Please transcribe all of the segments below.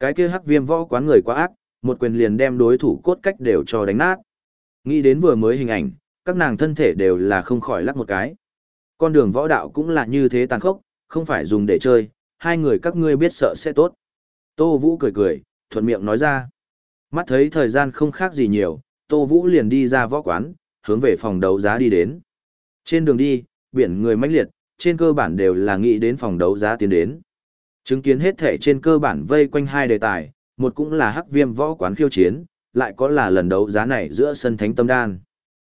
Cái kia hắc viêm võ quán người quá ác, một quyền liền đem đối thủ cốt cách đều cho đánh nát. Nghĩ đến vừa mới hình ảnh, các nàng thân thể đều là không khỏi lắc một cái. Con đường võ đạo cũng là như thế tàn khốc, không phải dùng để chơi, hai người các ngươi biết sợ sẽ tốt. Tô Vũ cười cười, thuận miệng nói ra. Mắt thấy thời gian không khác gì nhiều, Tô Vũ liền đi ra võ quán, hướng về phòng đấu giá đi đến. Trên đường đi, biển người mãnh liệt, trên cơ bản đều là nghĩ đến phòng đấu giá tiến đến. Chứng kiến hết thể trên cơ bản vây quanh hai đề tài, một cũng là hắc viêm võ quán khiêu chiến, lại có là lần đấu giá này giữa sân thánh tâm đan.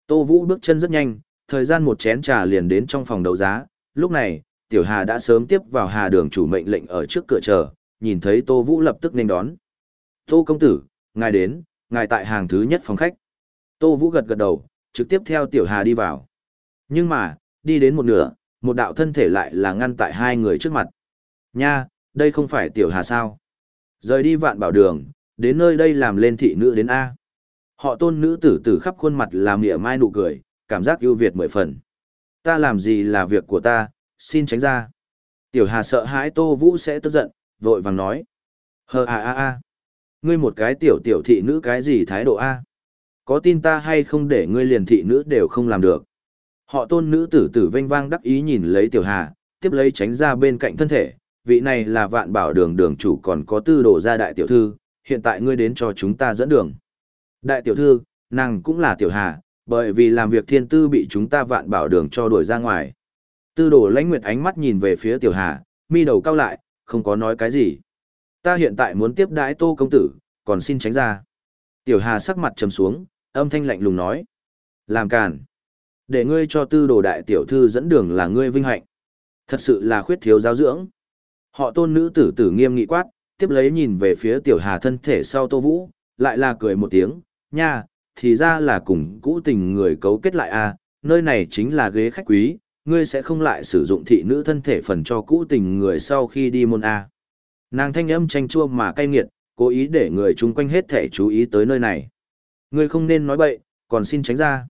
Tô Vũ bước chân rất nhanh, thời gian một chén trà liền đến trong phòng đấu giá, lúc này, Tiểu Hà đã sớm tiếp vào Hà đường chủ mệnh lệnh ở trước cửa chờ, nhìn thấy Tô Vũ lập tức nên đón. Tô công tử, ngài đến, ngài tại hàng thứ nhất phòng khách. Tô Vũ gật gật đầu, trực tiếp theo Tiểu Hà đi vào. Nhưng mà, đi đến một nửa, một đạo thân thể lại là ngăn tại hai người trước mặt. Nha, đây không phải Tiểu Hà sao? Rời đi vạn bảo đường, đến nơi đây làm lên thị nữ đến A. Họ tôn nữ tử tử khắp khuôn mặt làm mỉa mai nụ cười, cảm giác ưu việt mười phần. Ta làm gì là việc của ta, xin tránh ra. Tiểu Hà sợ hãi Tô Vũ sẽ tức giận, vội vàng nói. Hờ à à à. Ngươi một cái tiểu tiểu thị nữ cái gì thái độ A. Có tin ta hay không để ngươi liền thị nữ đều không làm được. Họ tôn nữ tử tử vênh vang đắc ý nhìn lấy Tiểu Hà, tiếp lấy tránh ra bên cạnh thân thể. Vị này là vạn bảo đường đường chủ còn có tư đồ gia đại tiểu thư, hiện tại ngươi đến cho chúng ta dẫn đường. Đại tiểu thư, nàng cũng là Tiểu Hà, bởi vì làm việc thiên tư bị chúng ta vạn bảo đường cho đuổi ra ngoài. Tư đồ lãnh nguyệt ánh mắt nhìn về phía tiểu hà, mi đầu cao lại, không có nói cái gì. Ta hiện tại muốn tiếp đãi tô công tử, còn xin tránh ra. Tiểu hà sắc mặt trầm xuống, âm thanh lạnh lùng nói. Làm càn. Để ngươi cho tư đồ đại tiểu thư dẫn đường là ngươi vinh hạnh. Thật sự là khuyết thiếu giáo dưỡng. Họ tôn nữ tử tử nghiêm nghị quát, tiếp lấy nhìn về phía tiểu hà thân thể sau tô vũ, lại là cười một tiếng, nha, thì ra là cùng cũ tình người cấu kết lại a à, nơi này chính là ghế khách quý, ngươi sẽ không lại sử dụng thị nữ thân thể phần cho cũ tình người sau khi đi môn A. Nàng thanh âm tranh chua mà cay nghiệt, cố ý để người chung quanh hết thể chú ý tới nơi này. Ngươi không nên nói bậy, còn xin tránh ra.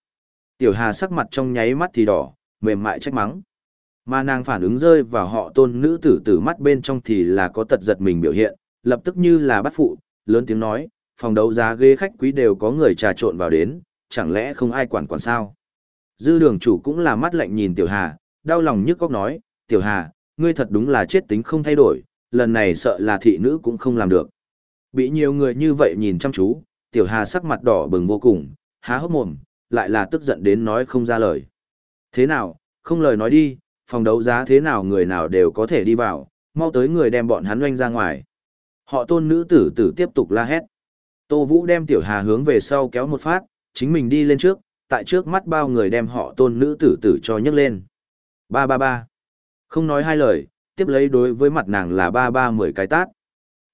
Tiểu Hà sắc mặt trong nháy mắt thì đỏ, mềm mại trách mắng. Mà nàng phản ứng rơi vào họ tôn nữ tử tử mắt bên trong thì là có tật giật mình biểu hiện, lập tức như là bắt phụ, lớn tiếng nói, phòng đấu giá ghế khách quý đều có người trà trộn vào đến, chẳng lẽ không ai quản quản sao? Dư đường chủ cũng là mắt lạnh nhìn Tiểu Hà, đau lòng nhức góc nói, Tiểu Hà, ngươi thật đúng là chết tính không thay đổi, lần này sợ là thị nữ cũng không làm được. Bị nhiều người như vậy nhìn chăm chú, Tiểu Hà sắc mặt đỏ bừng vô cùng, há hốc mồm, lại là tức giận đến nói không ra lời. Thế nào, không lời nói đi, phòng đấu giá thế nào người nào đều có thể đi vào, mau tới người đem bọn hắn oanh ra ngoài. Họ tôn nữ tử tử tiếp tục la hét. Tô Vũ đem Tiểu Hà hướng về sau kéo một phát, chính mình đi lên trước, tại trước mắt bao người đem họ tôn nữ tử tử cho nhấc lên. Ba ba ba. Không nói hai lời, tiếp lấy đối với mặt nàng là ba ba mười cái tát.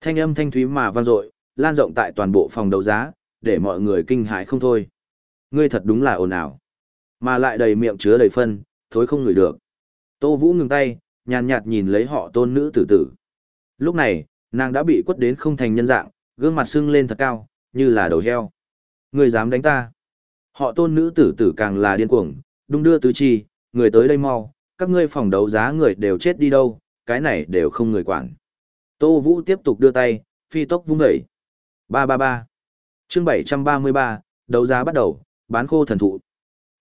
Thanh âm thanh thúy mà vang dội, lan rộng tại toàn bộ phòng đấu giá, để mọi người kinh hãi không thôi. Ngươi thật đúng là ồn ào. Mà lại đầy miệng chứa đầy phân, thối không ngửi được. Tô Vũ ngừng tay, nhàn nhạt nhìn lấy họ tôn nữ tử tử. Lúc này, nàng đã bị quất đến không thành nhân dạng, gương mặt sưng lên thật cao, như là đầu heo. Người dám đánh ta? Họ tôn nữ tử tử càng là điên cuồng, đung đưa tứ chi, người tới đây mau, các ngươi phòng đấu giá người đều chết đi đâu, cái này đều không người quản. Tô Vũ tiếp tục đưa tay, phi tốc vung dậy. 333. chương 733, đấu giá bắt đầu, bán khô thần thụ.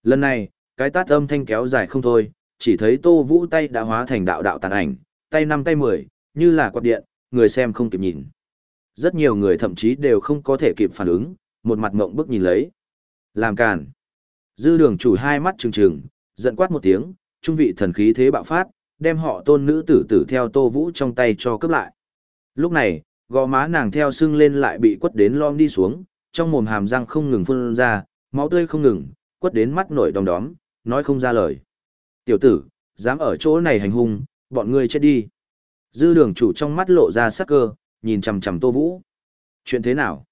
Lần này, cái tát âm thanh kéo dài không thôi, chỉ thấy Tô Vũ tay đã hóa thành đạo đạo tàn ảnh, tay năm tay mười, như là quạt điện, người xem không kịp nhìn. Rất nhiều người thậm chí đều không có thể kịp phản ứng, một mặt mộng bức nhìn lấy. Làm càn. Dư đường chủ hai mắt trừng trừng, giận quát một tiếng, trung vị thần khí thế bạo phát, đem họ tôn nữ tử tử theo tô vũ trong tay cho cướp lại. Lúc này, gò má nàng theo sưng lên lại bị quất đến lom đi xuống, trong mồm hàm răng không ngừng phun ra, máu tươi không ngừng, quất đến mắt nổi đom đóm, nói không ra lời. Tiểu tử, dám ở chỗ này hành hung, bọn ngươi chết đi. Dư đường chủ trong mắt lộ ra sắc cơ, nhìn chằm chằm tô vũ. Chuyện thế nào?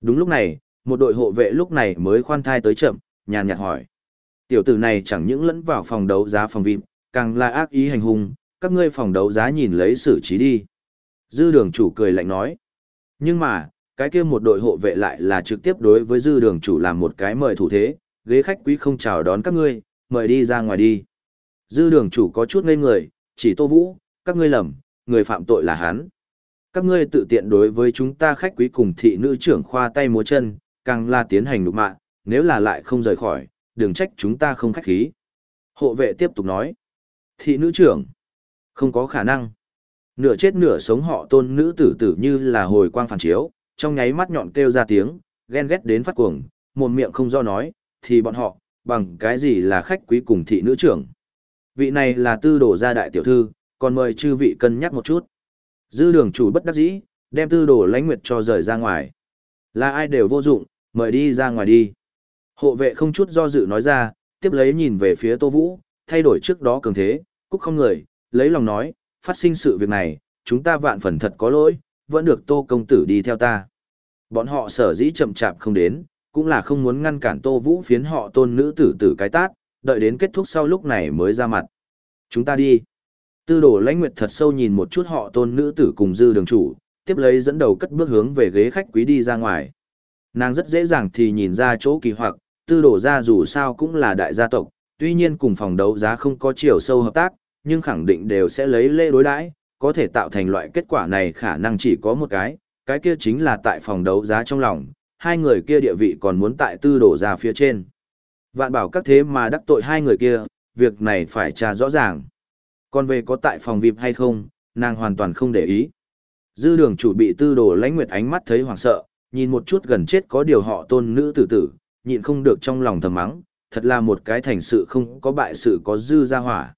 Đúng lúc này, một đội hộ vệ lúc này mới khoan thai tới chậm, nhàn nhạt hỏi. Tiểu tử này chẳng những lẫn vào phòng đấu giá phòng vip, càng là ác ý hành hung, các ngươi phòng đấu giá nhìn lấy xử trí đi. Dư đường chủ cười lạnh nói. Nhưng mà, cái kia một đội hộ vệ lại là trực tiếp đối với dư đường chủ làm một cái mời thủ thế, ghế khách quý không chào đón các ngươi, mời đi ra ngoài đi. Dư đường chủ có chút ngây người, chỉ tô vũ, các ngươi lầm, người phạm tội là hắn. Các ngươi tự tiện đối với chúng ta khách quý cùng thị nữ trưởng khoa tay múa chân, càng là tiến hành nụ mạ, nếu là lại không rời khỏi, đừng trách chúng ta không khách khí. Hộ vệ tiếp tục nói. Thị nữ trưởng. Không có khả năng. Nửa chết nửa sống họ tôn nữ tử tử như là hồi quang phản chiếu, trong nháy mắt nhọn kêu ra tiếng, ghen ghét đến phát cuồng, một miệng không do nói, thì bọn họ, bằng cái gì là khách quý cùng thị nữ trưởng. Vị này là tư đồ gia đại tiểu thư, còn mời chư vị cân nhắc một chút. Dư đường chủ bất đắc dĩ, đem tư đồ lãnh nguyệt cho rời ra ngoài. Là ai đều vô dụng, mời đi ra ngoài đi. Hộ vệ không chút do dự nói ra, tiếp lấy nhìn về phía Tô Vũ, thay đổi trước đó cường thế, cúc không người, lấy lòng nói, phát sinh sự việc này, chúng ta vạn phần thật có lỗi, vẫn được Tô công tử đi theo ta. Bọn họ sở dĩ chậm chạp không đến, cũng là không muốn ngăn cản Tô Vũ phiến họ tôn nữ tử tử cái tát, đợi đến kết thúc sau lúc này mới ra mặt. Chúng ta đi. Tư đồ lãnh nguyệt thật sâu nhìn một chút họ tôn nữ tử cùng dư đường chủ, tiếp lấy dẫn đầu cất bước hướng về ghế khách quý đi ra ngoài. Nàng rất dễ dàng thì nhìn ra chỗ kỳ hoặc, tư đồ ra dù sao cũng là đại gia tộc, tuy nhiên cùng phòng đấu giá không có chiều sâu hợp tác, nhưng khẳng định đều sẽ lấy lễ đối đãi, có thể tạo thành loại kết quả này khả năng chỉ có một cái, cái kia chính là tại phòng đấu giá trong lòng, hai người kia địa vị còn muốn tại tư đổ ra phía trên. Vạn bảo các thế mà đắc tội hai người kia, việc này phải tra rõ ràng. Còn về có tại phòng VIP hay không, nàng hoàn toàn không để ý. Dư đường chủ bị tư đồ lãnh nguyệt ánh mắt thấy hoảng sợ, nhìn một chút gần chết có điều họ tôn nữ tử tử, nhịn không được trong lòng thầm mắng, thật là một cái thành sự không có bại sự có dư ra hỏa.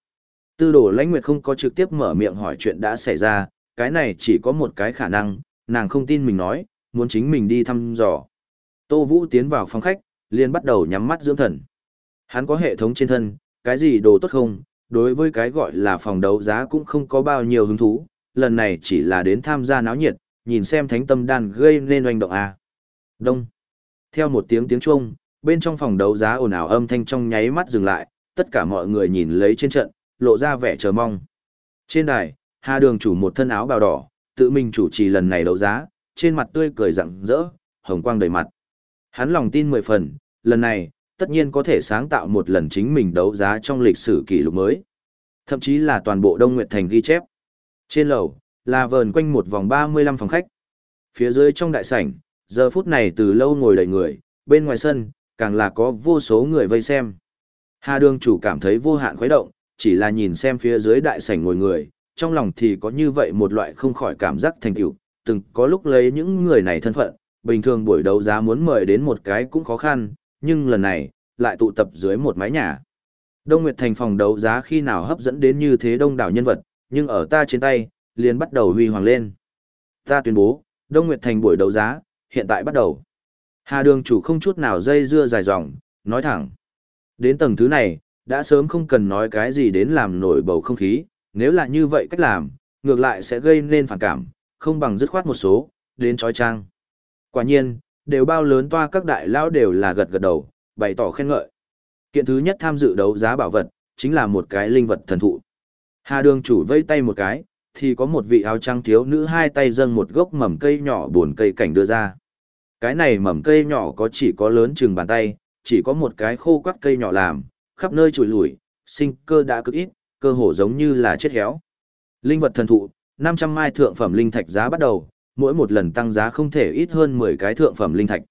Tư đồ lãnh nguyệt không có trực tiếp mở miệng hỏi chuyện đã xảy ra, cái này chỉ có một cái khả năng, nàng không tin mình nói, muốn chính mình đi thăm dò. Tô Vũ tiến vào phòng khách, liền bắt đầu nhắm mắt dưỡng thần. Hắn có hệ thống trên thân, cái gì đồ tốt không, đối với cái gọi là phòng đấu giá cũng không có bao nhiêu hứng thú, lần này chỉ là đến tham gia náo nhiệt, nhìn xem thánh tâm đan gây nên oanh động à. Đông. Theo một tiếng tiếng chuông, bên trong phòng đấu giá ồn ào âm thanh trong nháy mắt dừng lại, tất cả mọi người nhìn lấy trên trận, lộ ra vẻ chờ mong. Trên đài, Hà Đường chủ một thân áo bào đỏ, tự mình chủ trì lần này đấu giá, trên mặt tươi cười rạng rỡ, hồng quang đầy mặt. Hắn lòng tin mười phần, lần này, tất nhiên có thể sáng tạo một lần chính mình đấu giá trong lịch sử kỷ lục mới. Thậm chí là toàn bộ Đông Nguyệt Thành ghi chép. Trên lầu, là vờn quanh một vòng 35 phòng khách. Phía dưới trong đại sảnh, giờ phút này từ lâu ngồi đầy người, bên ngoài sân, càng là có vô số người vây xem. Hà Đường chủ cảm thấy vô hạn khuấy động, chỉ là nhìn xem phía dưới đại sảnh ngồi người, trong lòng thì có như vậy một loại không khỏi cảm giác thành tựu, từng có lúc lấy những người này thân phận, bình thường buổi đấu giá muốn mời đến một cái cũng khó khăn, nhưng lần này, lại tụ tập dưới một mái nhà. Đông Nguyệt Thành phòng đấu giá khi nào hấp dẫn đến như thế đông đảo nhân vật, nhưng ở ta trên tay, liền bắt đầu huy hoàng lên. Ta tuyên bố, Đông Nguyệt Thành buổi đấu giá, hiện tại bắt đầu. Hà đường chủ không chút nào dây dưa dài dòng, nói thẳng. Đến tầng thứ này, đã sớm không cần nói cái gì đến làm nổi bầu không khí, nếu là như vậy cách làm, ngược lại sẽ gây nên phản cảm, không bằng dứt khoát một số, đến trói trang. Quả nhiên, đều bao lớn toa các đại lão đều là gật gật đầu, bày tỏ khen ngợi. Kiện thứ nhất tham dự đấu giá bảo vật, chính là một cái linh vật thần thụ. Hà đường chủ vây tay một cái, thì có một vị áo trắng thiếu nữ hai tay dâng một gốc mầm cây nhỏ buồn cây cảnh đưa ra. Cái này mầm cây nhỏ có chỉ có lớn chừng bàn tay, chỉ có một cái khô quắt cây nhỏ làm, khắp nơi trùi lủi, sinh cơ đã cực ít, cơ hồ giống như là chết héo. Linh vật thần thụ, 500 mai thượng phẩm linh thạch giá bắt đầu, mỗi một lần tăng giá không thể ít hơn 10 cái thượng phẩm linh thạch.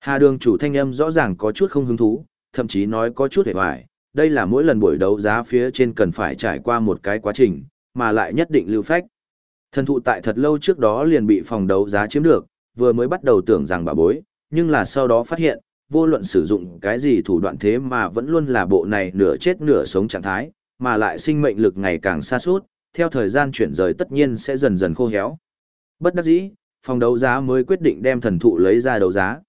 Hà đường chủ thanh âm rõ ràng có chút không hứng thú, thậm chí nói có chút hề hoài, đây là mỗi lần buổi đấu giá phía trên cần phải trải qua một cái quá trình, mà lại nhất định lưu phách. Thần thụ tại thật lâu trước đó liền bị phòng đấu giá chiếm được, vừa mới bắt đầu tưởng rằng bà bối, nhưng là sau đó phát hiện, vô luận sử dụng cái gì thủ đoạn thế mà vẫn luôn là bộ này nửa chết nửa sống trạng thái, mà lại sinh mệnh lực ngày càng xa suốt, theo thời gian chuyển rời tất nhiên sẽ dần dần khô héo. Bất đắc dĩ, phòng đấu giá mới quyết định đem thần thụ lấy ra đấu giá.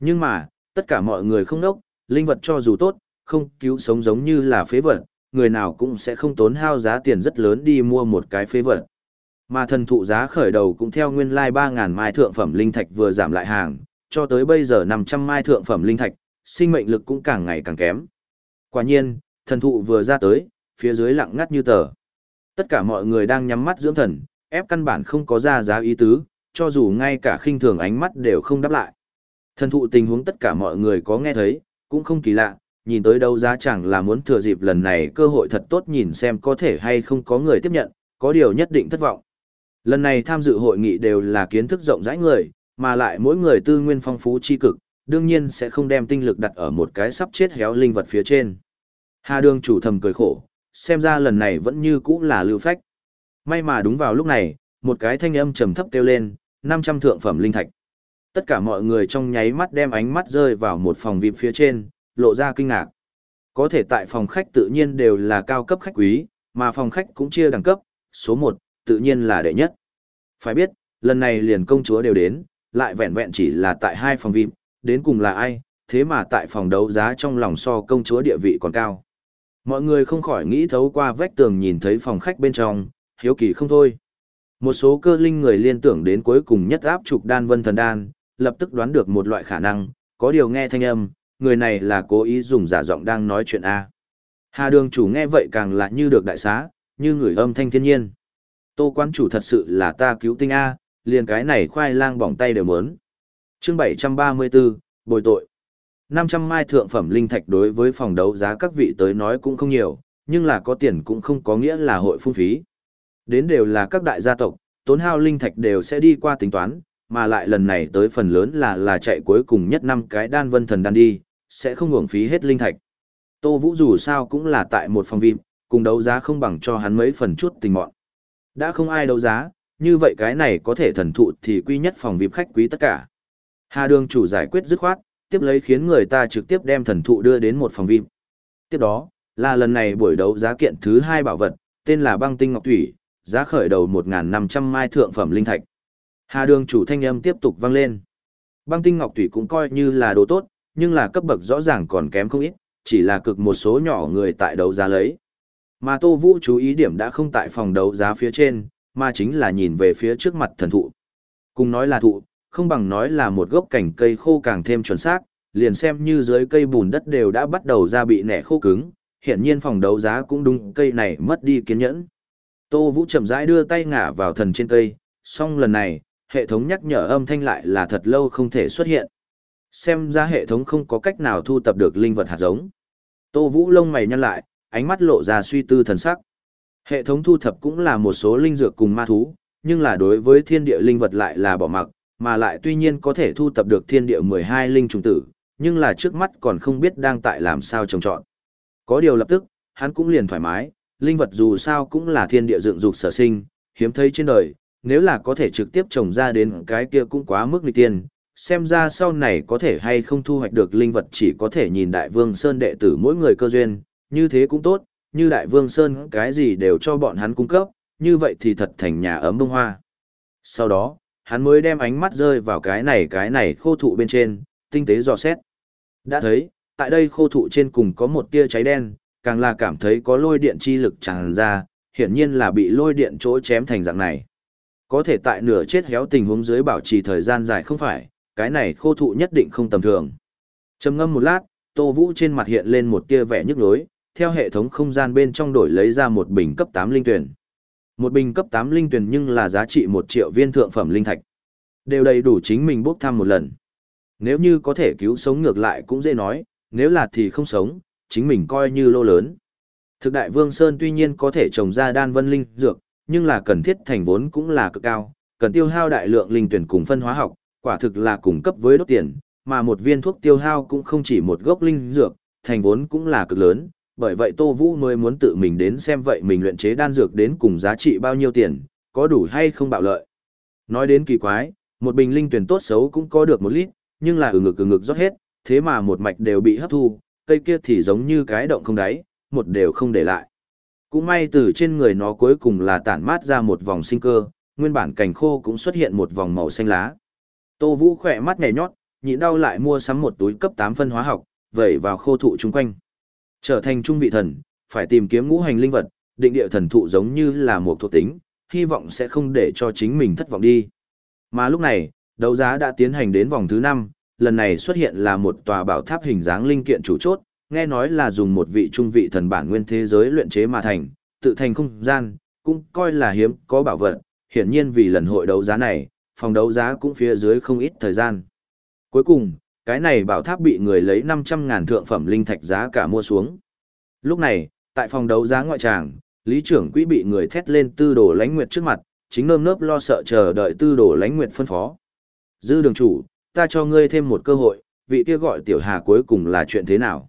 Nhưng mà, tất cả mọi người không đốc, linh vật cho dù tốt, không cứu sống giống như là phế vật, người nào cũng sẽ không tốn hao giá tiền rất lớn đi mua một cái phế vật. Mà thần thụ giá khởi đầu cũng theo nguyên lai like 3.000 mai thượng phẩm linh thạch vừa giảm lại hàng, cho tới bây giờ 500 mai thượng phẩm linh thạch, sinh mệnh lực cũng càng ngày càng kém. Quả nhiên, thần thụ vừa ra tới, phía dưới lặng ngắt như tờ. Tất cả mọi người đang nhắm mắt dưỡng thần, ép căn bản không có ra giá ý tứ, cho dù ngay cả khinh thường ánh mắt đều không đáp lại. Thần thụ tình huống tất cả mọi người có nghe thấy, cũng không kỳ lạ, nhìn tới đâu giá chẳng là muốn thừa dịp lần này cơ hội thật tốt nhìn xem có thể hay không có người tiếp nhận, có điều nhất định thất vọng. Lần này tham dự hội nghị đều là kiến thức rộng rãi người, mà lại mỗi người tư nguyên phong phú chi cực, đương nhiên sẽ không đem tinh lực đặt ở một cái sắp chết héo linh vật phía trên. Hà Đường chủ thầm cười khổ, xem ra lần này vẫn như cũ là lưu phách. May mà đúng vào lúc này, một cái thanh âm trầm thấp kêu lên, 500 thượng phẩm linh thạch. Tất cả mọi người trong nháy mắt đem ánh mắt rơi vào một phòng VIP phía trên, lộ ra kinh ngạc. Có thể tại phòng khách tự nhiên đều là cao cấp khách quý, mà phòng khách cũng chia đẳng cấp, số 1, tự nhiên là đệ nhất. Phải biết, lần này liền công chúa đều đến, lại vẹn vẹn chỉ là tại hai phòng VIP, đến cùng là ai, thế mà tại phòng đấu giá trong lòng so công chúa địa vị còn cao. Mọi người không khỏi nghĩ thấu qua vách tường nhìn thấy phòng khách bên trong, hiếu kỳ không thôi. Một số cơ linh người liên tưởng đến cuối cùng nhất áp trục đan vân thần đan, lập tức đoán được một loại khả năng, có điều nghe thanh âm, người này là cố ý dùng giả giọng đang nói chuyện A. Hà đường chủ nghe vậy càng lạ như được đại xá, như người âm thanh thiên nhiên. Tô quán chủ thật sự là ta cứu tinh A, liền cái này khoai lang bỏng tay đều mớn. chương 734, bồi tội. 500 mai thượng phẩm linh thạch đối với phòng đấu giá các vị tới nói cũng không nhiều, nhưng là có tiền cũng không có nghĩa là hội phung phí. Đến đều là các đại gia tộc, tốn hao linh thạch đều sẽ đi qua tính toán, mà lại lần này tới phần lớn là là chạy cuối cùng nhất năm cái đan vân thần đan đi, sẽ không hưởng phí hết linh thạch. Tô Vũ dù sao cũng là tại một phòng VIP, cùng đấu giá không bằng cho hắn mấy phần chút tình mọn. Đã không ai đấu giá, như vậy cái này có thể thần thụ thì quy nhất phòng VIP khách quý tất cả. Hà đường chủ giải quyết dứt khoát, tiếp lấy khiến người ta trực tiếp đem thần thụ đưa đến một phòng VIP. Tiếp đó, là lần này buổi đấu giá kiện thứ hai bảo vật, tên là băng tinh ngọc thủy, giá khởi đầu 1.500 mai thượng phẩm linh thạch. Hà đường chủ thanh âm tiếp tục vang lên. Băng tinh ngọc thủy cũng coi như là đồ tốt, nhưng là cấp bậc rõ ràng còn kém không ít, chỉ là cực một số nhỏ người tại đấu giá lấy. Mà Tô Vũ chú ý điểm đã không tại phòng đấu giá phía trên, mà chính là nhìn về phía trước mặt thần thụ. Cùng nói là thụ, không bằng nói là một gốc cảnh cây khô càng thêm chuẩn xác, liền xem như dưới cây bùn đất đều đã bắt đầu ra bị nẻ khô cứng, hiện nhiên phòng đấu giá cũng đúng cây này mất đi kiên nhẫn. Tô Vũ chậm rãi đưa tay ngả vào thần trên cây, song lần này, hệ thống nhắc nhở âm thanh lại là thật lâu không thể xuất hiện. Xem ra hệ thống không có cách nào thu tập được linh vật hạt giống. Tô Vũ lông mày nhăn lại, ánh mắt lộ ra suy tư thần sắc. Hệ thống thu thập cũng là một số linh dược cùng ma thú, nhưng là đối với thiên địa linh vật lại là bỏ mặc, mà lại tuy nhiên có thể thu tập được thiên địa 12 linh trùng tử, nhưng là trước mắt còn không biết đang tại làm sao trồng trọn. Có điều lập tức, hắn cũng liền thoải mái, linh vật dù sao cũng là thiên địa dựng dục sở sinh, hiếm thấy trên đời, nếu là có thể trực tiếp trồng ra đến cái kia cũng quá mức nghịch tiên, xem ra sau này có thể hay không thu hoạch được linh vật chỉ có thể nhìn Đại Vương Sơn đệ tử mỗi người cơ duyên, như thế cũng tốt, như Đại Vương Sơn cái gì đều cho bọn hắn cung cấp, như vậy thì thật thành nhà ấm bông hoa. Sau đó, hắn mới đem ánh mắt rơi vào cái này cái này khô thụ bên trên, tinh tế dò xét. Đã thấy, tại đây khô thụ trên cùng có một tia cháy đen, càng là cảm thấy có lôi điện chi lực tràn ra, hiển nhiên là bị lôi điện chỗ chém thành dạng này. Có thể tại nửa chết héo tình huống dưới bảo trì thời gian dài không phải, cái này khô thụ nhất định không tầm thường. Trầm ngâm một lát, Tô Vũ trên mặt hiện lên một tia vẻ nhức nhối, theo hệ thống không gian bên trong đổi lấy ra một bình cấp 8 linh tuyển. Một bình cấp 8 linh tuyển nhưng là giá trị 1 triệu viên thượng phẩm linh thạch. Đều đầy đủ chính mình bốc thăm một lần. Nếu như có thể cứu sống ngược lại cũng dễ nói, nếu là thì không sống, chính mình coi như lô lớn. Thực đại Vương Sơn tuy nhiên có thể trồng ra đan vân linh dược, nhưng là cần thiết thành vốn cũng là cực cao, cần tiêu hao đại lượng linh tuyển cùng phân hóa học, quả thực là cung cấp với đốt tiền, mà một viên thuốc tiêu hao cũng không chỉ một gốc linh dược, thành vốn cũng là cực lớn, bởi vậy Tô Vũ mới muốn tự mình đến xem vậy mình luyện chế đan dược đến cùng giá trị bao nhiêu tiền, có đủ hay không bạo lợi. Nói đến kỳ quái, một bình linh tuyển tốt xấu cũng có được một lít, nhưng là ừ ngực ừ ngực rót hết, thế mà một mạch đều bị hấp thu, cây kia thì giống như cái động không đáy, một đều không để lại. Cũng may từ trên người nó cuối cùng là tản mát ra một vòng sinh cơ, nguyên bản cành khô cũng xuất hiện một vòng màu xanh lá. Tô Vũ khỏe mắt nhảy nhót, nhịn đau lại mua sắm một túi cấp 8 phân hóa học, vẩy vào khô thụ chung quanh. Trở thành trung vị thần, phải tìm kiếm ngũ hành linh vật, định địa thần thụ giống như là một thuộc tính, hy vọng sẽ không để cho chính mình thất vọng đi. Mà lúc này, đấu giá đã tiến hành đến vòng thứ 5, lần này xuất hiện là một tòa bảo tháp hình dáng linh kiện chủ chốt, nghe nói là dùng một vị trung vị thần bản nguyên thế giới luyện chế mà thành, tự thành không gian, cũng coi là hiếm có bảo vật, hiển nhiên vì lần hội đấu giá này, phòng đấu giá cũng phía dưới không ít thời gian. Cuối cùng, cái này bảo tháp bị người lấy 500 ngàn thượng phẩm linh thạch giá cả mua xuống. Lúc này, tại phòng đấu giá ngoại tràng, lý trưởng quỹ bị người thét lên tư đồ lãnh nguyệt trước mặt, chính nơm nớp lo sợ chờ đợi tư đồ lãnh nguyệt phân phó. Dư đường chủ, ta cho ngươi thêm một cơ hội, vị kia gọi tiểu hà cuối cùng là chuyện thế nào?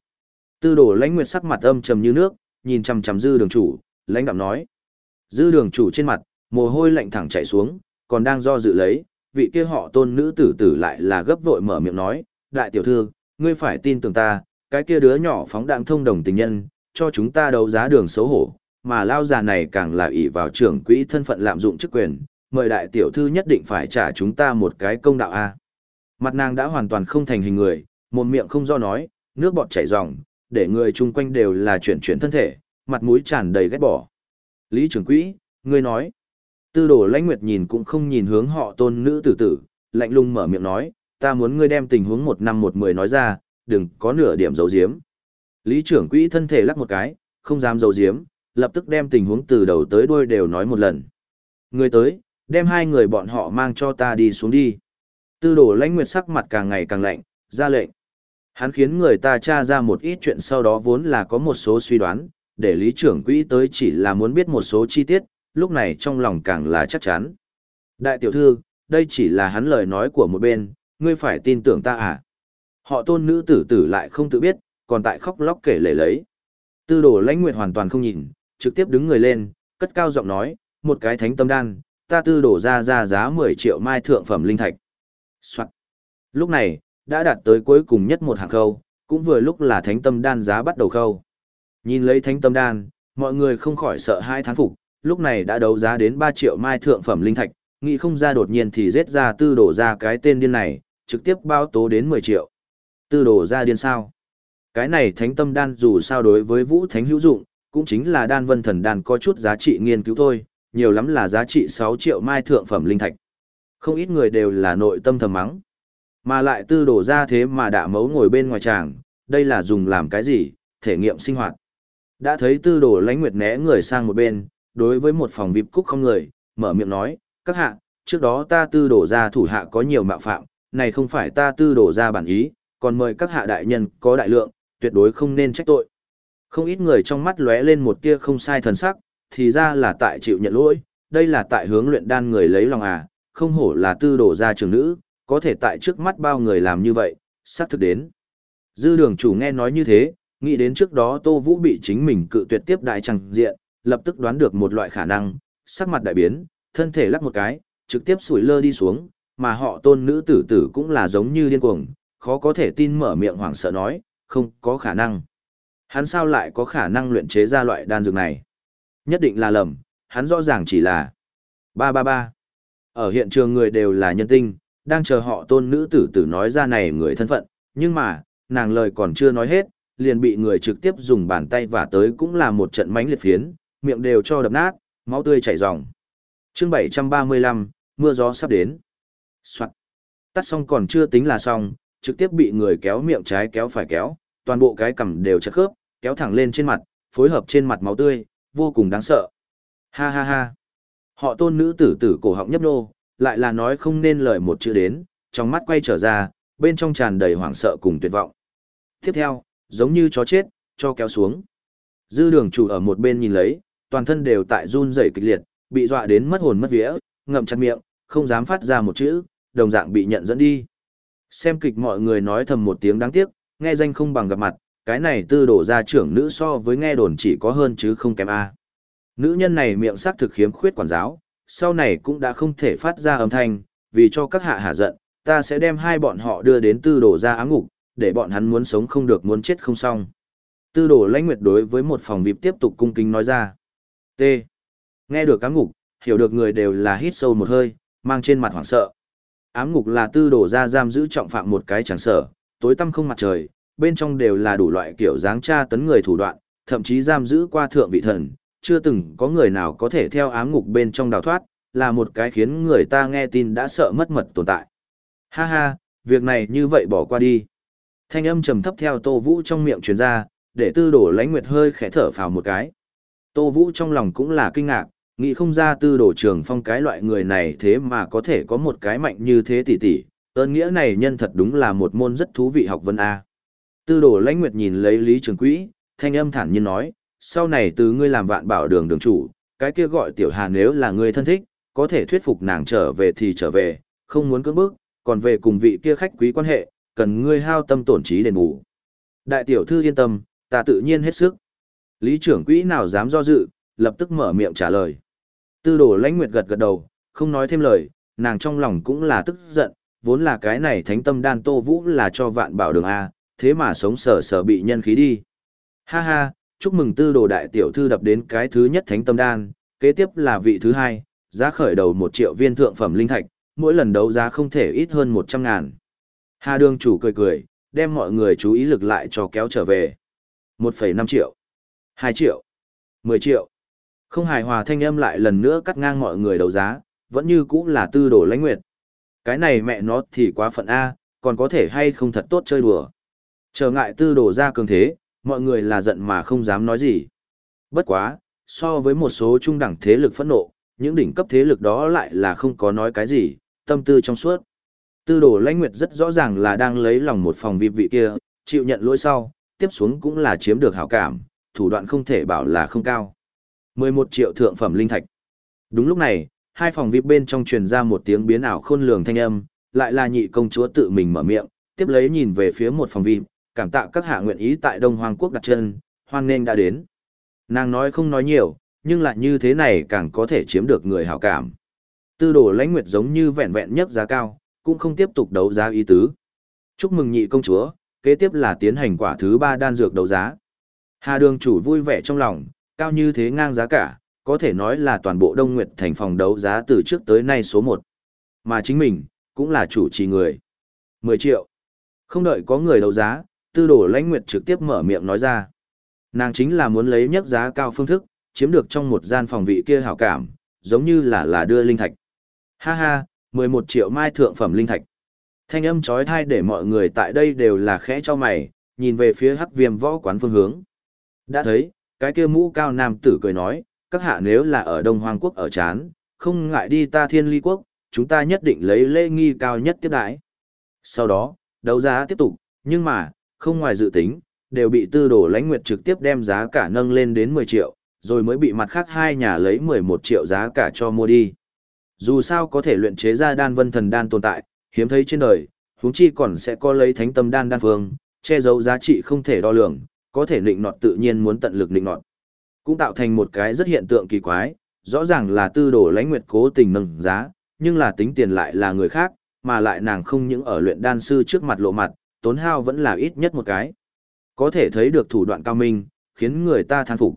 Tư đồ lãnh nguyệt sắc mặt âm trầm như nước, nhìn chằm chằm dư đường chủ, lãnh đạm nói. Dư đường chủ trên mặt, mồ hôi lạnh thẳng chảy xuống, còn đang do dự lấy, vị kia họ tôn nữ tử tử lại là gấp vội mở miệng nói, đại tiểu thư, ngươi phải tin tưởng ta, cái kia đứa nhỏ phóng đạn thông đồng tình nhân, cho chúng ta đấu giá đường xấu hổ, mà lao già này càng là ỷ vào trưởng quỹ thân phận lạm dụng chức quyền, mời đại tiểu thư nhất định phải trả chúng ta một cái công đạo a. Mặt nàng đã hoàn toàn không thành hình người, một miệng không do nói, nước bọt chảy ròng, để người chung quanh đều là chuyển chuyển thân thể, mặt mũi tràn đầy ghét bỏ. Lý trưởng quỹ, ngươi nói. Tư đồ lãnh nguyệt nhìn cũng không nhìn hướng họ tôn nữ tử tử, lạnh lùng mở miệng nói, ta muốn ngươi đem tình huống một năm một mười nói ra, đừng có nửa điểm giấu giếm. Lý trưởng quỹ thân thể lắc một cái, không dám giấu giếm, lập tức đem tình huống từ đầu tới đuôi đều nói một lần. Người tới, đem hai người bọn họ mang cho ta đi xuống đi. Tư đồ lãnh nguyệt sắc mặt càng ngày càng lạnh, ra lệnh. Hắn khiến người ta tra ra một ít chuyện sau đó vốn là có một số suy đoán, để lý trưởng quỹ tới chỉ là muốn biết một số chi tiết, lúc này trong lòng càng là chắc chắn. Đại tiểu thư, đây chỉ là hắn lời nói của một bên, ngươi phải tin tưởng ta à? Họ tôn nữ tử tử lại không tự biết, còn tại khóc lóc kể lể lấy. Tư đồ lãnh nguyệt hoàn toàn không nhìn, trực tiếp đứng người lên, cất cao giọng nói, một cái thánh tâm đan, ta tư đổ ra ra giá 10 triệu mai thượng phẩm linh thạch. Soạn. Lúc này, đã đạt tới cuối cùng nhất một hàng khâu, cũng vừa lúc là thánh tâm đan giá bắt đầu khâu. Nhìn lấy thánh tâm đan, mọi người không khỏi sợ hai thán phục, lúc này đã đấu giá đến 3 triệu mai thượng phẩm linh thạch, nghĩ không ra đột nhiên thì giết ra tư đổ ra cái tên điên này, trực tiếp bao tố đến 10 triệu. Tư đổ ra điên sao? Cái này thánh tâm đan dù sao đối với vũ thánh hữu dụng, cũng chính là đan vân thần đan có chút giá trị nghiên cứu thôi, nhiều lắm là giá trị 6 triệu mai thượng phẩm linh thạch. Không ít người đều là nội tâm thầm mắng. Mà lại tư đổ ra thế mà đã mấu ngồi bên ngoài tràng, đây là dùng làm cái gì, thể nghiệm sinh hoạt. Đã thấy tư đổ lánh nguyệt né người sang một bên, đối với một phòng vip cúc không người, mở miệng nói, các hạ, trước đó ta tư đổ ra thủ hạ có nhiều mạo phạm, này không phải ta tư đổ ra bản ý, còn mời các hạ đại nhân có đại lượng, tuyệt đối không nên trách tội. Không ít người trong mắt lóe lên một tia không sai thần sắc, thì ra là tại chịu nhận lỗi, đây là tại hướng luyện đan người lấy lòng à, không hổ là tư đổ ra trường nữ, có thể tại trước mắt bao người làm như vậy, xác thực đến. Dư đường chủ nghe nói như thế, nghĩ đến trước đó Tô Vũ bị chính mình cự tuyệt tiếp đại chẳng diện, lập tức đoán được một loại khả năng, sắc mặt đại biến, thân thể lắc một cái, trực tiếp sủi lơ đi xuống, mà họ tôn nữ tử tử cũng là giống như điên cuồng, khó có thể tin mở miệng hoảng sợ nói, không có khả năng. Hắn sao lại có khả năng luyện chế ra loại đan dược này? Nhất định là lầm, hắn rõ ràng chỉ là ba ba ba. Ở hiện trường người đều là nhân tinh, đang chờ họ tôn nữ tử tử nói ra này người thân phận, nhưng mà, nàng lời còn chưa nói hết, liền bị người trực tiếp dùng bàn tay và tới cũng là một trận mánh liệt phiến, miệng đều cho đập nát, máu tươi chảy ròng. Chương 735, mưa gió sắp đến. Soạn. Tắt xong còn chưa tính là xong, trực tiếp bị người kéo miệng trái kéo phải kéo, toàn bộ cái cằm đều chật khớp, kéo thẳng lên trên mặt, phối hợp trên mặt máu tươi, vô cùng đáng sợ. Ha ha ha. Họ tôn nữ tử tử cổ họng nhấp nô, lại là nói không nên lời một chữ đến, trong mắt quay trở ra, bên trong tràn đầy hoảng sợ cùng tuyệt vọng. Tiếp theo, giống như chó chết, cho kéo xuống. Dư đường chủ ở một bên nhìn lấy, toàn thân đều tại run rẩy kịch liệt, bị dọa đến mất hồn mất vía, ngậm chặt miệng, không dám phát ra một chữ, đồng dạng bị nhận dẫn đi. Xem kịch mọi người nói thầm một tiếng đáng tiếc, nghe danh không bằng gặp mặt, cái này tư đổ ra trưởng nữ so với nghe đồn chỉ có hơn chứ không kém A. Nữ nhân này miệng sắc thực khiếm khuyết quản giáo, sau này cũng đã không thể phát ra âm thanh, vì cho các hạ hạ giận, ta sẽ đem hai bọn họ đưa đến tư Đồ ra áng ngục, để bọn hắn muốn sống không được muốn chết không xong. Tư Đồ lãnh nguyệt đối với một phòng vip tiếp tục cung kính nói ra. T. Nghe được áng ngục, hiểu được người đều là hít sâu một hơi, mang trên mặt hoảng sợ. Ám ngục là tư Đồ ra giam giữ trọng phạm một cái chẳng sở, tối tăm không mặt trời, bên trong đều là đủ loại kiểu dáng tra tấn người thủ đoạn, thậm chí giam giữ qua thượng vị thần, chưa từng có người nào có thể theo ám ngục bên trong đào thoát, là một cái khiến người ta nghe tin đã sợ mất mật tồn tại. Ha ha, việc này như vậy bỏ qua đi. Thanh âm trầm thấp theo Tô Vũ trong miệng truyền ra, để tư đổ lãnh nguyệt hơi khẽ thở phào một cái. Tô Vũ trong lòng cũng là kinh ngạc, nghĩ không ra tư đổ trường phong cái loại người này thế mà có thể có một cái mạnh như thế tỷ tỷ, ơn nghĩa này nhân thật đúng là một môn rất thú vị học vấn A. Tư đồ lãnh nguyệt nhìn lấy Lý Trường Quỹ, thanh âm thản nhiên nói, sau này từ ngươi làm vạn bảo đường đường chủ, cái kia gọi tiểu hà nếu là ngươi thân thích, có thể thuyết phục nàng trở về thì trở về, không muốn cưỡng bức, còn về cùng vị kia khách quý quan hệ, cần ngươi hao tâm tổn trí đền bù. Đại tiểu thư yên tâm, ta tự nhiên hết sức. Lý trưởng quỹ nào dám do dự, lập tức mở miệng trả lời. Tư đồ lãnh nguyệt gật gật đầu, không nói thêm lời, nàng trong lòng cũng là tức giận, vốn là cái này thánh tâm đan tô vũ là cho vạn bảo đường A, thế mà sống sờ sờ bị nhân khí đi. Ha ha, chúc mừng tư đồ đại tiểu thư đập đến cái thứ nhất thánh tâm đan, kế tiếp là vị thứ hai, giá khởi đầu một triệu viên thượng phẩm linh thạch, mỗi lần đấu giá không thể ít hơn một trăm ngàn. Hà đường chủ cười cười, đem mọi người chú ý lực lại cho kéo trở về. một phẩy năm triệu, hai triệu, mười triệu. Không hài hòa thanh âm lại lần nữa cắt ngang mọi người đấu giá, vẫn như cũ là tư đồ lãnh nguyệt. Cái này mẹ nó thì quá phận A, còn có thể hay không thật tốt chơi đùa. Trở ngại tư đồ ra cường thế, mọi người là giận mà không dám nói gì. Bất quá, so với một số trung đẳng thế lực phẫn nộ, những đỉnh cấp thế lực đó lại là không có nói cái gì, tâm tư trong suốt. Tư đồ lãnh nguyệt rất rõ ràng là đang lấy lòng một phòng vip vị kia, chịu nhận lỗi sau, tiếp xuống cũng là chiếm được hảo cảm, thủ đoạn không thể bảo là không cao. 11 triệu thượng phẩm linh thạch. Đúng lúc này, hai phòng VIP bên trong truyền ra một tiếng biến ảo khôn lường thanh âm, lại là nhị công chúa tự mình mở miệng, tiếp lấy nhìn về phía một phòng VIP, cảm tạ các hạ nguyện ý tại Đông Hoàng quốc đặt chân, hoan nghênh đã đến. Nàng nói không nói nhiều, nhưng lại như thế này càng có thể chiếm được người hảo cảm. Tư đồ lãnh nguyệt giống như vẹn vẹn nhất giá cao, cũng không tiếp tục đấu giá ý tứ. Chúc mừng nhị công chúa, kế tiếp là tiến hành quả thứ ba đan dược đấu giá. Hà đường chủ vui vẻ trong lòng, cao như thế ngang giá cả, có thể nói là toàn bộ Đông Nguyệt thành phòng đấu giá từ trước tới nay số 1. Mà chính mình, cũng là chủ trì người. 10 triệu. Không đợi có người đấu giá, tư đồ lãnh nguyệt trực tiếp mở miệng nói ra. Nàng chính là muốn lấy nhất giá cao phương thức, chiếm được trong một gian phòng vị kia hảo cảm, giống như là là đưa linh thạch. Ha ha, 11 triệu mai thượng phẩm linh thạch. Thanh âm chói tai để mọi người tại đây đều là khẽ cho mày, nhìn về phía hắc viêm võ quán phương hướng. Đã thấy, cái kia mũ cao nam tử cười nói, các hạ nếu là ở Đông Hoang Quốc ở chán, không ngại đi ta thiên ly quốc, chúng ta nhất định lấy lễ nghi cao nhất tiếp đãi. Sau đó, đấu giá tiếp tục, nhưng mà, không ngoài dự tính, đều bị tư đồ lãnh nguyệt trực tiếp đem giá cả nâng lên đến 10 triệu, rồi mới bị mặt khác hai nhà lấy 11 triệu giá cả cho mua đi. Dù sao có thể luyện chế ra đan vân thần đan tồn tại, hiếm thấy trên đời, huống chi còn sẽ có lấy thánh tâm đan đan phương, che giấu giá trị không thể đo lường, có thể định nọt tự nhiên muốn tận lực định nọt. Cũng tạo thành một cái rất hiện tượng kỳ quái, rõ ràng là tư đồ lãnh nguyệt cố tình nâng giá, nhưng là tính tiền lại là người khác, mà lại nàng không những ở luyện đan sư trước mặt lộ mặt, tốn hao vẫn là ít nhất một cái. Có thể thấy được thủ đoạn cao minh, khiến người ta thán phục.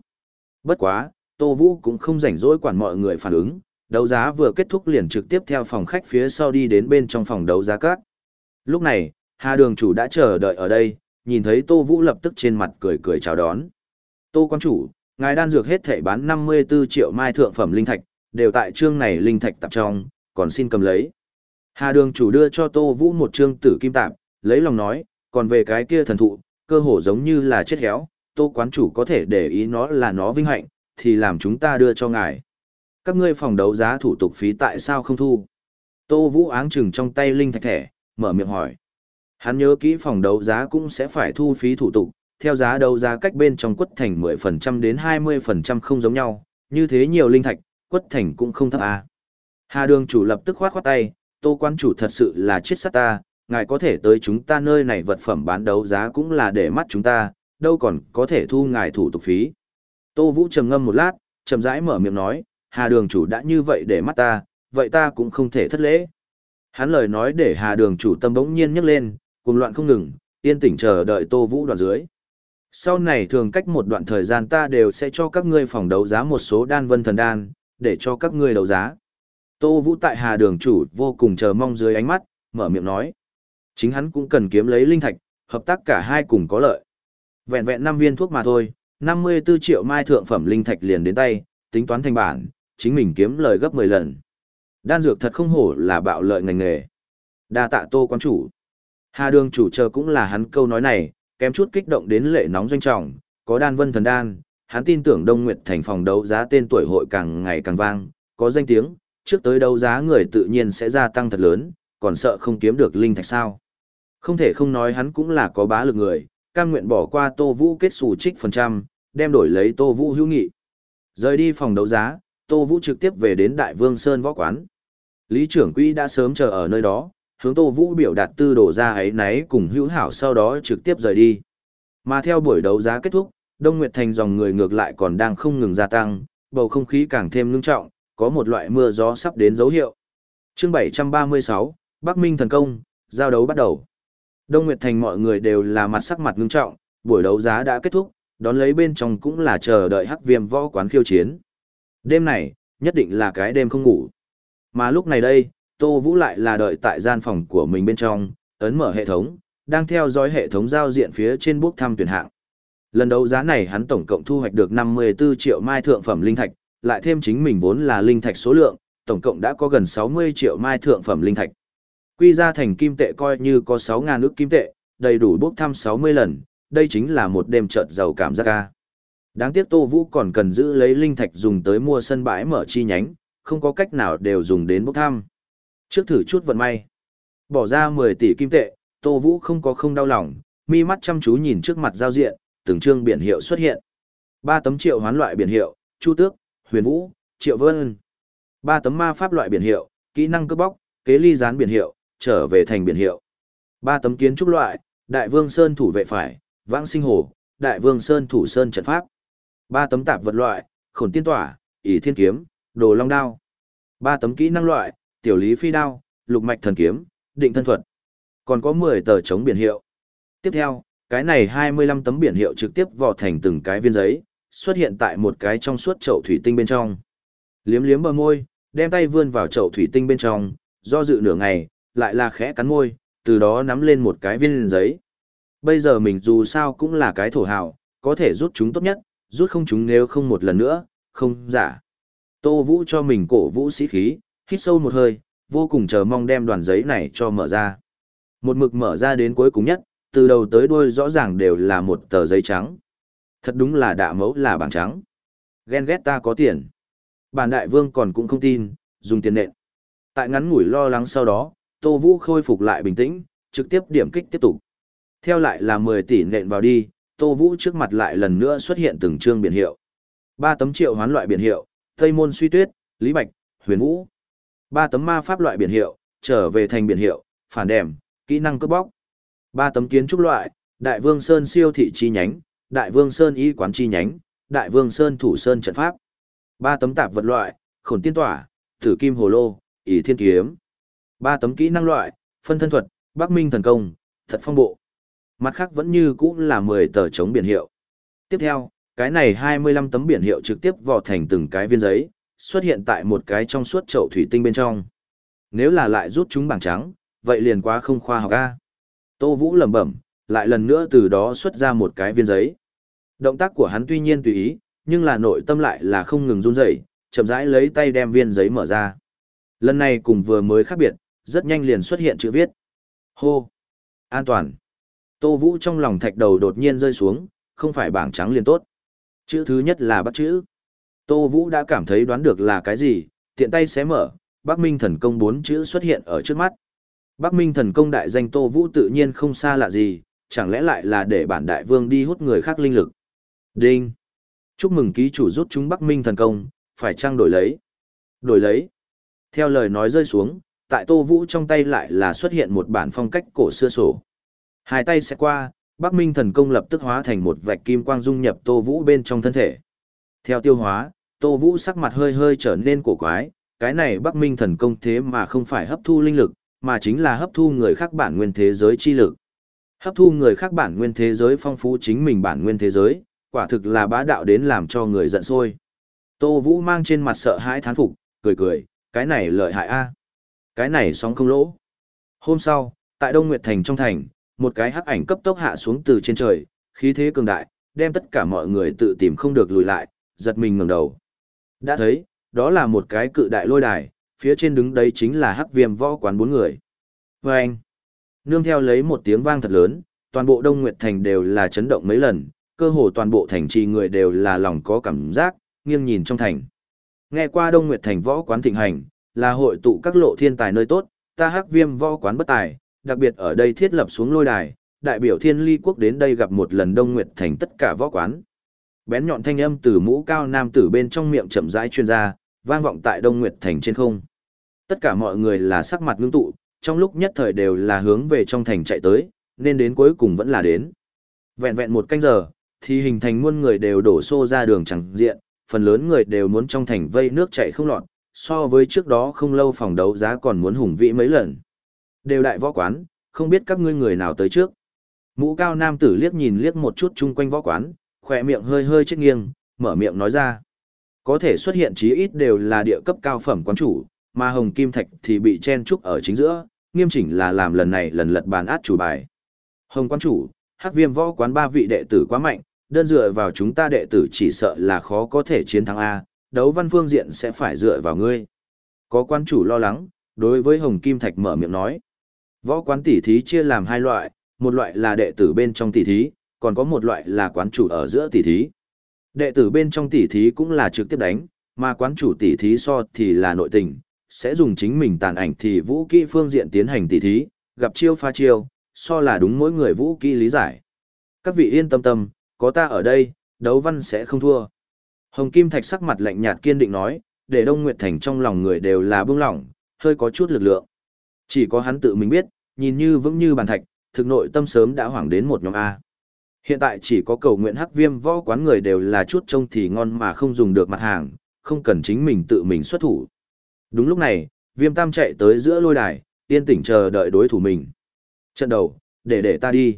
Bất quá, Tô Vũ cũng không rảnh rỗi quản mọi người phản ứng, đấu giá vừa kết thúc liền trực tiếp theo phòng khách phía sau đi đến bên trong phòng đấu giá các. Lúc này, Hà Đường chủ đã chờ đợi ở đây, nhìn thấy Tô Vũ lập tức trên mặt cười cười chào đón. Tô quan chủ, ngài đan dược hết thể bán 54 triệu mai thượng phẩm linh thạch, đều tại trương này linh thạch tập trong, còn xin cầm lấy. Hà Đường chủ đưa cho Tô Vũ một trương tử kim tạp, lấy lòng nói, còn về cái kia thần thụ, cơ hồ giống như là chết héo, Tô quán chủ có thể để ý nó là nó vinh hạnh, thì làm chúng ta đưa cho ngài. Các ngươi phòng đấu giá thủ tục phí tại sao không thu? Tô Vũ áng chừng trong tay linh thạch thẻ, mở miệng hỏi. Hắn nhớ kỹ phòng đấu giá cũng sẽ phải thu phí thủ tục, theo giá đấu giá cách bên trong quất thành 10% đến 20% không giống nhau, như thế nhiều linh thạch, quất thành cũng không thấp à. Hà đường chủ lập tức khoát khoát tay, tô quan chủ thật sự là chết sát ta, ngài có thể tới chúng ta nơi này vật phẩm bán đấu giá cũng là để mắt chúng ta, đâu còn có thể thu ngài thủ tục phí. Tô Vũ trầm ngâm một lát, chậm rãi mở miệng nói, Hà đường chủ đã như vậy để mắt ta, vậy ta cũng không thể thất lễ. Hắn lời nói để Hà đường chủ tâm bỗng nhiên nhấc lên, cùng loạn không ngừng, yên tĩnh chờ đợi Tô Vũ đoạn dưới. Sau này thường cách một đoạn thời gian ta đều sẽ cho các ngươi phòng đấu giá một số đan vân thần đan, để cho các ngươi đấu giá. Tô Vũ tại Hà Đường chủ vô cùng chờ mong dưới ánh mắt, mở miệng nói. Chính hắn cũng cần kiếm lấy linh thạch, hợp tác cả hai cùng có lợi. Vẹn vẹn năm viên thuốc mà thôi, 54 triệu mai thượng phẩm linh thạch liền đến tay, tính toán thành bản, chính mình kiếm lời gấp 10 lần. Đan dược thật không hổ là bạo lợi ngành nghề. Đa tạ Tô quán chủ. Hà Đường chủ chờ cũng là hắn câu nói này, kém chút kích động đến lệ nóng doanh trọng, có đan vân thần đan, hắn tin tưởng Đông Nguyệt thành phòng đấu giá tên tuổi hội càng ngày càng vang, có danh tiếng, trước tới đấu giá người tự nhiên sẽ gia tăng thật lớn, còn sợ không kiếm được linh thạch sao. Không thể không nói hắn cũng là có bá lực người, cam nguyện bỏ qua Tô Vũ kết xù trích phần trăm, đem đổi lấy Tô Vũ hữu nghị. Rời đi phòng đấu giá, Tô Vũ trực tiếp về đến Đại Vương Sơn võ quán. Lý trưởng quỹ đã sớm chờ ở nơi đó, hướng Tô Vũ biểu đạt tư đổ ra ấy náy cùng hữu hảo sau đó trực tiếp rời đi. Mà theo buổi đấu giá kết thúc, Đông Nguyệt Thành dòng người ngược lại còn đang không ngừng gia tăng, bầu không khí càng thêm ngưng trọng, có một loại mưa gió sắp đến dấu hiệu. Chương 736, Bắc Minh thần công, giao đấu bắt đầu. Đông Nguyệt Thành mọi người đều là mặt sắc mặt ngưng trọng, buổi đấu giá đã kết thúc, đón lấy bên trong cũng là chờ đợi Hắc Viêm võ quán khiêu chiến. Đêm này, nhất định là cái đêm không ngủ. Mà lúc này đây, Tô Vũ lại là đợi tại gian phòng của mình bên trong, ấn mở hệ thống, đang theo dõi hệ thống giao diện phía trên bốc thăm tuyển hạng. Lần đấu giá này hắn tổng cộng thu hoạch được 54 triệu mai thượng phẩm linh thạch, lại thêm chính mình vốn là linh thạch số lượng, tổng cộng đã có gần 60 triệu mai thượng phẩm linh thạch. Quy ra thành kim tệ coi như có 6.000 ước kim tệ, đầy đủ bốc thăm 60 lần, đây chính là một đêm chợt giàu cảm giác ca. Đáng tiếc Tô Vũ còn cần giữ lấy linh thạch dùng tới mua sân bãi mở chi nhánh, không có cách nào đều dùng đến bốc thăm. Trước thử chút vận may. Bỏ ra 10 tỷ kim tệ, Tô Vũ không có không đau lòng, mi mắt chăm chú nhìn trước mặt giao diện, từng chương biển hiệu xuất hiện. Ba tấm triệu hoán loại biển hiệu, Chu Tước, Huyền Vũ, Triệu Vân. Ba tấm ma pháp loại biển hiệu, kỹ năng cướp bóc, kế ly gián biển hiệu, trở về thành biển hiệu. Ba tấm kiến trúc loại, Đại Vương Sơn thủ vệ phải, Vãng Sinh Hồ, Đại Vương Sơn thủ sơn trận pháp. Ba tấm tạp vật loại, Khổn Tiên Tỏa, ỷ Thiên Kiếm, Đồ Long Đao. Ba tấm kỹ năng loại, Tiểu Lý Phi Đao, Lục Mạch Thần Kiếm, Định Thân Thuật. Còn có 10 tờ chống biển hiệu. Tiếp theo, cái này 25 tấm biển hiệu trực tiếp vò thành từng cái viên giấy, xuất hiện tại một cái trong suốt chậu thủy tinh bên trong. Liếm liếm bờ môi, đem tay vươn vào chậu thủy tinh bên trong, do dự nửa ngày, lại là khẽ cắn môi, từ đó nắm lên một cái viên giấy. Bây giờ mình dù sao cũng là cái thổ hào, có thể rút chúng tốt nhất, rút không chúng nếu không một lần nữa, không giả. Tô Vũ cho mình cổ vũ sĩ khí, hít sâu một hơi, vô cùng chờ mong đem đoàn giấy này cho mở ra. Một mực mở ra đến cuối cùng nhất, từ đầu tới đuôi rõ ràng đều là một tờ giấy trắng. Thật đúng là đạ mẫu là bảng trắng. Ghen ghét ta có tiền. Bản đại vương còn cũng không tin, dùng tiền nện. Tại ngắn ngủi lo lắng sau đó, Tô Vũ khôi phục lại bình tĩnh, trực tiếp điểm kích tiếp tục. Theo lại là 10 tỷ nện vào đi, Tô Vũ trước mặt lại lần nữa xuất hiện từng chương biển hiệu. ba tấm triệu hoán loại biển hiệu, Tây Môn Suy Tuyết, Lý Bạch, Huyền Vũ. ba tấm ma pháp loại biển hiệu, trở về thành biển hiệu, phản đèm, kỹ năng cướp bóc. ba tấm kiến trúc loại, Đại Vương Sơn siêu thị chi nhánh, Đại Vương Sơn y quán chi nhánh, Đại Vương Sơn thủ sơn trận pháp. ba tấm tạp vật loại, Khổn Tiên Tỏa, Tử Kim Hồ Lô, ỷ Thiên Kiếm ba tấm kỹ năng loại, Phân thân thuật, Bắc Minh thần công, Thật phong bộ. Mặt khác vẫn như cũng là 10 tờ chống biển hiệu. Tiếp theo, cái này 25 tấm biển hiệu trực tiếp vò thành từng cái viên giấy, xuất hiện tại một cái trong suốt chậu thủy tinh bên trong. Nếu là lại rút chúng bảng trắng, vậy liền quá không khoa học a. Tô Vũ lẩm bẩm, lại lần nữa từ đó xuất ra một cái viên giấy. Động tác của hắn tuy nhiên tùy ý, nhưng là nội tâm lại là không ngừng run rẩy, chậm rãi lấy tay đem viên giấy mở ra. Lần này cùng vừa mới khác biệt, rất nhanh liền xuất hiện chữ viết. Hô! An toàn! Tô Vũ trong lòng thạch đầu đột nhiên rơi xuống, không phải bảng trắng liền tốt. Chữ thứ nhất là bắt chữ. Tô Vũ đã cảm thấy đoán được là cái gì, tiện tay xé mở, Bắc Minh thần công bốn chữ xuất hiện ở trước mắt. Bắc Minh thần công đại danh Tô Vũ tự nhiên không xa lạ gì, chẳng lẽ lại là để bản đại vương đi hút người khác linh lực. Đinh! Chúc mừng ký chủ rút chúng Bắc Minh thần công, phải trang đổi lấy. Đổi lấy. Theo lời nói rơi xuống, tại Tô Vũ trong tay lại là xuất hiện một bản phong cách cổ xưa sổ. Hai tay sẽ qua, Bắc Minh thần công lập tức hóa thành một vạch kim quang dung nhập Tô Vũ bên trong thân thể. Theo tiêu hóa, Tô Vũ sắc mặt hơi hơi trở nên cổ quái, cái này Bắc Minh thần công thế mà không phải hấp thu linh lực, mà chính là hấp thu người khác bản nguyên thế giới chi lực. Hấp thu người khác bản nguyên thế giới phong phú chính mình bản nguyên thế giới, quả thực là bá đạo đến làm cho người giận sôi. Tô Vũ mang trên mặt sợ hãi thán phục, cười cười, cái này lợi hại a cái này sóng không lỗ. Hôm sau, tại Đông Nguyệt Thành trong thành, một cái hắc ảnh cấp tốc hạ xuống từ trên trời, khí thế cường đại, đem tất cả mọi người tự tìm không được lùi lại, giật mình ngẩng đầu. Đã thấy, đó là một cái cự đại lôi đài, phía trên đứng đấy chính là hắc viêm võ quán bốn người. Và anh, nương theo lấy một tiếng vang thật lớn, toàn bộ Đông Nguyệt Thành đều là chấn động mấy lần, cơ hồ toàn bộ thành trì người đều là lòng có cảm giác, nghiêng nhìn trong thành. Nghe qua Đông Nguyệt Thành võ quán thịnh hành, là hội tụ các lộ thiên tài nơi tốt, ta hắc viêm võ quán bất tài, đặc biệt ở đây thiết lập xuống lôi đài, đại biểu thiên ly quốc đến đây gặp một lần Đông Nguyệt Thành tất cả võ quán. Bén nhọn thanh âm từ mũ cao nam tử bên trong miệng chậm rãi chuyên ra, vang vọng tại Đông Nguyệt Thành trên không. Tất cả mọi người là sắc mặt ngưng tụ, trong lúc nhất thời đều là hướng về trong thành chạy tới, nên đến cuối cùng vẫn là đến. Vẹn vẹn một canh giờ, thì hình thành muôn người đều đổ xô ra đường chẳng diện, phần lớn người đều muốn trong thành vây nước chạy không lọt, so với trước đó không lâu phòng đấu giá còn muốn hùng vĩ mấy lần. Đều đại võ quán, không biết các ngươi người nào tới trước. Mũ cao nam tử liếc nhìn liếc một chút chung quanh võ quán, khỏe miệng hơi hơi chết nghiêng, mở miệng nói ra. Có thể xuất hiện chí ít đều là địa cấp cao phẩm quán chủ, mà hồng kim thạch thì bị chen trúc ở chính giữa, nghiêm chỉnh là làm lần này lần lật bàn át chủ bài. Hồng quán chủ, hắc viêm võ quán ba vị đệ tử quá mạnh, đơn dựa vào chúng ta đệ tử chỉ sợ là khó có thể chiến thắng A, đấu văn phương diện sẽ phải dựa vào ngươi. Có quan chủ lo lắng, đối với Hồng Kim Thạch mở miệng nói. Võ quán tỷ thí chia làm hai loại, một loại là đệ tử bên trong tỷ thí, còn có một loại là quán chủ ở giữa tỷ thí. Đệ tử bên trong tỷ thí cũng là trực tiếp đánh, mà quán chủ tỷ thí so thì là nội tình, sẽ dùng chính mình tàn ảnh thì vũ kỹ phương diện tiến hành tỷ thí, gặp chiêu pha chiêu, so là đúng mỗi người vũ kỹ lý giải. Các vị yên tâm tâm, có ta ở đây, đấu văn sẽ không thua. Hồng Kim Thạch sắc mặt lạnh nhạt kiên định nói, để Đông Nguyệt Thành trong lòng người đều là bưng lỏng, hơi có chút lực lượng. Chỉ có hắn tự mình biết, nhìn như vững như bàn thạch, thực nội tâm sớm đã hoảng đến một nhóm A. Hiện tại chỉ có cầu nguyện hắc viêm võ quán người đều là chút trông thì ngon mà không dùng được mặt hàng, không cần chính mình tự mình xuất thủ. Đúng lúc này, viêm tam chạy tới giữa lôi đài, yên tĩnh chờ đợi đối thủ mình. Trận đầu, để để ta đi.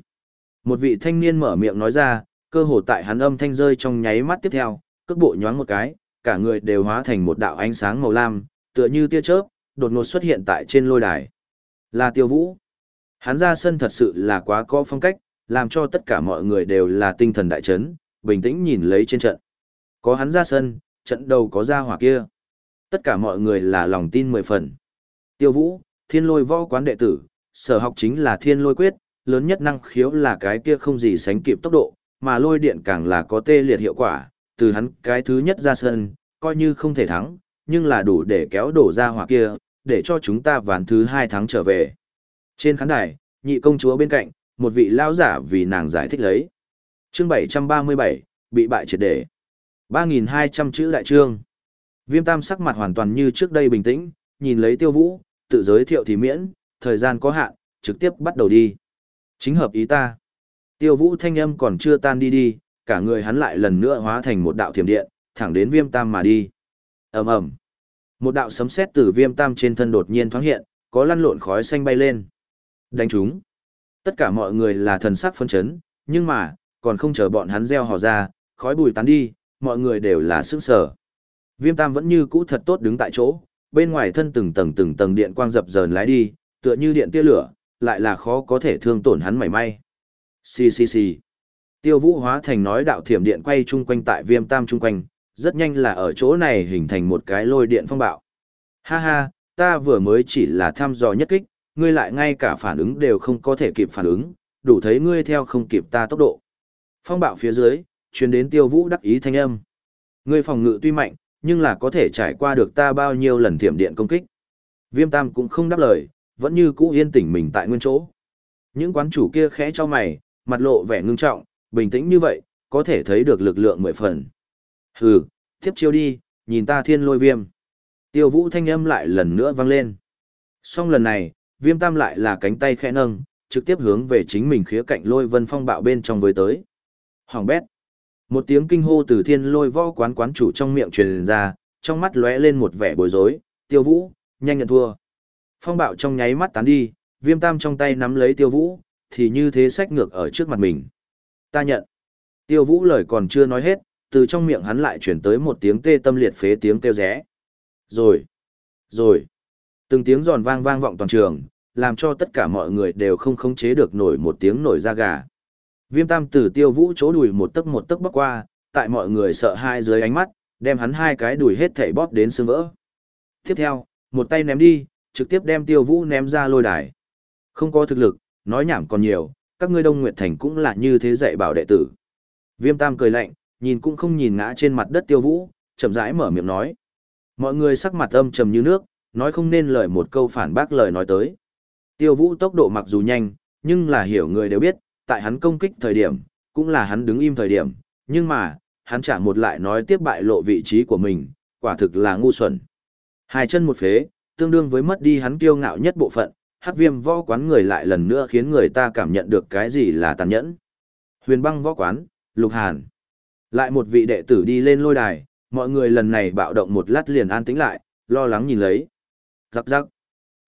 Một vị thanh niên mở miệng nói ra, cơ hồ tại hắn âm thanh rơi trong nháy mắt tiếp theo, cước bộ nhoáng một cái, cả người đều hóa thành một đạo ánh sáng màu lam, tựa như tia chớp, đột ngột xuất hiện tại trên lôi đài. Là Tiêu Vũ. Hắn ra sân thật sự là quá có phong cách, làm cho tất cả mọi người đều là tinh thần đại chấn, bình tĩnh nhìn lấy trên trận. Có hắn ra sân, trận đầu có ra hỏa kia. Tất cả mọi người là lòng tin mười phần. Tiêu Vũ, thiên lôi võ quán đệ tử, sở học chính là thiên lôi quyết, lớn nhất năng khiếu là cái kia không gì sánh kịp tốc độ, mà lôi điện càng là có tê liệt hiệu quả, từ hắn cái thứ nhất ra sân, coi như không thể thắng, nhưng là đủ để kéo đổ ra hỏa kia, để cho chúng ta ván thứ hai thắng trở về. Trên khán đài, nhị công chúa bên cạnh, một vị lao giả vì nàng giải thích lấy. Chương 737, bị bại triệt để. 3.200 chữ đại trương. Viêm tam sắc mặt hoàn toàn như trước đây bình tĩnh, nhìn lấy tiêu vũ, tự giới thiệu thì miễn, thời gian có hạn, trực tiếp bắt đầu đi. Chính hợp ý ta. Tiêu vũ thanh âm còn chưa tan đi đi, cả người hắn lại lần nữa hóa thành một đạo thiểm điện, thẳng đến viêm tam mà đi. ầm ầm Một đạo sấm sét từ viêm tam trên thân đột nhiên thoáng hiện, có lăn lộn khói xanh bay lên. Đánh chúng. Tất cả mọi người là thần sắc phân chấn, nhưng mà, còn không chờ bọn hắn gieo hò ra, khói bùi tán đi, mọi người đều là sững sờ. Viêm tam vẫn như cũ thật tốt đứng tại chỗ, bên ngoài thân từng tầng từng tầng điện quang dập dờn lái đi, tựa như điện tia lửa, lại là khó có thể thương tổn hắn mảy may. Xì xì xì. Tiêu vũ hóa thành nói đạo thiểm điện quay chung quanh tại viêm tam chung quanh, rất nhanh là ở chỗ này hình thành một cái lôi điện phong bạo. Ha ha, ta vừa mới chỉ là thăm dò nhất kích, ngươi lại ngay cả phản ứng đều không có thể kịp phản ứng, đủ thấy ngươi theo không kịp ta tốc độ. Phong bạo phía dưới, truyền đến tiêu vũ đắc ý thanh âm. Ngươi phòng ngự tuy mạnh, nhưng là có thể trải qua được ta bao nhiêu lần thiểm điện công kích. Viêm tam cũng không đáp lời, vẫn như cũ yên tĩnh mình tại nguyên chỗ. Những quán chủ kia khẽ cho mày, mặt lộ vẻ ngưng trọng, bình tĩnh như vậy, có thể thấy được lực lượng mười phần. Hừ, tiếp chiêu đi, nhìn ta thiên lôi viêm. Tiêu vũ thanh âm lại lần nữa vang lên. Song lần này, viêm tam lại là cánh tay khẽ nâng, trực tiếp hướng về chính mình khía cạnh lôi vân phong bạo bên trong với tới. Hoàng bét. Một tiếng kinh hô từ thiên lôi võ quán quán chủ trong miệng truyền ra, trong mắt lóe lên một vẻ bối rối, tiêu vũ, nhanh nhận thua. Phong bạo trong nháy mắt tán đi, viêm tam trong tay nắm lấy tiêu vũ, thì như thế sách ngược ở trước mặt mình. Ta nhận. Tiêu vũ lời còn chưa nói hết, từ trong miệng hắn lại chuyển tới một tiếng tê tâm liệt phế tiếng kêu rẽ. Rồi. Rồi. Từng tiếng giòn vang vang vọng toàn trường, làm cho tất cả mọi người đều không khống chế được nổi một tiếng nổi da gà. Viêm tam từ tiêu vũ chỗ đùi một tấc một tấc bắc qua, tại mọi người sợ hai dưới ánh mắt, đem hắn hai cái đùi hết thảy bóp đến sưng vỡ. Tiếp theo, một tay ném đi, trực tiếp đem tiêu vũ ném ra lôi đài. Không có thực lực, nói nhảm còn nhiều, các ngươi Đông Nguyệt Thành cũng là như thế dạy bảo đệ tử. Viêm Tam cười lạnh, nhìn cũng không nhìn ngã trên mặt đất Tiêu Vũ, chậm rãi mở miệng nói. Mọi người sắc mặt âm trầm như nước, nói không nên lời một câu phản bác lời nói tới. Tiêu Vũ tốc độ mặc dù nhanh, nhưng là hiểu người đều biết, tại hắn công kích thời điểm, cũng là hắn đứng im thời điểm, nhưng mà, hắn trả một lại nói tiếp bại lộ vị trí của mình, quả thực là ngu xuẩn. Hai chân một phế, tương đương với mất đi hắn kiêu ngạo nhất bộ phận, hắc viêm võ quán người lại lần nữa khiến người ta cảm nhận được cái gì là tàn nhẫn. Huyền băng võ quán, Lục Hàn. Lại một vị đệ tử đi lên lôi đài, mọi người lần này bạo động một lát liền an tĩnh lại, lo lắng nhìn lấy. Giặc giặc.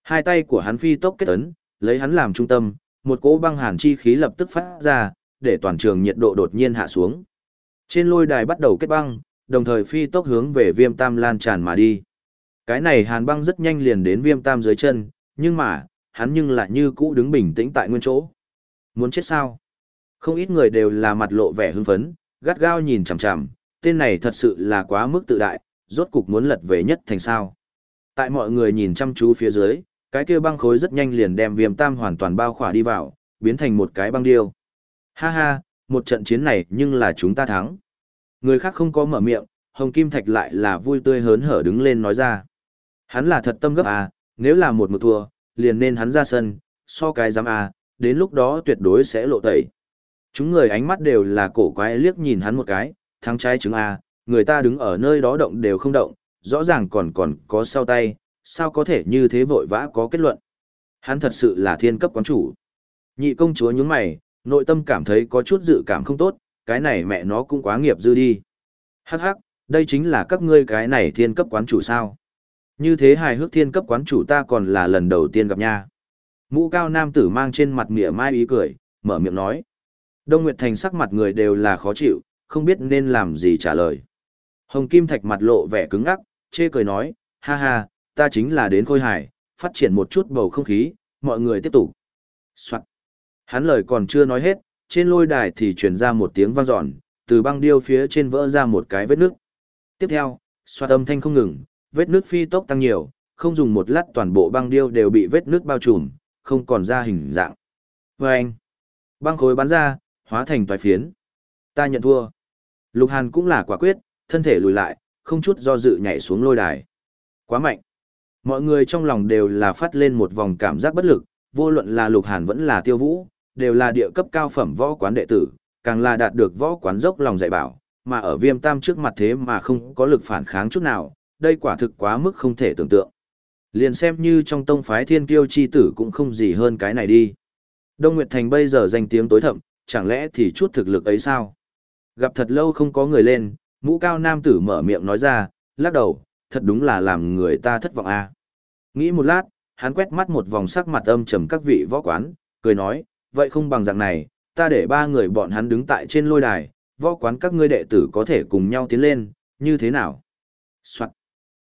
Hai tay của hắn phi tốc kết ấn, lấy hắn làm trung tâm, một cỗ băng hàn chi khí lập tức phát ra, để toàn trường nhiệt độ đột nhiên hạ xuống. Trên lôi đài bắt đầu kết băng, đồng thời phi tốc hướng về viêm tam lan tràn mà đi. Cái này hàn băng rất nhanh liền đến viêm tam dưới chân, nhưng mà, hắn nhưng lại như cũ đứng bình tĩnh tại nguyên chỗ. Muốn chết sao? Không ít người đều là mặt lộ vẻ hưng phấn, gắt gao nhìn chằm chằm, tên này thật sự là quá mức tự đại, rốt cục muốn lật về nhất thành sao. Tại mọi người nhìn chăm chú phía dưới, cái kia băng khối rất nhanh liền đem viêm tam hoàn toàn bao khỏa đi vào, biến thành một cái băng điêu. Ha ha, một trận chiến này nhưng là chúng ta thắng. Người khác không có mở miệng, Hồng Kim Thạch lại là vui tươi hớn hở đứng lên nói ra. Hắn là thật tâm gấp à, nếu là một một thua, liền nên hắn ra sân, so cái giám à, đến lúc đó tuyệt đối sẽ lộ tẩy. Chúng người ánh mắt đều là cổ quái liếc nhìn hắn một cái, thắng trái chứng à, người ta đứng ở nơi đó động đều không động, rõ ràng còn còn có sau tay, sao có thể như thế vội vã có kết luận. Hắn thật sự là thiên cấp quán chủ. Nhị công chúa nhướng mày, nội tâm cảm thấy có chút dự cảm không tốt, cái này mẹ nó cũng quá nghiệp dư đi. Hắc hắc, đây chính là các ngươi cái này thiên cấp quán chủ sao. Như thế hài hước thiên cấp quán chủ ta còn là lần đầu tiên gặp nha. Mũ cao nam tử mang trên mặt mỉa mai ý cười, mở miệng nói. Đông Nguyệt Thành sắc mặt người đều là khó chịu, không biết nên làm gì trả lời. Hồng Kim Thạch mặt lộ vẻ cứng ngắc, chê cười nói, ha ha, ta chính là đến khôi hài, phát triển một chút bầu không khí, mọi người tiếp tục. Soạn. Hắn lời còn chưa nói hết, trên lôi đài thì truyền ra một tiếng vang dọn, từ băng điêu phía trên vỡ ra một cái vết nước. Tiếp theo, soạt âm thanh không ngừng, vết nước phi tốc tăng nhiều, không dùng một lát toàn bộ băng điêu đều bị vết nước bao trùm, không còn ra hình dạng. Và anh, băng khối bắn ra, hóa thành toài phiến. Ta nhận thua. Lục Hàn cũng là quả quyết, thân thể lùi lại, không chút do dự nhảy xuống lôi đài. Quá mạnh. Mọi người trong lòng đều là phát lên một vòng cảm giác bất lực, vô luận là Lục Hàn vẫn là Tiêu Vũ, đều là địa cấp cao phẩm võ quán đệ tử, càng là đạt được võ quán dốc lòng dạy bảo, mà ở viêm tam trước mặt thế mà không có lực phản kháng chút nào, đây quả thực quá mức không thể tưởng tượng. Liền xem như trong tông phái thiên kiêu chi tử cũng không gì hơn cái này đi. Đông Nguyệt Thành bây giờ danh tiếng tối thậm, chẳng lẽ thì chút thực lực ấy sao? Gặp thật lâu không có người lên, mũ cao nam tử mở miệng nói ra, lắc đầu, thật đúng là làm người ta thất vọng a. À. Nghĩ một lát, hắn quét mắt một vòng sắc mặt âm trầm các vị võ quán, cười nói, vậy không bằng dạng này, ta để ba người bọn hắn đứng tại trên lôi đài, võ quán các ngươi đệ tử có thể cùng nhau tiến lên, như thế nào? Soạn.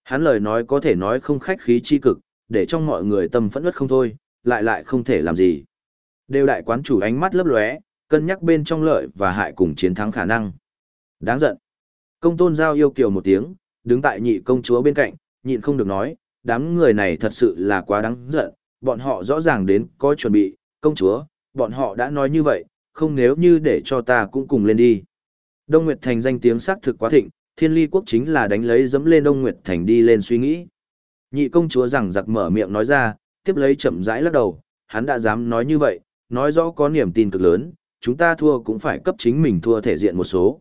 Hắn lời nói có thể nói không khách khí chi cực, để trong mọi người tâm phẫn nứt không thôi, lại lại không thể làm gì. Đều đại quán chủ ánh mắt lấp lóe, cân nhắc bên trong lợi và hại cùng chiến thắng khả năng. Đáng giận. Công tôn giao yêu kiều một tiếng, đứng tại nhị công chúa bên cạnh, nhịn không được nói, đám người này thật sự là quá đáng giận, bọn họ rõ ràng đến có chuẩn bị, công chúa, bọn họ đã nói như vậy, không nếu như để cho ta cũng cùng lên đi. Đông Nguyệt Thành danh tiếng xác thực quá thịnh, thiên ly quốc chính là đánh lấy dẫm lên Đông Nguyệt Thành đi lên suy nghĩ. Nhị công chúa rằng giặc mở miệng nói ra, tiếp lấy chậm rãi lắc đầu, hắn đã dám nói như vậy, nói rõ có niềm tin cực lớn, chúng ta thua cũng phải cấp chính mình thua thể diện một số.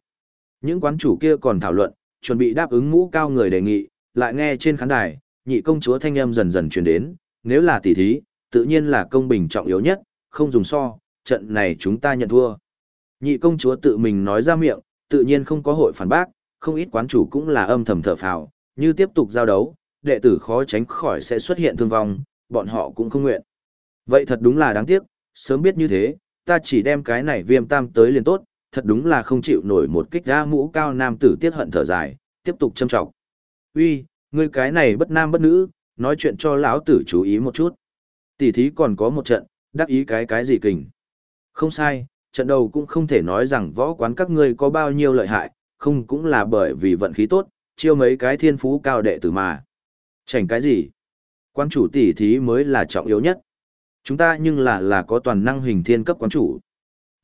Những quán chủ kia còn thảo luận, chuẩn bị đáp ứng mũ cao người đề nghị, lại nghe trên khán đài, nhị công chúa thanh âm dần dần truyền đến, nếu là tỷ thí, tự nhiên là công bình trọng yếu nhất, không dùng so, trận này chúng ta nhận thua. Nhị công chúa tự mình nói ra miệng, tự nhiên không có hội phản bác, không ít quán chủ cũng là âm thầm thở phào, như tiếp tục giao đấu, đệ tử khó tránh khỏi sẽ xuất hiện thương vong, bọn họ cũng không nguyện. Vậy thật đúng là đáng tiếc, sớm biết như thế, ta chỉ đem cái này viêm tam tới liền tốt, thật đúng là không chịu nổi một kích ra mũ cao nam tử tiết hận thở dài, tiếp tục châm trọng. Uy, ngươi cái này bất nam bất nữ, nói chuyện cho lão tử chú ý một chút. Tỷ thí còn có một trận, đắc ý cái cái gì kình. Không sai, trận đầu cũng không thể nói rằng võ quán các ngươi có bao nhiêu lợi hại, không cũng là bởi vì vận khí tốt, chiêu mấy cái thiên phú cao đệ tử mà. Chảnh cái gì? Quan chủ tỷ thí mới là trọng yếu nhất. Chúng ta nhưng là là có toàn năng hình thiên cấp quán chủ.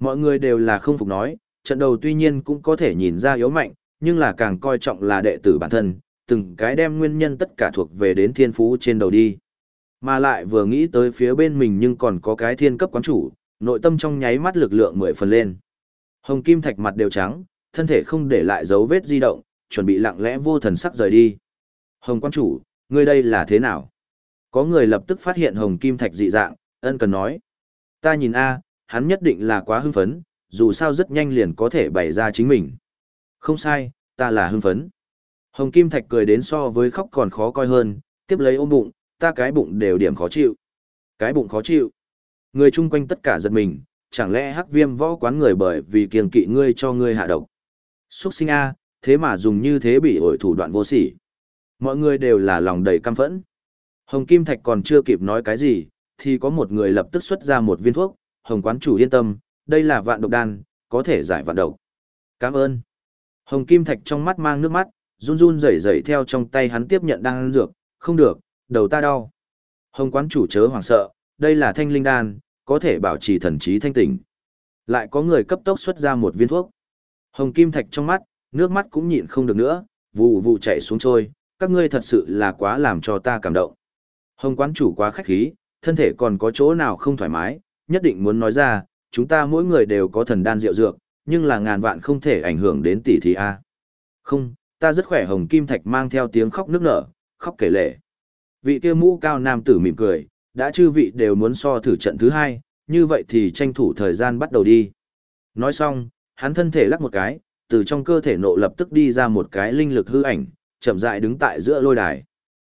Mọi người đều là không phục nói, trận đầu tuy nhiên cũng có thể nhìn ra yếu mạnh, nhưng là càng coi trọng là đệ tử bản thân, từng cái đem nguyên nhân tất cả thuộc về đến thiên phú trên đầu đi. Mà lại vừa nghĩ tới phía bên mình nhưng còn có cái thiên cấp quán chủ, nội tâm trong nháy mắt lực lượng mười phần lên. Hồng Kim Thạch mặt đều trắng, thân thể không để lại dấu vết di động, chuẩn bị lặng lẽ vô thần sắc rời đi. Hồng quan chủ, ngươi đây là thế nào? Có người lập tức phát hiện hồng kim thạch dị dạng, ân cần nói. Ta nhìn a, hắn nhất định là quá hưng phấn, dù sao rất nhanh liền có thể bày ra chính mình. Không sai, ta là hưng phấn. Hồng kim thạch cười đến so với khóc còn khó coi hơn, tiếp lấy ôm bụng, ta cái bụng đều điểm khó chịu. Cái bụng khó chịu. Người chung quanh tất cả giật mình, chẳng lẽ hắc viêm võ quán người bởi vì kiêng kỵ ngươi cho ngươi hạ độc. Xuất sinh A, thế mà dùng như thế bị ổi thủ đoạn vô sỉ. Mọi người đều là lòng đầy căm phẫn. Hồng Kim Thạch còn chưa kịp nói cái gì, thì có một người lập tức xuất ra một viên thuốc, Hồng quán chủ yên tâm, đây là vạn độc đan, có thể giải vạn độc. Cảm ơn. Hồng Kim Thạch trong mắt mang nước mắt, run run rẩy rẩy theo trong tay hắn tiếp nhận đan dược, không được, đầu ta đau. Hồng quán chủ chớ hoảng sợ, đây là thanh linh đan, có thể bảo trì thần trí thanh tỉnh. Lại có người cấp tốc xuất ra một viên thuốc. Hồng Kim Thạch trong mắt, nước mắt cũng nhịn không được nữa, vụ vụ chạy xuống trôi, các ngươi thật sự là quá làm cho ta cảm động. Hồng quán chủ quá khách khí, thân thể còn có chỗ nào không thoải mái, nhất định muốn nói ra, chúng ta mỗi người đều có thần đan rượu dược, nhưng là ngàn vạn không thể ảnh hưởng đến tỷ thí A. Không, ta rất khỏe Hồng Kim Thạch mang theo tiếng khóc nước nở, khóc kể lệ. Vị kia mũ cao nam tử mỉm cười, đã chư vị đều muốn so thử trận thứ hai, như vậy thì tranh thủ thời gian bắt đầu đi. Nói xong, hắn thân thể lắc một cái, từ trong cơ thể nộ lập tức đi ra một cái linh lực hư ảnh, chậm rãi đứng tại giữa lôi đài.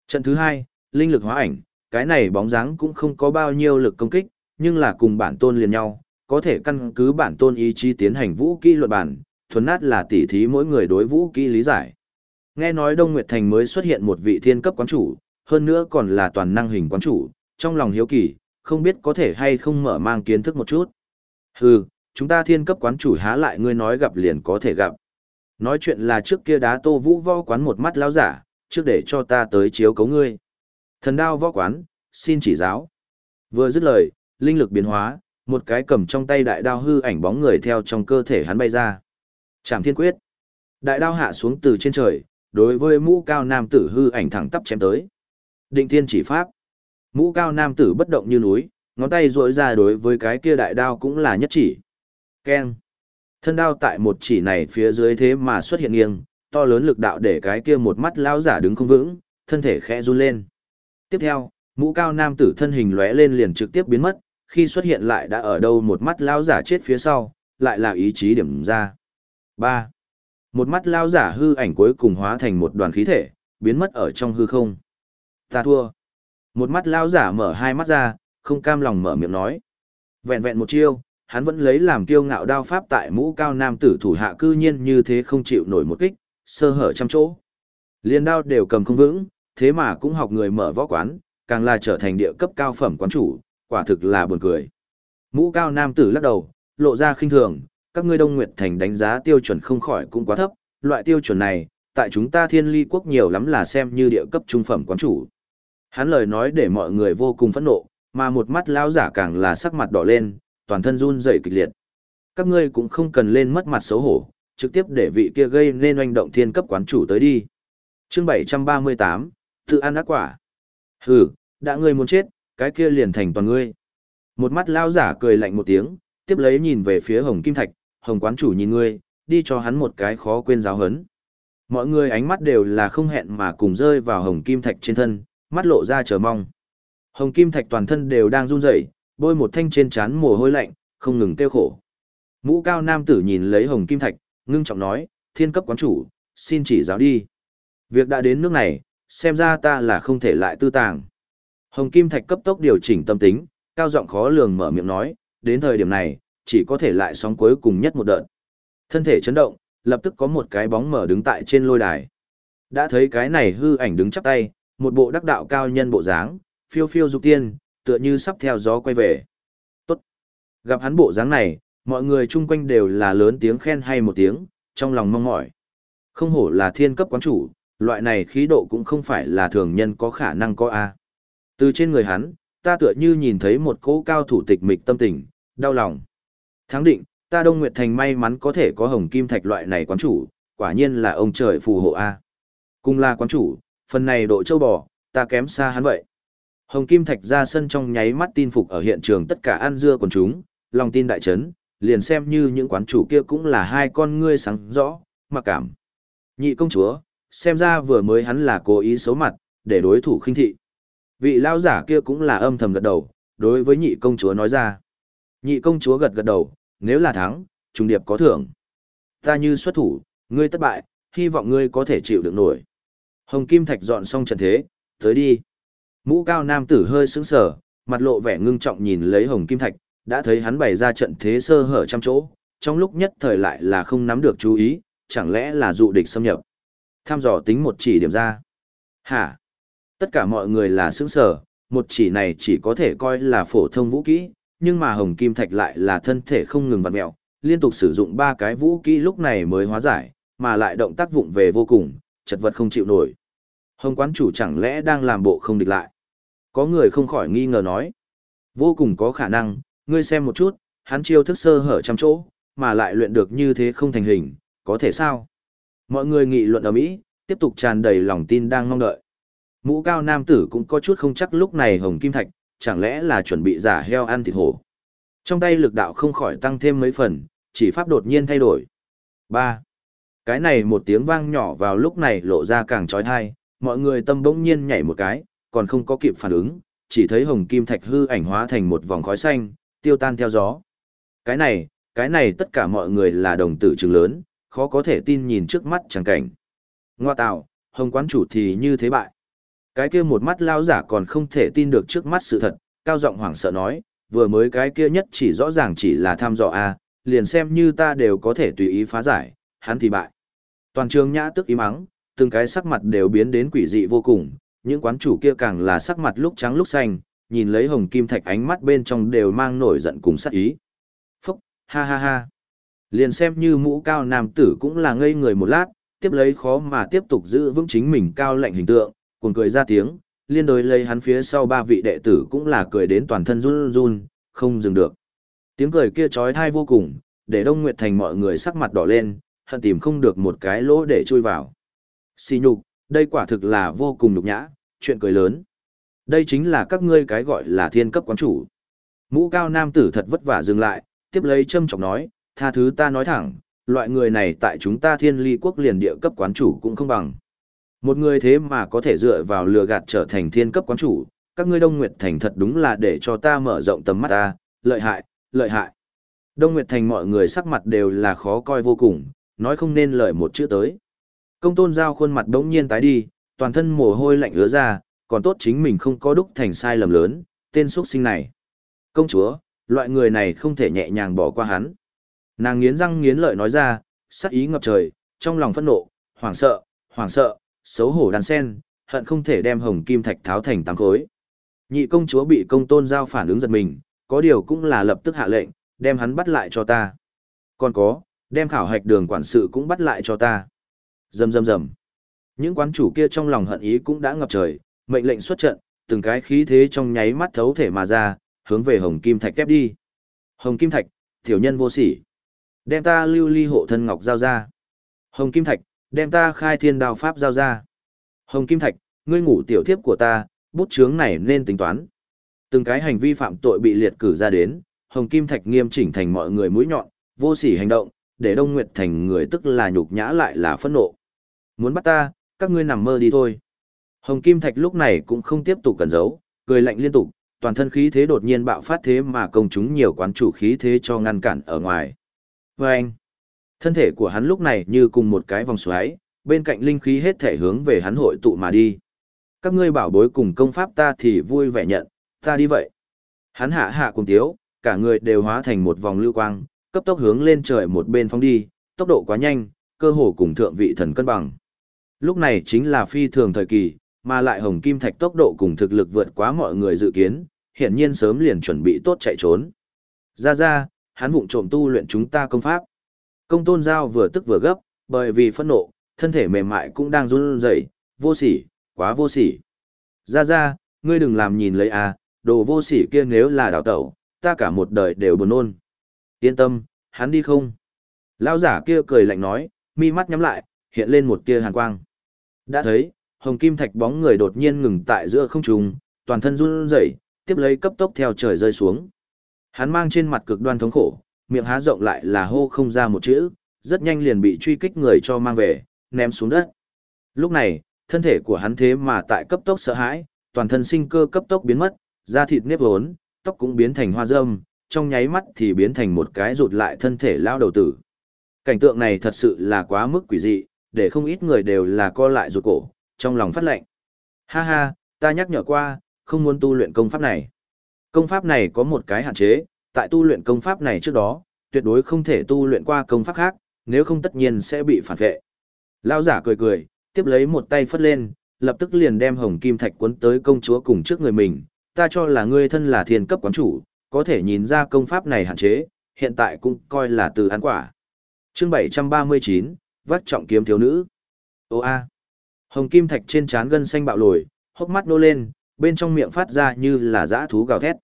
Trận thứ hai, linh lực hóa ảnh, cái này bóng dáng cũng không có bao nhiêu lực công kích, nhưng là cùng bản tôn liền nhau, có thể căn cứ bản tôn ý chí tiến hành vũ kỹ luật bản, thuần nát là tỉ thí mỗi người đối vũ kỹ lý giải. Nghe nói Đông Nguyệt Thành mới xuất hiện một vị thiên cấp quán chủ, hơn nữa còn là toàn năng hình quán chủ, trong lòng hiếu kỳ, không biết có thể hay không mở mang kiến thức một chút. Hừ, chúng ta thiên cấp quán chủ há lại ngươi nói gặp liền có thể gặp. Nói chuyện là trước kia đá tô vũ võ quán một mắt lão giả, trước để cho ta tới chiếu cấu ngươi. Thần đao võ quán, xin chỉ giáo. Vừa dứt lời, linh lực biến hóa, một cái cầm trong tay đại đao hư ảnh bóng người theo trong cơ thể hắn bay ra. Trảm thiên quyết. Đại đao hạ xuống từ trên trời, đối với mũ cao nam tử hư ảnh thẳng tắp chém tới. Định thiên chỉ pháp. Mũ cao nam tử bất động như núi, ngón tay rỗi ra đối với cái kia đại đao cũng là nhất chỉ. Keng. Thân đao tại một chỉ này phía dưới thế mà xuất hiện nghiêng, to lớn lực đạo để cái kia một mắt lão giả đứng không vững, thân thể khẽ run lên. Tiếp theo, mũ cao nam tử thân hình lóe lên liền trực tiếp biến mất, khi xuất hiện lại đã ở đâu một mắt lão giả chết phía sau, lại là ý chí điểm ra. ba Một mắt lão giả hư ảnh cuối cùng hóa thành một đoàn khí thể, biến mất ở trong hư không. Ta thua. Một mắt lão giả mở hai mắt ra, không cam lòng mở miệng nói. Vẹn vẹn một chiêu, hắn vẫn lấy làm kiêu ngạo đao pháp tại mũ cao nam tử thủ hạ cư nhiên như thế không chịu nổi một kích, sơ hở trăm chỗ. Liên đao đều cầm không vững, thế mà cũng học người mở võ quán, càng là trở thành địa cấp cao phẩm quán chủ, quả thực là buồn cười. Mũ cao nam tử lắc đầu, lộ ra khinh thường, các ngươi Đông Nguyệt Thành đánh giá tiêu chuẩn không khỏi cũng quá thấp, loại tiêu chuẩn này, tại chúng ta thiên ly quốc nhiều lắm là xem như địa cấp trung phẩm quán chủ. Hắn lời nói để mọi người vô cùng phẫn nộ, mà một mắt lão giả càng là sắc mặt đỏ lên, toàn thân run rẩy kịch liệt. Các ngươi cũng không cần lên mất mặt xấu hổ, trực tiếp để vị kia gây nên oanh động thiên cấp quán chủ tới đi. Chương 738, tự ăn ác quả. Hừ, đã ngươi muốn chết, cái kia liền thành toàn ngươi. Một mắt lao giả cười lạnh một tiếng, tiếp lấy nhìn về phía Hồng Kim Thạch, Hồng quán chủ nhìn ngươi, đi cho hắn một cái khó quên giáo hấn. Mọi người ánh mắt đều là không hẹn mà cùng rơi vào Hồng Kim Thạch trên thân, mắt lộ ra chờ mong. Hồng Kim Thạch toàn thân đều đang run rẩy, bôi một thanh trên trán mồ hôi lạnh, không ngừng tiêu khổ. Mũ cao nam tử nhìn lấy Hồng Kim Thạch, ngưng trọng nói, thiên cấp quán chủ, xin chỉ giáo đi. Việc đã đến nước này, xem ra ta là không thể lại tư tàng. Hồng Kim Thạch cấp tốc điều chỉnh tâm tính, cao giọng khó lường mở miệng nói, đến thời điểm này, chỉ có thể lại sóng cuối cùng nhất một đợt. Thân thể chấn động, lập tức có một cái bóng mở đứng tại trên lôi đài. Đã thấy cái này hư ảnh đứng chắp tay, một bộ đắc đạo cao nhân bộ dáng, phiêu phiêu dục tiên, tựa như sắp theo gió quay về. Tốt. Gặp hắn bộ dáng này, mọi người chung quanh đều là lớn tiếng khen hay một tiếng, trong lòng mong mỏi. Không hổ là thiên cấp quán chủ, loại này khí độ cũng không phải là thường nhân có khả năng có a. À. Từ trên người hắn, ta tựa như nhìn thấy một cỗ cao thủ tịch mịch tâm tình, đau lòng. Thắng định, ta Đông Nguyệt Thành may mắn có thể có hồng kim thạch loại này quán chủ, quả nhiên là ông trời phù hộ a. Cùng là quán chủ, phần này độ châu bò, ta kém xa hắn vậy. Hồng Kim Thạch ra sân trong nháy mắt tin phục ở hiện trường tất cả ăn dưa quần chúng, lòng tin đại chấn, liền xem như những quán chủ kia cũng là hai con ngươi sáng rõ, mặc cảm. Nhị công chúa, xem ra vừa mới hắn là cố ý xấu mặt, để đối thủ khinh thị. Vị lao giả kia cũng là âm thầm gật đầu, đối với nhị công chúa nói ra. Nhị công chúa gật gật đầu, nếu là thắng, trùng điệp có thưởng. Ta như xuất thủ, ngươi thất bại, hy vọng ngươi có thể chịu được nổi. Hồng Kim Thạch dọn xong trận thế, tới đi. Mũ cao nam tử hơi sững sờ, mặt lộ vẻ ngưng trọng nhìn lấy Hồng Kim Thạch, đã thấy hắn bày ra trận thế sơ hở trăm chỗ, trong lúc nhất thời lại là không nắm được chú ý, chẳng lẽ là dụ địch xâm nhập. Tham dò tính một chỉ điểm ra. Hả? Tất cả mọi người là sững sờ, một chỉ này chỉ có thể coi là phổ thông vũ kỹ, nhưng mà Hồng Kim Thạch lại là thân thể không ngừng vặn mẹo, liên tục sử dụng ba cái vũ kỹ lúc này mới hóa giải, mà lại động tác vụng về vô cùng, chật vật không chịu nổi. Hồng quán chủ chẳng lẽ đang làm bộ không địch lại? Có người không khỏi nghi ngờ nói. Vô cùng có khả năng, ngươi xem một chút, hắn chiêu thức sơ hở trăm chỗ, mà lại luyện được như thế không thành hình, có thể sao? Mọi người nghị luận ở Mỹ, tiếp tục tràn đầy lòng tin đang mong đợi. Mũ cao nam tử cũng có chút không chắc lúc này hồng kim thạch, chẳng lẽ là chuẩn bị giả heo ăn thịt hổ. Trong tay lực đạo không khỏi tăng thêm mấy phần, chỉ pháp đột nhiên thay đổi. 3. Cái này một tiếng vang nhỏ vào lúc này lộ ra càng trói thai, mọi người tâm bỗng nhiên nhảy một cái, còn không có kịp phản ứng, chỉ thấy hồng kim thạch hư ảnh hóa thành một vòng khói xanh, tiêu tan theo gió. Cái này, cái này tất cả mọi người là đồng tử trường lớn, khó có thể tin nhìn trước mắt chẳng cảnh. Ngoa tạo, hồng quán chủ thì như thế bại. Cái kia một mắt lao giả còn không thể tin được trước mắt sự thật, cao giọng hoảng sợ nói, vừa mới cái kia nhất chỉ rõ ràng chỉ là tham dò a, liền xem như ta đều có thể tùy ý phá giải, hắn thì bại. Toàn trường nhã tức im mắng, từng cái sắc mặt đều biến đến quỷ dị vô cùng, những quán chủ kia càng là sắc mặt lúc trắng lúc xanh, nhìn lấy hồng kim thạch ánh mắt bên trong đều mang nổi giận cùng sát ý. Phúc, ha ha ha. Liền xem như mũ cao nam tử cũng là ngây người một lát, tiếp lấy khó mà tiếp tục giữ vững chính mình cao lạnh hình tượng, cuồng cười ra tiếng, liên đối lấy hắn phía sau ba vị đệ tử cũng là cười đến toàn thân run run, không dừng được. Tiếng cười kia trói thai vô cùng, để Đông Nguyệt Thành mọi người sắc mặt đỏ lên, hận tìm không được một cái lỗ để chui vào. Xì nhục, đây quả thực là vô cùng nhục nhã, chuyện cười lớn. Đây chính là các ngươi cái gọi là thiên cấp quán chủ. Mũ cao nam tử thật vất vả dừng lại, tiếp lấy châm trọng nói, tha thứ ta nói thẳng, loại người này tại chúng ta thiên ly quốc liền địa cấp quán chủ cũng không bằng. Một người thế mà có thể dựa vào lừa gạt trở thành thiên cấp quán chủ, các ngươi Đông Nguyệt Thành thật đúng là để cho ta mở rộng tầm mắt ta, lợi hại, lợi hại. Đông Nguyệt Thành mọi người sắc mặt đều là khó coi vô cùng, nói không nên lời một chữ tới. Công tôn giao khuôn mặt đống nhiên tái đi, toàn thân mồ hôi lạnh ứa ra, còn tốt chính mình không có đúc thành sai lầm lớn, tên xuất sinh này. Công chúa, loại người này không thể nhẹ nhàng bỏ qua hắn. Nàng nghiến răng nghiến lợi nói ra, sắc ý ngập trời, trong lòng phẫn nộ, hoảng sợ, hoảng sợ, xấu hổ đàn sen, hận không thể đem hồng kim thạch tháo thành tám khối. Nhị công chúa bị công tôn giao phản ứng giật mình, có điều cũng là lập tức hạ lệnh, đem hắn bắt lại cho ta. Còn có, đem khảo hạch đường quản sự cũng bắt lại cho ta. Rầm rầm rầm. Những quán chủ kia trong lòng hận ý cũng đã ngập trời, mệnh lệnh xuất trận, từng cái khí thế trong nháy mắt thấu thể mà ra, hướng về Hồng Kim Thạch kép đi. Hồng Kim Thạch, tiểu nhân vô sỉ. Đem ta lưu ly hộ thân ngọc giao ra. Hồng Kim Thạch, đem ta khai thiên đao pháp giao ra. Hồng Kim Thạch, ngươi ngủ tiểu thiếp của ta, bút chướng này nên tính toán. Từng cái hành vi phạm tội bị liệt cử ra đến, Hồng Kim Thạch nghiêm chỉnh thành mọi người mũi nhọn, vô sỉ hành động, để Đông Nguyệt thành người tức là nhục nhã lại là phẫn nộ. Muốn bắt ta, các ngươi nằm mơ đi thôi. Hồng Kim Thạch lúc này cũng không tiếp tục cẩn giấu, cười lạnh liên tục, toàn thân khí thế đột nhiên bạo phát thế mà công chúng nhiều quán chủ khí thế cho ngăn cản ở ngoài. Và anh, thân thể của hắn lúc này như cùng một cái vòng xoáy, bên cạnh linh khí hết thể hướng về hắn hội tụ mà đi. Các ngươi bảo bối cùng công pháp ta thì vui vẻ nhận, ta đi vậy. Hắn hạ hạ cùng tiếu, cả người đều hóa thành một vòng lưu quang, cấp tốc hướng lên trời một bên phóng đi, tốc độ quá nhanh, cơ hồ cùng thượng vị thần cân bằng. Lúc này chính là phi thường thời kỳ, mà lại hồng kim thạch tốc độ cùng thực lực vượt quá mọi người dự kiến, hiện nhiên sớm liền chuẩn bị tốt chạy trốn. Ra ra, hắn vụng trộm tu luyện chúng ta công pháp. Công tôn giao vừa tức vừa gấp, bởi vì phẫn nộ, thân thể mềm mại cũng đang run rẩy, vô sỉ, quá vô sỉ. Ra ra, ngươi đừng làm nhìn lấy à, đồ vô sỉ kia nếu là đào tẩu, ta cả một đời đều buồn nôn. Yên tâm, hắn đi không? Lão giả kia cười lạnh nói, mi mắt nhắm lại, hiện lên một tia hàn quang. Đã thấy, hồng kim thạch bóng người đột nhiên ngừng tại giữa không trung, toàn thân run rẩy, tiếp lấy cấp tốc theo trời rơi xuống. Hắn mang trên mặt cực đoan thống khổ, miệng há rộng lại là hô không ra một chữ, rất nhanh liền bị truy kích người cho mang về, ném xuống đất. Lúc này, thân thể của hắn thế mà tại cấp tốc sợ hãi, toàn thân sinh cơ cấp tốc biến mất, da thịt nếp vốn, tóc cũng biến thành hoa râm, trong nháy mắt thì biến thành một cái rụt lại thân thể lao đầu tử. Cảnh tượng này thật sự là quá mức quỷ dị, để không ít người đều là co lại rụt cổ, trong lòng phát lệnh. Ha ha, ta nhắc nhở qua, không muốn tu luyện công pháp này. Công pháp này có một cái hạn chế, tại tu luyện công pháp này trước đó, tuyệt đối không thể tu luyện qua công pháp khác, nếu không tất nhiên sẽ bị phản vệ. Lao giả cười cười, tiếp lấy một tay phất lên, lập tức liền đem hồng kim thạch cuốn tới công chúa cùng trước người mình. Ta cho là ngươi thân là thiên cấp quán chủ, có thể nhìn ra công pháp này hạn chế, hiện tại cũng coi là từ án quả. Chương 739, vắt trọng kiếm thiếu nữ. Ô a. Hồng kim thạch trên trán gân xanh bạo lồi, hốc mắt nô lên, bên trong miệng phát ra như là dã thú gào thét.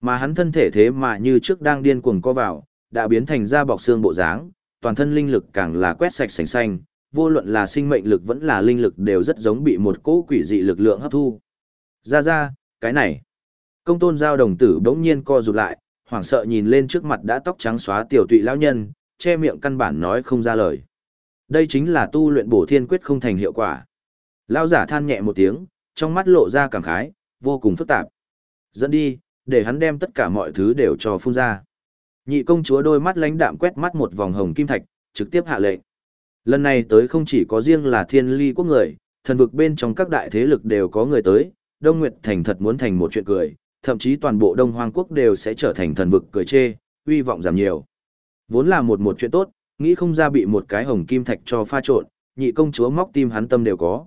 Mà hắn thân thể thế mà như trước đang điên cuồng co vào, đã biến thành da bọc xương bộ dáng, toàn thân linh lực càng là quét sạch sành xanh, vô luận là sinh mệnh lực vẫn là linh lực đều rất giống bị một cỗ quỷ dị lực lượng hấp thu. Ra ra, cái này. Công tôn giao đồng tử bỗng nhiên co rụt lại, hoảng sợ nhìn lên trước mặt đã tóc trắng xóa tiểu tụy lão nhân, che miệng căn bản nói không ra lời. Đây chính là tu luyện bổ thiên quyết không thành hiệu quả. Lão giả than nhẹ một tiếng, trong mắt lộ ra cảm khái, vô cùng phức tạp. Dẫn đi, để hắn đem tất cả mọi thứ đều cho phun ra. Nhị công chúa đôi mắt lãnh đạm quét mắt một vòng hồng kim thạch, trực tiếp hạ lệnh. Lần này tới không chỉ có riêng là thiên ly quốc người, thần vực bên trong các đại thế lực đều có người tới, Đông Nguyệt Thành thật muốn thành một chuyện cười, thậm chí toàn bộ Đông Hoang Quốc đều sẽ trở thành thần vực cười chê, uy vọng giảm nhiều. Vốn là một một chuyện tốt, nghĩ không ra bị một cái hồng kim thạch cho pha trộn, nhị công chúa móc tim hắn tâm đều có.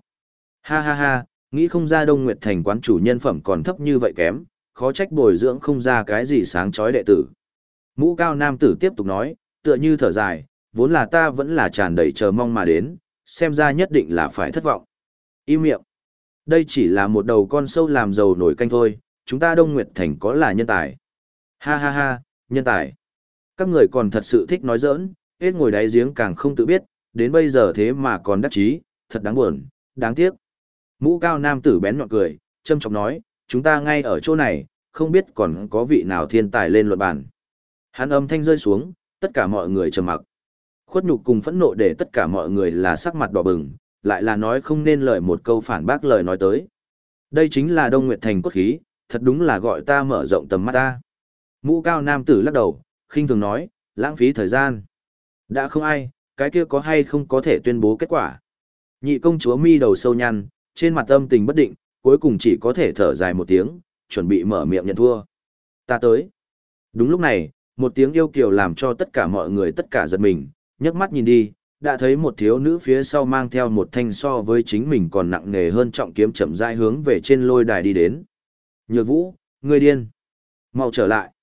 Ha ha ha, nghĩ không ra Đông Nguyệt Thành quán chủ nhân phẩm còn thấp như vậy kém, khó trách bồi dưỡng không ra cái gì sáng chói đệ tử. Mũ cao nam tử tiếp tục nói, tựa như thở dài, vốn là ta vẫn là tràn đầy chờ mong mà đến, xem ra nhất định là phải thất vọng. Im miệng. Đây chỉ là một đầu con sâu làm giàu nổi canh thôi, chúng ta Đông Nguyệt Thành có là nhân tài. Ha ha ha, nhân tài. Các người còn thật sự thích nói giỡn, hết ngồi đáy giếng càng không tự biết, đến bây giờ thế mà còn đắc chí, thật đáng buồn, đáng tiếc. Mũ cao nam tử bén nhọn cười, châm trọng nói, chúng ta ngay ở chỗ này, không biết còn có vị nào thiên tài lên luận bản. Hắn âm thanh rơi xuống, tất cả mọi người trầm mặc. Khuất nhục cùng phẫn nộ để tất cả mọi người là sắc mặt đỏ bừng, lại là nói không nên lời một câu phản bác lời nói tới. Đây chính là Đông Nguyệt Thành cốt khí, thật đúng là gọi ta mở rộng tầm mắt ta. Mũ cao nam tử lắc đầu, khinh thường nói, lãng phí thời gian. Đã không ai, cái kia có hay không có thể tuyên bố kết quả. Nhị công chúa mi đầu sâu nhăn, trên mặt âm tình bất định, cuối cùng chỉ có thể thở dài một tiếng, chuẩn bị mở miệng nhận thua. Ta tới. Đúng lúc này, một tiếng yêu kiều làm cho tất cả mọi người tất cả giật mình, nhấc mắt nhìn đi, đã thấy một thiếu nữ phía sau mang theo một thanh so với chính mình còn nặng nề hơn trọng kiếm chậm rãi hướng về trên lôi đài đi đến. Nhược vũ, người điên. mau trở lại.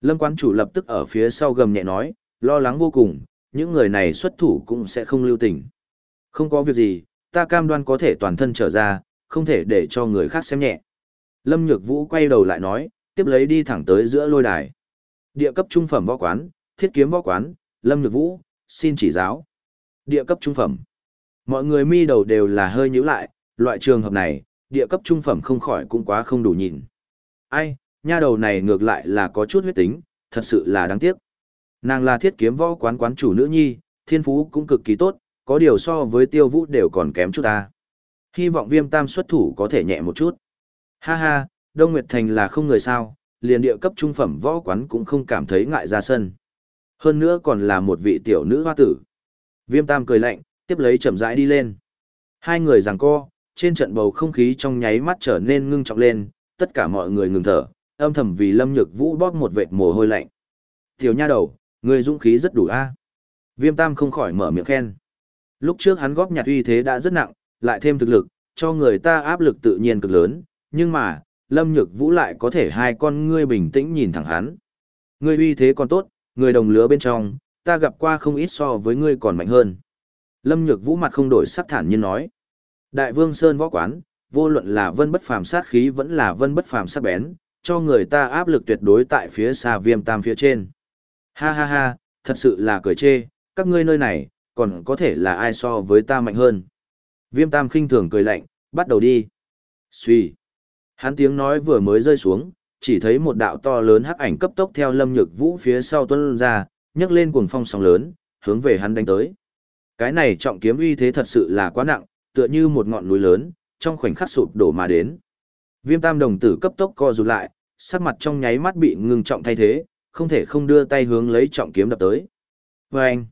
Lâm quán chủ lập tức ở phía sau gầm nhẹ nói, lo lắng vô cùng, những người này xuất thủ cũng sẽ không lưu tình. Không có việc gì, ta cam đoan có thể toàn thân trở ra, không thể để cho người khác xem nhẹ. Lâm Nhược Vũ quay đầu lại nói, tiếp lấy đi thẳng tới giữa lôi đài. Địa cấp trung phẩm võ quán, thiết kiếm võ quán, Lâm Nhược Vũ, xin chỉ giáo. Địa cấp trung phẩm. Mọi người mi đầu đều là hơi nhíu lại, loại trường hợp này, địa cấp trung phẩm không khỏi cũng quá không đủ nhìn. Ai, nha đầu này ngược lại là có chút huyết tính, thật sự là đáng tiếc. Nàng là thiết kiếm võ quán quán chủ nữ nhi, thiên phú cũng cực kỳ tốt, có điều so với tiêu vũ đều còn kém chút ta. Hy vọng viêm tam xuất thủ có thể nhẹ một chút. Ha ha, Đông Nguyệt Thành là không người sao, liền địa cấp trung phẩm võ quán cũng không cảm thấy ngại ra sân. Hơn nữa còn là một vị tiểu nữ hoa tử. Viêm tam cười lạnh, tiếp lấy chậm rãi đi lên. Hai người giằng co, trên trận bầu không khí trong nháy mắt trở nên ngưng trọng lên, tất cả mọi người ngừng thở, âm thầm vì Lâm Nhược Vũ bóp một vệt mồ hôi lạnh. Tiểu nha đầu, người dũng khí rất đủ a. Viêm Tam không khỏi mở miệng khen. Lúc trước hắn góp nhặt uy thế đã rất nặng, lại thêm thực lực, cho người ta áp lực tự nhiên cực lớn, nhưng mà, Lâm Nhược Vũ lại có thể hai con ngươi bình tĩnh nhìn thẳng hắn. Ngươi uy thế còn tốt, người đồng lứa bên trong, ta gặp qua không ít so với ngươi còn mạnh hơn. Lâm Nhược Vũ mặt không đổi sắc thản nhiên nói. Đại Vương Sơn võ quán, vô luận là vân bất phàm sát khí vẫn là vân bất phàm sắc bén, cho người ta áp lực tuyệt đối tại phía xa viêm tam phía trên. Ha ha ha, thật sự là cười chê, các ngươi nơi này, còn có thể là ai so với ta mạnh hơn. Viêm tam khinh thường cười lạnh, bắt đầu đi. Xuy. Hắn tiếng nói vừa mới rơi xuống, chỉ thấy một đạo to lớn hắc ảnh cấp tốc theo lâm nhược vũ phía sau tuân ra, nhấc lên cuồng phong sóng lớn, hướng về hắn đánh tới. Cái này trọng kiếm uy thế thật sự là quá nặng, tựa như một ngọn núi lớn, trong khoảnh khắc sụp đổ mà đến. Viêm tam đồng tử cấp tốc co rụt lại, sắc mặt trong nháy mắt bị ngưng trọng thay thế, không thể không đưa tay hướng lấy trọng kiếm đập tới. Và anh,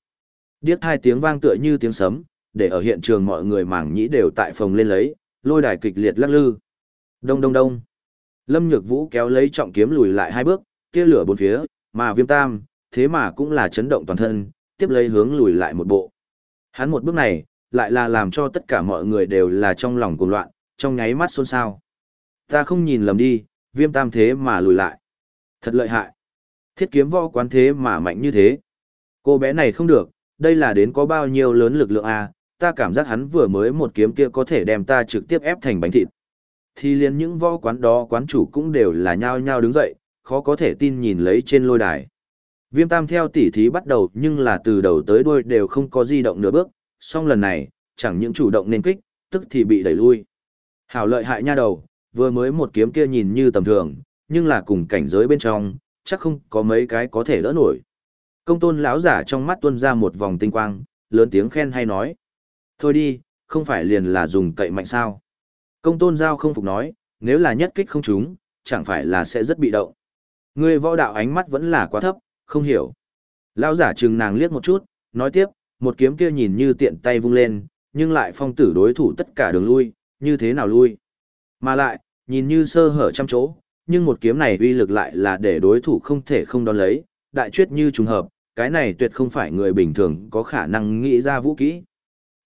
điếc hai tiếng vang tựa như tiếng sấm, để ở hiện trường mọi người mảng nhĩ đều tại phòng lên lấy, lôi đài kịch liệt lắc lư. Đông đông đông. Lâm Nhược Vũ kéo lấy trọng kiếm lùi lại hai bước, kia lửa bốn phía, mà Viêm Tam, thế mà cũng là chấn động toàn thân, tiếp lấy hướng lùi lại một bộ. Hắn một bước này, lại là làm cho tất cả mọi người đều là trong lòng cuồng loạn, trong nháy mắt xôn xao. Ta không nhìn lầm đi, Viêm Tam thế mà lùi lại. Thật lợi hại. Thiết kiếm võ quán thế mà mạnh như thế. Cô bé này không được, đây là đến có bao nhiêu lớn lực lượng à, ta cảm giác hắn vừa mới một kiếm kia có thể đem ta trực tiếp ép thành bánh thịt. Thì liền những võ quán đó quán chủ cũng đều là nhao nhao đứng dậy, khó có thể tin nhìn lấy trên lôi đài. Viêm tam theo tỉ thí bắt đầu nhưng là từ đầu tới đuôi đều không có di động nửa bước, song lần này, chẳng những chủ động nên kích, tức thì bị đẩy lui. Hảo lợi hại nha đầu, vừa mới một kiếm kia nhìn như tầm thường, nhưng là cùng cảnh giới bên trong, chắc không có mấy cái có thể đỡ nổi. Công tôn lão giả trong mắt tuôn ra một vòng tinh quang, lớn tiếng khen hay nói. Thôi đi, không phải liền là dùng cậy mạnh sao. Công tôn giao không phục nói, nếu là nhất kích không trúng, chẳng phải là sẽ rất bị động. Ngươi võ đạo ánh mắt vẫn là quá thấp, không hiểu. Lão giả trừng nàng liếc một chút, nói tiếp, một kiếm kia nhìn như tiện tay vung lên, nhưng lại phong tử đối thủ tất cả đường lui, như thế nào lui. Mà lại, nhìn như sơ hở trăm chỗ, nhưng một kiếm này uy lực lại là để đối thủ không thể không đón lấy, đại chuyết như trùng hợp, cái này tuyệt không phải người bình thường có khả năng nghĩ ra vũ kỹ.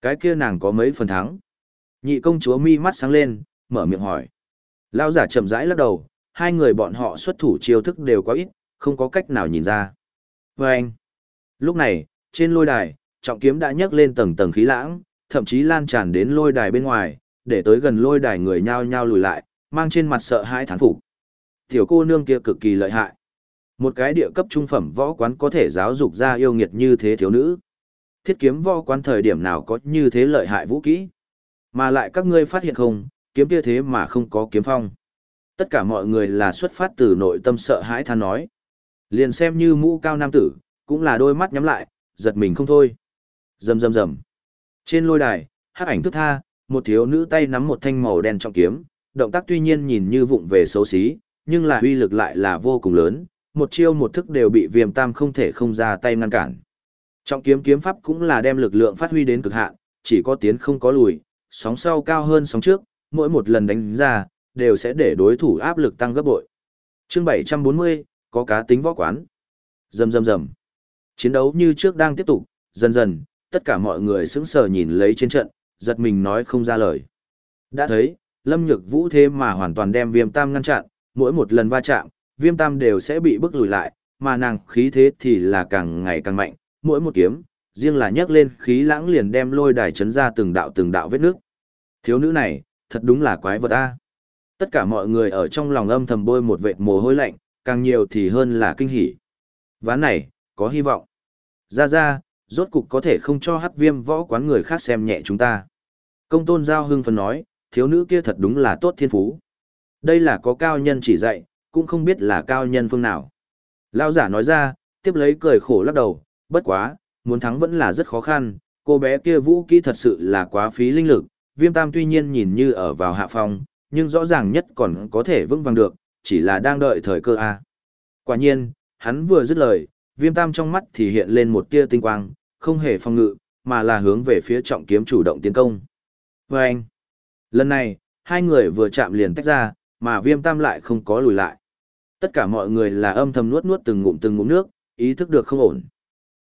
Cái kia nàng có mấy phần thắng. Nhị công chúa mi mắt sáng lên, mở miệng hỏi. Lao giả chậm rãi lắc đầu, hai người bọn họ xuất thủ chiêu thức đều quá ít, không có cách nào nhìn ra. Và anh, lúc này, trên lôi đài, trọng kiếm đã nhấc lên tầng tầng khí lãng, thậm chí lan tràn đến lôi đài bên ngoài, để tới gần lôi đài người nhao nhao lùi lại, mang trên mặt sợ hãi thán phục. Tiểu cô nương kia cực kỳ lợi hại. Một cái địa cấp trung phẩm võ quán có thể giáo dục ra yêu nghiệt như thế thiếu nữ. Thiết kiếm võ quán thời điểm nào có như thế lợi hại vũ kỹ. Mà lại các ngươi phát hiện không, kiếm kia thế mà không có kiếm phong. Tất cả mọi người là xuất phát từ nội tâm sợ hãi than nói. Liền xem như mũ cao nam tử, cũng là đôi mắt nhắm lại, giật mình không thôi. Rầm rầm rầm. Trên lôi đài, hắc ảnh thức tha, một thiếu nữ tay nắm một thanh màu đen trọng kiếm, động tác tuy nhiên nhìn như vụng về xấu xí, nhưng là uy lực lại là vô cùng lớn, một chiêu một thức đều bị viêm tam không thể không ra tay ngăn cản. Trọng kiếm kiếm pháp cũng là đem lực lượng phát huy đến cực hạn, chỉ có tiến không có lùi, sóng sau cao hơn sóng trước, mỗi một lần đánh ra, đều sẽ để đối thủ áp lực tăng gấp bội. Chương 740, có cá tính võ quán. Rầm rầm rầm. Chiến đấu như trước đang tiếp tục, dần dần, tất cả mọi người sững sờ nhìn lấy trên trận, giật mình nói không ra lời. Đã thấy, Lâm Nhược Vũ thế mà hoàn toàn đem Viêm Tam ngăn chặn, mỗi một lần va chạm, Viêm Tam đều sẽ bị bức lùi lại, mà nàng khí thế thì là càng ngày càng mạnh, mỗi một kiếm, riêng là nhấc lên khí lãng liền đem lôi đài chấn ra từng đạo từng đạo vết nước. Thiếu nữ này, thật đúng là quái vật a. Tất cả mọi người ở trong lòng âm thầm bôi một vệt mồ hôi lạnh, càng nhiều thì hơn là kinh hỉ. Ván này, có hy vọng. Ra ra, rốt cục có thể không cho hắc viêm võ quán người khác xem nhẹ chúng ta. Công tôn giao hưng phấn nói, thiếu nữ kia thật đúng là tốt thiên phú. Đây là có cao nhân chỉ dạy, cũng không biết là cao nhân phương nào. Lao giả nói ra, tiếp lấy cười khổ lắc đầu, bất quá, muốn thắng vẫn là rất khó khăn, cô bé kia vũ kỹ thật sự là quá phí linh lực, viêm tam tuy nhiên nhìn như ở vào hạ phong, nhưng rõ ràng nhất còn có thể vững vàng được, chỉ là đang đợi thời cơ A. Quả nhiên, hắn vừa dứt lời, viêm tam trong mắt thì hiện lên một tia tinh quang, không hề phong ngự, mà là hướng về phía trọng kiếm chủ động tiến công. Và anh, lần này, hai người vừa chạm liền tách ra, mà viêm tam lại không có lùi lại. Tất cả mọi người là âm thầm nuốt nuốt từng ngụm từng ngụm nước, ý thức được không ổn.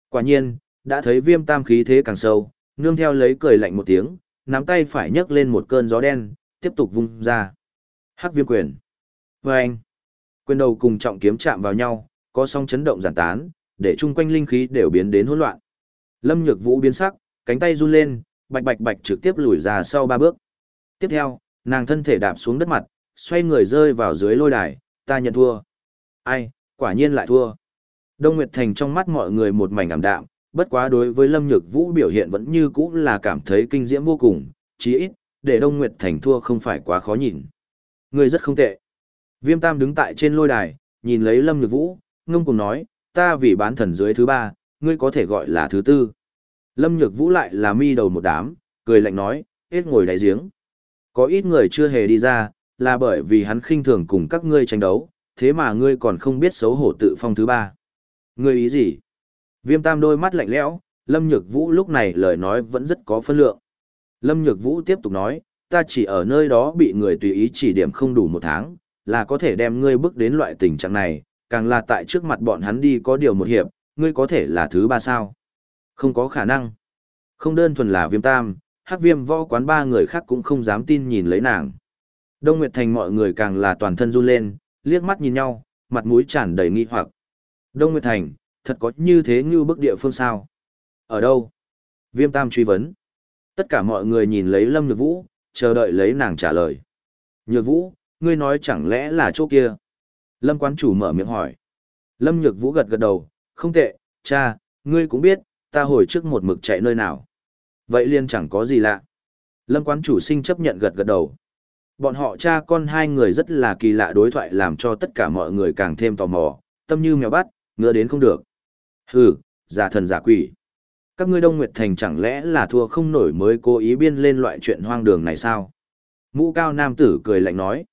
Quả nhiên, đã thấy viêm tam khí thế càng sâu, nương theo lấy cười lạnh một tiếng, nắm tay phải nhấc lên một cơn gió đen, tiếp tục vung ra. Hắc viêm quyền. Và anh, quyền đầu cùng trọng kiếm chạm vào nhau, có song chấn động giản tán, để chung quanh linh khí đều biến đến hỗn loạn. Lâm Nhược Vũ biến sắc, cánh tay run lên, bạch bạch bạch trực tiếp lùi ra sau ba bước. Tiếp theo, nàng thân thể đạp xuống đất mặt, xoay người rơi vào dưới lôi đài, ta nhận thua. Ai, quả nhiên lại thua. Đông Nguyệt Thành trong mắt mọi người một mảnh ảm đạm, bất quá đối với Lâm Nhược Vũ biểu hiện vẫn như cũ là cảm thấy kinh diễm vô cùng, chí ít, để Đông Nguyệt Thành thua không phải quá khó nhìn. Người rất không tệ. Viêm Tam đứng tại trên lôi đài, nhìn lấy Lâm Nhược Vũ, ngông cùng nói, ta vì bán thần dưới thứ ba, ngươi có thể gọi là thứ tư. Lâm Nhược Vũ lại là mi đầu một đám, cười lạnh nói, hết ngồi đáy giếng. Có ít người chưa hề đi ra, là bởi vì hắn khinh thường cùng các ngươi tranh đấu, thế mà ngươi còn không biết xấu hổ tự phong thứ ba. Ngươi ý gì? Viêm tam đôi mắt lạnh lẽo, Lâm Nhược Vũ lúc này lời nói vẫn rất có phân lượng. Lâm Nhược Vũ tiếp tục nói, ta chỉ ở nơi đó bị người tùy ý chỉ điểm không đủ một tháng, là có thể đem ngươi bước đến loại tình trạng này, càng là tại trước mặt bọn hắn đi có điều một hiệp, ngươi có thể là thứ ba sao. Không có khả năng. Không đơn thuần là viêm tam, hắc viêm võ quán ba người khác cũng không dám tin nhìn lấy nàng. Đông Nguyệt Thành mọi người càng là toàn thân run lên, liếc mắt nhìn nhau, mặt mũi tràn đầy nghi hoặc. Đông Nguyệt Thành, thật có như thế như bức địa phương sao? Ở đâu? Viêm Tam truy vấn. Tất cả mọi người nhìn lấy Lâm Nhược Vũ, chờ đợi lấy nàng trả lời. Nhược Vũ, ngươi nói chẳng lẽ là chỗ kia? Lâm quán chủ mở miệng hỏi. Lâm Nhược Vũ gật gật đầu, không tệ, cha, ngươi cũng biết, ta hồi trước một mực chạy nơi nào. Vậy liền chẳng có gì lạ. Lâm quán chủ sinh chấp nhận gật gật đầu. Bọn họ cha con hai người rất là kỳ lạ đối thoại làm cho tất cả mọi người càng thêm tò mò, tâm như mèo bắt, ngứa đến không được. Hừ, giả thần giả quỷ. Các ngươi Đông Nguyệt Thành chẳng lẽ là thua không nổi mới cố ý biên lên loại chuyện hoang đường này sao? Mũ cao nam tử cười lạnh nói.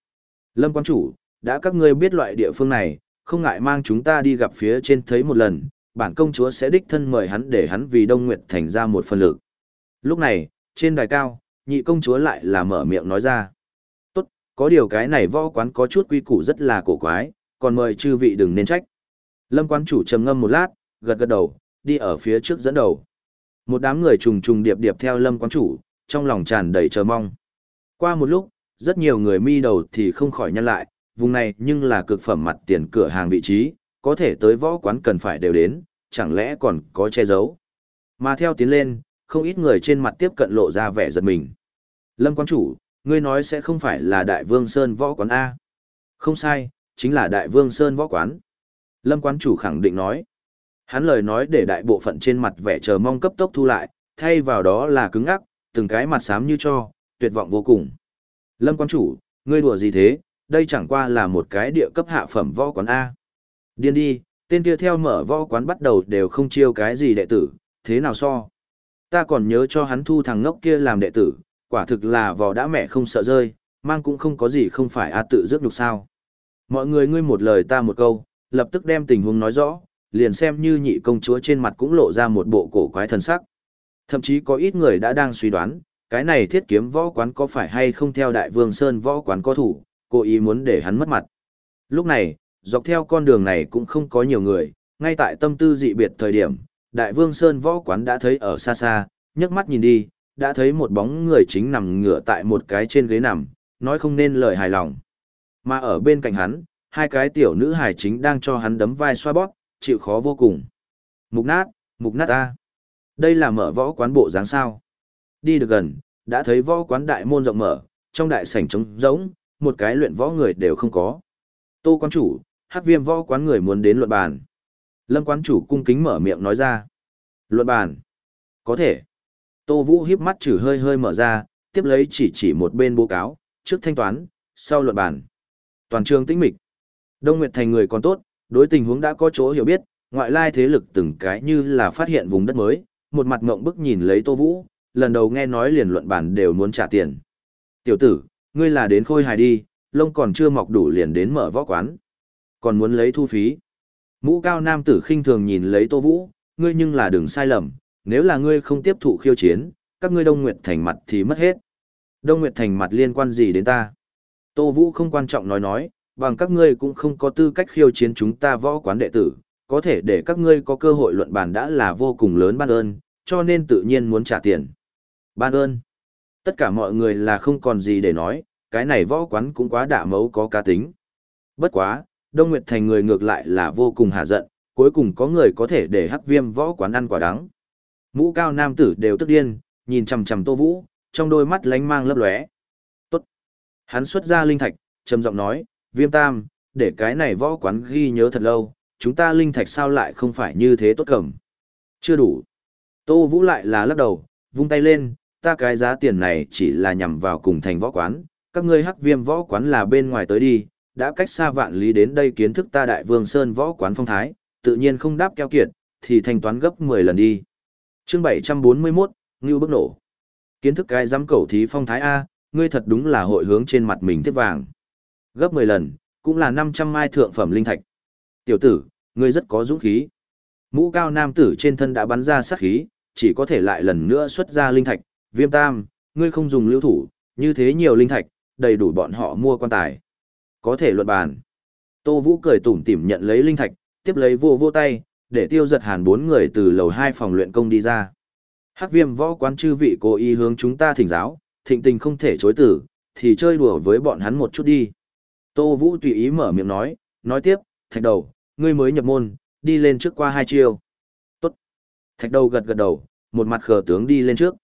Lâm quan chủ, đã các ngươi biết loại địa phương này, không ngại mang chúng ta đi gặp phía trên thấy một lần, bản công chúa sẽ đích thân mời hắn để hắn vì Đông Nguyệt Thành ra một phần lực. Lúc này, trên đài cao, nhị công chúa lại là mở miệng nói ra. Có điều cái này võ quán có chút quy củ rất là cổ quái, còn mời chư vị đừng nên trách. Lâm quán chủ trầm ngâm một lát, gật gật đầu, đi ở phía trước dẫn đầu. Một đám người trùng trùng điệp điệp theo lâm quán chủ, trong lòng tràn đầy chờ mong. Qua một lúc, rất nhiều người mi đầu thì không khỏi nhăn lại, vùng này nhưng là cực phẩm mặt tiền cửa hàng vị trí, có thể tới võ quán cần phải đều đến, chẳng lẽ còn có che giấu. Mà theo tiến lên, không ít người trên mặt tiếp cận lộ ra vẻ giật mình. Lâm quán chủ, ngươi nói sẽ không phải là Đại Vương Sơn võ quán A. Không sai, chính là Đại Vương Sơn võ quán. Lâm quán chủ khẳng định nói. Hắn lời nói để đại bộ phận trên mặt vẻ chờ mong cấp tốc thu lại, thay vào đó là cứng ngắc, từng cái mặt xám như cho, tuyệt vọng vô cùng. Lâm quán chủ, ngươi đùa gì thế, đây chẳng qua là một cái địa cấp hạ phẩm võ quán A. Điên đi, tên kia theo mở võ quán bắt đầu đều không chiêu cái gì đệ tử, thế nào so. Ta còn nhớ cho hắn thu thằng ngốc kia làm đệ tử, quả thực là vò đã mẹ không sợ rơi, mang cũng không có gì không phải A tự rước nhục sao. Mọi người ngươi một lời ta một câu, lập tức đem tình huống nói rõ, liền xem như nhị công chúa trên mặt cũng lộ ra một bộ cổ quái thần sắc. Thậm chí có ít người đã đang suy đoán, cái này thiết kiếm võ quán có phải hay không theo đại vương Sơn võ quán có thủ, cố ý muốn để hắn mất mặt. Lúc này, dọc theo con đường này cũng không có nhiều người, ngay tại tâm tư dị biệt thời điểm, đại vương Sơn võ quán đã thấy ở xa xa, nhấc mắt nhìn đi, đã thấy một bóng người chính nằm ngửa tại một cái trên ghế nằm, nói không nên lời hài lòng. Mà ở bên cạnh hắn, hai cái tiểu nữ hài chính đang cho hắn đấm vai xoa bóp, chịu khó vô cùng. Mục nát, mục nát ta. Đây là mở võ quán bộ dáng sao. Đi được gần, đã thấy võ quán đại môn rộng mở, trong đại sảnh trống rỗng, một cái luyện võ người đều không có. Tô quán chủ, hát viêm võ quán người muốn đến luận bàn. Lâm quán chủ cung kính mở miệng nói ra. Luận bàn. Có thể. Tô Vũ híp mắt trừ hơi hơi mở ra, tiếp lấy chỉ chỉ một bên bố cáo, trước thanh toán, sau luận bản. Toàn trường tĩnh mịch. Đông Nguyệt Thành người còn tốt, đối tình huống đã có chỗ hiểu biết, ngoại lai thế lực từng cái như là phát hiện vùng đất mới, một mặt ngộng bức nhìn lấy Tô Vũ, lần đầu nghe nói liền luận bản đều muốn trả tiền. Tiểu tử, ngươi là đến khôi hài đi, lông còn chưa mọc đủ liền đến mở võ quán. Còn muốn lấy thu phí. Mũ cao nam tử khinh thường nhìn lấy Tô Vũ, ngươi nhưng là đừng sai lầm, nếu là ngươi không tiếp thụ khiêu chiến, các ngươi Đông Nguyệt Thành mặt thì mất hết. Đông Nguyệt Thành mặt liên quan gì đến ta? Tô Vũ không quan trọng nói nói, bằng các ngươi cũng không có tư cách khiêu chiến chúng ta võ quán đệ tử, có thể để các ngươi có cơ hội luận bàn đã là vô cùng lớn ban ơn, cho nên tự nhiên muốn trả tiền. Ban ơn. Tất cả mọi người là không còn gì để nói, cái này võ quán cũng quá đả mấu có cá tính. Bất quá, Đông Nguyệt Thành người ngược lại là vô cùng hạ giận, cuối cùng có người có thể để hắc viêm võ quán ăn quả đắng. Mũ cao nam tử đều tức điên, nhìn chằm chằm Tô Vũ, trong đôi mắt lánh mang lấp lóe. Tốt. Hắn xuất ra linh thạch, trầm giọng nói, viêm tam, để cái này võ quán ghi nhớ thật lâu, chúng ta linh thạch sao lại không phải như thế tốt cầm. Chưa đủ. Tô Vũ lại là lắc đầu, vung tay lên, ta cái giá tiền này chỉ là nhằm vào cùng thành võ quán, các ngươi hắc viêm võ quán là bên ngoài tới đi, đã cách xa vạn lý đến đây kiến thức ta đại vương sơn võ quán phong thái, tự nhiên không đáp keo kiệt, thì thanh toán gấp 10 lần đi chương 741, Ngưu bức nổ. Kiến thức cái giám cầu thí phong thái A, ngươi thật đúng là hội hướng trên mặt mình tiếp vàng. Gấp 10 lần, cũng là 500 mai thượng phẩm linh thạch. Tiểu tử, ngươi rất có dũng khí. Mũ cao nam tử trên thân đã bắn ra sát khí, chỉ có thể lại lần nữa xuất ra linh thạch. Viêm tam, ngươi không dùng lưu thủ, như thế nhiều linh thạch, đầy đủ bọn họ mua quan tài. Có thể luận bàn. Tô Vũ cười tủm tỉm nhận lấy linh thạch, tiếp lấy vô vô tay, để tiêu giật hàn bốn người từ lầu hai phòng luyện công đi ra. Hắc viêm võ quán chư vị cố ý hướng chúng ta thỉnh giáo, thịnh tình không thể chối tử, thì chơi đùa với bọn hắn một chút đi. Tô Vũ tùy ý mở miệng nói, nói tiếp, thạch đầu, ngươi mới nhập môn, đi lên trước qua hai chiêu. Tốt. Thạch đầu gật gật đầu, một mặt khờ tướng đi lên trước.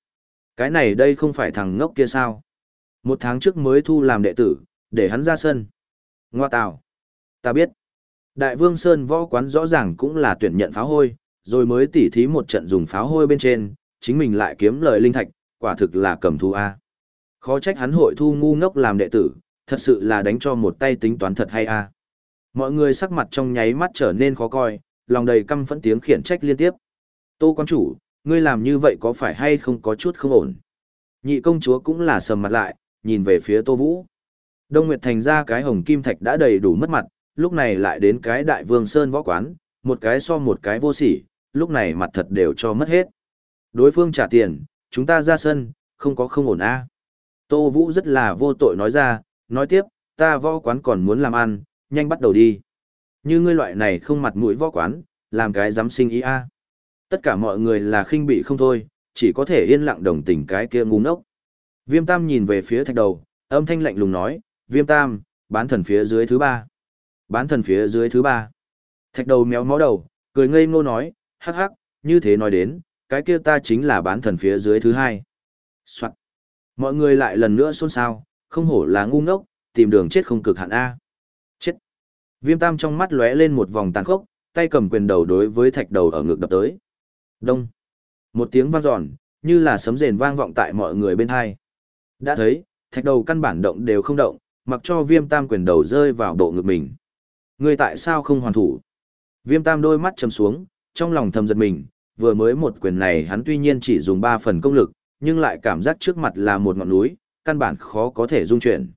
Cái này đây không phải thằng ngốc kia sao? Một tháng trước mới thu làm đệ tử, để hắn ra sân. Ngoa tào. Ta biết. Đại Vương Sơn võ quán rõ ràng cũng là tuyển nhận pháo hôi, rồi mới tỉ thí một trận dùng pháo hôi bên trên, chính mình lại kiếm lời linh thạch, quả thực là cầm thú A. Khó trách hắn hội thu ngu ngốc làm đệ tử, thật sự là đánh cho một tay tính toán thật hay A. Mọi người sắc mặt trong nháy mắt trở nên khó coi, lòng đầy căm phẫn tiếng khiển trách liên tiếp. Tô quan chủ, ngươi làm như vậy có phải hay không có chút không ổn? Nhị công chúa cũng là sầm mặt lại, nhìn về phía Tô Vũ. Đông Nguyệt Thành ra cái hồng kim thạch đã đầy đủ mất mặt, lúc này lại đến cái đại vương sơn võ quán, một cái so một cái vô sỉ, lúc này mặt thật đều cho mất hết. Đối phương trả tiền, chúng ta ra sân, không có không ổn a. Tô Vũ rất là vô tội nói ra, nói tiếp, ta võ quán còn muốn làm ăn, nhanh bắt đầu đi. Như ngươi loại này không mặt mũi võ quán, làm cái dám sinh ý a. Tất cả mọi người là khinh bị không thôi, chỉ có thể yên lặng đồng tình cái kia ngu ngốc. Viêm Tam nhìn về phía thạch đầu, âm thanh lạnh lùng nói, Viêm Tam, bán thần phía dưới thứ ba. Bán thần phía dưới thứ ba. Thạch đầu méo mó đầu, cười ngây ngô nói, hắc hắc, như thế nói đến, cái kia ta chính là bán thần phía dưới thứ hai. Soạn. Mọi người lại lần nữa xôn xao, không hổ là ngu ngốc, tìm đường chết không cực hạn A. Chết. Viêm tam trong mắt lóe lên một vòng tàn khốc, tay cầm quyền đầu đối với thạch đầu ở ngực đập tới. Đông. Một tiếng vang giòn, như là sấm rền vang vọng tại mọi người bên hai. Đã thấy, thạch đầu căn bản động đều không động, mặc cho viêm tam quyền đầu rơi vào bộ ngực mình. Ngươi tại sao không hoàn thủ? Viêm tam đôi mắt chầm xuống, trong lòng thầm giật mình, vừa mới một quyền này hắn tuy nhiên chỉ dùng 3 phần công lực, nhưng lại cảm giác trước mặt là một ngọn núi, căn bản khó có thể dung chuyển.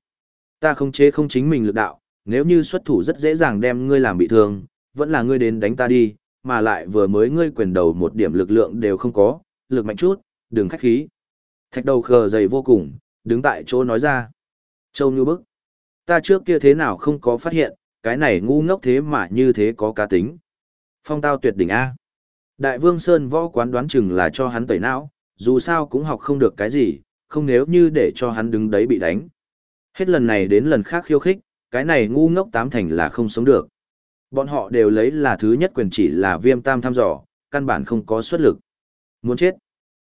Ta không chế không chính mình lực đạo, nếu như xuất thủ rất dễ dàng đem ngươi làm bị thương, vẫn là ngươi đến đánh ta đi, mà lại vừa mới ngươi quyền đầu một điểm lực lượng đều không có, lực mạnh chút, đừng khách khí. Thạch đầu khờ dày vô cùng, đứng tại chỗ nói ra. Châu như bức. Ta trước kia thế nào không có phát hiện, cái này ngu ngốc thế mà như thế có cá tính. Phong tao tuyệt đỉnh A. Đại vương Sơn võ quán đoán chừng là cho hắn tẩy não, dù sao cũng học không được cái gì, không nếu như để cho hắn đứng đấy bị đánh. Hết lần này đến lần khác khiêu khích, cái này ngu ngốc tám thành là không sống được. Bọn họ đều lấy là thứ nhất quyền chỉ là viêm tam thăm dò, căn bản không có xuất lực. Muốn chết.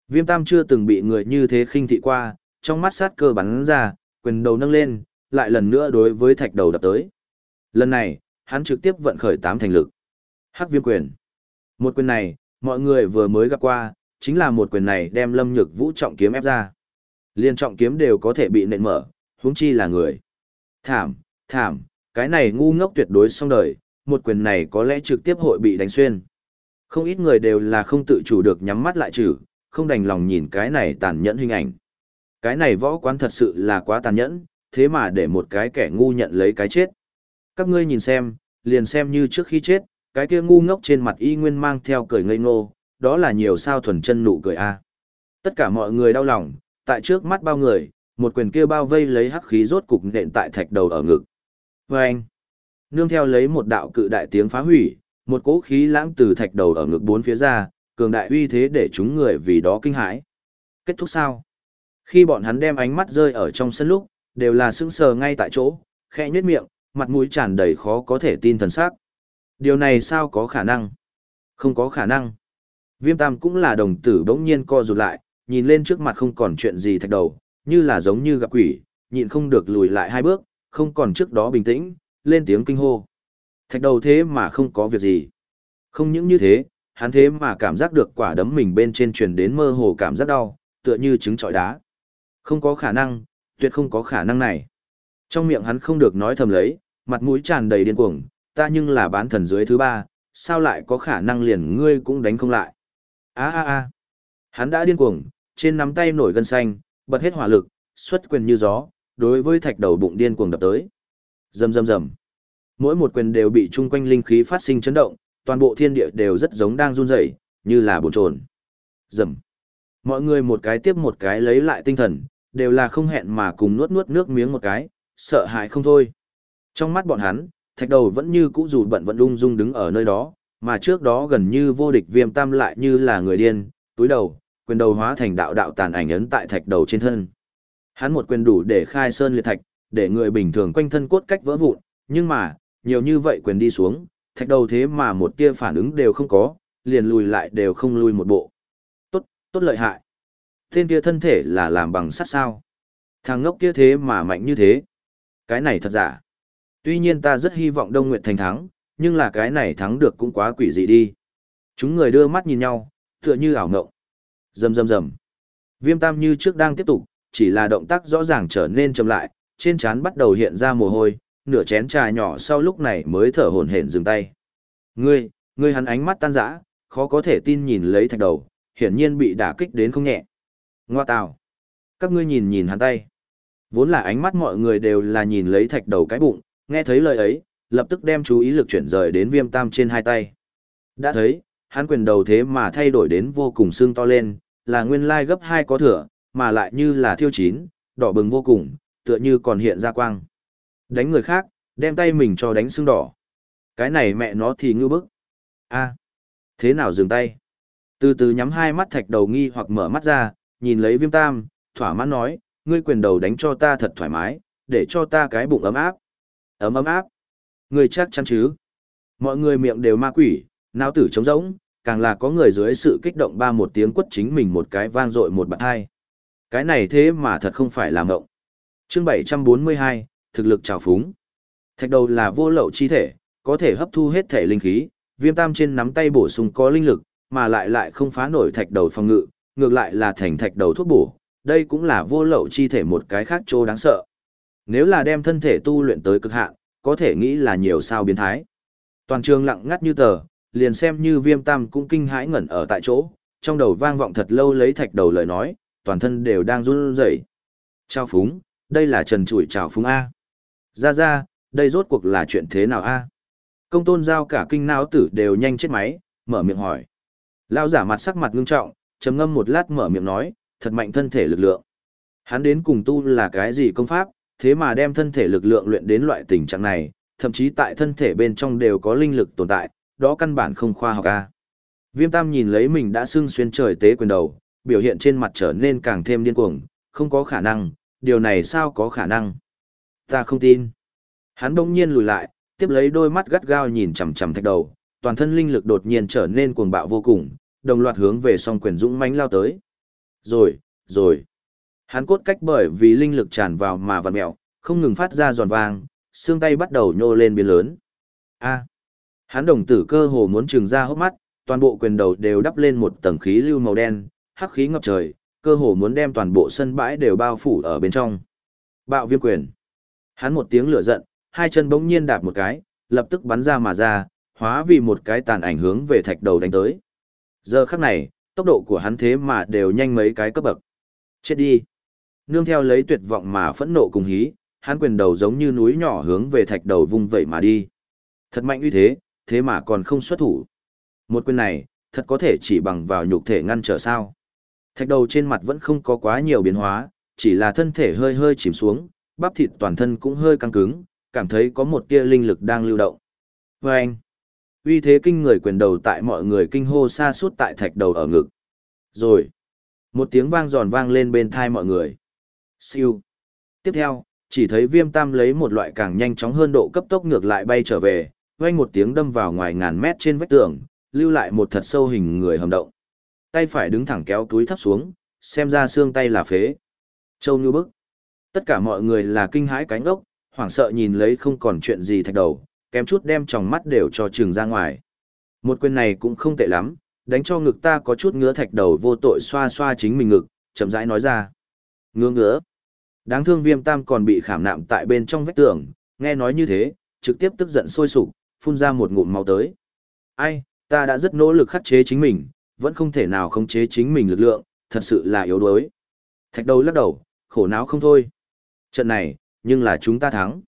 Viêm tam chưa từng bị người như thế khinh thị qua, trong mắt sát cơ bắn ra, quyền đầu nâng lên, lại lần nữa đối với thạch đầu đập tới. Lần này, hắn trực tiếp vận khởi tám thành lực. Hắc viêm quyền. Một quyền này, mọi người vừa mới gặp qua, chính là một quyền này đem lâm nhược vũ trọng kiếm ép ra. Liên trọng kiếm đều có thể bị nện mở, huống chi là người. Thảm, thảm, cái này ngu ngốc tuyệt đối xong đời, một quyền này có lẽ trực tiếp hội bị đánh xuyên. Không ít người đều là không tự chủ được nhắm mắt lại trừ, không đành lòng nhìn cái này tàn nhẫn hình ảnh. Cái này võ quán thật sự là quá tàn nhẫn, thế mà để một cái kẻ ngu nhận lấy cái chết. Các ngươi nhìn xem, liền xem như trước khi chết, cái kia ngu ngốc trên mặt y nguyên mang theo cười ngây ngô, đó là nhiều sao thuần chân nụ cười a. Tất cả mọi người đau lòng, tại trước mắt bao người, một quyền kia bao vây lấy hắc khí rốt cục nện tại thạch đầu ở ngực. Và anh, nương theo lấy một đạo cự đại tiếng phá hủy, một cỗ khí lãng từ thạch đầu ở ngực bốn phía ra, cường đại uy thế để chúng người vì đó kinh hãi. Kết thúc sao? Khi bọn hắn đem ánh mắt rơi ở trong sân lúc, đều là sững sờ ngay tại chỗ, khẽ nhếch miệng, mặt mũi tràn đầy khó có thể tin thần sắc. Điều này sao có khả năng? Không có khả năng. Viêm tam cũng là đồng tử bỗng nhiên co rụt lại, nhìn lên trước mặt không còn chuyện gì thạch đầu, như là giống như gặp quỷ, nhịn không được lùi lại hai bước, không còn trước đó bình tĩnh, lên tiếng kinh hô. Thạch đầu thế mà không có việc gì. Không những như thế, hắn thế mà cảm giác được quả đấm mình bên trên truyền đến mơ hồ cảm giác đau, tựa như trứng trọi đá. Không có khả năng, tuyệt không có khả năng này. Trong miệng hắn không được nói thầm lấy, mặt mũi tràn đầy điên cuồng, ta nhưng là bán thần dưới thứ ba, sao lại có khả năng liền ngươi cũng đánh không lại. a a a Hắn đã điên cuồng, trên nắm tay nổi gân xanh, bật hết hỏa lực, xuất quyền như gió, đối với thạch đầu bụng điên cuồng đập tới. Rầm rầm rầm. Mỗi một quyền đều bị chung quanh linh khí phát sinh chấn động, toàn bộ thiên địa đều rất giống đang run rẩy, như là bồn trồn. Rầm. Mọi người một cái tiếp một cái lấy lại tinh thần, đều là không hẹn mà cùng nuốt nuốt nước miếng một cái, sợ hãi không thôi. Trong mắt bọn hắn, thạch đầu vẫn như cũ dù bận vẫn ung dung đứng ở nơi đó, mà trước đó gần như vô địch viêm tam lại như là người điên, túi đầu, quyền đầu hóa thành đạo đạo tàn ảnh ấn tại thạch đầu trên thân. Hắn một quyền đủ để khai sơn liệt thạch, để người bình thường quanh thân cốt cách vỡ vụn, nhưng mà, nhiều như vậy quyền đi xuống, thạch đầu thế mà một tia phản ứng đều không có, liền lùi lại đều không lùi một bộ. Tốt, tốt lợi hại. Tên kia thân thể là làm bằng sắt sao. Thằng ngốc kia thế mà mạnh như thế. Cái này thật giả. Tuy nhiên ta rất hy vọng Đông Nguyệt Thành thắng, nhưng là cái này thắng được cũng quá quỷ dị đi. Chúng người đưa mắt nhìn nhau, tựa như ảo ngộng. Rầm rầm rầm. Viêm Tam như trước đang tiếp tục, chỉ là động tác rõ ràng trở nên chậm lại, trên trán bắt đầu hiện ra mồ hôi, nửa chén trà nhỏ sau lúc này mới thở hổn hển dừng tay. Ngươi, ngươi hắn ánh mắt tan rã, khó có thể tin nhìn lấy thạch đầu, hiển nhiên bị đả kích đến không nhẹ. Ngoa tào. Các ngươi nhìn nhìn hắn tay. Vốn là ánh mắt mọi người đều là nhìn lấy thạch đầu cái bụng, nghe thấy lời ấy, lập tức đem chú ý lực chuyển rời đến viêm tam trên hai tay. Đã thấy, hắn quyền đầu thế mà thay đổi đến vô cùng xương to lên, là nguyên lai gấp hai có thừa, mà lại như là thiêu chín, đỏ bừng vô cùng, tựa như còn hiện ra quang. Đánh người khác, đem tay mình cho đánh xương đỏ. Cái này mẹ nó thì ngư bức. a thế nào dừng tay? Từ từ nhắm hai mắt thạch đầu nghi hoặc mở mắt ra, nhìn lấy viêm tam, thỏa mãn nói, ngươi quyền đầu đánh cho ta thật thoải mái, để cho ta cái bụng ấm áp. Ấm ấm áp. người chắc chắn chứ? Mọi người miệng đều ma quỷ, não tử trống rỗng, càng là có người dưới sự kích động ba một tiếng quất chính mình một cái vang dội một bạt hai. Cái này thế mà thật không phải là mộng. Chương 742, thực lực trào phúng. Thạch đầu là vô lậu chi thể, có thể hấp thu hết thể linh khí, viêm tam trên nắm tay bổ sung có linh lực, mà lại lại không phá nổi thạch đầu phòng ngự, ngược lại là thành thạch đầu thuốc bổ, đây cũng là vô lậu chi thể một cái khác chỗ đáng sợ. Nếu là đem thân thể tu luyện tới cực hạn, có thể nghĩ là nhiều sao biến thái. Toàn trường lặng ngắt như tờ, liền xem như viêm tam cũng kinh hãi ngẩn ở tại chỗ, trong đầu vang vọng thật lâu lấy thạch đầu lời nói, toàn thân đều đang run rẩy. Trao phúng, đây là trần trụi trào phúng A. Ra ra, đây rốt cuộc là chuyện thế nào A? Công tôn giao cả kinh não tử đều nhanh chết máy, mở miệng hỏi. Lao giả mặt sắc mặt ngưng trọng, trầm ngâm một lát mở miệng nói, thật mạnh thân thể lực lượng. Hắn đến cùng tu là cái gì công pháp, thế mà đem thân thể lực lượng luyện đến loại tình trạng này, thậm chí tại thân thể bên trong đều có linh lực tồn tại, đó căn bản không khoa học a. Viêm Tam nhìn lấy mình đã xưng xuyên trời tế quyền đầu, biểu hiện trên mặt trở nên càng thêm điên cuồng, không có khả năng, điều này sao có khả năng? Ta không tin. Hắn bỗng nhiên lùi lại, tiếp lấy đôi mắt gắt gao nhìn chằm chằm thạch đầu, toàn thân linh lực đột nhiên trở nên cuồng bạo vô cùng, đồng loạt hướng về song quyền dũng mãnh lao tới. Rồi, rồi. Hắn cốt cách bởi vì linh lực tràn vào mà vặn mèo, không ngừng phát ra giòn vang, xương tay bắt đầu nhô lên biến lớn. A. Hắn đồng tử cơ hồ muốn trừng ra hốc mắt, toàn bộ quyền đầu đều đắp lên một tầng khí lưu màu đen, hắc khí ngập trời, cơ hồ muốn đem toàn bộ sân bãi đều bao phủ ở bên trong. Bạo viêm quyền. Hắn một tiếng lửa giận, hai chân bỗng nhiên đạp một cái, lập tức bắn ra mà ra, hóa vì một cái tàn ảnh hướng về thạch đầu đánh tới. Giờ khắc này, tốc độ của hắn thế mà đều nhanh mấy cái cấp bậc. Chết đi. Nương theo lấy tuyệt vọng mà phẫn nộ cùng hí, hắn quyền đầu giống như núi nhỏ hướng về thạch đầu vung vậy mà đi. Thật mạnh uy thế, thế mà còn không xuất thủ. Một quyền này, thật có thể chỉ bằng vào nhục thể ngăn trở sao. Thạch đầu trên mặt vẫn không có quá nhiều biến hóa, chỉ là thân thể hơi hơi chìm xuống, bắp thịt toàn thân cũng hơi căng cứng, cảm thấy có một tia linh lực đang lưu động. Và anh, uy thế kinh người quyền đầu tại mọi người kinh hô xa suốt tại thạch đầu ở ngực. Rồi, một tiếng vang giòn vang lên bên thai mọi người. Siêu. Tiếp theo, chỉ thấy viêm tam lấy một loại càng nhanh chóng hơn độ cấp tốc ngược lại bay trở về, vang một tiếng đâm vào ngoài ngàn mét trên vách tường, lưu lại một thật sâu hình người hầm động. Tay phải đứng thẳng kéo túi thấp xuống, xem ra xương tay là phế. Châu như bức. Tất cả mọi người là kinh hãi cánh ốc, hoảng sợ nhìn lấy không còn chuyện gì thạch đầu, kém chút đem tròng mắt đều cho trừng ra ngoài. Một quyền này cũng không tệ lắm, đánh cho ngực ta có chút ngứa thạch đầu vô tội xoa xoa chính mình ngực, chậm rãi nói ra. Ngứa ngứa. Đáng thương viêm tam còn bị khảm nạm tại bên trong vách tường, nghe nói như thế, trực tiếp tức giận sôi sục, phun ra một ngụm máu tới. Ai, ta đã rất nỗ lực khắc chế chính mình, vẫn không thể nào khống chế chính mình lực lượng, thật sự là yếu đuối. Thạch đầu lắc đầu, khổ não không thôi. Trận này, nhưng là chúng ta thắng.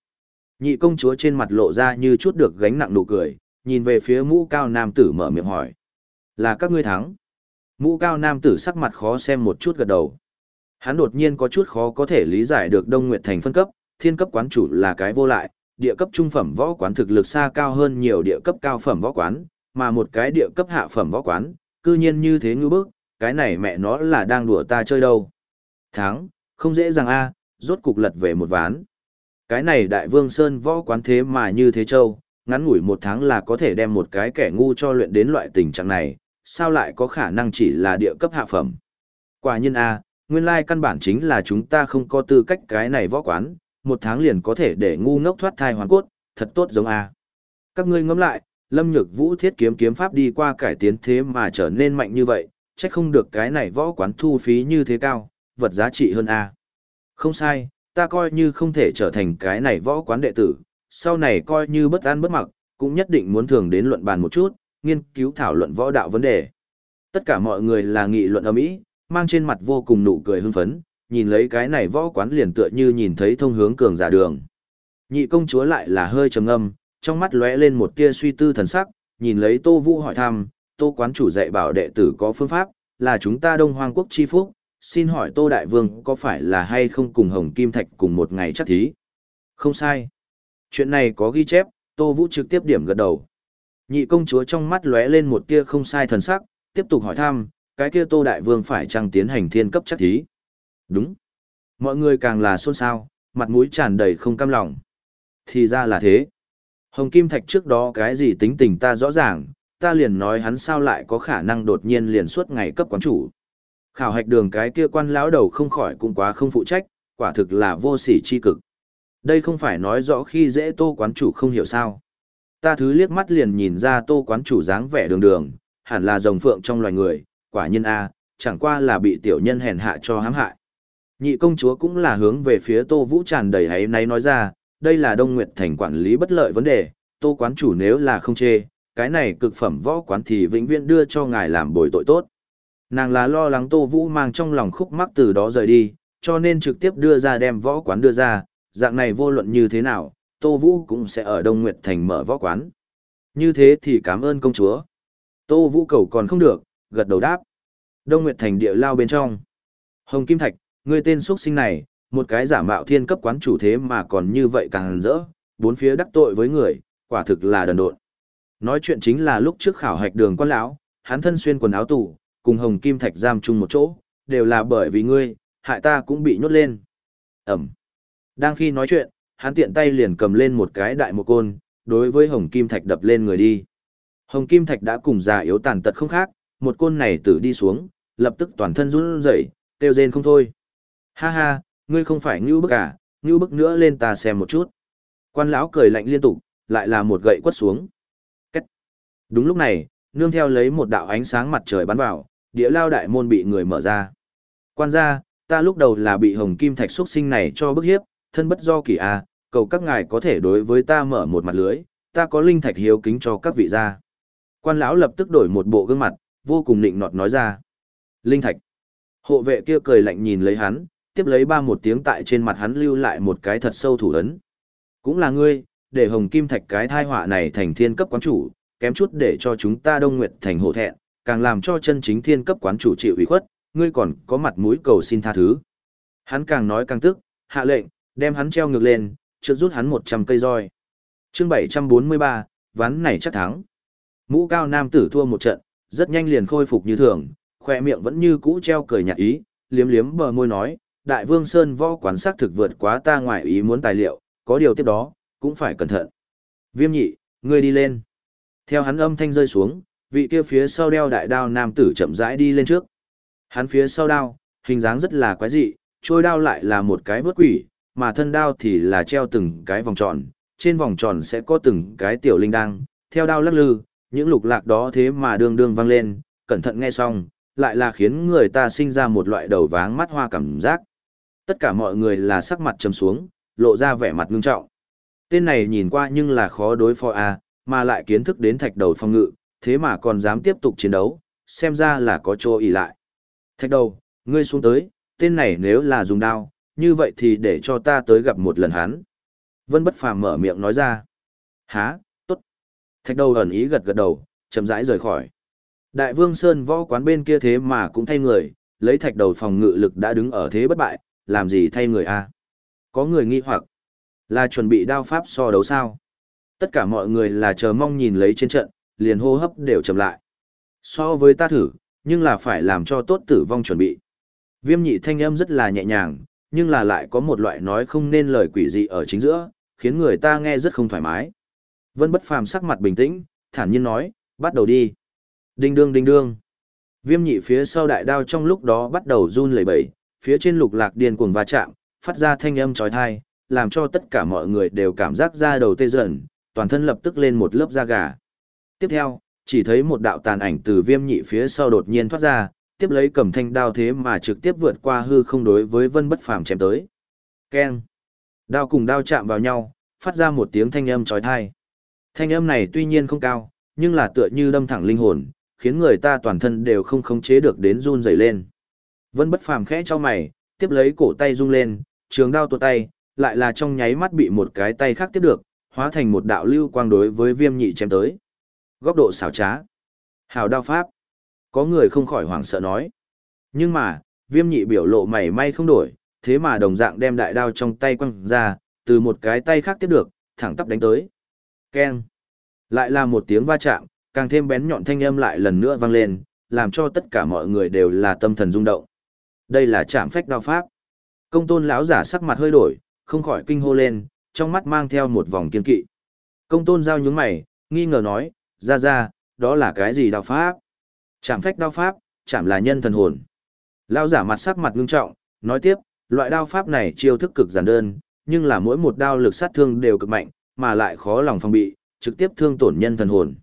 Nhị công chúa trên mặt lộ ra như chút được gánh nặng nụ cười, nhìn về phía mũ cao nam tử mở miệng hỏi. Là các ngươi thắng. Mũ cao nam tử sắc mặt khó xem một chút gật đầu. Hắn đột nhiên có chút khó có thể lý giải được Đông Nguyệt Thành phân cấp, thiên cấp quán chủ là cái vô lại, địa cấp trung phẩm võ quán thực lực xa cao hơn nhiều địa cấp cao phẩm võ quán, mà một cái địa cấp hạ phẩm võ quán, cư nhiên như thế ngư bức, cái này mẹ nó là đang đùa ta chơi đâu. Thắng, không dễ dàng a, rốt cục lật về một ván. Cái này đại vương Sơn võ quán thế mà như thế châu, ngắn ngủi một tháng là có thể đem một cái kẻ ngu cho luyện đến loại tình trạng này, sao lại có khả năng chỉ là địa cấp hạ phẩm. Quả nhiên a, nguyên lai căn bản chính là chúng ta không có tư cách cái này võ quán, một tháng liền có thể để ngu ngốc thoát thai hoàn cốt, thật tốt giống a. Các ngươi ngẫm lại, Lâm Nhược Vũ thiết kiếm kiếm pháp đi qua cải tiến thế mà trở nên mạnh như vậy, chắc không được cái này võ quán thu phí như thế cao, vật giá trị hơn a. Không sai, ta coi như không thể trở thành cái này võ quán đệ tử, sau này coi như bất an bất mặc, cũng nhất định muốn thường đến luận bàn một chút, nghiên cứu thảo luận võ đạo vấn đề. Tất cả mọi người là nghị luận ầm ĩ, mang trên mặt vô cùng nụ cười hưng phấn, nhìn lấy cái này võ quán liền tựa như nhìn thấy thông hướng cường giả đường. Nhị công chúa lại là hơi trầm ngâm, trong mắt lóe lên một tia suy tư thần sắc, nhìn lấy Tô Vũ hỏi thăm, Tô quán chủ dạy bảo đệ tử có phương pháp, là chúng ta Đông Hoang quốc chi phúc, xin hỏi Tô Đại Vương có phải là hay không cùng Hồng Kim Thạch cùng một ngày chắc thí? Không sai. Chuyện này có ghi chép, Tô Vũ trực tiếp điểm gật đầu. Nhị công chúa trong mắt lóe lên một tia không sai thần sắc, tiếp tục hỏi thăm, cái kia Tô Đại Vương phải chăng tiến hành thiên cấp chắc thí? Đúng. Mọi người càng là xôn xao, mặt mũi tràn đầy không cam lòng. Thì ra là thế. Hồng Kim Thạch trước đó cái gì tính tình ta rõ ràng, ta liền nói hắn sao lại có khả năng đột nhiên liền suốt ngày cấp quán chủ. Khảo hạch đường cái kia quan lão đầu không khỏi cũng quá không phụ trách, quả thực là vô sỉ chi cực. Đây không phải nói rõ khi dễ tô quán chủ không hiểu sao. Ta thứ liếc mắt liền nhìn ra tô quán chủ dáng vẻ đường đường, hẳn là rồng phượng trong loài người, quả nhân A, chẳng qua là bị tiểu nhân hèn hạ cho hãm hại. Nhị công chúa cũng là hướng về phía tô vũ tràn đầy hãy náy nói ra, đây là Đông Nguyệt Thành quản lý bất lợi vấn đề, tô quán chủ nếu là không chê, cái này cực phẩm võ quán thì vĩnh viễn đưa cho ngài làm bồi tội tốt. Nàng là lo lắng Tô Vũ mang trong lòng khúc mắc từ đó rời đi, cho nên trực tiếp đưa ra đem võ quán đưa ra, dạng này vô luận như thế nào, Tô Vũ cũng sẽ ở Đông Nguyệt Thành mở võ quán. Như thế thì cảm ơn công chúa. Tô Vũ cầu còn không được, gật đầu đáp. Đông Nguyệt Thành địa lao bên trong. Hồng Kim Thạch, người tên xuất sinh này, một cái giả mạo thiên cấp quán chủ thế mà còn như vậy càng rỡ, bốn phía đắc tội với người, quả thực là đần độn. Nói chuyện chính là lúc trước khảo hạch đường quan lão, hắn thân xuyên quần áo tủ, cùng Hồng Kim Thạch giam chung một chỗ, đều là bởi vì ngươi, hại ta cũng bị nhốt lên. Ẩm. Đang khi nói chuyện, hắn tiện tay liền cầm lên một cái đại một côn, đối với Hồng Kim Thạch đập lên người đi. Hồng Kim Thạch đã cùng già yếu tàn tật không khác, một côn này tử đi xuống, lập tức toàn thân run rẩy, kêu rên không thôi. Ha ha, ngươi không phải ngưu bức à, ngưu bức nữa lên ta xem một chút. Quan lão cười lạnh liên tục, lại là một gậy quất xuống. Cách. Đúng lúc này, nương theo lấy một đạo ánh sáng mặt trời bắn vào, địa lao đại môn bị người mở ra. Quan gia, ta lúc đầu là bị hồng kim thạch xuất sinh này cho bức hiếp, thân bất do kỳ a, à, cầu các ngài có thể đối với ta mở một mặt lưới, ta có linh thạch hiếu kính cho các vị gia. Quan lão lập tức đổi một bộ gương mặt, vô cùng nịnh nọt nói ra. Linh thạch. Hộ vệ kia cười lạnh nhìn lấy hắn, tiếp lấy ba một tiếng tại trên mặt hắn lưu lại một cái thật sâu thủ ấn. Cũng là ngươi, để hồng kim thạch cái thai họa này thành thiên cấp quán chủ, kém chút để cho chúng ta đông nguyệt thành hổ thẹn, càng làm cho chân chính thiên cấp quán chủ chịu ủy khuất, ngươi còn có mặt mũi cầu xin tha thứ. Hắn càng nói càng tức, hạ lệnh, đem hắn treo ngược lên, trước rút hắn 100 cây roi. chương 743, ván này chắc thắng. Mũ cao nam tử thua một trận, rất nhanh liền khôi phục như thường, khoe miệng vẫn như cũ treo cười nhạt ý, liếm liếm bờ môi nói, đại vương Sơn võ quán sắc thực vượt quá ta ngoài ý muốn tài liệu, có điều tiếp đó, cũng phải cẩn thận. Viêm nhị, ngươi đi lên. Theo hắn âm thanh rơi xuống, vị kia phía sau đeo đại đao nam tử chậm rãi đi lên trước. Hắn phía sau đao, hình dáng rất là quái dị, trôi đao lại là một cái vớt quỷ, mà thân đao thì là treo từng cái vòng tròn, trên vòng tròn sẽ có từng cái tiểu linh đăng, theo đao lắc lư, những lục lạc đó thế mà đương đương vang lên, cẩn thận nghe xong, lại là khiến người ta sinh ra một loại đầu váng mắt hoa cảm giác. Tất cả mọi người là sắc mặt trầm xuống, lộ ra vẻ mặt ngưng trọng. Tên này nhìn qua nhưng là khó đối phó a, à, mà lại kiến thức đến thạch đầu phong ngự, thế mà còn dám tiếp tục chiến đấu, xem ra là có chỗ ỉ lại. Thạch đầu, Ngươi xuống tới, tên này nếu là dùng đao, như vậy thì để cho ta tới gặp một lần hắn. Vân bất phàm mở miệng nói ra. Hả? Thạch đầu ẩn ý gật gật đầu, chậm rãi rời khỏi. Đại vương Sơn võ quán bên kia thế mà cũng thay người, lấy thạch đầu phòng ngự lực đã đứng ở thế bất bại, làm gì thay người a? Có người nghi hoặc, là chuẩn bị đao pháp so đấu sao? Tất cả mọi người là chờ mong nhìn lấy trên trận, liền hô hấp đều chậm lại. So với ta thử, nhưng là phải làm cho tốt tử vong chuẩn bị. Viêm nhị thanh âm rất là nhẹ nhàng, nhưng là lại có một loại nói không nên lời quỷ dị ở chính giữa, khiến người ta nghe rất không thoải mái. Vân bất phàm sắc mặt bình tĩnh, thản nhiên nói, bắt đầu đi. Đinh đương đinh đương. Viêm nhị phía sau đại đao trong lúc đó bắt đầu run lẩy bẩy, phía trên lục lạc điên cuồng va chạm, phát ra thanh âm chói tai, làm cho tất cả mọi người đều cảm giác da đầu tê dần, toàn thân lập tức lên một lớp da gà. Tiếp theo, chỉ thấy một đạo tàn ảnh từ viêm nhị phía sau đột nhiên thoát ra, tiếp lấy cầm thanh đao thế mà trực tiếp vượt qua hư không đối với vân bất phàm chém tới. Keng! Đao cùng đao chạm vào nhau, phát ra một tiếng thanh âm chói tai. Thanh âm này tuy nhiên không cao, nhưng là tựa như đâm thẳng linh hồn, khiến người ta toàn thân đều không khống chế được đến run rẩy lên. Vân bất phàm khẽ cho mày, tiếp lấy cổ tay rung lên, trường đao tuột tay, lại là trong nháy mắt bị một cái tay khác tiếp được, hóa thành một đạo lưu quang đối với viêm nhị chém tới. Góc độ xảo trá. Hào đao pháp. Có người không khỏi hoảng sợ nói. Nhưng mà, viêm nhị biểu lộ mảy may không đổi, thế mà đồng dạng đem đại đao trong tay quăng ra, từ một cái tay khác tiếp được, thẳng tắp đánh tới. Keng. Lại là một tiếng va chạm, càng thêm bén nhọn thanh âm lại lần nữa vang lên, làm cho tất cả mọi người đều là tâm thần rung động. Đây là trạm phách đao pháp. Công tôn lão giả sắc mặt hơi đổi, không khỏi kinh hô lên, trong mắt mang theo một vòng kiên kỵ. Công tôn giao nhúng mày, nghi ngờ nói, ra ra, đó là cái gì đao pháp? Chạm phách đao pháp, chạm là nhân thần hồn. Lão giả mặt sắc mặt ngưng trọng, nói tiếp, loại đao pháp này chiêu thức cực giản đơn, nhưng là mỗi một đao lực sát thương đều cực mạnh, mà lại khó lòng phòng bị, trực tiếp thương tổn nhân thần hồn.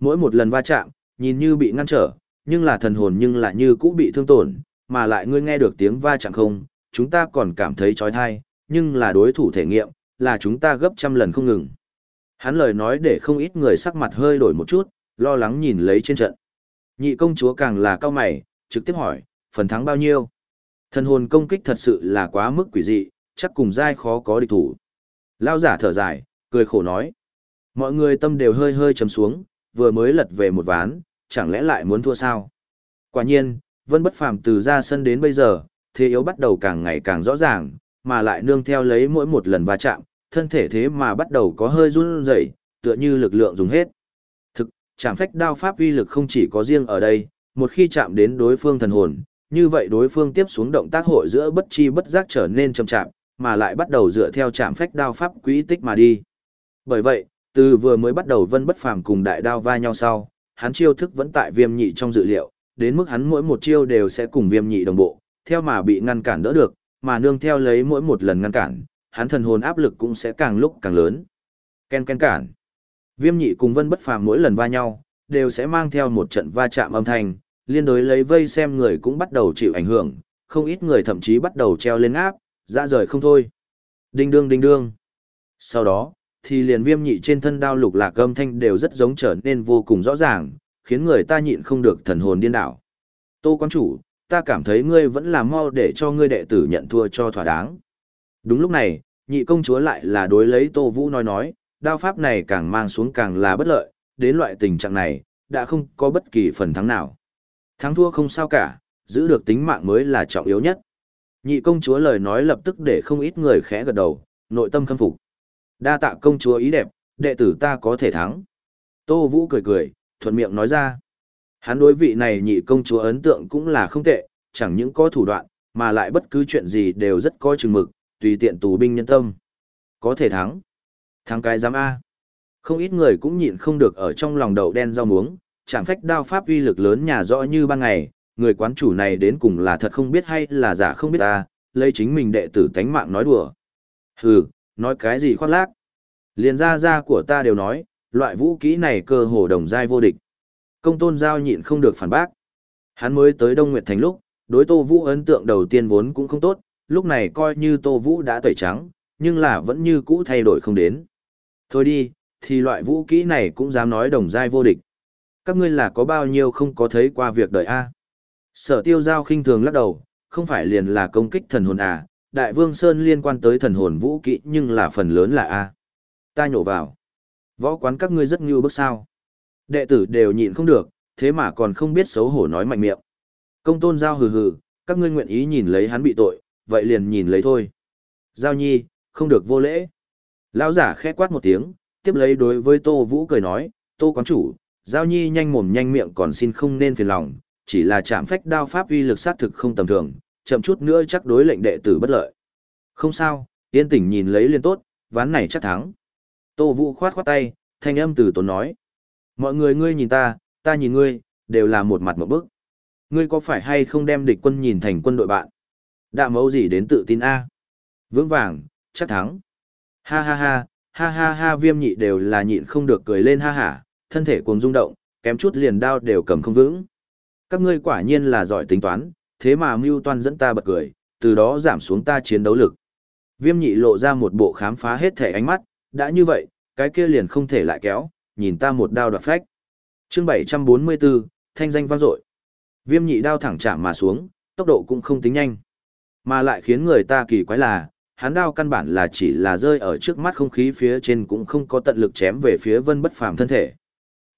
Mỗi một lần va chạm, nhìn như bị ngăn trở, nhưng là thần hồn nhưng lại như cũ bị thương tổn, mà lại ngươi nghe được tiếng va chạm không, chúng ta còn cảm thấy chói tai, nhưng là đối thủ thể nghiệm, là chúng ta gấp trăm lần không ngừng. Hắn lời nói để không ít người sắc mặt hơi đổi một chút, lo lắng nhìn lấy trên trận. Nhị công chúa càng là cao mày, trực tiếp hỏi, phần thắng bao nhiêu? Thần hồn công kích thật sự là quá mức quỷ dị, chắc cùng dai khó có địch thủ. Lao giả thở dài, cười khổ nói. Mọi người tâm đều hơi hơi trầm xuống, vừa mới lật về một ván, chẳng lẽ lại muốn thua sao? Quả nhiên, Vân Bất Phàm từ ra sân đến bây giờ, thế yếu bắt đầu càng ngày càng rõ ràng, mà lại nương theo lấy mỗi một lần va chạm, thân thể thế mà bắt đầu có hơi run rẩy, tựa như lực lượng dùng hết. Thực, chạm phách đao pháp uy lực không chỉ có riêng ở đây, một khi chạm đến đối phương thần hồn, như vậy đối phương tiếp xuống động tác hội giữa bất chi bất giác trở nên chậm chạp, mà lại bắt đầu dựa theo chạm phách đao pháp quỹ tích mà đi. Bởi vậy, từ vừa mới bắt đầu Vân Bất Phàm cùng đại đao va nhau sau, hắn chiêu thức vẫn tại viêm nhị trong dự liệu, đến mức hắn mỗi một chiêu đều sẽ cùng viêm nhị đồng bộ, theo mà bị ngăn cản đỡ được, mà nương theo lấy mỗi một lần ngăn cản, hắn thần hồn áp lực cũng sẽ càng lúc càng lớn. Ken ken cản. Viêm nhị cùng Vân Bất Phàm mỗi lần va nhau, đều sẽ mang theo một trận va chạm âm thanh, liên đối lấy vây xem người cũng bắt đầu chịu ảnh hưởng, không ít người thậm chí bắt đầu treo lên áp, ra rời không thôi. Đinh đương đinh đương. Sau đó, thì liền viêm nhị trên thân đao lục lạc âm thanh đều rất giống trở nên vô cùng rõ ràng, khiến người ta nhịn không được thần hồn điên đảo. Tô quan chủ, ta cảm thấy ngươi vẫn là mau để cho ngươi đệ tử nhận thua cho thỏa đáng. Đúng lúc này, nhị công chúa lại là đối lấy Tô Vũ nói nói, đao pháp này càng mang xuống càng là bất lợi, đến loại tình trạng này, đã không có bất kỳ phần thắng nào. Thắng thua không sao cả, giữ được tính mạng mới là trọng yếu nhất. Nhị công chúa lời nói lập tức để không ít người khẽ gật đầu, nội tâm khâm phục. Đa tạ công chúa ý đẹp, đệ tử ta có thể thắng. Tô Vũ cười cười, thuận miệng nói ra. Hắn đối vị này nhị công chúa ấn tượng cũng là không tệ, chẳng những có thủ đoạn, mà lại bất cứ chuyện gì đều rất có chừng mực, tùy tiện tù binh nhân tâm. Có thể thắng. Thắng cái giám A. Không ít người cũng nhịn không được ở trong lòng đậu đen rau muống, chẳng phách đao pháp uy lực lớn nhà rõ như ban ngày, người quán chủ này đến cùng là thật không biết hay là giả không biết ta, lấy chính mình đệ tử tánh mạng nói đùa. Hừ, nói cái gì khoác lác. Liền ra ra của ta đều nói, loại vũ kỹ này cơ hồ đồng giai vô địch. Công tôn giao nhịn không được phản bác. Hắn mới tới Đông Nguyệt Thành lúc, đối Tô Vũ ấn tượng đầu tiên vốn cũng không tốt, lúc này coi như Tô Vũ đã tẩy trắng, nhưng là vẫn như cũ thay đổi không đến. Thôi đi, thì loại vũ kỹ này cũng dám nói đồng giai vô địch. Các ngươi là có bao nhiêu không có thấy qua việc đời A. Sở tiêu giao khinh thường lắc đầu, không phải liền là công kích thần hồn à, đại vương Sơn liên quan tới thần hồn vũ kỹ nhưng là phần lớn là A. Ta nhổ vào. Võ quán các ngươi rất ngưu bước sao. Đệ tử đều nhịn không được, thế mà còn không biết xấu hổ nói mạnh miệng. Công tôn giao hừ hừ, các ngươi nguyện ý nhìn lấy hắn bị tội, vậy liền nhìn lấy thôi. Giao nhi, không được vô lễ. Lão giả khẽ quát một tiếng, tiếp lấy đối với Tô Vũ cười nói, Tô quán chủ, Giao nhi nhanh mồm nhanh miệng còn xin không nên phiền lòng, chỉ là chạm phách đao pháp uy lực sát thực không tầm thường, chậm chút nữa chắc đối lệnh đệ tử bất lợi. Không sao, yên tĩnh nhìn lấy liên tốt, ván này chắc thắng. Tô Vũ khoát khoát tay, thanh âm từ tốn nói. Mọi người ngươi nhìn ta, ta nhìn ngươi, đều là một mặt một bức. Ngươi có phải hay không đem địch quân nhìn thành quân đội bạn? Đạ mẫu gì đến tự tin A? Vững vàng, chắc thắng. Ha ha ha, ha ha ha viêm nhị đều là nhịn không được cười lên ha hả, thân thể cuồng rung động, kém chút liền đao đều cầm không vững. Các ngươi quả nhiên là giỏi tính toán, thế mà mưu toan dẫn ta bật cười, từ đó giảm xuống ta chiến đấu lực. Viêm nhị lộ ra một bộ khám phá hết thể ánh mắt, đã như vậy, cái kia liền không thể lại kéo, nhìn ta một đao đoạt phách. chương 744, thanh danh vang dội Viêm nhị đao thẳng chạm mà xuống, tốc độ cũng không tính nhanh. Mà lại khiến người ta kỳ quái là, hắn đao căn bản là chỉ là rơi ở trước mắt không khí phía trên cũng không có tận lực chém về phía vân bất phàm thân thể.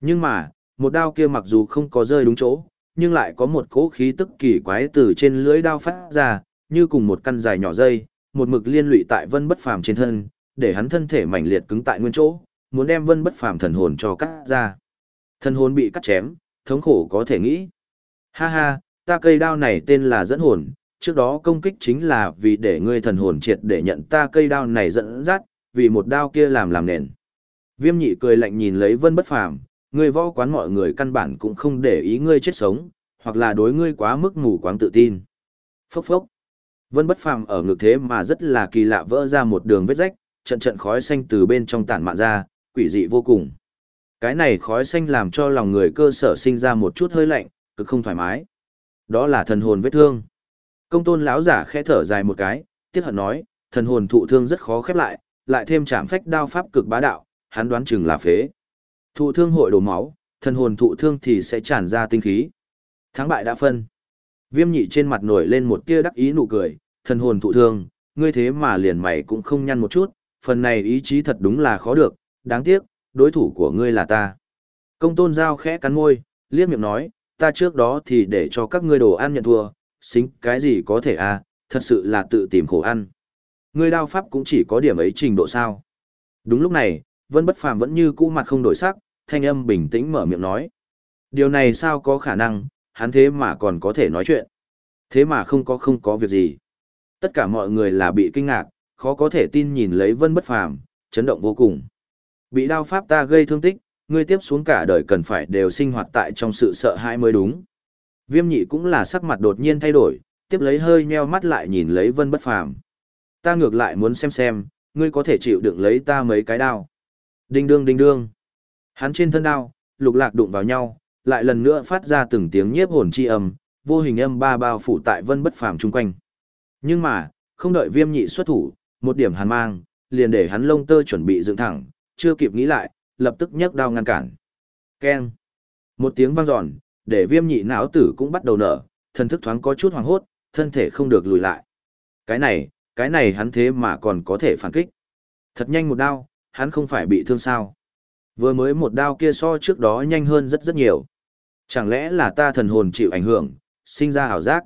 Nhưng mà, một đao kia mặc dù không có rơi đúng chỗ, nhưng lại có một cỗ khí tức kỳ quái từ trên lưỡi đao phát ra, như cùng một căn dài nhỏ dây, một mực liên lụy tại vân bất phàm trên thân, để hắn thân thể mảnh liệt cứng tại nguyên chỗ, muốn đem vân bất phàm thần hồn cho cắt ra. Thần hồn bị cắt chém, thống khổ có thể nghĩ. Ha ha, ta cây đao này tên là dẫn hồn, trước đó công kích chính là vì để ngươi thần hồn triệt để nhận ta cây đao này dẫn dắt, vì một đao kia làm làm nền. Viêm nhị cười lạnh nhìn lấy vân bất phàm, ngươi võ quán mọi người căn bản cũng không để ý ngươi chết sống, hoặc là đối ngươi quá mức mù quáng tự tin. Phốc phốc. Vân bất phàm ở ngực thế mà rất là kỳ lạ vỡ ra một đường vết rách, trận trận khói xanh từ bên trong tản mạn ra, quỷ dị vô cùng. Cái này khói xanh làm cho lòng người cơ sở sinh ra một chút hơi lạnh, cực không thoải mái. Đó là thần hồn vết thương. Công tôn lão giả khẽ thở dài một cái, tiếc hận nói, thần hồn thụ thương rất khó khép lại, lại thêm chạm phách đao pháp cực bá đạo, hắn đoán chừng là phế. Thụ thương hội đổ máu, thần hồn thụ thương thì sẽ tràn ra tinh khí. Thắng bại đã phân. Viêm nhị trên mặt nổi lên một tia đắc ý nụ cười, thần hồn thụ thương, ngươi thế mà liền mày cũng không nhăn một chút, phần này ý chí thật đúng là khó được, đáng tiếc, đối thủ của ngươi là ta. Công tôn giao khẽ cắn môi, liếc miệng nói, ta trước đó thì để cho các ngươi đồ ăn nhận thua, xính cái gì có thể à, thật sự là tự tìm khổ ăn. Ngươi đao pháp cũng chỉ có điểm ấy trình độ sao. Đúng lúc này, Vân Bất Phàm vẫn như cũ mặt không đổi sắc, thanh âm bình tĩnh mở miệng nói. Điều này sao có khả năng, hắn thế mà còn có thể nói chuyện. Thế mà không có không có việc gì. Tất cả mọi người là bị kinh ngạc, khó có thể tin nhìn lấy vân bất phàm, chấn động vô cùng. Bị đao pháp ta gây thương tích, ngươi tiếp xuống cả đời cần phải đều sinh hoạt tại trong sự sợ hãi mới đúng. Viêm nhị cũng là sắc mặt đột nhiên thay đổi, tiếp lấy hơi nheo mắt lại nhìn lấy vân bất phàm. Ta ngược lại muốn xem xem, ngươi có thể chịu đựng lấy ta mấy cái đao. Đinh đương đinh đương. Hắn trên thân đao, lục lạc đụng vào nhau, lại lần nữa phát ra từng tiếng nhiếp hồn chi âm, vô hình âm ba bao phủ tại vân bất phàm chung quanh. Nhưng mà, không đợi viêm nhị xuất thủ, một điểm hàn mang, liền để hắn lông tơ chuẩn bị dựng thẳng, chưa kịp nghĩ lại, lập tức nhấc đao ngăn cản. Keng! Một tiếng vang dọn, để viêm nhị não tử cũng bắt đầu nở, thân thức thoáng có chút hoàng hốt, thân thể không được lùi lại. Cái này, cái này hắn thế mà còn có thể phản kích. Thật nhanh một đao, hắn không phải bị thương sao. Vừa mới một đao kia so trước đó nhanh hơn rất rất nhiều. Chẳng lẽ là ta thần hồn chịu ảnh hưởng, sinh ra ảo giác?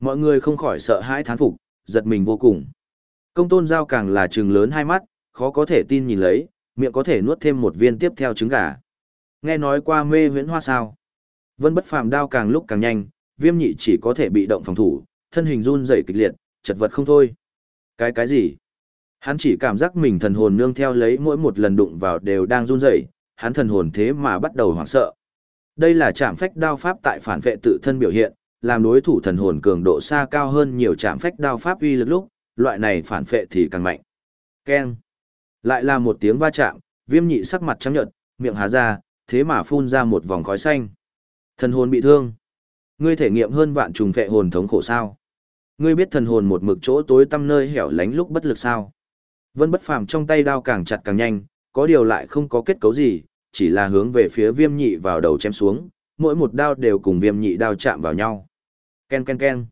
Mọi người không khỏi sợ hãi thán phục, giật mình vô cùng. Công tôn giao càng là trừng lớn hai mắt, khó có thể tin nhìn lấy, miệng có thể nuốt thêm một viên tiếp theo trứng gà. Nghe nói qua mê huyễn hoa sao. Vân bất phàm đao càng lúc càng nhanh, viêm nhị chỉ có thể bị động phòng thủ, thân hình run rẩy kịch liệt, chật vật không thôi. Cái cái gì? Hắn chỉ cảm giác mình thần hồn nương theo lấy mỗi một lần đụng vào đều đang run rẩy, hắn thần hồn thế mà bắt đầu hoảng sợ. Đây là trạm phách đao pháp tại phản vệ tự thân biểu hiện, làm đối thủ thần hồn cường độ xa cao hơn nhiều trạm phách đao pháp uy lực lúc, loại này phản vệ thì càng mạnh. Keng. Lại là một tiếng va chạm, viêm nhị sắc mặt trắng nhợt, miệng há ra, thế mà phun ra một vòng khói xanh. Thần hồn bị thương. Ngươi thể nghiệm hơn vạn trùng phệ hồn thống khổ sao? Ngươi biết thần hồn một mực chỗ tối tăm nơi hẻo lánh lúc bất lực sao? Vân bất phàm trong tay đao càng chặt càng nhanh, có điều lại không có kết cấu gì, chỉ là hướng về phía viêm nhị vào đầu chém xuống, mỗi một đao đều cùng viêm nhị đao chạm vào nhau. Ken ken ken.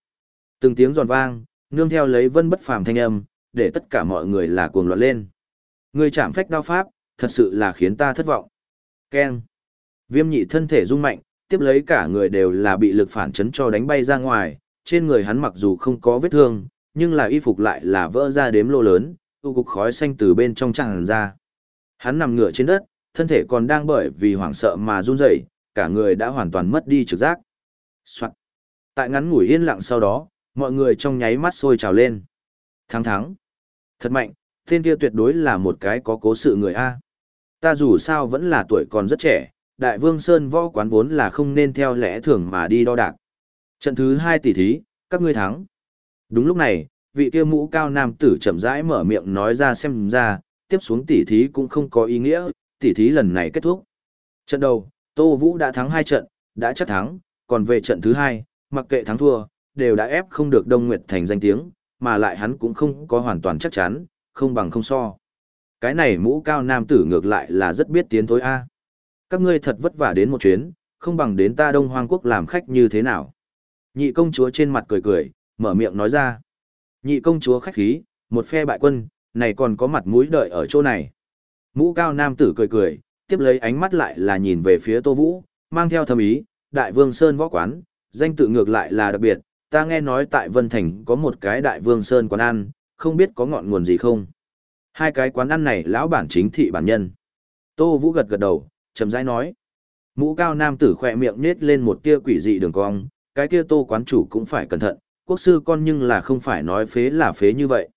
Từng tiếng giòn vang, nương theo lấy vân bất phàm thanh âm, để tất cả mọi người là cuồng loạn lên. Người chạm phách đao pháp, thật sự là khiến ta thất vọng. Ken. Viêm nhị thân thể rung mạnh, tiếp lấy cả người đều là bị lực phản chấn cho đánh bay ra ngoài, trên người hắn mặc dù không có vết thương, nhưng là y phục lại là vỡ ra đếm lô lớn, u cục khói xanh từ bên trong tràn ra. Hắn nằm ngửa trên đất, thân thể còn đang bởi vì hoảng sợ mà run rẩy, cả người đã hoàn toàn mất đi trực giác. Soạn. Tại ngắn ngủi yên lặng sau đó, mọi người trong nháy mắt sôi trào lên. Thắng thắng. Thật mạnh, tên kia tuyệt đối là một cái có cố sự người A. Ta dù sao vẫn là tuổi còn rất trẻ, Đại Vương Sơn võ quán vốn là không nên theo lẽ thường mà đi đo đạc. Trận thứ hai tỷ thí, các ngươi thắng. Đúng lúc này, vị kia mũ cao nam tử chậm rãi mở miệng nói ra xem ra, tiếp xuống tỷ thí cũng không có ý nghĩa, tỷ thí lần này kết thúc. Trận đầu, Tô Vũ đã thắng hai trận, đã chắc thắng, còn về trận thứ hai, mặc kệ thắng thua, đều đã ép không được Đông Nguyệt thành danh tiếng, mà lại hắn cũng không có hoàn toàn chắc chắn, không bằng không so. Cái này mũ cao nam tử ngược lại là rất biết tiến thối A. Các ngươi thật vất vả đến một chuyến, không bằng đến ta Đông Hoang Quốc làm khách như thế nào. Nhị công chúa trên mặt cười cười, mở miệng nói ra. Nhị công chúa khách khí, một phe bại quân, này còn có mặt mũi đợi ở chỗ này. Mũ cao nam tử cười cười, tiếp lấy ánh mắt lại là nhìn về phía Tô Vũ, mang theo thâm ý, Đại Vương Sơn võ quán, danh tự ngược lại là đặc biệt, ta nghe nói tại Vân Thành có một cái Đại Vương Sơn quán ăn, không biết có ngọn nguồn gì không. Hai cái quán ăn này lão bản chính thị bản nhân. Tô Vũ gật gật đầu, chậm rãi nói. Mũ cao nam tử khỏe miệng nết lên một tia quỷ dị đường cong, cái kia tô quán chủ cũng phải cẩn thận, quốc sư con nhưng là không phải nói phế là phế như vậy.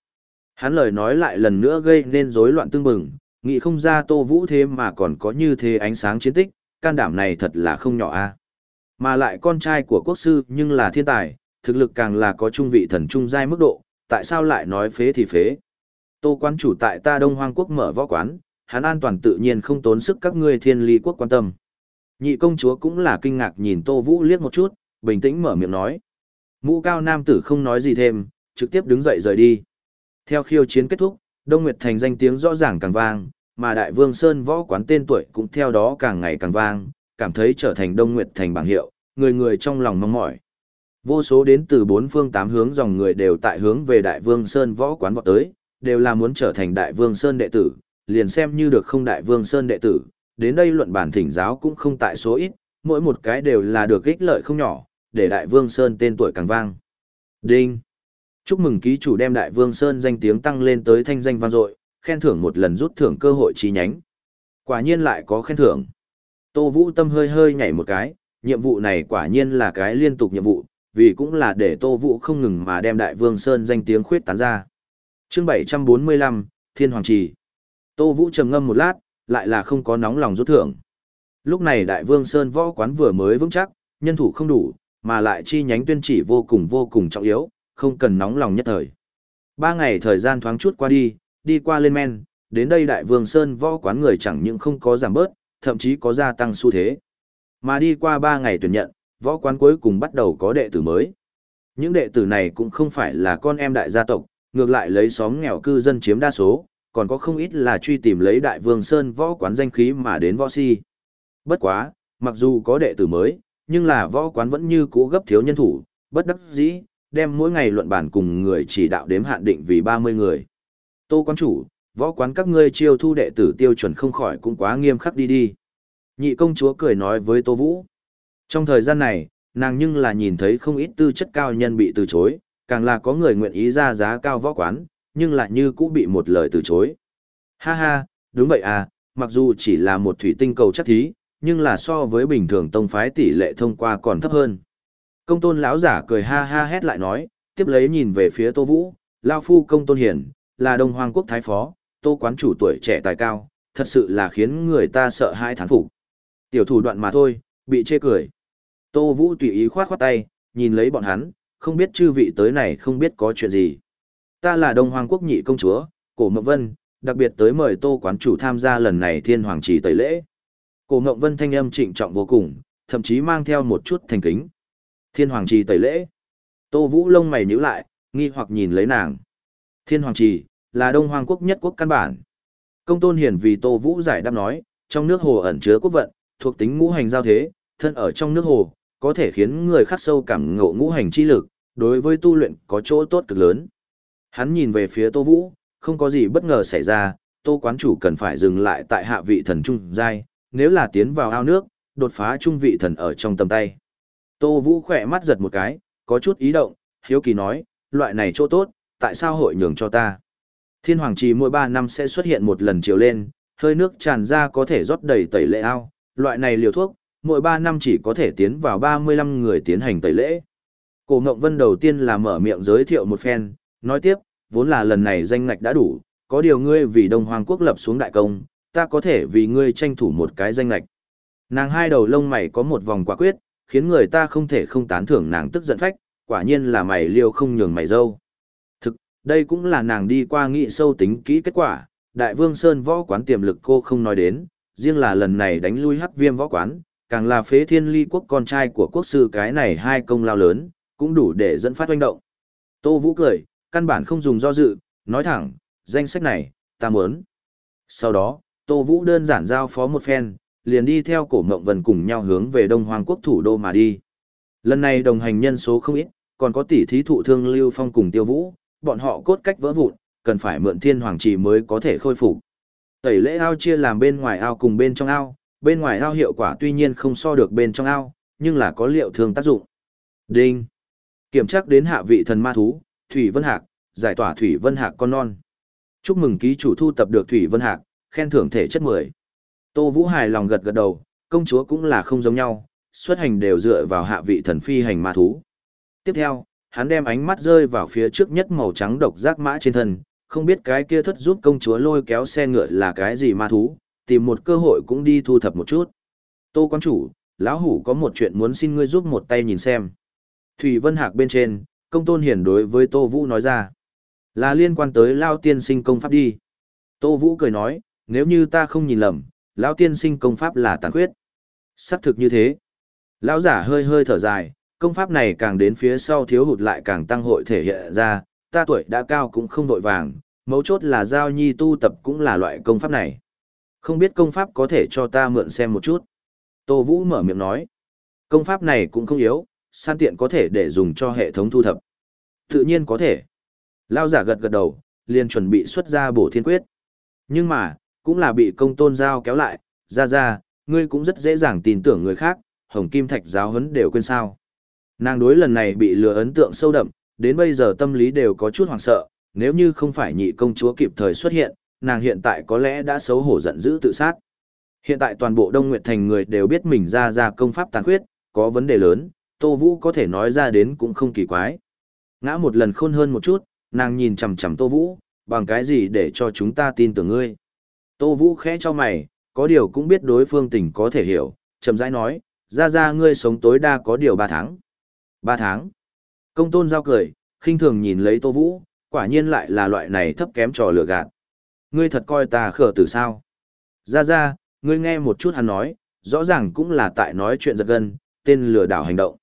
Hắn lời nói lại lần nữa gây nên rối loạn tương bừng, nghĩ không ra tô vũ thế mà còn có như thế ánh sáng chiến tích, can đảm này thật là không nhỏ a Mà lại con trai của quốc sư nhưng là thiên tài, thực lực càng là có trung vị thần trung giai mức độ, tại sao lại nói phế thì phế. Tô quán chủ tại ta Đông Hoang Quốc mở võ quán, hắn an toàn tự nhiên không tốn sức các ngươi thiên ly quốc quan tâm. Nhị công chúa cũng là kinh ngạc nhìn Tô Vũ liếc một chút, bình tĩnh mở miệng nói. Mũ cao nam tử không nói gì thêm, trực tiếp đứng dậy rời đi. Theo khiêu chiến kết thúc, Đông Nguyệt Thành danh tiếng rõ ràng càng vang, mà Đại Vương Sơn võ quán tên tuổi cũng theo đó càng ngày càng vang, cảm thấy trở thành Đông Nguyệt Thành bảng hiệu, người người trong lòng mong mỏi. Vô số đến từ bốn phương tám hướng dòng người đều tại hướng về Đại Vương Sơn võ quán vọt tới, đều là muốn trở thành Đại Vương Sơn đệ tử, liền xem như được không Đại Vương Sơn đệ tử, đến đây luận bản thỉnh giáo cũng không tại số ít, mỗi một cái đều là được ích lợi không nhỏ, để Đại Vương Sơn tên tuổi càng vang. Đinh! Chúc mừng ký chủ đem Đại Vương Sơn danh tiếng tăng lên tới thanh danh vang dội, khen thưởng một lần rút thưởng cơ hội chi nhánh. Quả nhiên lại có khen thưởng. Tô Vũ Tâm hơi hơi nhảy một cái, nhiệm vụ này quả nhiên là cái liên tục nhiệm vụ, vì cũng là để Tô Vũ không ngừng mà đem Đại Vương Sơn danh tiếng khuyết tán ra. Chương 745, Thiên Hoàng Trì. Tô Vũ trầm ngâm một lát, lại là không có nóng lòng rút thưởng. Lúc này Đại Vương Sơn võ quán vừa mới vững chắc, nhân thủ không đủ, mà lại chi nhánh tuyên chỉ vô cùng vô cùng trọng yếu, không cần nóng lòng nhất thời. Ba ngày thời gian thoáng chút qua đi, đi qua lên men, đến đây Đại Vương Sơn võ quán người chẳng những không có giảm bớt, thậm chí có gia tăng xu thế. Mà đi qua ba ngày tuyển nhận, võ quán cuối cùng bắt đầu có đệ tử mới. Những đệ tử này cũng không phải là con em đại gia tộc, ngược lại lấy xóm nghèo cư dân chiếm đa số, còn có không ít là truy tìm lấy Đại Vương Sơn võ quán danh khí mà đến võ si. Bất quá, mặc dù có đệ tử mới, nhưng là võ quán vẫn như cũ gấp thiếu nhân thủ, bất đắc dĩ, đem mỗi ngày luận bản cùng người chỉ đạo đếm hạn định vì 30 người. Tô quán chủ, võ quán các ngươi chiêu thu đệ tử tiêu chuẩn không khỏi cũng quá nghiêm khắc đi đi. Nhị công chúa cười nói với Tô Vũ. Trong thời gian này, nàng nhưng là nhìn thấy không ít tư chất cao nhân bị từ chối, càng là có người nguyện ý ra giá cao võ quán, nhưng lại như cũ bị một lời từ chối. Ha ha, đúng vậy à, mặc dù chỉ là một thủy tinh cầu chắc thí, nhưng là so với bình thường tông phái tỷ lệ thông qua còn thấp hơn. Công tôn lão giả cười ha ha hét lại nói, tiếp lấy nhìn về phía Tô Vũ, Lao Phu công tôn hiển, là Đông Hoàng Quốc Thái Phó, Tô Quán chủ tuổi trẻ tài cao, thật sự là khiến người ta sợ hai thán phục. Tiểu thủ đoạn mà thôi, bị chê cười. Tô Vũ tùy ý khoát khoát tay, nhìn lấy bọn hắn, không biết chư vị tới này không biết có chuyện gì. Ta là Đông Hoàng Quốc nhị công chúa, Cổ Mộng Vân, đặc biệt tới mời Tô Quán chủ tham gia lần này Thiên Hoàng Trì tẩy lễ. Cổ Ngộng Vân thanh âm trịnh trọng vô cùng, thậm chí mang theo một chút thành kính. Thiên Hoàng Trì tẩy lễ. Tô Vũ lông mày nhíu lại, nghi hoặc nhìn lấy nàng. Thiên Hoàng Trì, là Đông Hoàng quốc nhất quốc căn bản. Công tôn hiển vì Tô Vũ giải đáp nói, trong nước hồ ẩn chứa quốc vận, thuộc tính ngũ hành giao thế, thân ở trong nước hồ, có thể khiến người khắc sâu cảm ngộ ngũ hành chi lực, đối với tu luyện có chỗ tốt cực lớn. Hắn nhìn về phía Tô Vũ, không có gì bất ngờ xảy ra, Tô quán chủ cần phải dừng lại tại hạ vị thần trung giai, nếu là tiến vào ao nước, đột phá trung vị thần ở trong tầm tay. Tô Vũ khỏe mắt giật một cái, có chút ý động, hiếu kỳ nói, loại này chỗ tốt, tại sao hội nhường cho ta? Thiên Hoàng Trì mỗi 3 năm sẽ xuất hiện một lần chiều lên, hơi nước tràn ra có thể rót đầy tẩy lệ ao, loại này liều thuốc, mỗi 3 năm chỉ có thể tiến vào 35 người tiến hành tẩy lễ. Cổ Ngộng Vân đầu tiên là mở miệng giới thiệu một phen, nói tiếp, vốn là lần này danh ngạch đã đủ, có điều ngươi vì Đông Hoàng quốc lập xuống đại công, ta có thể vì ngươi tranh thủ một cái danh lệch. Nàng hai đầu lông mày có một vòng quả quyết, khiến người ta không thể không tán thưởng nàng tức giận phách, quả nhiên là mày liêu không nhường mày dâu. Thực, đây cũng là nàng đi qua nghị sâu tính kỹ kết quả, Đại Vương Sơn võ quán tiềm lực cô không nói đến, riêng là lần này đánh lui hắc viêm võ quán, càng là phế thiên ly quốc con trai của quốc sư cái này hai công lao lớn, cũng đủ để dẫn phát oanh động. Tô Vũ cười, căn bản không dùng do dự, nói thẳng, danh sách này, ta muốn. Sau đó, Tô Vũ đơn giản giao phó một phen, liền đi theo cổ mộng vần cùng nhau hướng về Đông Hoàng quốc thủ đô mà đi. Lần này đồng hành nhân số không ít, còn có tỷ thí thụ thương Lưu Phong cùng Tiêu Vũ, bọn họ cốt cách vỡ vụn, cần phải mượn thiên hoàng trì mới có thể khôi phục. Tẩy lễ ao chia làm bên ngoài ao cùng bên trong ao, bên ngoài ao hiệu quả tuy nhiên không so được bên trong ao, nhưng là có liệu thương tác dụng. Đinh. Kiểm tra đến hạ vị thần ma thú, Thủy Vân Hạc, giải tỏa Thủy Vân Hạc con non. Chúc mừng ký chủ thu tập được Thủy Vân Hạc, khen thưởng thể chất 10. Tô Vũ hài lòng gật gật đầu, công chúa cũng là không giống nhau, xuất hành đều dựa vào hạ vị thần phi hành ma thú. Tiếp theo, hắn đem ánh mắt rơi vào phía trước nhất màu trắng độc giác mã trên thân, không biết cái kia thất giúp công chúa lôi kéo xe ngựa là cái gì ma thú, tìm một cơ hội cũng đi thu thập một chút. Tô quan chủ, lão hủ có một chuyện muốn xin ngươi giúp một tay nhìn xem. Thủy Vân Hạc bên trên, công tôn hiển đối với Tô Vũ nói ra. Là liên quan tới Lao tiên sinh công pháp đi. Tô Vũ cười nói, nếu như ta không nhìn lầm, lão tiên sinh công pháp là tàn khuyết. Sắc thực như thế. Lão giả hơi hơi thở dài, công pháp này càng đến phía sau thiếu hụt lại càng tăng hội thể hiện ra, ta tuổi đã cao cũng không vội vàng, mấu chốt là giao nhi tu tập cũng là loại công pháp này. Không biết công pháp có thể cho ta mượn xem một chút. Tô Vũ mở miệng nói, công pháp này cũng không yếu, san tiện có thể để dùng cho hệ thống thu thập. Tự nhiên có thể. Lao giả gật gật đầu, liền chuẩn bị xuất ra bổ thiên quyết. Nhưng mà, cũng là bị công tôn giao kéo lại, ra ra, ngươi cũng rất dễ dàng tin tưởng người khác, hồng kim thạch giáo huấn đều quên sao. Nàng đối lần này bị lừa ấn tượng sâu đậm, đến bây giờ tâm lý đều có chút hoảng sợ, nếu như không phải nhị công chúa kịp thời xuất hiện, nàng hiện tại có lẽ đã xấu hổ giận dữ tự sát. Hiện tại toàn bộ Đông Nguyệt Thành người đều biết mình ra ra công pháp tàn khuyết, có vấn đề lớn, Tô Vũ có thể nói ra đến cũng không kỳ quái. Ngã một lần khôn hơn một chút, nàng nhìn chằm chằm Tô Vũ, bằng cái gì để cho chúng ta tin tưởng ngươi. Tô Vũ khẽ cho mày, có điều cũng biết đối phương tình có thể hiểu, chậm rãi nói, ra ra ngươi sống tối đa có điều 3 tháng. 3 tháng. Công tôn giao cười, khinh thường nhìn lấy Tô Vũ, quả nhiên lại là loại này thấp kém trò lừa gạt. Ngươi thật coi ta khở từ sao? Ra ra, ngươi nghe một chút hắn nói, rõ ràng cũng là tại nói chuyện giật gân, tên lừa đảo hành động.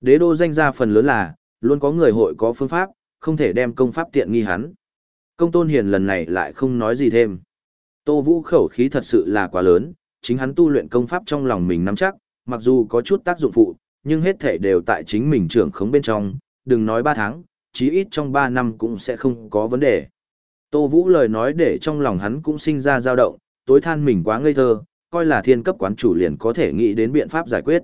Đế đô danh ra phần lớn là, luôn có người hội có phương pháp, không thể đem công pháp tiện nghi hắn. Công tôn hiền lần này lại không nói gì thêm. Tô Vũ khẩu khí thật sự là quá lớn, chính hắn tu luyện công pháp trong lòng mình nắm chắc, mặc dù có chút tác dụng phụ, nhưng hết thể đều tại chính mình trưởng khống bên trong, đừng nói 3 tháng, chí ít trong 3 năm cũng sẽ không có vấn đề. Tô Vũ lời nói để trong lòng hắn cũng sinh ra dao động, tối than mình quá ngây thơ, coi là thiên cấp quán chủ liền có thể nghĩ đến biện pháp giải quyết.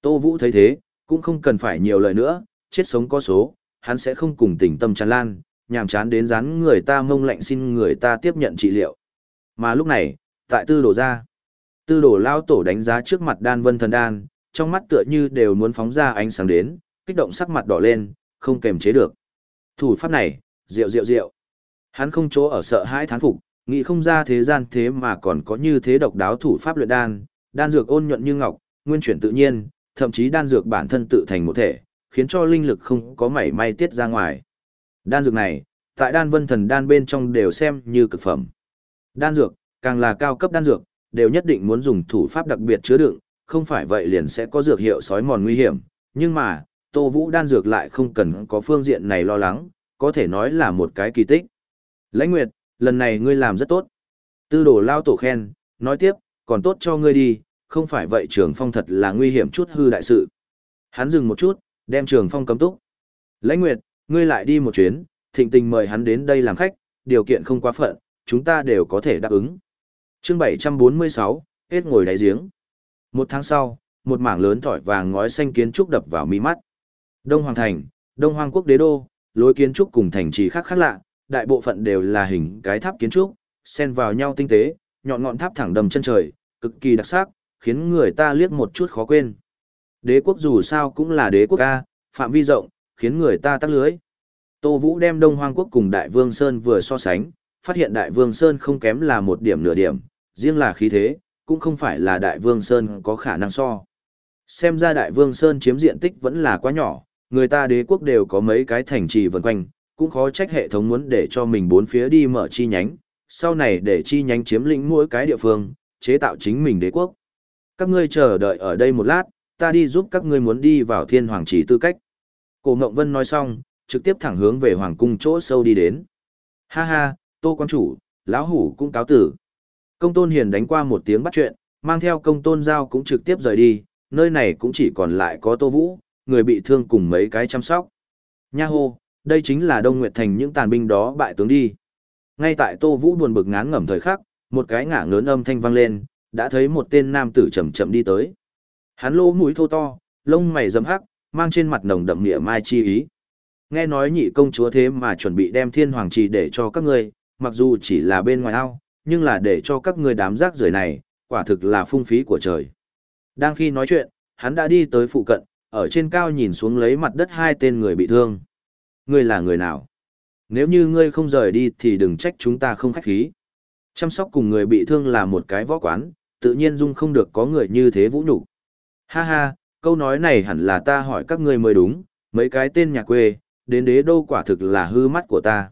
Tô Vũ thấy thế, cũng không cần phải nhiều lời nữa, chết sống có số, hắn sẽ không cùng tình tâm tràn lan, nhàm chán đến dán người ta mông lạnh xin người ta tiếp nhận trị liệu. Mà lúc này, tại tư đồ ra, tư đồ lao tổ đánh giá trước mặt đan vân thần đan, trong mắt tựa như đều muốn phóng ra ánh sáng đến, kích động sắc mặt đỏ lên, không kềm chế được. Thủ pháp này, rượu rượu rượu. Hắn không chỗ ở sợ hãi thán phục, nghĩ không ra thế gian thế mà còn có như thế độc đáo thủ pháp luyện đan, đan dược ôn nhuận như ngọc, nguyên chuyển tự nhiên, thậm chí đan dược bản thân tự thành một thể, khiến cho linh lực không có mảy may tiết ra ngoài. Đan dược này, tại đan vân thần đan bên trong đều xem như cực phẩm. Đan dược, càng là cao cấp đan dược, đều nhất định muốn dùng thủ pháp đặc biệt chứa đựng, không phải vậy liền sẽ có dược hiệu sói mòn nguy hiểm. Nhưng mà, Tô Vũ đan dược lại không cần có phương diện này lo lắng, có thể nói là một cái kỳ tích. Lãnh Nguyệt, lần này ngươi làm rất tốt. Tư đồ lao tổ khen, nói tiếp, còn tốt cho ngươi đi, không phải vậy trường phong thật là nguy hiểm chút hư đại sự. Hắn dừng một chút, đem trường phong cấm túc. Lãnh Nguyệt, ngươi lại đi một chuyến, thịnh tình mời hắn đến đây làm khách, điều kiện không quá phận, chúng ta đều có thể đáp ứng. chương 746, hết ngồi đáy giếng. Một tháng sau, một mảng lớn thỏi vàng ngói xanh kiến trúc đập vào mi mắt. Đông Hoàng Thành, Đông Hoàng Quốc đế đô, lối kiến trúc cùng thành trì khác khác lạ, đại bộ phận đều là hình cái tháp kiến trúc, xen vào nhau tinh tế, nhọn ngọn tháp thẳng đầm chân trời, cực kỳ đặc sắc, khiến người ta liếc một chút khó quên. Đế quốc dù sao cũng là đế quốc A, phạm vi rộng, khiến người ta tắc lưới. Tô Vũ đem Đông Hoang Quốc cùng Đại Vương Sơn vừa so sánh, phát hiện Đại Vương Sơn không kém là một điểm nửa điểm, riêng là khí thế, cũng không phải là Đại Vương Sơn có khả năng so. Xem ra Đại Vương Sơn chiếm diện tích vẫn là quá nhỏ, người ta đế quốc đều có mấy cái thành trì vần quanh, cũng khó trách hệ thống muốn để cho mình bốn phía đi mở chi nhánh, sau này để chi nhánh chiếm lĩnh mỗi cái địa phương, chế tạo chính mình đế quốc. Các ngươi chờ đợi ở đây một lát, ta đi giúp các ngươi muốn đi vào thiên hoàng chỉ tư cách. Cổ Ngộng Vân nói xong, trực tiếp thẳng hướng về hoàng cung chỗ sâu đi đến. Ha ha, tô quan chủ, lão hủ cũng cáo tử. Công tôn hiền đánh qua một tiếng bắt chuyện, mang theo công tôn giao cũng trực tiếp rời đi, nơi này cũng chỉ còn lại có tô vũ, người bị thương cùng mấy cái chăm sóc. Nha hô, đây chính là Đông Nguyệt Thành những tàn binh đó bại tướng đi. Ngay tại Tô Vũ buồn bực ngán ngẩm thời khắc, một cái ngả ngớn âm thanh vang lên, đã thấy một tên nam tử chậm chậm đi tới. Hắn lỗ mũi thô to, lông mày rậm hắc, mang trên mặt nồng đậm nghĩa mai chi ý. Nghe nói nhị công chúa thế mà chuẩn bị đem thiên hoàng trì để cho các ngươi, mặc dù chỉ là bên ngoài ao, nhưng là để cho các ngươi đám rác rưởi này, quả thực là phung phí của trời. Đang khi nói chuyện, hắn đã đi tới phụ cận, ở trên cao nhìn xuống lấy mặt đất hai tên người bị thương. Ngươi là người nào? Nếu như ngươi không rời đi thì đừng trách chúng ta không khách khí. Chăm sóc cùng người bị thương là một cái võ quán, tự nhiên dung không được có người như thế vũ nhục. Ha ha, câu nói này hẳn là ta hỏi các ngươi mới đúng, mấy cái tên nhà quê, đến đế đô quả thực là hư mắt của ta.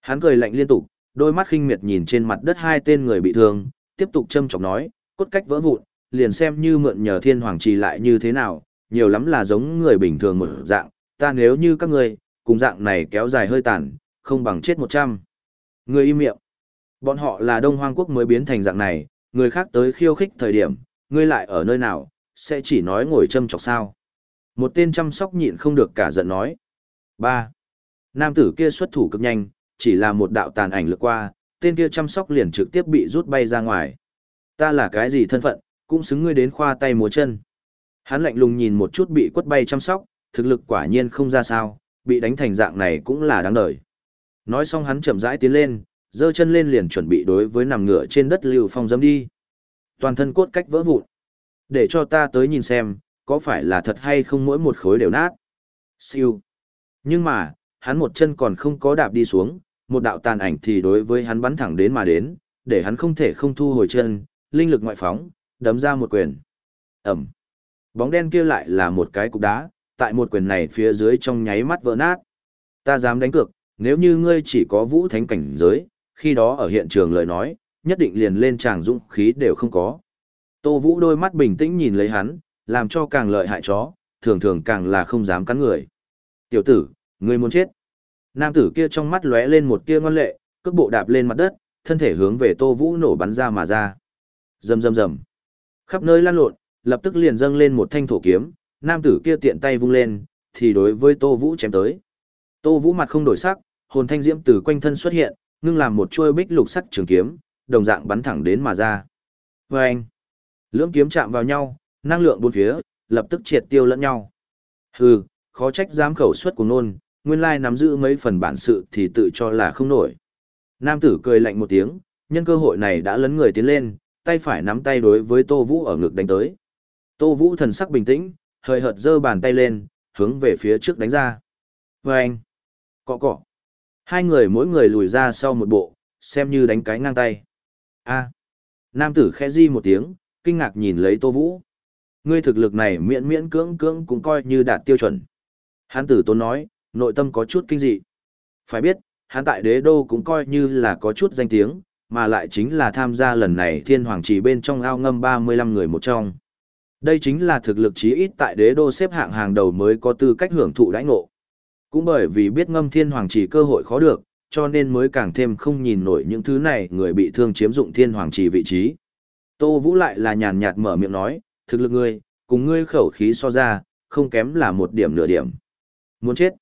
Hắn cười lạnh liên tục, đôi mắt khinh miệt nhìn trên mặt đất hai tên người bị thương, tiếp tục châm chọc nói, cốt cách vỡ vụn, liền xem như mượn nhờ thiên hoàng trì lại như thế nào, nhiều lắm là giống người bình thường một dạng, ta nếu như các ngươi, cùng dạng này kéo dài hơi tàn, không bằng chết một trăm. Người im miệng. Bọn họ là Đông Hoang Quốc mới biến thành dạng này, người khác tới khiêu khích thời điểm, ngươi lại ở nơi nào, sẽ chỉ nói ngồi châm chọc sao. Một tên chăm sóc nhịn không được cả giận nói. ba Nam tử kia xuất thủ cực nhanh, chỉ là một đạo tàn ảnh lướt qua, tên kia chăm sóc liền trực tiếp bị rút bay ra ngoài. Ta là cái gì thân phận, cũng xứng ngươi đến khoa tay múa chân. Hắn lạnh lùng nhìn một chút bị quất bay chăm sóc, thực lực quả nhiên không ra sao, bị đánh thành dạng này cũng là đáng đời. Nói xong hắn chậm rãi tiến lên, giơ chân lên liền chuẩn bị đối với nằm ngửa trên đất Lưu Phong dâm đi. Toàn thân cốt cách vỡ vụn. Để cho ta tới nhìn xem, có phải là thật hay không mỗi một khối đều nát. Siêu. Nhưng mà, hắn một chân còn không có đạp đi xuống, một đạo tàn ảnh thì đối với hắn bắn thẳng đến mà đến, để hắn không thể không thu hồi chân, linh lực ngoại phóng, đấm ra một quyền. Ẩm. Bóng đen kia lại là một cái cục đá, tại một quyền này phía dưới trong nháy mắt vỡ nát. Ta dám đánh cược, nếu như ngươi chỉ có vũ thánh cảnh giới, khi đó ở hiện trường lời nói, nhất định liền lên tràng dũng khí đều không có. Tô Vũ đôi mắt bình tĩnh nhìn lấy hắn, làm cho càng lợi hại chó, thường thường càng là không dám cắn người. Tiểu tử, ngươi muốn chết. Nam tử kia trong mắt lóe lên một tia ngoan lệ, cước bộ đạp lên mặt đất, thân thể hướng về Tô Vũ nổ bắn ra mà ra. Rầm rầm rầm. Khắp nơi lan lộn, lập tức liền dâng lên một thanh thổ kiếm, nam tử kia tiện tay vung lên, thì đối với Tô Vũ chém tới. Tô Vũ mặt không đổi sắc, hồn thanh diễm từ quanh thân xuất hiện, ngưng làm một chuôi bích lục sắc trường kiếm, đồng dạng bắn thẳng đến mà ra. Oeng. Lưỡng kiếm chạm vào nhau, năng lượng bốn phía, lập tức triệt tiêu lẫn nhau. Hừ, khó trách dám khẩu suất của nôn, nguyên lai nắm giữ mấy phần bản sự thì tự cho là không nổi. Nam tử cười lạnh một tiếng, nhân cơ hội này đã lấn người tiến lên, tay phải nắm tay đối với Tô Vũ ở ngực đánh tới. Tô Vũ thần sắc bình tĩnh, hơi hợt giơ bàn tay lên, hướng về phía trước đánh ra. Và anh, cọ cọ. Hai người mỗi người lùi ra sau một bộ, xem như đánh cái ngang tay. A. Nam tử khẽ di một tiếng, kinh ngạc nhìn lấy Tô Vũ. Ngươi thực lực này miễn miễn cưỡng cưỡng cũng coi như đạt tiêu chuẩn. Hán tử tốn nói, nội tâm có chút kinh dị. Phải biết, hắn tại đế đô cũng coi như là có chút danh tiếng, mà lại chính là tham gia lần này thiên hoàng chỉ bên trong ao ngâm 35 người một trong. Đây chính là thực lực chí ít tại đế đô xếp hạng hàng đầu mới có tư cách hưởng thụ đãi ngộ. Cũng bởi vì biết ngâm thiên hoàng chỉ cơ hội khó được, cho nên mới càng thêm không nhìn nổi những thứ này người bị thương chiếm dụng thiên hoàng chỉ vị trí. Tô Vũ lại là nhàn nhạt mở miệng nói, thực lực ngươi, cùng ngươi khẩu khí so ra, không kém là một điểm nửa điểm. Muốn chết.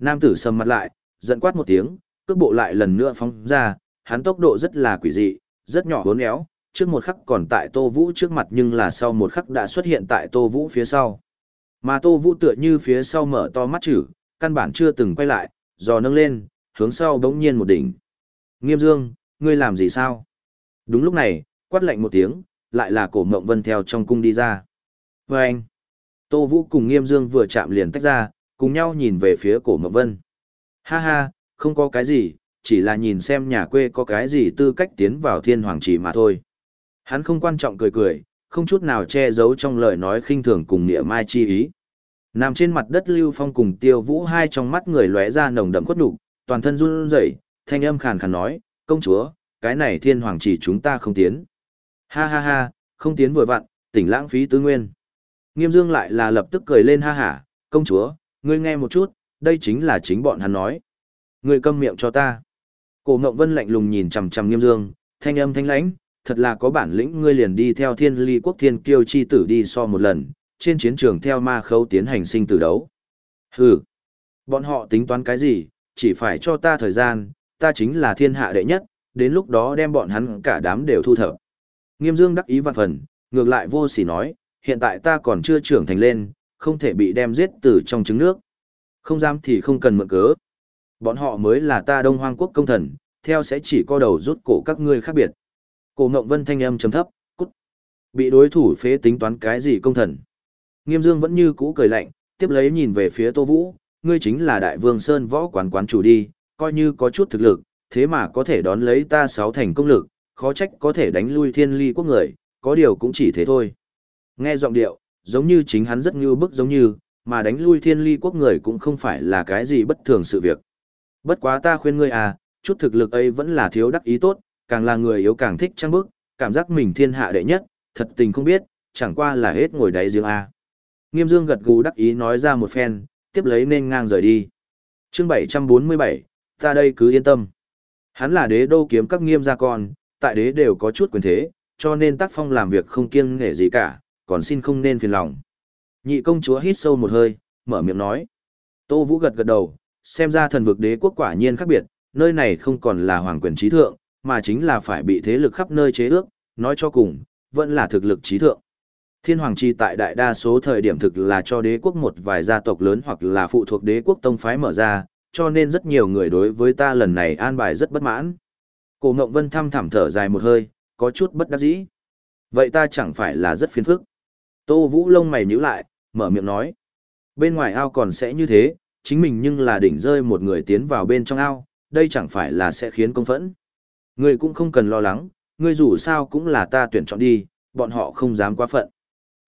Nam tử sầm mặt lại, giận quát một tiếng, cước bộ lại lần nữa phóng ra, hắn tốc độ rất là quỷ dị, rất nhỏ hốn éo, trước một khắc còn tại Tô Vũ trước mặt nhưng là sau một khắc đã xuất hiện tại Tô Vũ phía sau. Mà Tô Vũ tựa như phía sau mở to mắt chữ, căn bản chưa từng quay lại, giò nâng lên, hướng sau bỗng nhiên một đỉnh. Nghiêm Dương, ngươi làm gì sao? Đúng lúc này, quát lạnh một tiếng, lại là cổ mộng vân theo trong cung đi ra. Và anh, Tô Vũ cùng Nghiêm Dương vừa chạm liền tách ra, cùng nhau nhìn về phía cổ mộng vân. Ha ha, không có cái gì, chỉ là nhìn xem nhà quê có cái gì tư cách tiến vào thiên hoàng trì mà thôi. Hắn không quan trọng cười cười, không chút nào che giấu trong lời nói khinh thường cùng nghĩa mai chi ý. Nằm trên mặt đất Lưu Phong cùng Tiêu Vũ hai trong mắt người lóe ra nồng đậm khuất nhục, toàn thân run rẩy, thanh âm khàn khàn nói, "Công chúa, cái này thiên hoàng chỉ chúng ta không tiến." Ha ha ha, không tiến vừa vặn, tỉnh lãng phí tứ nguyên. Nghiêm Dương lại là lập tức cười lên ha hả, "Công chúa, ngươi nghe một chút, đây chính là chính bọn hắn nói. Ngươi câm miệng cho ta." Cổ Ngộng Vân lạnh lùng nhìn chằm chằm Nghiêm Dương, thanh âm thanh lãnh, thật là có bản lĩnh ngươi liền đi theo thiên ly quốc thiên kiêu chi tử đi so một lần, trên chiến trường theo ma khâu tiến hành sinh tử đấu. Hừ, bọn họ tính toán cái gì, chỉ phải cho ta thời gian, ta chính là thiên hạ đệ nhất, đến lúc đó đem bọn hắn cả đám đều thu thập. Nghiêm Dương đắc ý vạn phần, ngược lại vô sỉ nói, hiện tại ta còn chưa trưởng thành lên, không thể bị đem giết từ trong trứng nước. Không dám thì không cần mượn cớ. Bọn họ mới là ta Đông Hoang quốc công thần, theo sẽ chỉ co đầu rút cổ các ngươi khác biệt. Cổ Ngộng Vân thanh âm trầm thấp, cút. Bị đối thủ phế tính toán cái gì công thần. Nghiêm Dương vẫn như cũ cười lạnh, tiếp lấy nhìn về phía Tô Vũ, ngươi chính là Đại Vương Sơn võ quán quán chủ đi, coi như có chút thực lực, thế mà có thể đón lấy ta sáu thành công lực, khó trách có thể đánh lui thiên ly quốc người, có điều cũng chỉ thế thôi. Nghe giọng điệu, giống như chính hắn rất như bức giống như, mà đánh lui thiên ly quốc người cũng không phải là cái gì bất thường sự việc. Bất quá ta khuyên ngươi à, chút thực lực ấy vẫn là thiếu đắc ý tốt, càng là người yếu càng thích trang bức, cảm giác mình thiên hạ đệ nhất, thật tình không biết, chẳng qua là hết ngồi đáy giếng à. Nghiêm Dương gật gù đắc ý nói ra một phen, tiếp lấy nên ngang rời đi. Chương 747, ta đây cứ yên tâm. Hắn là đế đô kiếm các nghiêm gia con, tại đế đều có chút quyền thế, cho nên tác phong làm việc không kiêng nể gì cả, còn xin không nên phiền lòng. Nhị công chúa hít sâu một hơi, mở miệng nói. Tô Vũ gật gật đầu, xem ra thần vực đế quốc quả nhiên khác biệt, nơi này không còn là hoàng quyền trí thượng, mà chính là phải bị thế lực khắp nơi chế ước, nói cho cùng, vẫn là thực lực trí thượng. Thiên Hoàng Chi tại đại đa số thời điểm thực là cho đế quốc một vài gia tộc lớn hoặc là phụ thuộc đế quốc tông phái mở ra, cho nên rất nhiều người đối với ta lần này an bài rất bất mãn. Cổ Ngộng Vân thăm thảm thở dài một hơi, có chút bất đắc dĩ. Vậy ta chẳng phải là rất phiền phức. Tô Vũ lông mày nhíu lại, mở miệng nói. Bên ngoài ao còn sẽ như thế, chính mình nhưng là đỉnh rơi một người tiến vào bên trong ao, đây chẳng phải là sẽ khiến công phẫn. Ngươi cũng không cần lo lắng, ngươi dù sao cũng là ta tuyển chọn đi, bọn họ không dám quá phận.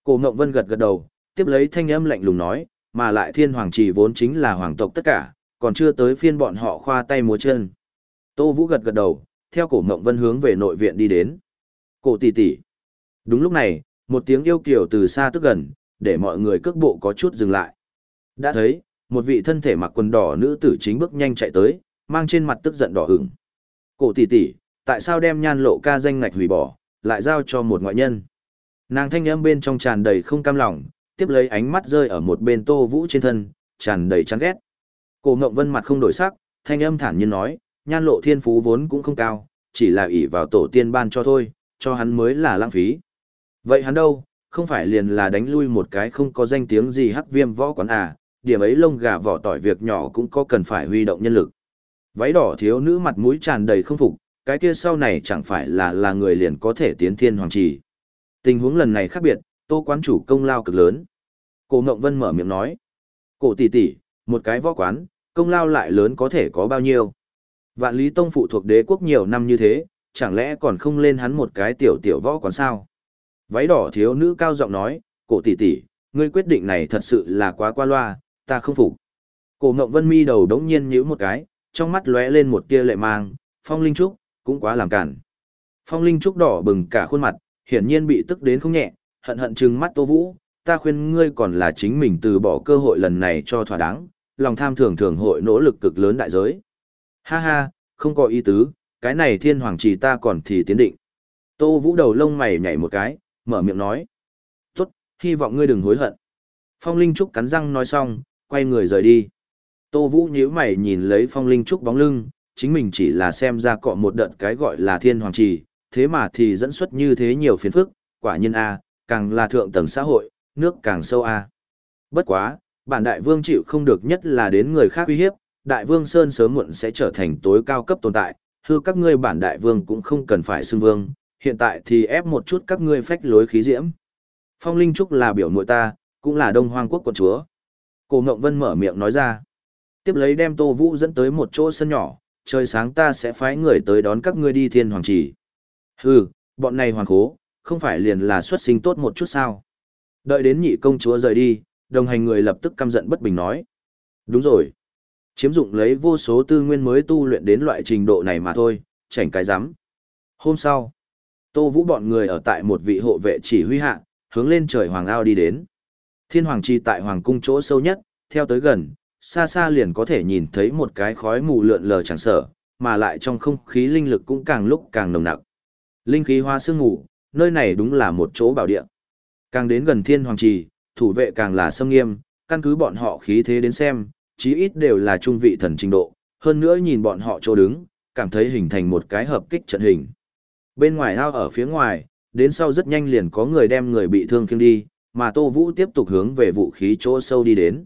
Cổ Ngộng Vân gật gật đầu, tiếp lấy thanh âm lạnh lùng nói, mà lại thiên hoàng chỉ vốn chính là hoàng tộc tất cả, còn chưa tới phiên bọn họ khoa tay múa chân. Tô Vũ gật gật đầu, theo cổ Ngộng Vân hướng về nội viện đi đến. Cổ tỷ tỷ. Đúng lúc này, một tiếng yêu kiều từ xa tức gần, để mọi người cước bộ có chút dừng lại. Đã thấy, một vị thân thể mặc quần đỏ nữ tử chính bước nhanh chạy tới, mang trên mặt tức giận đỏ hửng. Cổ tỷ tỷ, tại sao đem nhan lộ ca danh ngạch hủy bỏ, lại giao cho một ngoại nhân? Nàng thanh âm bên trong tràn đầy không cam lòng, tiếp lấy ánh mắt rơi ở một bên Tô Vũ trên thân, tràn đầy chán ghét. Cổ Ngộng Vân mặt không đổi sắc, thanh âm thản nhiên nói, nhan lộ thiên phú vốn cũng không cao, chỉ là ỷ vào tổ tiên ban cho thôi, cho hắn mới là lãng phí. Vậy hắn đâu, không phải liền là đánh lui một cái không có danh tiếng gì hắc viêm võ quán à, điểm ấy lông gà vỏ tỏi việc nhỏ cũng có cần phải huy động nhân lực. Váy đỏ thiếu nữ mặt mũi tràn đầy không phục, cái kia sau này chẳng phải là là người liền có thể tiến thiên hoàng trì. Tình huống lần này khác biệt, tô quán chủ công lao cực lớn. Cổ Ngộng Vân mở miệng nói. Cổ tỷ tỷ, một cái võ quán, công lao lại lớn có thể có bao nhiêu. Vạn Lý Tông phụ thuộc đế quốc nhiều năm như thế, chẳng lẽ còn không lên hắn một cái tiểu tiểu võ quán sao? Váy đỏ thiếu nữ cao giọng nói, cổ tỷ tỷ, ngươi quyết định này thật sự là quá qua loa, ta không phục. Cổ Ngộng Vân mi đầu đống nhiên nhíu một cái, trong mắt lóe lên một tia lệ mang, Phong Linh Trúc, cũng quá làm cản. Phong Linh Trúc đỏ bừng cả khuôn mặt, hiển nhiên bị tức đến không nhẹ, hận hận trừng mắt Tô Vũ, ta khuyên ngươi còn là chính mình từ bỏ cơ hội lần này cho thỏa đáng, lòng tham thường thường hội nỗ lực cực lớn đại giới. Ha ha, không có ý tứ, cái này thiên hoàng trì ta còn thì tiến định. Tô Vũ đầu lông mày nhảy một cái, mở miệng nói. Tốt, hy vọng ngươi đừng hối hận. Phong Linh Trúc cắn răng nói xong, quay người rời đi. Tô Vũ nhíu mày nhìn lấy phong linh trúc bóng lưng, chính mình chỉ là xem ra cọ một đợt cái gọi là thiên hoàng trì, thế mà thì dẫn xuất như thế nhiều phiền phức, quả nhiên A, càng là thượng tầng xã hội, nước càng sâu A. Bất quá, bản đại vương chịu không được nhất là đến người khác uy hiếp, đại vương Sơn sớm muộn sẽ trở thành tối cao cấp tồn tại, hư các ngươi bản đại vương cũng không cần phải xưng vương, hiện tại thì ép một chút các ngươi phách lối khí diễm. Phong Linh Trúc là biểu muội ta, cũng là Đông Hoang quốc quận chúa. Cổ Ngộng Vân mở miệng nói ra. Tiếp lấy đem Tô Vũ dẫn tới một chỗ sân nhỏ, trời sáng ta sẽ phái người tới đón các ngươi đi thiên hoàng chỉ. Hừ, bọn này hoàng khố, không phải liền là xuất sinh tốt một chút sao. Đợi đến nhị công chúa rời đi, đồng hành người lập tức căm giận bất bình nói. Đúng rồi. Chiếm dụng lấy vô số tư nguyên mới tu luyện đến loại trình độ này mà thôi, chảnh cái rắm Hôm sau, Tô Vũ bọn người ở tại một vị hộ vệ chỉ huy hạ, hướng lên trời hoàng ao đi đến. Thiên hoàng chi tại hoàng cung chỗ sâu nhất, theo tới gần, xa xa liền có thể nhìn thấy một cái khói mù lượn lờ chẳng sở, mà lại trong không khí linh lực cũng càng lúc càng nồng nặc. Linh khí hoa sương ngủ, nơi này đúng là một chỗ bảo địa. Càng đến gần thiên hoàng trì, thủ vệ càng là sâm nghiêm, căn cứ bọn họ khí thế đến xem, chí ít đều là trung vị thần trình độ, hơn nữa nhìn bọn họ chỗ đứng, cảm thấy hình thành một cái hợp kích trận hình. Bên ngoài ao ở phía ngoài, đến sau rất nhanh liền có người đem người bị thương khiêng đi, mà Tô Vũ tiếp tục hướng về vũ khí chỗ sâu đi đến.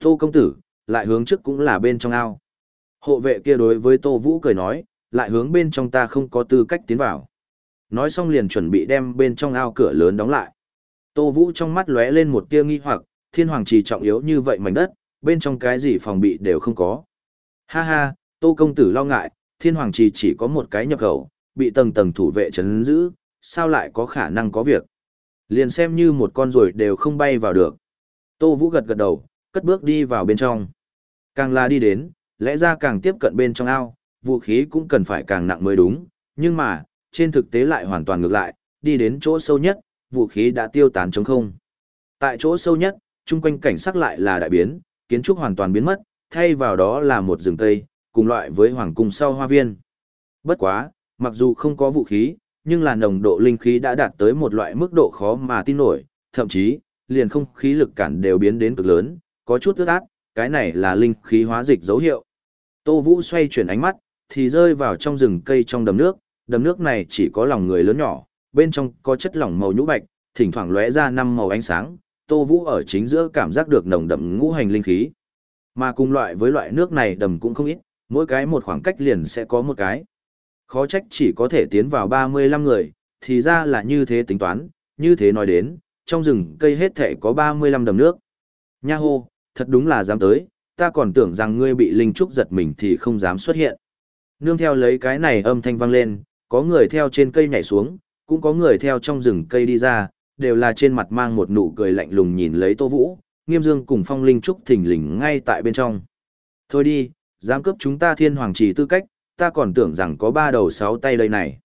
Tô công tử, lại hướng trước cũng là bên trong ao. Hộ vệ kia đối với Tô Vũ cười nói, lại hướng bên trong ta không có tư cách tiến vào. Nói xong liền chuẩn bị đem bên trong ao cửa lớn đóng lại. Tô Vũ trong mắt lóe lên một tia nghi hoặc, thiên hoàng trì trọng yếu như vậy mảnh đất, bên trong cái gì phòng bị đều không có. Ha ha, Tô công tử lo ngại, thiên hoàng trì chỉ có một cái nhập khẩu, bị tầng tầng thủ vệ chấn giữ, sao lại có khả năng có việc. Liền xem như một con rồi đều không bay vào được. Tô Vũ gật gật đầu, cất bước đi vào bên trong. Càng là đi đến, lẽ ra càng tiếp cận bên trong ao, vũ khí cũng cần phải càng nặng mới đúng, nhưng mà, trên thực tế lại hoàn toàn ngược lại, đi đến chỗ sâu nhất, vũ khí đã tiêu tán trống không. Tại chỗ sâu nhất, chung quanh cảnh sắc lại là đại biến, kiến trúc hoàn toàn biến mất, thay vào đó là một rừng cây, cùng loại với hoàng cung sau hoa viên. Bất quá, mặc dù không có vũ khí, nhưng là nồng độ linh khí đã đạt tới một loại mức độ khó mà tin nổi, thậm chí, liền không khí lực cản đều biến đến cực lớn, có chút ướt át, cái này là linh khí hóa dịch dấu hiệu. Tô Vũ xoay chuyển ánh mắt, thì rơi vào trong rừng cây trong đầm nước, đầm nước này chỉ có lòng người lớn nhỏ, bên trong có chất lỏng màu nhũ bạch, thỉnh thoảng lóe ra năm màu ánh sáng, Tô Vũ ở chính giữa cảm giác được nồng đậm ngũ hành linh khí. Mà cùng loại với loại nước này đầm cũng không ít, mỗi cái một khoảng cách liền sẽ có một cái. Khó trách chỉ có thể tiến vào 35 người, thì ra là như thế tính toán, như thế nói đến, trong rừng cây hết thể có 35 đầm nước. Nha hô, thật đúng là dám tới, ta còn tưởng rằng ngươi bị linh trúc giật mình thì không dám xuất hiện. Nương theo lấy cái này âm thanh vang lên, có người theo trên cây nhảy xuống, cũng có người theo trong rừng cây đi ra, đều là trên mặt mang một nụ cười lạnh lùng nhìn lấy Tô Vũ, Nghiêm Dương cùng Phong Linh Trúc thỉnh lình ngay tại bên trong. Thôi đi, dám cướp chúng ta thiên hoàng trì tư cách, ta còn tưởng rằng có ba đầu sáu tay đây này.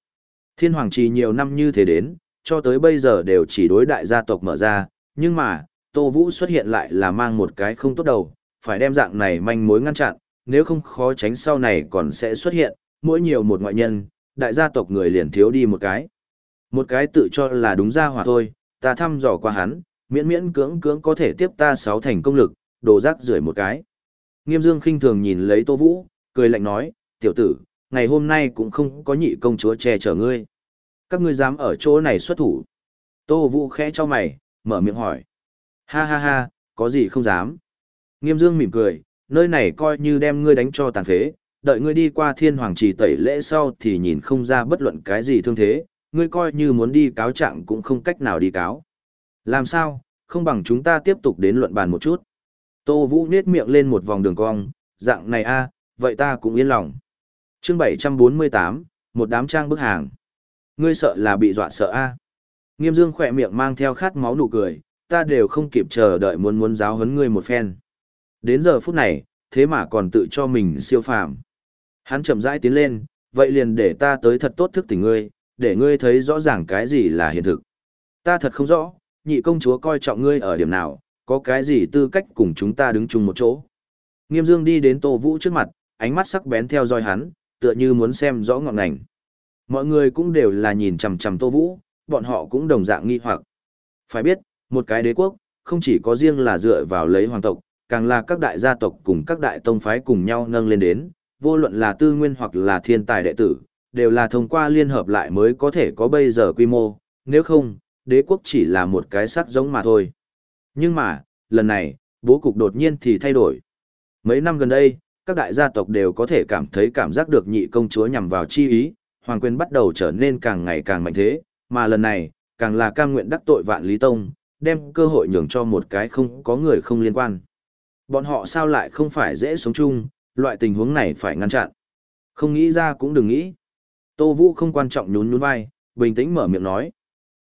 Thiên hoàng trì nhiều năm như thế đến, cho tới bây giờ đều chỉ đối đại gia tộc mở ra, nhưng mà, Tô Vũ xuất hiện lại là mang một cái không tốt đầu, phải đem dạng này manh mối ngăn chặn, nếu không khó tránh sau này còn sẽ xuất hiện, mỗi nhiều một ngoại nhân, đại gia tộc người liền thiếu đi một cái. Một cái tự cho là đúng ra hỏa thôi, ta thăm dò qua hắn, miễn miễn cưỡng cưỡng có thể tiếp ta sáu thành công lực, đồ rác rưởi một cái. Nghiêm Dương khinh thường nhìn lấy Tô Vũ, cười lạnh nói, tiểu tử, ngày hôm nay cũng không có nhị công chúa che chở ngươi. Các ngươi dám ở chỗ này xuất thủ. Tô Vũ khẽ cho mày, mở miệng hỏi. Ha ha ha, có gì không dám. Nghiêm Dương mỉm cười, nơi này coi như đem ngươi đánh cho tàn phế, đợi ngươi đi qua thiên hoàng trì tẩy lễ sau thì nhìn không ra bất luận cái gì thương thế, ngươi coi như muốn đi cáo trạng cũng không cách nào đi cáo. Làm sao, không bằng chúng ta tiếp tục đến luận bàn một chút. Tô Vũ nết miệng lên một vòng đường cong, dạng này a vậy ta cũng yên lòng chương 748, một đám trang bức hàng. Ngươi sợ là bị dọa sợ a Nghiêm Dương khỏe miệng mang theo khát máu nụ cười, ta đều không kịp chờ đợi muốn muốn giáo huấn ngươi một phen. Đến giờ phút này, thế mà còn tự cho mình siêu phàm. Hắn chậm rãi tiến lên, vậy liền để ta tới thật tốt thức tỉnh ngươi, để ngươi thấy rõ ràng cái gì là hiện thực. Ta thật không rõ, nhị công chúa coi trọng ngươi ở điểm nào, có cái gì tư cách cùng chúng ta đứng chung một chỗ. Nghiêm Dương đi đến Tô Vũ trước mặt, ánh mắt sắc bén theo dõi hắn, tựa như muốn xem rõ ngọn ngành. Mọi người cũng đều là nhìn chằm chằm Tô Vũ, bọn họ cũng đồng dạng nghi hoặc. Phải biết, một cái đế quốc, không chỉ có riêng là dựa vào lấy hoàng tộc, càng là các đại gia tộc cùng các đại tông phái cùng nhau nâng lên đến, vô luận là tư nguyên hoặc là thiên tài đệ tử, đều là thông qua liên hợp lại mới có thể có bây giờ quy mô, nếu không, đế quốc chỉ là một cái sắc giống mà thôi. Nhưng mà, lần này, bố cục đột nhiên thì thay đổi. Mấy năm gần đây, các đại gia tộc đều có thể cảm thấy cảm giác được nhị công chúa nhằm vào chi ý, hoàng quyền bắt đầu trở nên càng ngày càng mạnh thế, mà lần này, càng là cam nguyện đắc tội vạn lý tông, đem cơ hội nhường cho một cái không có người không liên quan. Bọn họ sao lại không phải dễ sống chung, loại tình huống này phải ngăn chặn. Không nghĩ ra cũng đừng nghĩ. Tô Vũ không quan trọng nhún nhún vai, bình tĩnh mở miệng nói.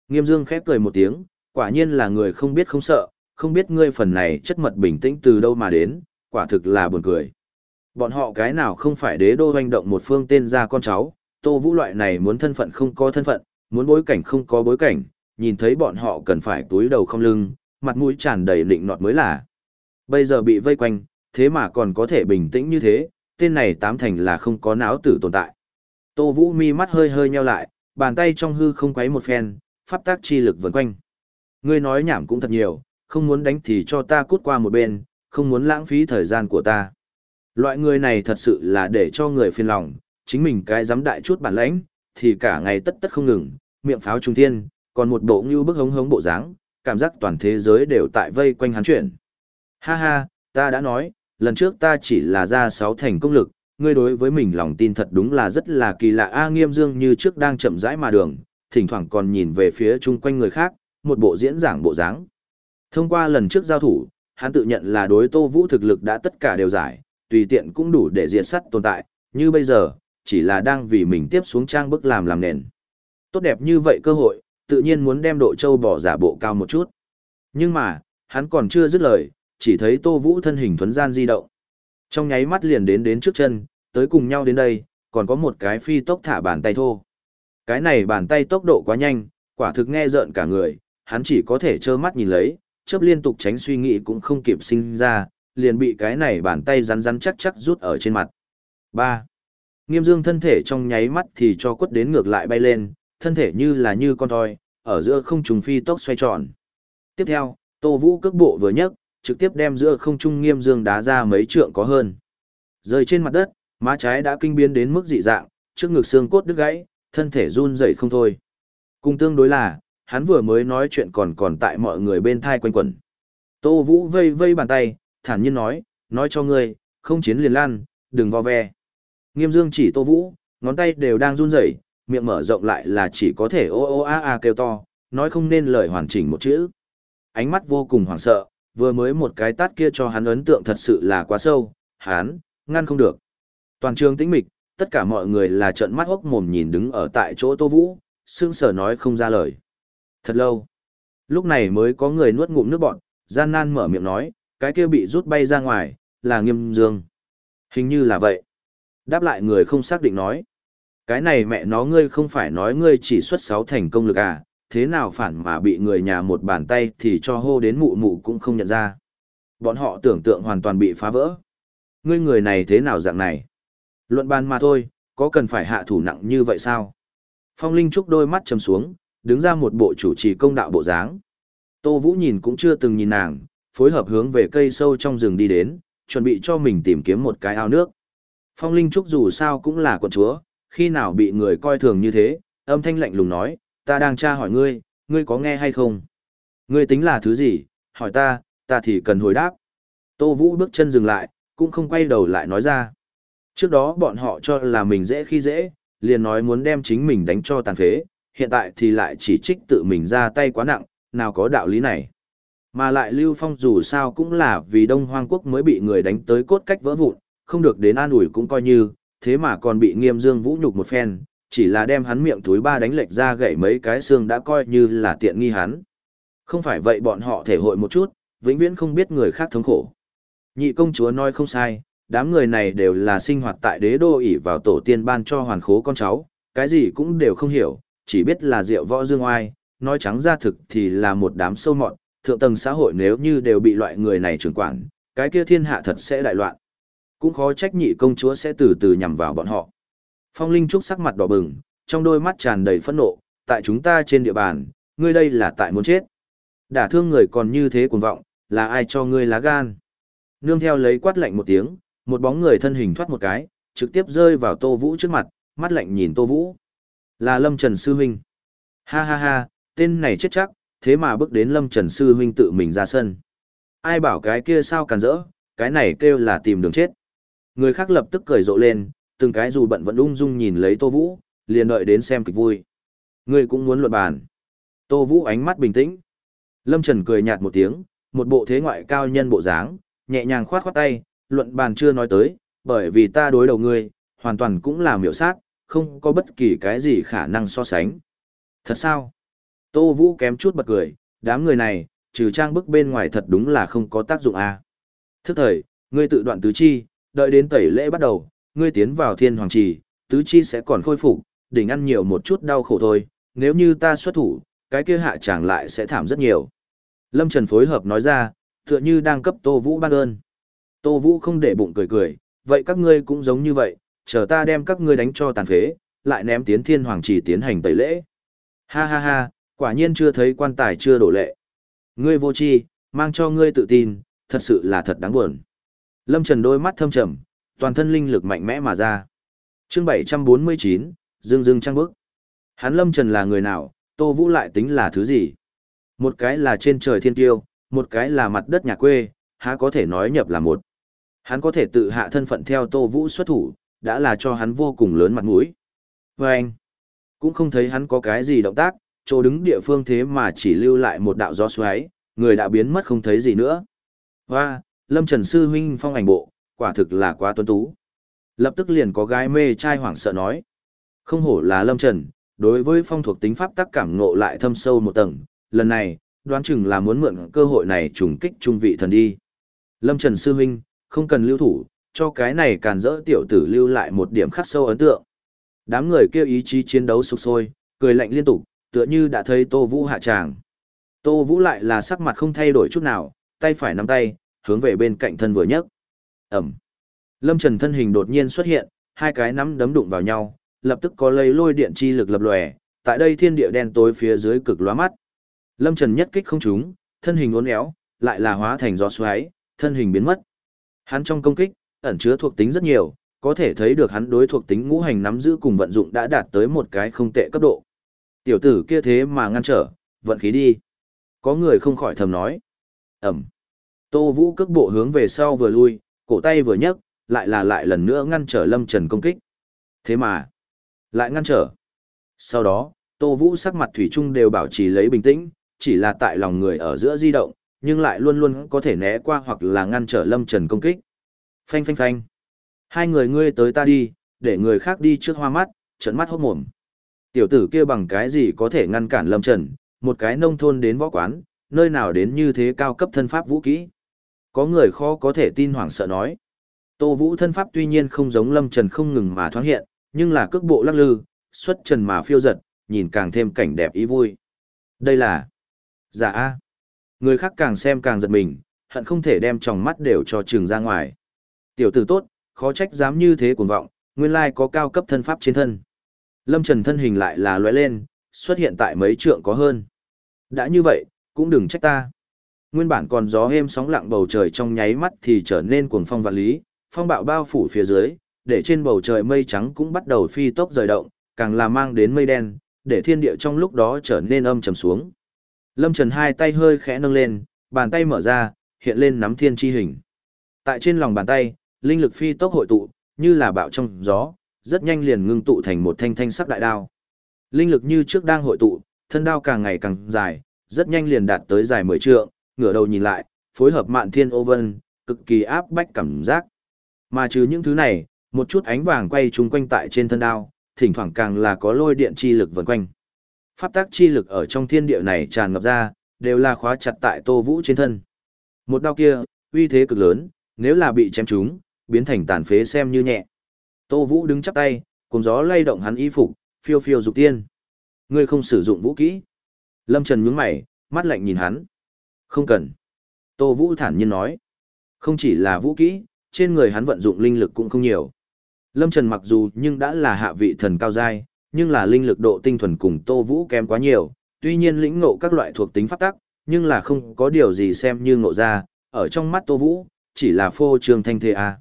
Nghiêm Dương khép cười một tiếng, quả nhiên là người không biết không sợ, không biết ngươi phần này chất mật bình tĩnh từ đâu mà đến, quả thực là buồn cười. Bọn họ cái nào không phải đế đô hoành động một phương tên ra con cháu, Tô Vũ loại này muốn thân phận không có thân phận, muốn bối cảnh không có bối cảnh, nhìn thấy bọn họ cần phải túi đầu không lưng, mặt mũi tràn đầy lịnh nọt mới là. Bây giờ bị vây quanh, thế mà còn có thể bình tĩnh như thế, tên này tám thành là không có não tử tồn tại. Tô Vũ mi mắt hơi hơi nheo lại, bàn tay trong hư không quấy một phen, pháp tác chi lực vần quanh. Ngươi nói nhảm cũng thật nhiều, không muốn đánh thì cho ta cút qua một bên, không muốn lãng phí thời gian của ta. Loại người này thật sự là để cho người phiền lòng, chính mình cái dám đại chút bản lãnh, thì cả ngày tất tất không ngừng, miệng pháo trung thiên, còn một bộ như bức hống hống bộ dáng, cảm giác toàn thế giới đều tại vây quanh hắn chuyển. Ha ha, ta đã nói, lần trước ta chỉ là ra sáu thành công lực, ngươi đối với mình lòng tin thật đúng là rất là kỳ lạ A nghiêm dương như trước đang chậm rãi mà đường, thỉnh thoảng còn nhìn về phía chung quanh người khác, một bộ diễn giảng bộ dáng. Thông qua lần trước giao thủ, hắn tự nhận là đối Tô Vũ thực lực đã tất cả đều giải, tùy tiện cũng đủ để diệt sắt tồn tại, như bây giờ, chỉ là đang vì mình tiếp xuống trang bức làm làm nền. Tốt đẹp như vậy cơ hội, tự nhiên muốn đem độ châu bỏ giả bộ cao một chút. Nhưng mà, hắn còn chưa dứt lời, chỉ thấy Tô Vũ thân hình thuấn gian di động. Trong nháy mắt liền đến đến trước chân, tới cùng nhau đến đây, còn có một cái phi tốc thả bàn tay thô. Cái này bàn tay tốc độ quá nhanh, quả thực nghe rợn cả người, hắn chỉ có thể trơ mắt nhìn lấy, chớp liên tục tránh suy nghĩ cũng không kịp sinh ra, liền bị cái này bàn tay rắn rắn chắc chắc rút ở trên mặt. 3. Nghiêm dương thân thể trong nháy mắt thì cho quất đến ngược lại bay lên, thân thể như là như con thoi, ở giữa không trùng phi tốc xoay tròn. Tiếp theo, Tô Vũ cước bộ vừa nhấc, trực tiếp đem giữa không trung nghiêm dương đá ra mấy trượng có hơn. Rơi trên mặt đất, má trái đã kinh biến đến mức dị dạng, trước ngực xương cốt đứt gãy, thân thể run rẩy không thôi. Cùng tương đối là, hắn vừa mới nói chuyện còn còn tại mọi người bên thai quanh quẩn. Tô Vũ vây vây bàn tay, thản nhiên nói, nói cho ngươi, không chiến liền lan, đừng vo ve. Nghiêm dương chỉ Tô Vũ, ngón tay đều đang run rẩy, miệng mở rộng lại là chỉ có thể ô ô a a kêu to, nói không nên lời hoàn chỉnh một chữ. Ánh mắt vô cùng hoảng sợ, vừa mới một cái tát kia cho hắn ấn tượng thật sự là quá sâu, hắn, ngăn không được. Toàn trường tĩnh mịch, tất cả mọi người là trợn mắt hốc mồm nhìn đứng ở tại chỗ Tô Vũ, sương sở nói không ra lời. Thật lâu. Lúc này mới có người nuốt ngụm nước bọn, gian nan mở miệng nói, cái kia bị rút bay ra ngoài, là nghiêm dương. Hình như là vậy. Đáp lại người không xác định nói. Cái này mẹ nó ngươi không phải nói ngươi chỉ xuất sáu thành công lực à, thế nào phản mà bị người nhà một bàn tay thì cho hô đến mụ mụ cũng không nhận ra. Bọn họ tưởng tượng hoàn toàn bị phá vỡ. Ngươi người này thế nào dạng này? Luận bàn mà thôi, có cần phải hạ thủ nặng như vậy sao? Phong Linh Trúc đôi mắt trầm xuống, đứng ra một bộ chủ trì công đạo bộ dáng. Tô Vũ nhìn cũng chưa từng nhìn nàng, phối hợp hướng về cây sâu trong rừng đi đến, chuẩn bị cho mình tìm kiếm một cái ao nước. Phong Linh Trúc dù sao cũng là quận chúa, khi nào bị người coi thường như thế, âm thanh lạnh lùng nói, ta đang tra hỏi ngươi, ngươi có nghe hay không? Ngươi tính là thứ gì? Hỏi ta, ta thì cần hồi đáp. Tô Vũ bước chân dừng lại, cũng không quay đầu lại nói ra. Trước đó bọn họ cho là mình dễ khi dễ, liền nói muốn đem chính mình đánh cho tàn phế, hiện tại thì lại chỉ trích tự mình ra tay quá nặng, nào có đạo lý này. Mà lại Lưu Phong dù sao cũng là vì Đông Hoang Quốc mới bị người đánh tới cốt cách vỡ vụn, không được đến an ủi cũng coi như, thế mà còn bị nghiêm dương vũ nhục một phen, chỉ là đem hắn miệng túi ba đánh lệch ra gãy mấy cái xương đã coi như là tiện nghi hắn. Không phải vậy bọn họ thể hội một chút, vĩnh viễn không biết người khác thống khổ. Nhị công chúa nói không sai, đám người này đều là sinh hoạt tại đế đô ỷ vào tổ tiên ban cho hoàn khố con cháu, cái gì cũng đều không hiểu, chỉ biết là rượu võ dương oai, nói trắng ra thực thì là một đám sâu mọn, thượng tầng xã hội nếu như đều bị loại người này trưởng quản, cái kia thiên hạ thật sẽ đại loạn. Cũng khó trách nhị công chúa sẽ từ từ nhằm vào bọn họ. Phong Linh Trúc sắc mặt đỏ bừng, trong đôi mắt tràn đầy phẫn nộ, tại chúng ta trên địa bàn, ngươi đây là tại muốn chết. Đả thương người còn như thế cuồng vọng, là ai cho ngươi lá gan? Nương theo lấy quát lạnh một tiếng, một bóng người thân hình thoát một cái, trực tiếp rơi vào Tô Vũ trước mặt, mắt lạnh nhìn Tô Vũ. Là Lâm Trần Sư Huynh. Ha ha ha, tên này chết chắc, thế mà bước đến Lâm Trần Sư Huynh tự mình ra sân. Ai bảo cái kia sao càn rỡ, cái này kêu là tìm đường chết. Người khác lập tức cười rộ lên, từng cái dù bận vẫn ung dung nhìn lấy Tô Vũ, liền đợi đến xem kịch vui. Người cũng muốn luận bàn. Tô Vũ ánh mắt bình tĩnh. Lâm Trần cười nhạt một tiếng, một bộ thế ngoại cao nhân bộ dáng, nhẹ nhàng khoát khoát tay, luận bàn chưa nói tới, bởi vì ta đối đầu ngươi, hoàn toàn cũng là miểu sát, không có bất kỳ cái gì khả năng so sánh. Thật sao? Tô Vũ kém chút bật cười, đám người này, trừ trang bức bên ngoài thật đúng là không có tác dụng à. Thức thời, ngươi tự đoạn tứ chi, đợi đến tẩy lễ bắt đầu, ngươi tiến vào thiên hoàng trì, tứ chi sẽ còn khôi phục, đỉnh ăn nhiều một chút đau khổ thôi, nếu như ta xuất thủ, cái kia hạ chẳng lại sẽ thảm rất nhiều. Lâm Trần phối hợp nói ra, tựa như đang cấp Tô Vũ ban ơn. Tô Vũ không để bụng cười cười, vậy các ngươi cũng giống như vậy, chờ ta đem các ngươi đánh cho tàn phế, lại ném tiến thiên hoàng chỉ tiến hành tẩy lễ. Ha ha ha, quả nhiên chưa thấy quan tài chưa đổ lệ. Ngươi vô tri, mang cho ngươi tự tin, thật sự là thật đáng buồn. Lâm Trần đôi mắt thâm trầm, toàn thân linh lực mạnh mẽ mà ra. Chương 749, Dương Dương trang bức. Hắn Lâm Trần là người nào, Tô Vũ lại tính là thứ gì? Một cái là trên trời thiên tiêu, một cái là mặt đất nhà quê, há có thể nói nhập là một. Hắn có thể tự hạ thân phận theo Tô Vũ xuất thủ, đã là cho hắn vô cùng lớn mặt mũi. Và anh, cũng không thấy hắn có cái gì động tác, chỗ đứng địa phương thế mà chỉ lưu lại một đạo gió xoáy, người đã biến mất không thấy gì nữa. Và, Lâm Trần Sư Huynh phong ảnh bộ, quả thực là quá tuấn tú. Lập tức liền có gái mê trai hoảng sợ nói. Không hổ là Lâm Trần, đối với phong thuộc tính pháp tác cảm ngộ lại thâm sâu một tầng, lần này, đoán chừng là muốn mượn cơ hội này trùng kích trung vị thần đi. Lâm Trần Sư Huynh, không cần lưu thủ, cho cái này càn rỡ tiểu tử lưu lại một điểm khắc sâu ấn tượng. Đám người kêu ý chí chiến đấu sục sôi, cười lạnh liên tục, tựa như đã thấy Tô Vũ hạ tràng. Tô Vũ lại là sắc mặt không thay đổi chút nào, tay phải nắm tay, hướng về bên cạnh thân vừa nhấc. Ẩm. Lâm Trần thân hình đột nhiên xuất hiện, hai cái nắm đấm đụng vào nhau, lập tức có lây lôi điện chi lực lập lòe, tại đây thiên địa đen tối phía dưới cực lóa mắt. Lâm Trần nhất kích không trúng, thân hình uốn éo, lại là hóa thành gió xoáy, thân hình biến mất. Hắn trong công kích, ẩn chứa thuộc tính rất nhiều, có thể thấy được hắn đối thuộc tính ngũ hành nắm giữ cùng vận dụng đã đạt tới một cái không tệ cấp độ. Tiểu tử kia thế mà ngăn trở, vận khí đi. Có người không khỏi thầm nói. Ẩm. Tô Vũ cước bộ hướng về sau vừa lui, cổ tay vừa nhấc, lại là lại lần nữa ngăn trở Lâm Trần công kích. Thế mà, lại ngăn trở. Sau đó, Tô Vũ sắc mặt thủy chung đều bảo trì lấy bình tĩnh, chỉ là tại lòng người ở giữa di động, nhưng lại luôn luôn có thể né qua hoặc là ngăn trở Lâm Trần công kích. Phanh phanh phanh. Hai người ngươi tới ta đi, để người khác đi trước hoa mắt, trận mắt hốt mồm. Tiểu tử kia bằng cái gì có thể ngăn cản Lâm Trần, một cái nông thôn đến võ quán, nơi nào đến như thế cao cấp thân pháp vũ kỹ. Có người khó có thể tin hoảng sợ nói. Tô Vũ thân pháp tuy nhiên không giống Lâm Trần không ngừng mà thoáng hiện, nhưng là cước bộ lắc lư, xuất trần mà phiêu giật, nhìn càng thêm cảnh đẹp ý vui. Đây là... Dạ a Người khác càng xem càng giật mình, hận không thể đem tròng mắt đều cho trường ra ngoài. Tiểu tử tốt, khó trách dám như thế cuồng vọng, nguyên lai có cao cấp thân pháp trên thân. Lâm Trần thân hình lại là lóe lên, xuất hiện tại mấy trượng có hơn. Đã như vậy, cũng đừng trách ta. Nguyên bản còn gió êm sóng lặng bầu trời trong nháy mắt thì trở nên cuồng phong vạn lý, phong bạo bao phủ phía dưới, để trên bầu trời mây trắng cũng bắt đầu phi tốc rời động, càng là mang đến mây đen, để thiên địa trong lúc đó trở nên âm trầm xuống. Lâm Trần hai tay hơi khẽ nâng lên, bàn tay mở ra, hiện lên nắm thiên chi hình. Tại trên lòng bàn tay, linh lực phi tốc hội tụ, như là bạo trong gió, rất nhanh liền ngưng tụ thành một thanh thanh sắc đại đao. Linh lực như trước đang hội tụ, thân đao càng ngày càng dài, rất nhanh liền đạt tới dài 10 trượng, ngửa đầu nhìn lại, phối hợp mạn thiên ô vân, cực kỳ áp bách cảm giác. Mà trừ những thứ này, một chút ánh vàng quay chung quanh tại trên thân đao, thỉnh thoảng càng là có lôi điện chi lực vần quanh. Pháp tác chi lực ở trong thiên địa này tràn ngập ra, đều là khóa chặt tại Tô Vũ trên thân. Một đao kia, uy thế cực lớn, nếu là bị chém trúng, biến thành tàn phế xem như nhẹ. Tô Vũ đứng chắp tay, cùng gió lay động hắn y phục, phiêu phiêu dục tiên. Ngươi không sử dụng vũ kỹ. Lâm Trần nhướng mày, mắt lạnh nhìn hắn. Không cần. Tô Vũ thản nhiên nói. Không chỉ là vũ kỹ, trên người hắn vận dụng linh lực cũng không nhiều. Lâm Trần mặc dù nhưng đã là hạ vị thần cao giai, nhưng là linh lực độ tinh thuần cùng Tô Vũ kém quá nhiều, tuy nhiên lĩnh ngộ các loại thuộc tính pháp tắc, nhưng là không có điều gì xem như ngộ ra, ở trong mắt Tô Vũ, chỉ là phô trương thanh thế a.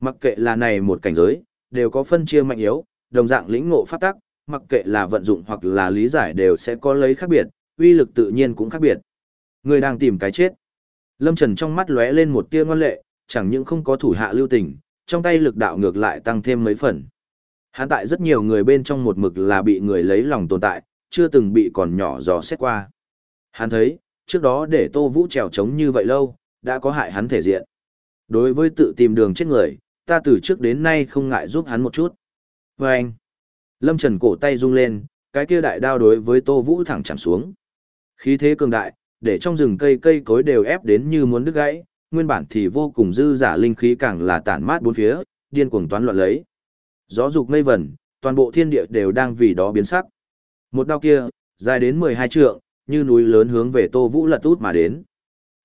Mặc kệ là này một cảnh giới, đều có phân chia mạnh yếu, đồng dạng lĩnh ngộ pháp tắc, mặc kệ là vận dụng hoặc là lý giải đều sẽ có lấy khác biệt, uy lực tự nhiên cũng khác biệt. Người đang tìm cái chết. Lâm Trần trong mắt lóe lên một tia ngoan lệ, chẳng những không có thủ hạ lưu tình, trong tay lực đạo ngược lại tăng thêm mấy phần. Hắn tại rất nhiều người bên trong một mực là bị người lấy lòng tồn tại, chưa từng bị còn nhỏ dò xét qua. Hắn thấy, trước đó để Tô Vũ trèo trống như vậy lâu, đã có hại hắn thể diện. Đối với tự tìm đường chết người, ta từ trước đến nay không ngại giúp hắn một chút. Và anh, Lâm Trần cổ tay rung lên, cái kia đại đao đối với Tô Vũ thẳng chạm xuống. Khí thế cường đại, để trong rừng cây cây cối đều ép đến như muốn đứt gãy, nguyên bản thì vô cùng dư giả linh khí càng là tản mát bốn phía, điên cuồng toán loạn lấy. Gió dục mây vẩn, toàn bộ thiên địa đều đang vì đó biến sắc. Một đao kia, dài đến 12 trượng, như núi lớn hướng về Tô Vũ lật út mà đến.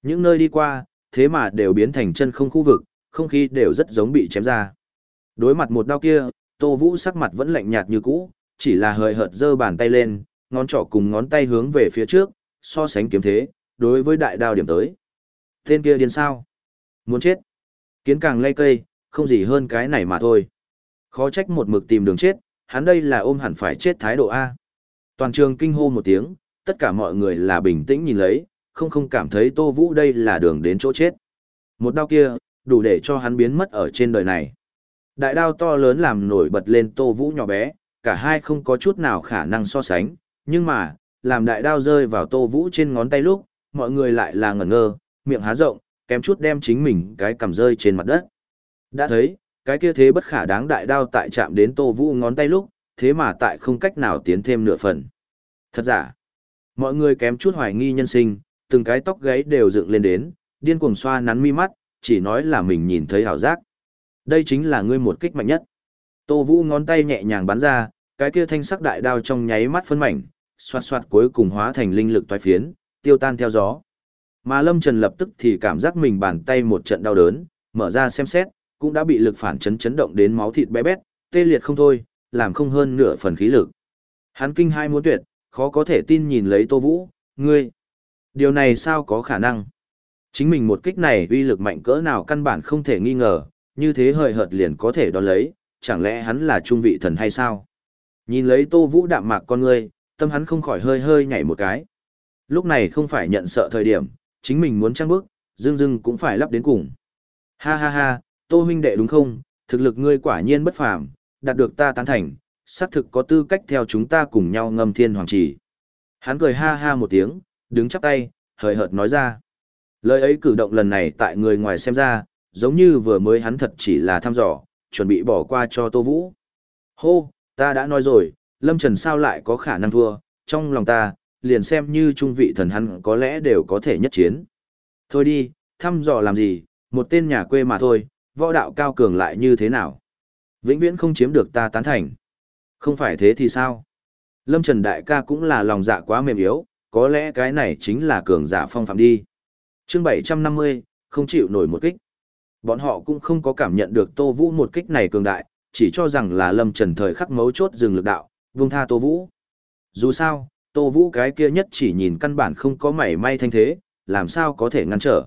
Những nơi đi qua, thế mà đều biến thành chân không khu vực, không khí đều rất giống bị chém ra. Đối mặt một đao kia, Tô Vũ sắc mặt vẫn lạnh nhạt như cũ, chỉ là hơi hợt giơ bàn tay lên, ngón trỏ cùng ngón tay hướng về phía trước, so sánh kiếm thế, đối với đại đao điểm tới. Tên kia điên sao? Muốn chết. Kiến càng lay cây, không gì hơn cái này mà thôi. Khó trách một mực tìm đường chết, hắn đây là ôm hẳn phải chết thái độ A. Toàn trường kinh hô một tiếng, tất cả mọi người là bình tĩnh nhìn lấy, không không cảm thấy Tô Vũ đây là đường đến chỗ chết. Một đao kia, đủ để cho hắn biến mất ở trên đời này. Đại đao to lớn làm nổi bật lên Tô Vũ nhỏ bé, cả hai không có chút nào khả năng so sánh, nhưng mà, làm đại đao rơi vào Tô Vũ trên ngón tay lúc, mọi người lại là ngẩn ngơ, miệng há rộng, kém chút đem chính mình cái cầm rơi trên mặt đất. Đã thấy, cái kia thế bất khả đáng đại đao tại chạm đến Tô Vũ ngón tay lúc, thế mà tại không cách nào tiến thêm nửa phần. Thật giả, mọi người kém chút hoài nghi nhân sinh, từng cái tóc gáy đều dựng lên đến, điên cuồng xoa nắn mi mắt, chỉ nói là mình nhìn thấy hảo giác. Đây chính là ngươi một kích mạnh nhất. Tô Vũ ngón tay nhẹ nhàng bắn ra, cái kia thanh sắc đại đao trong nháy mắt phân mảnh, xoát xoát cuối cùng hóa thành linh lực toái phiến, tiêu tan theo gió. Mà Lâm Trần lập tức thì cảm giác mình bàn tay một trận đau đớn, mở ra xem xét, cũng đã bị lực phản chấn chấn động đến máu thịt bé bét, tê liệt không thôi, làm không hơn nửa phần khí lực. Hắn kinh hai muốn tuyệt, khó có thể tin nhìn lấy Tô Vũ, ngươi. Điều này sao có khả năng? Chính mình một kích này uy lực mạnh cỡ nào căn bản không thể nghi ngờ, như thế hời hợt liền có thể đón lấy, chẳng lẽ hắn là trung vị thần hay sao? Nhìn lấy Tô Vũ đạm mạc con ngươi, tâm hắn không khỏi hơi hơi nhảy một cái. Lúc này không phải nhận sợ thời điểm, chính mình muốn trăng bước, dưng dưng cũng phải lắp đến cùng. Ha ha ha, Tô huynh đệ đúng không, thực lực ngươi quả nhiên bất phàm, đạt được ta tán thành, xác thực có tư cách theo chúng ta cùng nhau ngâm thiên hoàng chỉ. Hắn cười ha ha một tiếng, đứng chắp tay, hời hợt nói ra. Lời ấy cử động lần này tại người ngoài xem ra, giống như vừa mới hắn thật chỉ là thăm dò, chuẩn bị bỏ qua cho Tô Vũ. Hô, ta đã nói rồi, Lâm Trần sao lại có khả năng thua, trong lòng ta, liền xem như trung vị thần hắn có lẽ đều có thể nhất chiến. Thôi đi, thăm dò làm gì, một tên nhà quê mà thôi, võ đạo cao cường lại như thế nào. Vĩnh viễn không chiếm được ta tán thành. Không phải thế thì sao? Lâm Trần Đại ca cũng là lòng dạ quá mềm yếu, có lẽ cái này chính là cường giả phong phạm đi chương 750, không chịu nổi một kích. Bọn họ cũng không có cảm nhận được Tô Vũ một kích này cường đại, chỉ cho rằng là Lâm Trần thời khắc mấu chốt dừng lực đạo, vung tha Tô Vũ. Dù sao, Tô Vũ cái kia nhất chỉ nhìn căn bản không có mảy may thanh thế, làm sao có thể ngăn trở.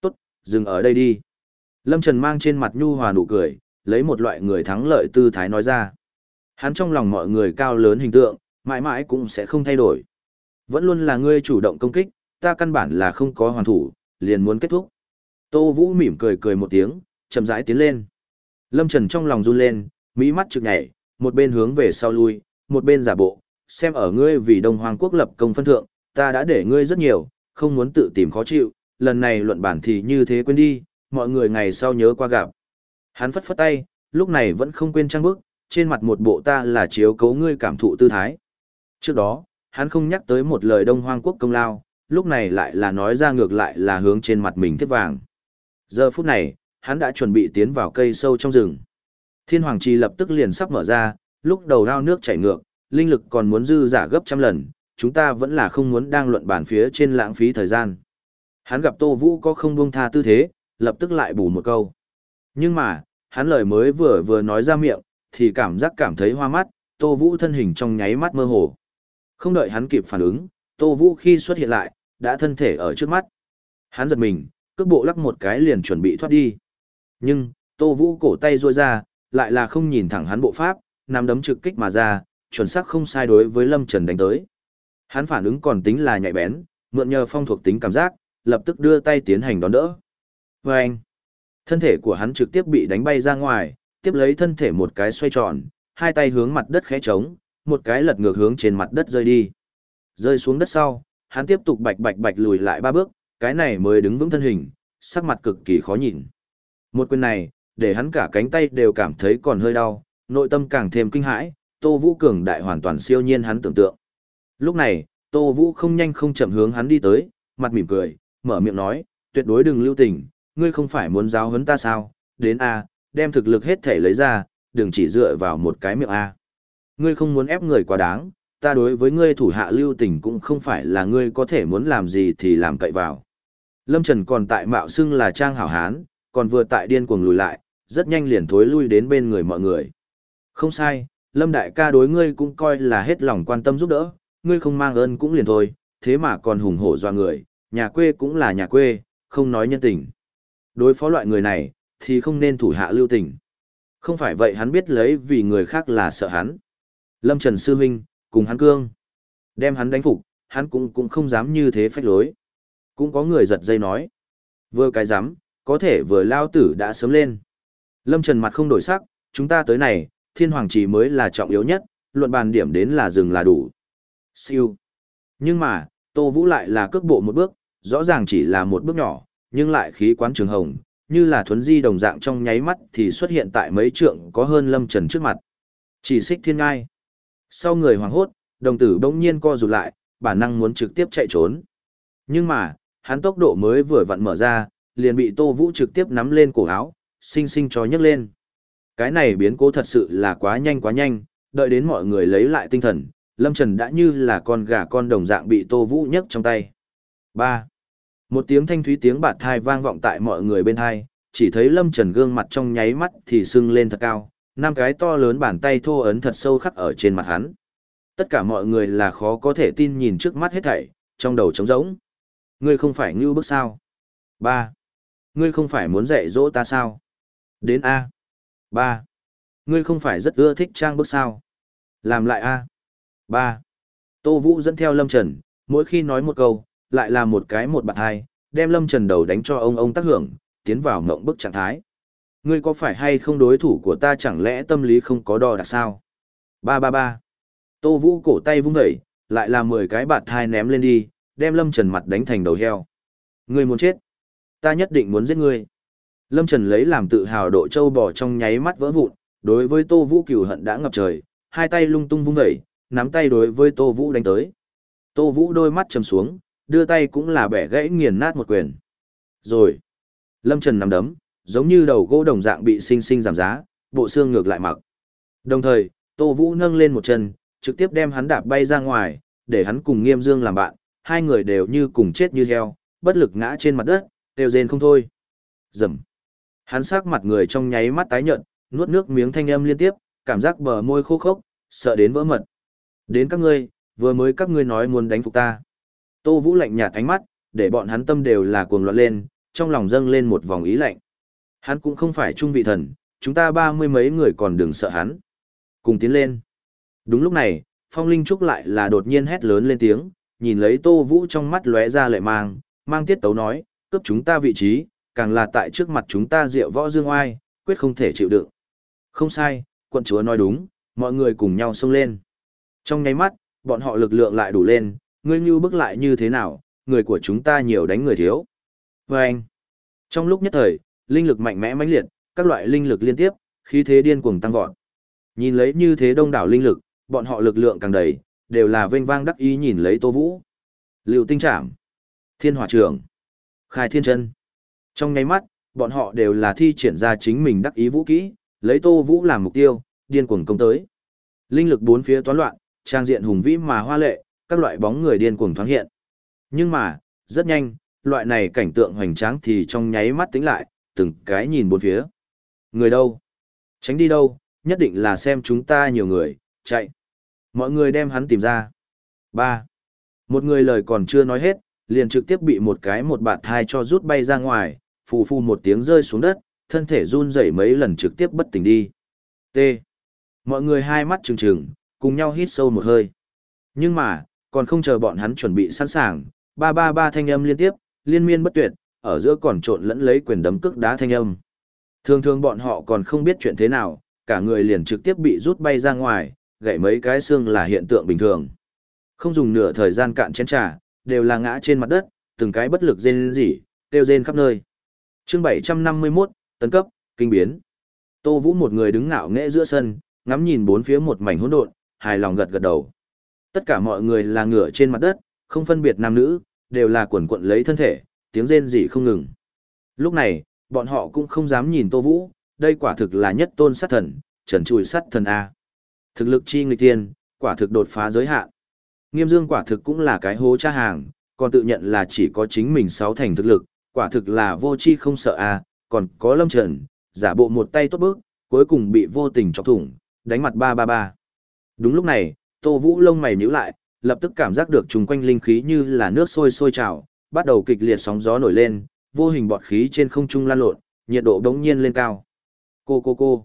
Tốt, dừng ở đây đi. Lâm Trần mang trên mặt nhu hòa nụ cười, lấy một loại người thắng lợi tư thái nói ra. Hắn trong lòng mọi người cao lớn hình tượng, mãi mãi cũng sẽ không thay đổi. Vẫn luôn là ngươi chủ động công kích, ta căn bản là không có hoàn thủ, liền muốn kết thúc. Tô Vũ mỉm cười cười một tiếng, chậm rãi tiến lên. Lâm Trần trong lòng run lên, mỹ mắt trực nhảy, một bên hướng về sau lui, một bên giả bộ, xem ở ngươi vì Đông Hoàng quốc lập công phân thượng, ta đã để ngươi rất nhiều, không muốn tự tìm khó chịu, lần này luận bản thì như thế quên đi, mọi người ngày sau nhớ qua gặp. Hắn phất phất tay, lúc này vẫn không quên trang bức, trên mặt một bộ ta là chiếu cấu ngươi cảm thụ tư thái. Trước đó, hắn không nhắc tới một lời Đông Hoang quốc công lao, lúc này lại là nói ra ngược lại là hướng trên mặt mình thiết vàng. Giờ phút này, hắn đã chuẩn bị tiến vào cây sâu trong rừng. Thiên Hoàng Trì lập tức liền sắp mở ra, lúc đầu ao nước chảy ngược, linh lực còn muốn dư giả gấp trăm lần, chúng ta vẫn là không muốn đang luận bàn phía trên lãng phí thời gian. Hắn gặp Tô Vũ có không buông tha tư thế, lập tức lại bù một câu. Nhưng mà, hắn lời mới vừa vừa nói ra miệng, thì cảm giác cảm thấy hoa mắt, Tô Vũ thân hình trong nháy mắt mơ hồ. Không đợi hắn kịp phản ứng, Tô Vũ khi xuất hiện lại, đã thân thể ở trước mắt. Hắn giật mình, cước bộ lắc một cái liền chuẩn bị thoát đi. Nhưng, Tô Vũ cổ tay ruôi ra, lại là không nhìn thẳng hắn bộ pháp, nắm đấm trực kích mà ra, chuẩn xác không sai đối với Lâm Trần đánh tới. Hắn phản ứng còn tính là nhạy bén, mượn nhờ phong thuộc tính cảm giác, lập tức đưa tay tiến hành đón đỡ. Và anh, thân thể của hắn trực tiếp bị đánh bay ra ngoài, tiếp lấy thân thể một cái xoay tròn, hai tay hướng mặt đất khẽ trống, một cái lật ngược hướng trên mặt đất rơi đi. Rơi xuống đất sau, hắn tiếp tục bạch bạch bạch lùi lại ba bước, cái này mới đứng vững thân hình, sắc mặt cực kỳ khó nhìn. Một quyền này, để hắn cả cánh tay đều cảm thấy còn hơi đau, nội tâm càng thêm kinh hãi, Tô Vũ cường đại hoàn toàn siêu nhiên hắn tưởng tượng. Lúc này, Tô Vũ không nhanh không chậm hướng hắn đi tới, mặt mỉm cười, mở miệng nói, tuyệt đối đừng lưu tình, ngươi không phải muốn giáo huấn ta sao, đến A, đem thực lực hết thể lấy ra, đừng chỉ dựa vào một cái miệng A. Ngươi không muốn ép người quá đáng, ta đối với ngươi thủ hạ lưu tình cũng không phải là ngươi có thể muốn làm gì thì làm cậy vào. Lâm Trần còn tại mạo xưng là trang hảo hán, còn vừa tại điên cuồng lùi lại, rất nhanh liền thối lui đến bên người mọi người. Không sai, Lâm Đại ca đối ngươi cũng coi là hết lòng quan tâm giúp đỡ, ngươi không mang ơn cũng liền thôi, thế mà còn hùng hổ doa người, nhà quê cũng là nhà quê, không nói nhân tình. Đối phó loại người này, thì không nên thủ hạ lưu tình. Không phải vậy hắn biết lấy vì người khác là sợ hắn. Lâm Trần Sư Minh cùng hắn cương. Đem hắn đánh phục, hắn cũng cũng không dám như thế phách lối. Cũng có người giật dây nói. Vừa cái dám, có thể vừa lao tử đã sớm lên. Lâm Trần mặt không đổi sắc, chúng ta tới này, thiên hoàng chỉ mới là trọng yếu nhất, luận bàn điểm đến là dừng là đủ. Siêu. Nhưng mà, Tô Vũ lại là cước bộ một bước, rõ ràng chỉ là một bước nhỏ, nhưng lại khí quán trường hồng, như là thuấn di đồng dạng trong nháy mắt thì xuất hiện tại mấy trượng có hơn Lâm Trần trước mặt. Chỉ xích thiên ngai. Sau người hoàng hốt, đồng tử bỗng nhiên co rụt lại, bản năng muốn trực tiếp chạy trốn. Nhưng mà, hắn tốc độ mới vừa vặn mở ra, liền bị Tô Vũ trực tiếp nắm lên cổ áo, xinh xinh cho nhấc lên. Cái này biến cố thật sự là quá nhanh quá nhanh, đợi đến mọi người lấy lại tinh thần, Lâm Trần đã như là con gà con đồng dạng bị Tô Vũ nhấc trong tay. 3. Một tiếng thanh thúy tiếng bạt thai vang vọng tại mọi người bên thai, chỉ thấy Lâm Trần gương mặt trong nháy mắt thì sưng lên thật cao, năm cái to lớn bàn tay thô ấn thật sâu khắc ở trên mặt hắn. Tất cả mọi người là khó có thể tin nhìn trước mắt hết thảy, trong đầu trống rỗng. Ngươi không phải ngưu bức sao? Ba. Ngươi không phải muốn dạy dỗ ta sao? Đến A. Ba. Ngươi không phải rất ưa thích trang bức sao? Làm lại A. Ba. Tô Vũ dẫn theo Lâm Trần, mỗi khi nói một câu, lại là một cái một bạt hai, đem Lâm Trần đầu đánh cho ông ông tác hưởng, tiến vào mộng bức trạng thái. Ngươi có phải hay không đối thủ của ta chẳng lẽ tâm lý không có đo đạc sao? Ba ba ba. Tô Vũ cổ tay vung dậy, lại là mười cái bạt thai ném lên đi, đem Lâm Trần mặt đánh thành đầu heo. Ngươi muốn chết. Ta nhất định muốn giết ngươi. Lâm Trần lấy làm tự hào độ châu bò trong nháy mắt vỡ vụn, đối với Tô Vũ cửu hận đã ngập trời, hai tay lung tung vung dậy, nắm tay đối với Tô Vũ đánh tới. Tô Vũ đôi mắt trầm xuống, đưa tay cũng là bẻ gãy nghiền nát một quyền. Rồi. Lâm Trần nắm đấm, giống như đầu gỗ đồng dạng bị sinh sinh giảm giá, bộ xương ngược lại mặc. Đồng thời, Tô Vũ nâng lên một chân, trực tiếp đem hắn đạp bay ra ngoài, để hắn cùng Nghiêm Dương làm bạn, hai người đều như cùng chết như heo, bất lực ngã trên mặt đất, đều rên không thôi. Rầm. Hắn sắc mặt người trong nháy mắt tái nhợt, nuốt nước miếng thanh âm liên tiếp, cảm giác bờ môi khô khốc, sợ đến vỡ mật. Đến các ngươi, vừa mới các ngươi nói muốn đánh phục ta. Tô Vũ lạnh nhạt ánh mắt, để bọn hắn tâm đều là cuồng loạn lên, trong lòng dâng lên một vòng ý lạnh. Hắn cũng không phải trung vị thần, chúng ta ba mươi mấy người còn đừng sợ hắn. Cùng tiến lên. Đúng lúc này, Phong Linh Trúc lại là đột nhiên hét lớn lên tiếng, nhìn lấy Tô Vũ trong mắt lóe ra lệ mang, mang tiết tấu nói, cướp chúng ta vị trí, càng là tại trước mặt chúng ta rượu võ dương oai, quyết không thể chịu đựng. Không sai, quận chúa nói đúng, mọi người cùng nhau xông lên. Trong nháy mắt, bọn họ lực lượng lại đủ lên, ngươi như bước lại như thế nào, người của chúng ta nhiều đánh người thiếu. Và anh, trong lúc nhất thời, linh lực mạnh mẽ mãnh liệt, các loại linh lực liên tiếp, khí thế điên cuồng tăng vọt. Nhìn lấy như thế đông đảo linh lực, bọn họ lực lượng càng đầy, đều là vênh vang đắc ý nhìn lấy Tô Vũ. Lưu tinh trảm, thiên hỏa trường, khai thiên chân. Trong nháy mắt, bọn họ đều là thi triển ra chính mình đắc ý vũ kỹ, lấy Tô Vũ làm mục tiêu, điên cuồng công tới. Linh lực bốn phía toán loạn, trang diện hùng vĩ mà hoa lệ, các loại bóng người điên cuồng thoáng hiện. Nhưng mà, rất nhanh, loại này cảnh tượng hoành tráng thì trong nháy mắt tính lại, từng cái nhìn bốn phía. Người đâu? Tránh đi đâu? Nhất định là xem chúng ta nhiều người, chạy. Mọi người đem hắn tìm ra. ba Một người lời còn chưa nói hết, liền trực tiếp bị một cái một bạt thai cho rút bay ra ngoài, phù phù một tiếng rơi xuống đất, thân thể run rẩy mấy lần trực tiếp bất tỉnh đi. T. Mọi người hai mắt trừng trừng, cùng nhau hít sâu một hơi. Nhưng mà, còn không chờ bọn hắn chuẩn bị sẵn sàng, ba ba ba thanh âm liên tiếp, liên miên bất tuyệt, ở giữa còn trộn lẫn lấy quyền đấm cước đá thanh âm. Thường thường bọn họ còn không biết chuyện thế nào, cả người liền trực tiếp bị rút bay ra ngoài, gãy mấy cái xương là hiện tượng bình thường. Không dùng nửa thời gian cạn chén trà, đều là ngã trên mặt đất, từng cái bất lực rên rỉ, tiêu rên khắp nơi. Chương 751, tấn cấp, kinh biến. Tô Vũ một người đứng ngạo nghễ giữa sân, ngắm nhìn bốn phía một mảnh hỗn độn, hài lòng gật gật đầu. Tất cả mọi người là ngửa trên mặt đất, không phân biệt nam nữ, đều là quần quật lấy thân thể, tiếng rên rỉ không ngừng. Lúc này, bọn họ cũng không dám nhìn Tô Vũ, đây quả thực là nhất tôn sát thần, trần trùi sát thần A. Thực lực chi người tiên, quả thực đột phá giới hạn. Nghiêm dương quả thực cũng là cái hố cha hàng, còn tự nhận là chỉ có chính mình sáu thành thực lực, quả thực là vô chi không sợ A, còn có lâm trần, giả bộ một tay tốt bước, cuối cùng bị vô tình chọc thủng, đánh mặt ba ba ba. Đúng lúc này, Tô Vũ lông mày nhíu lại, lập tức cảm giác được chung quanh linh khí như là nước sôi sôi trào, bắt đầu kịch liệt sóng gió nổi lên, vô hình bọt khí trên không trung lan lộn, nhiệt độ đống nhiên lên cao. Cô cô cô.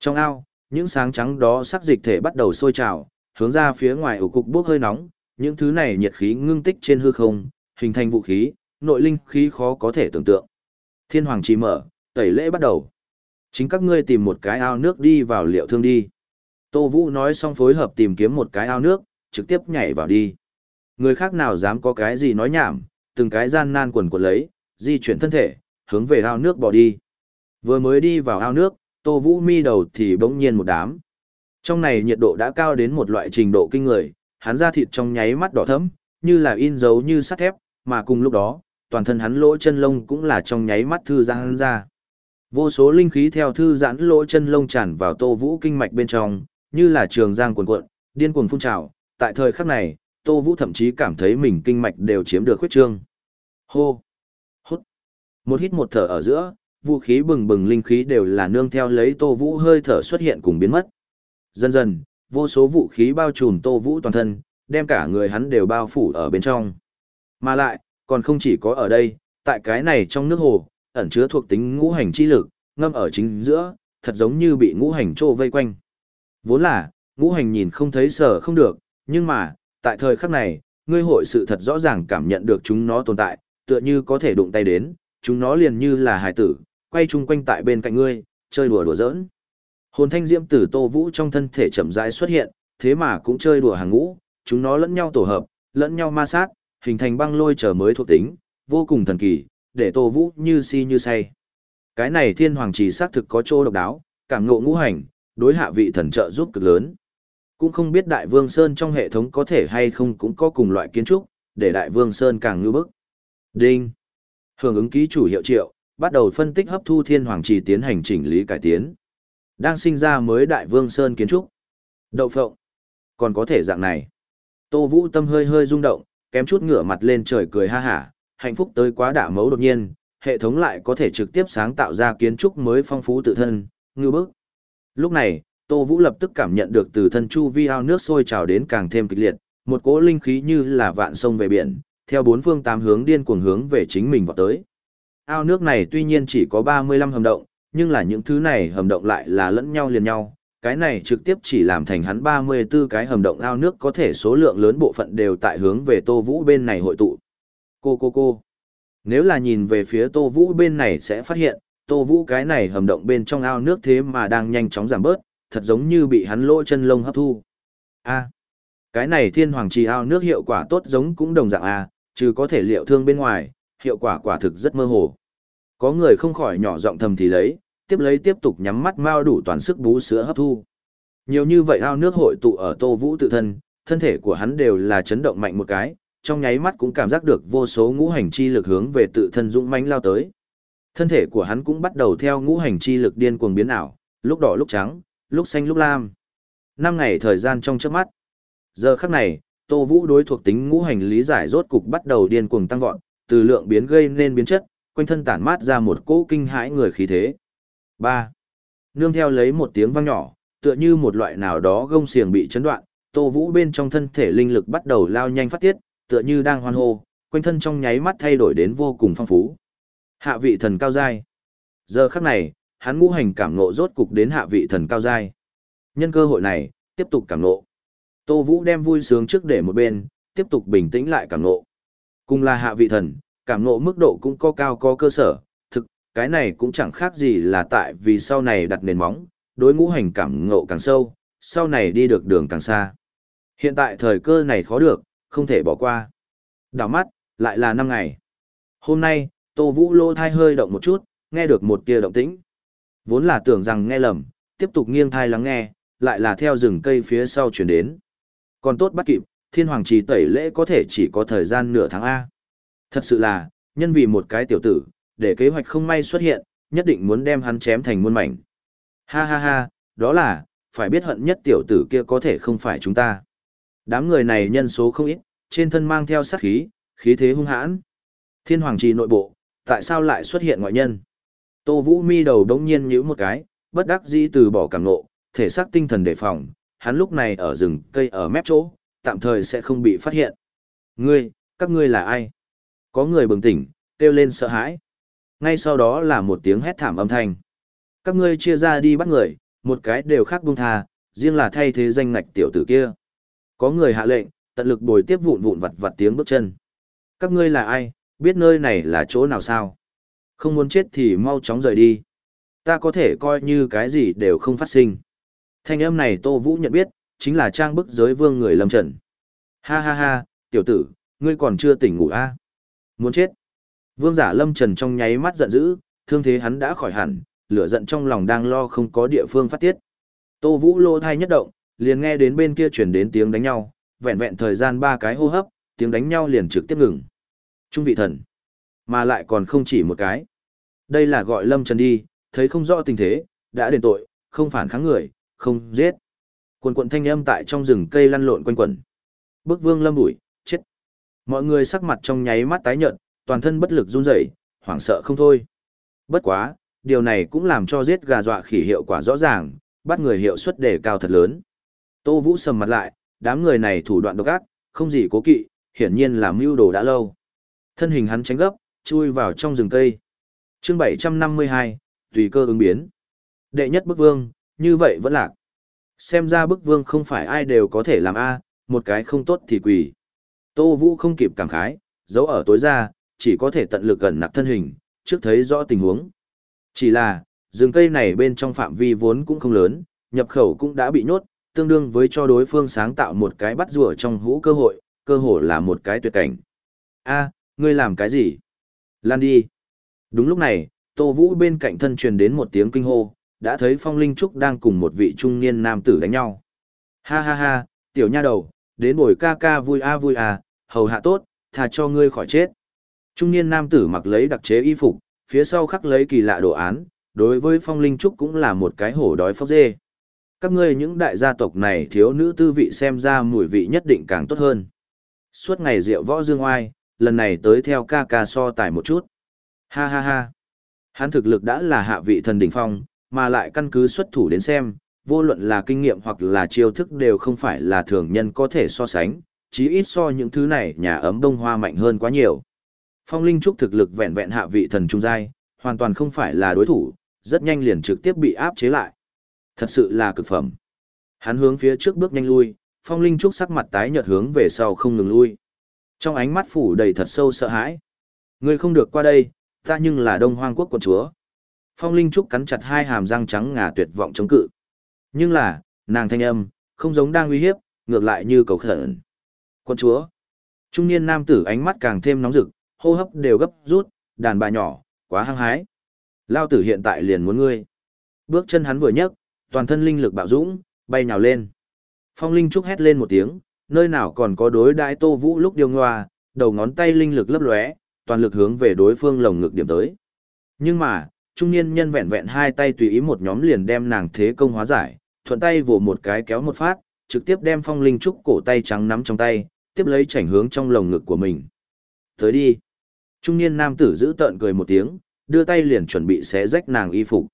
Trong ao, những sáng trắng đó sắc dịch thể bắt đầu sôi trào, hướng ra phía ngoài ủ cục bốc hơi nóng, những thứ này nhiệt khí ngưng tích trên hư không, hình thành vũ khí, nội linh khí khó có thể tưởng tượng. Thiên hoàng chỉ mở, tẩy lễ bắt đầu. Chính các ngươi tìm một cái ao nước đi vào liệu thương đi. Tô Vũ nói xong phối hợp tìm kiếm một cái ao nước, trực tiếp nhảy vào đi. Người khác nào dám có cái gì nói nhảm, từng cái gian nan quần quần lấy, di chuyển thân thể, hướng về ao nước bỏ đi. Vừa mới đi vào ao nước, Tô Vũ mi đầu thì bỗng nhiên một đám. Trong này nhiệt độ đã cao đến một loại trình độ kinh người, hắn ra thịt trong nháy mắt đỏ thẫm, như là in dấu như sắt thép, mà cùng lúc đó, toàn thân hắn lỗ chân lông cũng là trong nháy mắt thư giãn ra. Vô số linh khí theo thư giãn lỗ chân lông tràn vào Tô Vũ kinh mạch bên trong, như là trường giang cuồn cuộn, điên cuồng phun trào, tại thời khắc này, Tô Vũ thậm chí cảm thấy mình kinh mạch đều chiếm được khuyết trương. Hô! Hút! Một hít một thở ở giữa, vũ khí bừng bừng linh khí đều là nương theo lấy Tô Vũ hơi thở xuất hiện cùng biến mất. Dần dần, vô số vũ khí bao trùm Tô Vũ toàn thân, đem cả người hắn đều bao phủ ở bên trong. Mà lại, còn không chỉ có ở đây, tại cái này trong nước hồ, ẩn chứa thuộc tính ngũ hành chi lực, ngâm ở chính giữa, thật giống như bị ngũ hành trô vây quanh. Vốn là, ngũ hành nhìn không thấy sở không được, nhưng mà, tại thời khắc này, ngươi hội sự thật rõ ràng cảm nhận được chúng nó tồn tại, tựa như có thể đụng tay đến, chúng nó liền như là hài tử, quay chung quanh tại bên cạnh ngươi, chơi đùa đùa giỡn. Hồn thanh diễm tử Tô Vũ trong thân thể chậm rãi xuất hiện, thế mà cũng chơi đùa hàng ngũ, chúng nó lẫn nhau tổ hợp, lẫn nhau ma sát, hình thành băng lôi trở mới thuộc tính, vô cùng thần kỳ, để Tô Vũ như si như say. Cái này thiên hoàng chỉ xác thực có chỗ độc đáo, cảm ngộ ngũ hành, đối hạ vị thần trợ giúp cực lớn. Cũng không biết Đại Vương Sơn trong hệ thống có thể hay không cũng có cùng loại kiến trúc, để Đại Vương Sơn càng ngư bức. Đinh. Hưởng ứng ký chủ hiệu triệu, bắt đầu phân tích hấp thu thiên hoàng trì tiến hành chỉnh lý cải tiến. Đang sinh ra mới Đại Vương Sơn kiến trúc. Đậu phộng. Còn có thể dạng này. Tô Vũ tâm hơi hơi rung động, kém chút ngửa mặt lên trời cười ha hả, hạnh phúc tới quá đả mấu đột nhiên, hệ thống lại có thể trực tiếp sáng tạo ra kiến trúc mới phong phú tự thân, ngư bức. Lúc này, Tô Vũ lập tức cảm nhận được từ thân chu vi ao nước sôi trào đến càng thêm kịch liệt, một cỗ linh khí như là vạn sông về biển, theo bốn phương tám hướng điên cuồng hướng về chính mình vào tới. Ao nước này tuy nhiên chỉ có 35 hầm động, nhưng là những thứ này hầm động lại là lẫn nhau liền nhau, cái này trực tiếp chỉ làm thành hắn 34 cái hầm động ao nước có thể số lượng lớn bộ phận đều tại hướng về Tô Vũ bên này hội tụ. Cô cô cô. Nếu là nhìn về phía Tô Vũ bên này sẽ phát hiện, Tô Vũ cái này hầm động bên trong ao nước thế mà đang nhanh chóng giảm bớt, thật giống như bị hắn lỗ chân lông hấp thu. A. cái này thiên hoàng trì ao nước hiệu quả tốt giống cũng đồng dạng A, trừ có thể liệu thương bên ngoài, hiệu quả quả thực rất mơ hồ. Có người không khỏi nhỏ giọng thầm thì lấy, tiếp lấy tiếp tục nhắm mắt mau đủ toàn sức bú sữa hấp thu. Nhiều như vậy ao nước hội tụ ở Tô Vũ tự thân, thân thể của hắn đều là chấn động mạnh một cái, trong nháy mắt cũng cảm giác được vô số ngũ hành chi lực hướng về tự thân dũng mãnh lao tới. Thân thể của hắn cũng bắt đầu theo ngũ hành chi lực điên cuồng biến ảo, lúc đỏ lúc trắng, lúc xanh lúc lam. Năm ngày thời gian trong chớp mắt. Giờ khắc này, Tô Vũ đối thuộc tính ngũ hành lý giải rốt cục bắt đầu điên cuồng tăng vọt, từ lượng biến gây nên biến chất, quanh thân tản mát ra một cỗ kinh hãi người khí thế. 3. Nương theo lấy một tiếng vang nhỏ, tựa như một loại nào đó gông xiềng bị chấn đoạn, Tô Vũ bên trong thân thể linh lực bắt đầu lao nhanh phát tiết, tựa như đang hoan hô, quanh thân trong nháy mắt thay đổi đến vô cùng phong phú. Hạ vị thần cao giai. Giờ khắc này, hắn ngũ hành cảm ngộ rốt cục đến hạ vị thần cao giai. Nhân cơ hội này, tiếp tục cảm ngộ. Tô Vũ đem vui sướng trước để một bên, tiếp tục bình tĩnh lại cảm ngộ. Cùng là hạ vị thần, cảm ngộ mức độ cũng có cao có cơ sở, thực, cái này cũng chẳng khác gì là tại vì sau này đặt nền móng, đối ngũ hành cảm ngộ càng sâu, sau này đi được đường càng xa. Hiện tại thời cơ này khó được, không thể bỏ qua. Đảo mắt, lại là năm ngày. Hôm nay, Tô Vũ lô thai hơi động một chút, nghe được một tia động tĩnh. Vốn là tưởng rằng nghe lầm, tiếp tục nghiêng thai lắng nghe, lại là theo rừng cây phía sau chuyển đến. Còn tốt bắt kịp, thiên hoàng trì tẩy lễ có thể chỉ có thời gian nửa tháng A. Thật sự là, nhân vì một cái tiểu tử, để kế hoạch không may xuất hiện, nhất định muốn đem hắn chém thành muôn mảnh. Ha ha ha, đó là, phải biết hận nhất tiểu tử kia có thể không phải chúng ta. Đám người này nhân số không ít, trên thân mang theo sát khí, khí thế hung hãn. Thiên hoàng trì nội bộ, tại sao lại xuất hiện ngoại nhân? Tô Vũ mi đầu đống nhiên nhíu một cái, bất đắc dĩ từ bỏ cảm nộ, thể xác tinh thần đề phòng, hắn lúc này ở rừng cây ở mép chỗ, tạm thời sẽ không bị phát hiện. Ngươi, các ngươi là ai? Có người bừng tỉnh, kêu lên sợ hãi. Ngay sau đó là một tiếng hét thảm âm thanh. Các ngươi chia ra đi bắt người, một cái đều khác buông tha, riêng là thay thế danh ngạch tiểu tử kia. Có người hạ lệnh, tận lực bồi tiếp vụn vụn vặt vặt tiếng bước chân. Các ngươi là ai, biết nơi này là chỗ nào sao? Không muốn chết thì mau chóng rời đi. Ta có thể coi như cái gì đều không phát sinh. Thanh âm này Tô Vũ nhận biết, chính là trang bức giới vương người lâm trần. Ha ha ha, tiểu tử, ngươi còn chưa tỉnh ngủ a à? Muốn chết. Vương giả lâm trần trong nháy mắt giận dữ, thương thế hắn đã khỏi hẳn, lửa giận trong lòng đang lo không có địa phương phát tiết. Tô Vũ lô thai nhất động, liền nghe đến bên kia chuyển đến tiếng đánh nhau, vẹn vẹn thời gian ba cái hô hấp, tiếng đánh nhau liền trực tiếp ngừng. Trung vị thần, mà lại còn không chỉ một cái. Đây là gọi Lâm Trần đi, thấy không rõ tình thế, đã đền tội, không phản kháng người, không giết. Quần quận thanh âm tại trong rừng cây lăn lộn quanh quẩn. Bức vương lâm bụi, chết. Mọi người sắc mặt trong nháy mắt tái nhợt, toàn thân bất lực run rẩy, hoảng sợ không thôi. Bất quá, điều này cũng làm cho giết gà dọa khỉ hiệu quả rõ ràng, bắt người hiệu suất đề cao thật lớn. Tô Vũ sầm mặt lại, đám người này thủ đoạn độc ác, không gì cố kỵ, hiển nhiên là mưu đồ đã lâu. Thân hình hắn tránh gấp, chui vào trong rừng cây. Chương 752, tùy cơ ứng biến. Đệ nhất bức vương, như vậy vẫn lạc. Xem ra bức vương không phải ai đều có thể làm A, một cái không tốt thì quỷ. Tô Vũ không kịp cảm khái, giấu ở tối ra, chỉ có thể tận lực gần nặc thân hình, trước thấy rõ tình huống. Chỉ là, rừng cây này bên trong phạm vi vốn cũng không lớn, nhập khẩu cũng đã bị nhốt, tương đương với cho đối phương sáng tạo một cái bắt rùa trong hũ cơ hội, cơ hội là một cái tuyệt cảnh. A, ngươi làm cái gì? Lan đi. Đúng lúc này, Tô Vũ bên cạnh thân truyền đến một tiếng kinh hô, đã thấy Phong Linh Trúc đang cùng một vị trung niên nam tử đánh nhau. Ha ha ha, tiểu nha đầu, đến bồi ca ca vui a vui à, hầu hạ tốt, thà cho ngươi khỏi chết. Trung niên nam tử mặc lấy đặc chế y phục, phía sau khắc lấy kỳ lạ đồ án, đối với Phong Linh Trúc cũng là một cái hổ đói phốc dê. Các ngươi những đại gia tộc này thiếu nữ tư vị xem ra mùi vị nhất định càng tốt hơn. Suốt ngày rượu võ dương oai, lần này tới theo ca ca so tài một chút. Ha ha ha. Hắn thực lực đã là hạ vị thần đỉnh phong, mà lại căn cứ xuất thủ đến xem, vô luận là kinh nghiệm hoặc là chiêu thức đều không phải là thường nhân có thể so sánh, chí ít so những thứ này nhà ấm đông hoa mạnh hơn quá nhiều. Phong Linh Trúc thực lực vẹn vẹn hạ vị thần trung giai, hoàn toàn không phải là đối thủ, rất nhanh liền trực tiếp bị áp chế lại. Thật sự là cực phẩm. Hắn hướng phía trước bước nhanh lui, Phong Linh Trúc sắc mặt tái nhợt hướng về sau không ngừng lui. Trong ánh mắt phủ đầy thật sâu sợ hãi. Ngươi không được qua đây, ta nhưng là Đông Hoang quốc quân chúa. Phong Linh Trúc cắn chặt hai hàm răng trắng ngà tuyệt vọng chống cự. Nhưng là, nàng thanh âm, không giống đang uy hiếp, ngược lại như cầu khẩn. Quân chúa. Trung niên nam tử ánh mắt càng thêm nóng rực, hô hấp đều gấp rút, đàn bà nhỏ, quá hăng hái. Lao tử hiện tại liền muốn ngươi. Bước chân hắn vừa nhấc, toàn thân linh lực bạo dũng, bay nhào lên. Phong Linh Trúc hét lên một tiếng, nơi nào còn có đối đại Tô Vũ lúc điêu ngoa, đầu ngón tay linh lực lấp lóe, toàn lực hướng về đối phương lồng ngực điểm tới. Nhưng mà, trung niên nhân vẹn vẹn hai tay tùy ý một nhóm liền đem nàng thế công hóa giải, thuận tay vồ một cái kéo một phát, trực tiếp đem phong linh trúc cổ tay trắng nắm trong tay, tiếp lấy chảnh hướng trong lồng ngực của mình. Tới đi. Trung niên nam tử giữ tợn cười một tiếng, đưa tay liền chuẩn bị xé rách nàng y phục.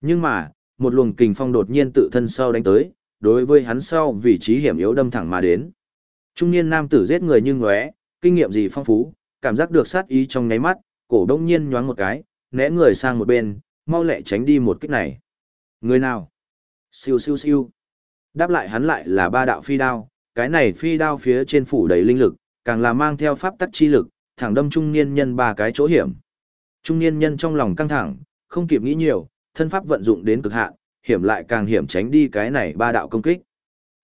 Nhưng mà, một luồng kình phong đột nhiên tự thân sau đánh tới, đối với hắn sau vị trí hiểm yếu đâm thẳng mà đến. Trung niên nam tử giết người như ngóe, kinh nghiệm gì phong phú, cảm giác được sát ý trong nháy mắt, cổ đông nhiên nhoáng một cái, né người sang một bên, mau lẹ tránh đi một kích này. Người nào? Siêu siêu siêu. Đáp lại hắn lại là ba đạo phi đao, cái này phi đao phía trên phủ đầy linh lực, càng là mang theo pháp tắc chi lực, thẳng đâm trung niên nhân ba cái chỗ hiểm. Trung niên nhân trong lòng căng thẳng, không kịp nghĩ nhiều, thân pháp vận dụng đến cực hạn, hiểm lại càng hiểm tránh đi cái này ba đạo công kích.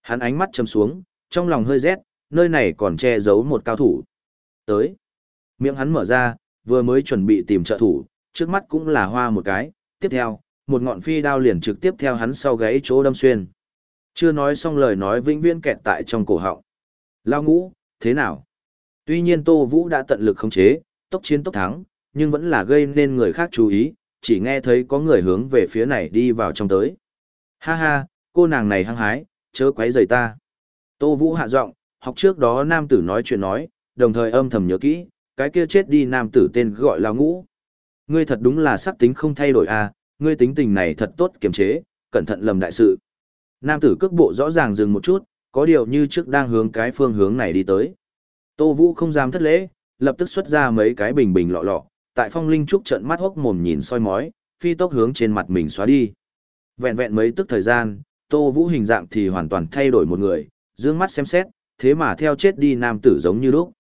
Hắn ánh mắt trầm xuống, trong lòng hơi rét, nơi này còn che giấu một cao thủ. Tới. Miệng hắn mở ra, vừa mới chuẩn bị tìm trợ thủ, trước mắt cũng là hoa một cái, tiếp theo, một ngọn phi đao liền trực tiếp theo hắn sau gáy chỗ đâm xuyên. Chưa nói xong lời nói vĩnh viễn kẹt tại trong cổ họng. Lao ngũ, thế nào? Tuy nhiên Tô Vũ đã tận lực khống chế, tốc chiến tốc thắng, nhưng vẫn là gây nên người khác chú ý, chỉ nghe thấy có người hướng về phía này đi vào trong tới. Ha ha, cô nàng này hăng hái, chớ quấy rầy ta. Tô Vũ hạ giọng, học trước đó nam tử nói chuyện nói, đồng thời âm thầm nhớ kỹ, cái kia chết đi nam tử tên gọi là ngũ. Ngươi thật đúng là sắc tính không thay đổi à, ngươi tính tình này thật tốt kiềm chế, cẩn thận lầm đại sự. Nam tử cước bộ rõ ràng dừng một chút, có điều như trước đang hướng cái phương hướng này đi tới. Tô Vũ không dám thất lễ, lập tức xuất ra mấy cái bình bình lọ lọ, tại phong linh trúc trận mắt hốc mồm nhìn soi mói, phi tốc hướng trên mặt mình xóa đi. Vẹn vẹn mấy tức thời gian, Tô Vũ hình dạng thì hoàn toàn thay đổi một người, dương mắt xem xét, thế mà theo chết đi nam tử giống như lúc.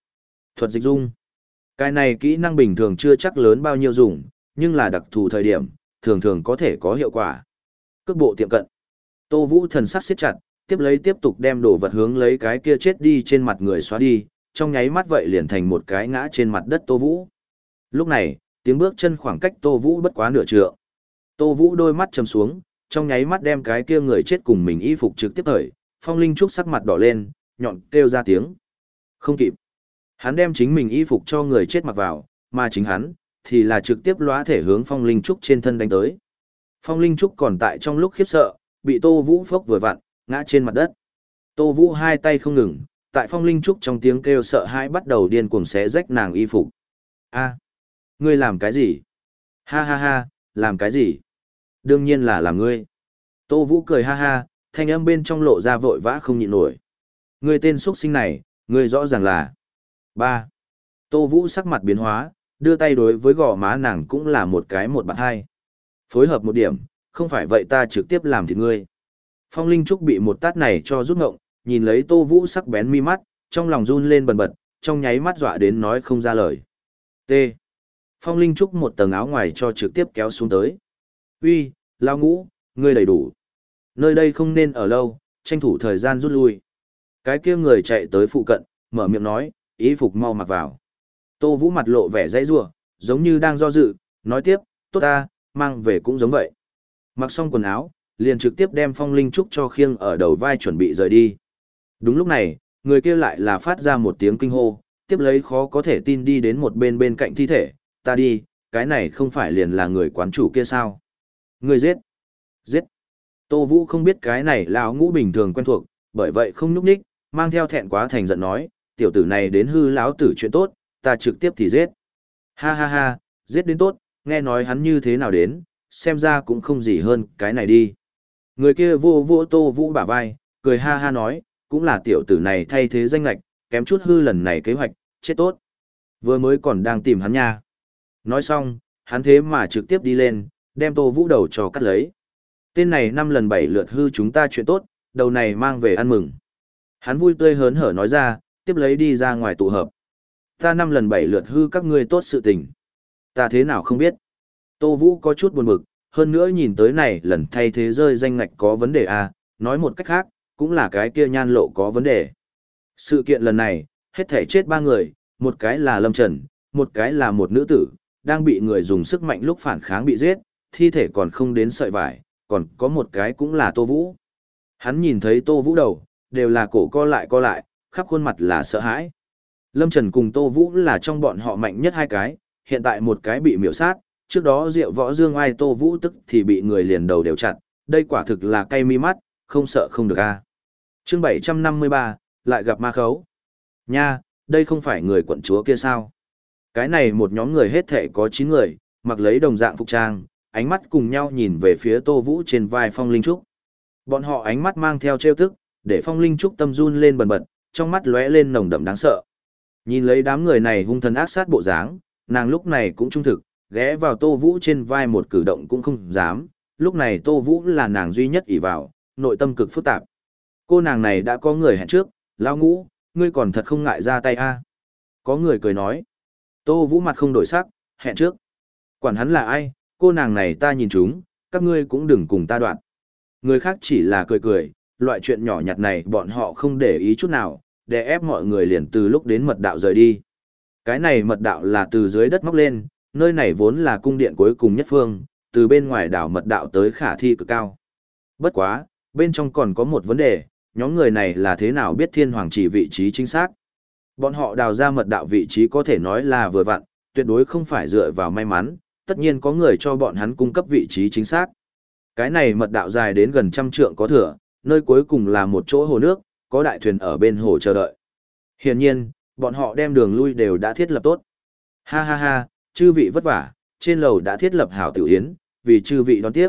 Thuật dịch dung. Cái này kỹ năng bình thường chưa chắc lớn bao nhiêu dùng, nhưng là đặc thù thời điểm, thường thường có thể có hiệu quả. Cước bộ tiệm cận. Tô Vũ thần sắc siết chặt, tiếp lấy tiếp tục đem đồ vật hướng lấy cái kia chết đi trên mặt người xóa đi, trong nháy mắt vậy liền thành một cái ngã trên mặt đất Tô Vũ. Lúc này, tiếng bước chân khoảng cách Tô Vũ bất quá nửa trượng. Tô Vũ đôi mắt trầm xuống, trong nháy mắt đem cái kia người chết cùng mình y phục trực tiếp thời, Phong Linh Trúc sắc mặt đỏ lên, nhọn kêu ra tiếng. Không kịp. Hắn đem chính mình y phục cho người chết mặc vào, mà chính hắn, thì là trực tiếp lóa thể hướng Phong Linh Trúc trên thân đánh tới. Phong Linh Trúc còn tại trong lúc khiếp sợ, bị Tô Vũ phốc vừa vặn, ngã trên mặt đất. Tô Vũ hai tay không ngừng, tại Phong Linh Trúc trong tiếng kêu sợ hãi bắt đầu điên cuồng xé rách nàng y phục. A, ngươi làm cái gì? Ha ha ha, làm cái gì? Đương nhiên là làm ngươi. Tô Vũ cười ha ha, thanh âm bên trong lộ ra vội vã không nhịn nổi. Ngươi tên xuất sinh này, ngươi rõ ràng là ba Tô Vũ sắc mặt biến hóa, đưa tay đối với gò má nàng cũng là một cái một bạn hai. Phối hợp một điểm, không phải vậy ta trực tiếp làm thịt ngươi. Phong Linh Trúc bị một tát này cho rút ngộng, nhìn lấy Tô Vũ sắc bén mi mắt, trong lòng run lên bần bật, trong nháy mắt dọa đến nói không ra lời. T. Phong Linh Trúc một tầng áo ngoài cho trực tiếp kéo xuống tới. Uy, lao ngũ, ngươi đầy đủ. Nơi đây không nên ở lâu, tranh thủ thời gian rút lui. Cái kia người chạy tới phụ cận, mở miệng nói, ý phục mau mặc vào. Tô Vũ mặt lộ vẻ dãy rủa, giống như đang do dự, nói tiếp, tốt ta, mang về cũng giống vậy. Mặc xong quần áo, liền trực tiếp đem phong linh trúc cho khiêng ở đầu vai chuẩn bị rời đi. Đúng lúc này, người kia lại là phát ra một tiếng kinh hô, tiếp lấy khó có thể tin đi đến một bên bên cạnh thi thể, ta đi, cái này không phải liền là người quán chủ kia sao? Người giết! Giết! Tô Vũ không biết cái này lão ngũ bình thường quen thuộc, bởi vậy không nhúc nhích, mang theo thẹn quá thành giận nói, tiểu tử này đến hư lão tử chuyện tốt, ta trực tiếp thì giết. Ha ha ha, giết đến tốt, nghe nói hắn như thế nào đến, xem ra cũng không gì hơn cái này đi. Người kia vô vô tô vũ bả vai, cười ha ha nói, cũng là tiểu tử này thay thế danh lạch, kém chút hư lần này kế hoạch, chết tốt. Vừa mới còn đang tìm hắn nha. Nói xong, hắn thế mà trực tiếp đi lên, đem tô vũ đầu cho cắt lấy. Tên này năm lần bảy lượt hư chúng ta chuyện tốt, đầu này mang về ăn mừng. Hắn vui tươi hớn hở nói ra, tiếp lấy đi ra ngoài tụ hợp. Ta năm lần bảy lượt hư các ngươi tốt sự tình. Ta thế nào không biết. Tô Vũ có chút buồn bực, hơn nữa nhìn tới này lần thay thế rơi danh ngạch có vấn đề à, nói một cách khác, cũng là cái kia nhan lộ có vấn đề. Sự kiện lần này, hết thể chết ba người, một cái là Lâm Trần, một cái là một nữ tử, đang bị người dùng sức mạnh lúc phản kháng bị giết, thi thể còn không đến sợi vải, còn có một cái cũng là Tô Vũ. Hắn nhìn thấy Tô Vũ đầu, đều là cổ co lại co lại, khắp khuôn mặt là sợ hãi. Lâm Trần cùng Tô Vũ là trong bọn họ mạnh nhất hai cái, hiện tại một cái bị miểu sát, trước đó Diệu Võ Dương ai Tô Vũ tức thì bị người liền đầu đều chặt, đây quả thực là cay mi mắt, không sợ không được a. À. Chương 753, lại gặp ma khấu. Nha, đây không phải người quận chúa kia sao? Cái này một nhóm người hết thể có 9 người, mặc lấy đồng dạng phục trang, ánh mắt cùng nhau nhìn về phía Tô Vũ trên vai Phong Linh Trúc. Bọn họ ánh mắt mang theo trêu tức, để Phong Linh Trúc tâm run lên bần bật, trong mắt lóe lên nồng đậm đáng sợ. Nhìn lấy đám người này hung thần ác sát bộ dáng, nàng lúc này cũng trung thực, ghé vào Tô Vũ trên vai một cử động cũng không dám, lúc này Tô Vũ là nàng duy nhất ỷ vào, nội tâm cực phức tạp. Cô nàng này đã có người hẹn trước, lao ngũ, ngươi còn thật không ngại ra tay a Có người cười nói. Tô Vũ mặt không đổi sắc, hẹn trước. Quản hắn là ai, cô nàng này ta nhìn chúng, các ngươi cũng đừng cùng ta đoạn. Người khác chỉ là cười cười, loại chuyện nhỏ nhặt này bọn họ không để ý chút nào, để ép mọi người liền từ lúc đến mật đạo rời đi. Cái này mật đạo là từ dưới đất móc lên, nơi này vốn là cung điện cuối cùng nhất phương, từ bên ngoài đảo mật đạo tới khả thi cực cao. Bất quá, bên trong còn có một vấn đề, nhóm người này là thế nào biết thiên hoàng chỉ vị trí chính xác. Bọn họ đào ra mật đạo vị trí có thể nói là vừa vặn, tuyệt đối không phải dựa vào may mắn, tất nhiên có người cho bọn hắn cung cấp vị trí chính xác. Cái này mật đạo dài đến gần trăm trượng có thừa, nơi cuối cùng là một chỗ hồ nước, có đại thuyền ở bên hồ chờ đợi. Hiển nhiên, bọn họ đem đường lui đều đã thiết lập tốt. Ha ha ha, chư vị vất vả, trên lầu đã thiết lập hảo tiểu yến, vì chư vị đón tiếp.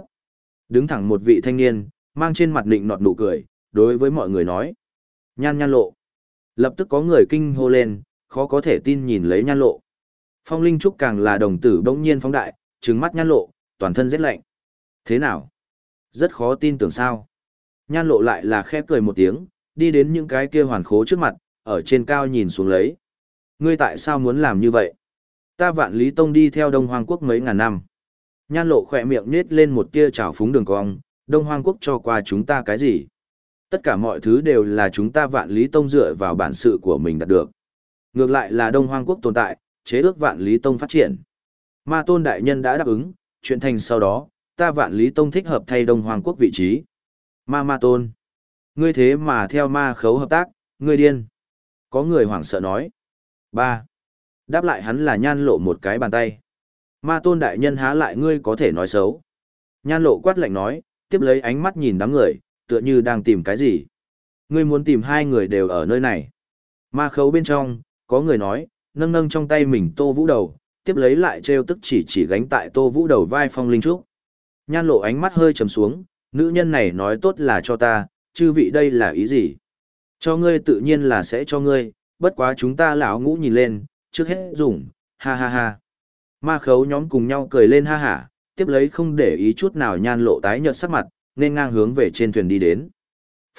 Đứng thẳng một vị thanh niên, mang trên mặt nịnh nọt nụ cười, đối với mọi người nói. Nhan nhan lộ. Lập tức có người kinh hô lên, khó có thể tin nhìn lấy nhan lộ. Phong Linh Trúc càng là đồng tử bỗng nhiên phóng đại, trừng mắt nhan lộ, toàn thân rét lạnh. Thế nào? Rất khó tin tưởng sao. Nhan lộ lại là khẽ cười một tiếng, đi đến những cái kia hoàn khố trước mặt, ở trên cao nhìn xuống lấy. Ngươi tại sao muốn làm như vậy? Ta vạn lý tông đi theo Đông Hoang Quốc mấy ngàn năm. Nhan lộ khỏe miệng nết lên một tia trào phúng đường cong, Đông Hoang Quốc cho qua chúng ta cái gì? Tất cả mọi thứ đều là chúng ta vạn lý tông dựa vào bản sự của mình đạt được. Ngược lại là Đông Hoang Quốc tồn tại, chế ước vạn lý tông phát triển. Ma tôn đại nhân đã đáp ứng, chuyện thành sau đó, ta vạn lý tông thích hợp thay Đông Hoang Quốc vị trí. Ma ma tôn. Ngươi thế mà theo ma khấu hợp tác, ngươi điên. Có người hoảng sợ nói. ba Đáp lại hắn là nhan lộ một cái bàn tay. Ma tôn đại nhân há lại ngươi có thể nói xấu. Nhan lộ quát lạnh nói, tiếp lấy ánh mắt nhìn đám người, tựa như đang tìm cái gì. Ngươi muốn tìm hai người đều ở nơi này. Ma khấu bên trong, có người nói, nâng nâng trong tay mình tô vũ đầu, tiếp lấy lại treo tức chỉ chỉ gánh tại tô vũ đầu vai phong linh trúc. Nhan lộ ánh mắt hơi trầm xuống, nữ nhân này nói tốt là cho ta, chư vị đây là ý gì? Cho ngươi tự nhiên là sẽ cho ngươi, bất quá chúng ta lão ngũ nhìn lên, trước hết dùng, ha ha ha. Ma khấu nhóm cùng nhau cười lên ha hả, tiếp lấy không để ý chút nào nhan lộ tái nhợt sắc mặt, nên ngang hướng về trên thuyền đi đến.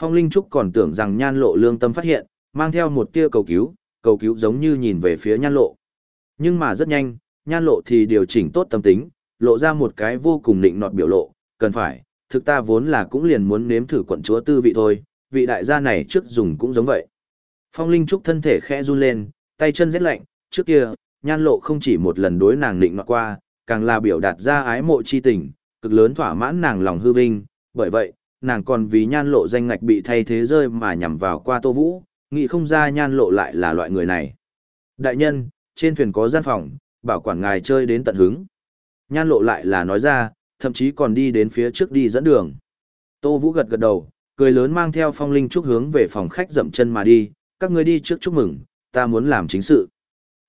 Phong Linh Trúc còn tưởng rằng nhan lộ lương tâm phát hiện, mang theo một tia cầu cứu, cầu cứu giống như nhìn về phía nhan lộ. Nhưng mà rất nhanh, nhan lộ thì điều chỉnh tốt tâm tính, lộ ra một cái vô cùng nịnh nọt biểu lộ, cần phải, thực ta vốn là cũng liền muốn nếm thử quận chúa tư vị thôi, vị đại gia này trước dùng cũng giống vậy. Phong Linh Trúc thân thể khẽ run lên, tay chân rét lạnh, trước kia, nhan lộ không chỉ một lần đối nàng định nọt qua, càng là biểu đạt ra ái mộ chi tình, cực lớn thỏa mãn nàng lòng hư vinh, bởi vậy, nàng còn vì nhan lộ danh ngạch bị thay thế rơi mà nhằm vào qua Tô Vũ, nghĩ không ra nhan lộ lại là loại người này. Đại nhân, trên thuyền có gian phòng, bảo quản ngài chơi đến tận hứng. Nhan lộ lại là nói ra, thậm chí còn đi đến phía trước đi dẫn đường. Tô Vũ gật gật đầu, cười lớn mang theo phong linh trúc hướng về phòng khách dậm chân mà đi, các người đi trước chúc mừng, ta muốn làm chính sự.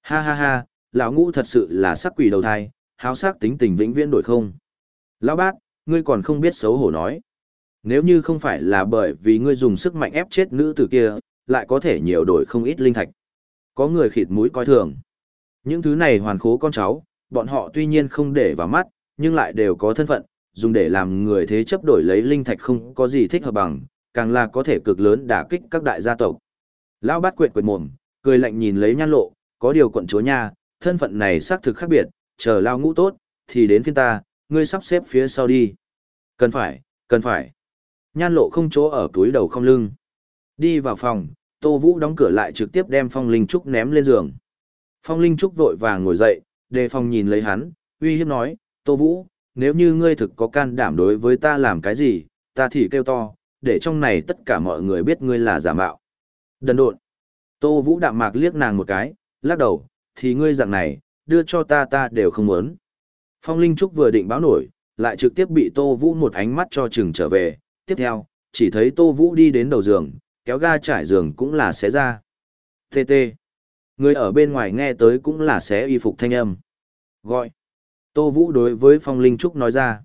Ha ha ha, lão ngũ thật sự là sắc quỷ đầu thai, háo sắc tính tình vĩnh viễn đổi không. Lão bác, ngươi còn không biết xấu hổ nói. Nếu như không phải là bởi vì ngươi dùng sức mạnh ép chết nữ tử kia, lại có thể nhiều đổi không ít linh thạch. Có người khịt mũi coi thường. Những thứ này hoàn khố con cháu, bọn họ tuy nhiên không để vào mắt, nhưng lại đều có thân phận, dùng để làm người thế chấp đổi lấy linh thạch không có gì thích hợp bằng, càng là có thể cực lớn đả kích các đại gia tộc. Lão bát quyệt quyệt mồm, cười lạnh nhìn lấy nhan lộ, có điều quận chúa nha, thân phận này xác thực khác biệt, chờ lao ngũ tốt, thì đến phiên ta, ngươi sắp xếp phía sau đi. Cần phải, cần phải. Nhan lộ không chỗ ở túi đầu không lưng. Đi vào phòng, Tô Vũ đóng cửa lại trực tiếp đem Phong Linh Trúc ném lên giường. Phong Linh Trúc vội vàng ngồi dậy, đề phòng nhìn lấy hắn, uy hiếp nói, Tô Vũ, nếu như ngươi thực có can đảm đối với ta làm cái gì, ta thì kêu to, để trong này tất cả mọi người biết ngươi là giả mạo. Đần độn. Tô Vũ đạm mạc liếc nàng một cái, lắc đầu, thì ngươi dạng này, đưa cho ta ta đều không muốn. Phong Linh Trúc vừa định báo nổi, lại trực tiếp bị Tô Vũ một ánh mắt cho chừng trở về, tiếp theo, chỉ thấy Tô Vũ đi đến đầu giường, kéo ga trải giường cũng là xé ra. Tê tê. Người ở bên ngoài nghe tới cũng là xé y phục thanh âm. Gọi. Tô Vũ đối với Phong Linh Trúc nói ra.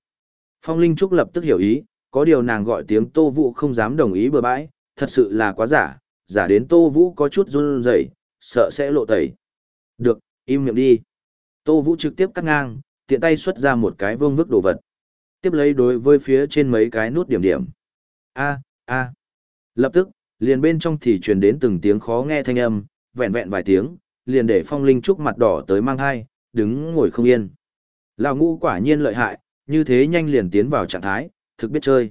Phong Linh Trúc lập tức hiểu ý, có điều nàng gọi tiếng Tô Vũ không dám đồng ý bừa bãi, thật sự là quá giả, giả đến Tô Vũ có chút run rẩy, sợ sẽ lộ tẩy. Được, im miệng đi. Tô Vũ trực tiếp cắt ngang, tiện tay xuất ra một cái vương vức đồ vật. Tiếp lấy đối với phía trên mấy cái nút điểm điểm. A, a. Lập tức, liền bên trong thì truyền đến từng tiếng khó nghe thanh âm, vẹn vẹn vài tiếng, liền để phong linh trúc mặt đỏ tới mang hai, đứng ngồi không yên. Lão ngũ quả nhiên lợi hại, như thế nhanh liền tiến vào trạng thái, thực biết chơi.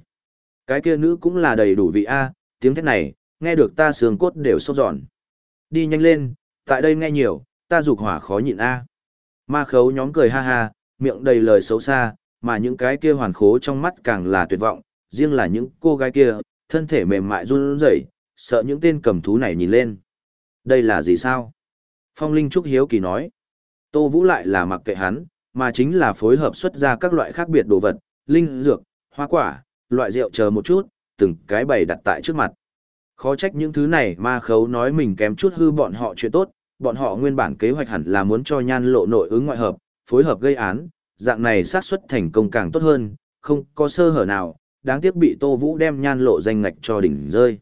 Cái kia nữ cũng là đầy đủ vị A, tiếng thét này, nghe được ta sướng cốt đều sốt giòn. Đi nhanh lên, tại đây nghe nhiều, ta dục hỏa khó nhịn A. Ma khấu nhóm cười ha ha, miệng đầy lời xấu xa, mà những cái kia hoàn khố trong mắt càng là tuyệt vọng, riêng là những cô gái kia, thân thể mềm mại run rẩy, sợ những tên cầm thú này nhìn lên. Đây là gì sao? Phong Linh Trúc Hiếu Kỳ nói. Tô Vũ lại là mặc kệ hắn, mà chính là phối hợp xuất ra các loại khác biệt đồ vật, linh dược, hoa quả, loại rượu chờ một chút, từng cái bày đặt tại trước mặt. Khó trách những thứ này ma khấu nói mình kém chút hư bọn họ chuyện tốt, bọn họ nguyên bản kế hoạch hẳn là muốn cho nhan lộ nội ứng ngoại hợp, phối hợp gây án, dạng này xác suất thành công càng tốt hơn, không có sơ hở nào, đáng tiếc bị Tô Vũ đem nhan lộ danh ngạch cho đỉnh rơi.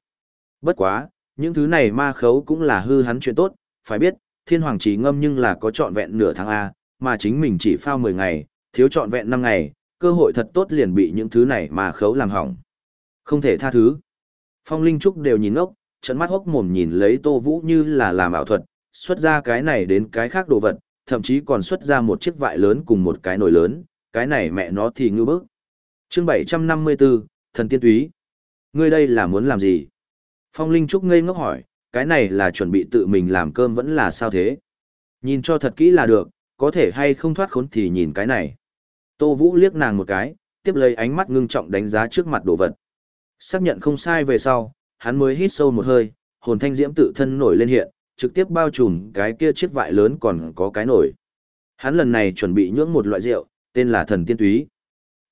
Bất quá, những thứ này ma khấu cũng là hư hắn chuyện tốt, phải biết, thiên hoàng chỉ ngâm nhưng là có trọn vẹn nửa tháng A, mà chính mình chỉ phao 10 ngày, thiếu trọn vẹn 5 ngày, cơ hội thật tốt liền bị những thứ này mà khấu làm hỏng. Không thể tha thứ. Phong Linh Trúc đều nhìn ngốc, trận mắt hốc mồm nhìn lấy Tô Vũ như là làm ảo thuật, xuất ra cái này đến cái khác đồ vật, thậm chí còn xuất ra một chiếc vại lớn cùng một cái nồi lớn, cái này mẹ nó thì ngư bức. chương 754, Thần Tiên Túy. Ngươi đây là muốn làm gì? Phong Linh Trúc ngây ngốc hỏi, cái này là chuẩn bị tự mình làm cơm vẫn là sao thế? Nhìn cho thật kỹ là được, có thể hay không thoát khốn thì nhìn cái này. Tô Vũ liếc nàng một cái, tiếp lấy ánh mắt ngưng trọng đánh giá trước mặt đồ vật. Xác nhận không sai về sau, hắn mới hít sâu một hơi, hồn thanh diễm tự thân nổi lên hiện, trực tiếp bao trùm cái kia chiếc vại lớn còn có cái nổi. Hắn lần này chuẩn bị nhưỡng một loại rượu, tên là thần tiên túy.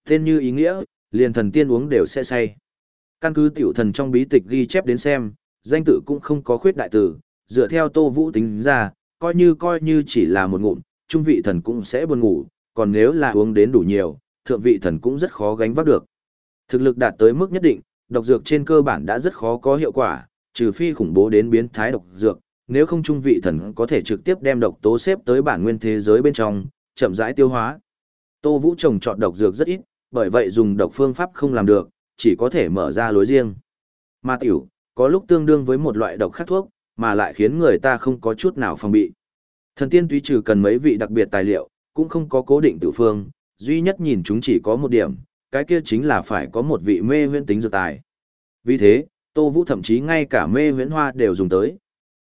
Tên như ý nghĩa, liền thần tiên uống đều sẽ say. Căn cứ tiểu thần trong bí tịch ghi chép đến xem, danh tự cũng không có khuyết đại tử, dựa theo tô vũ tính ra, coi như coi như chỉ là một ngụm, trung vị thần cũng sẽ buồn ngủ, còn nếu là uống đến đủ nhiều, thượng vị thần cũng rất khó gánh vác được. Thực lực đạt tới mức nhất định, độc dược trên cơ bản đã rất khó có hiệu quả, trừ phi khủng bố đến biến thái độc dược, nếu không trung vị thần có thể trực tiếp đem độc tố xếp tới bản nguyên thế giới bên trong, chậm rãi tiêu hóa. Tô Vũ trồng chọn độc dược rất ít, bởi vậy dùng độc phương pháp không làm được, chỉ có thể mở ra lối riêng. Ma tiểu, có lúc tương đương với một loại độc khác thuốc, mà lại khiến người ta không có chút nào phòng bị. Thần tiên tuy trừ cần mấy vị đặc biệt tài liệu, cũng không có cố định tự phương, duy nhất nhìn chúng chỉ có một điểm, cái kia chính là phải có một vị mê huyễn tính dược tài. Vì thế, Tô Vũ thậm chí ngay cả mê huyễn hoa đều dùng tới.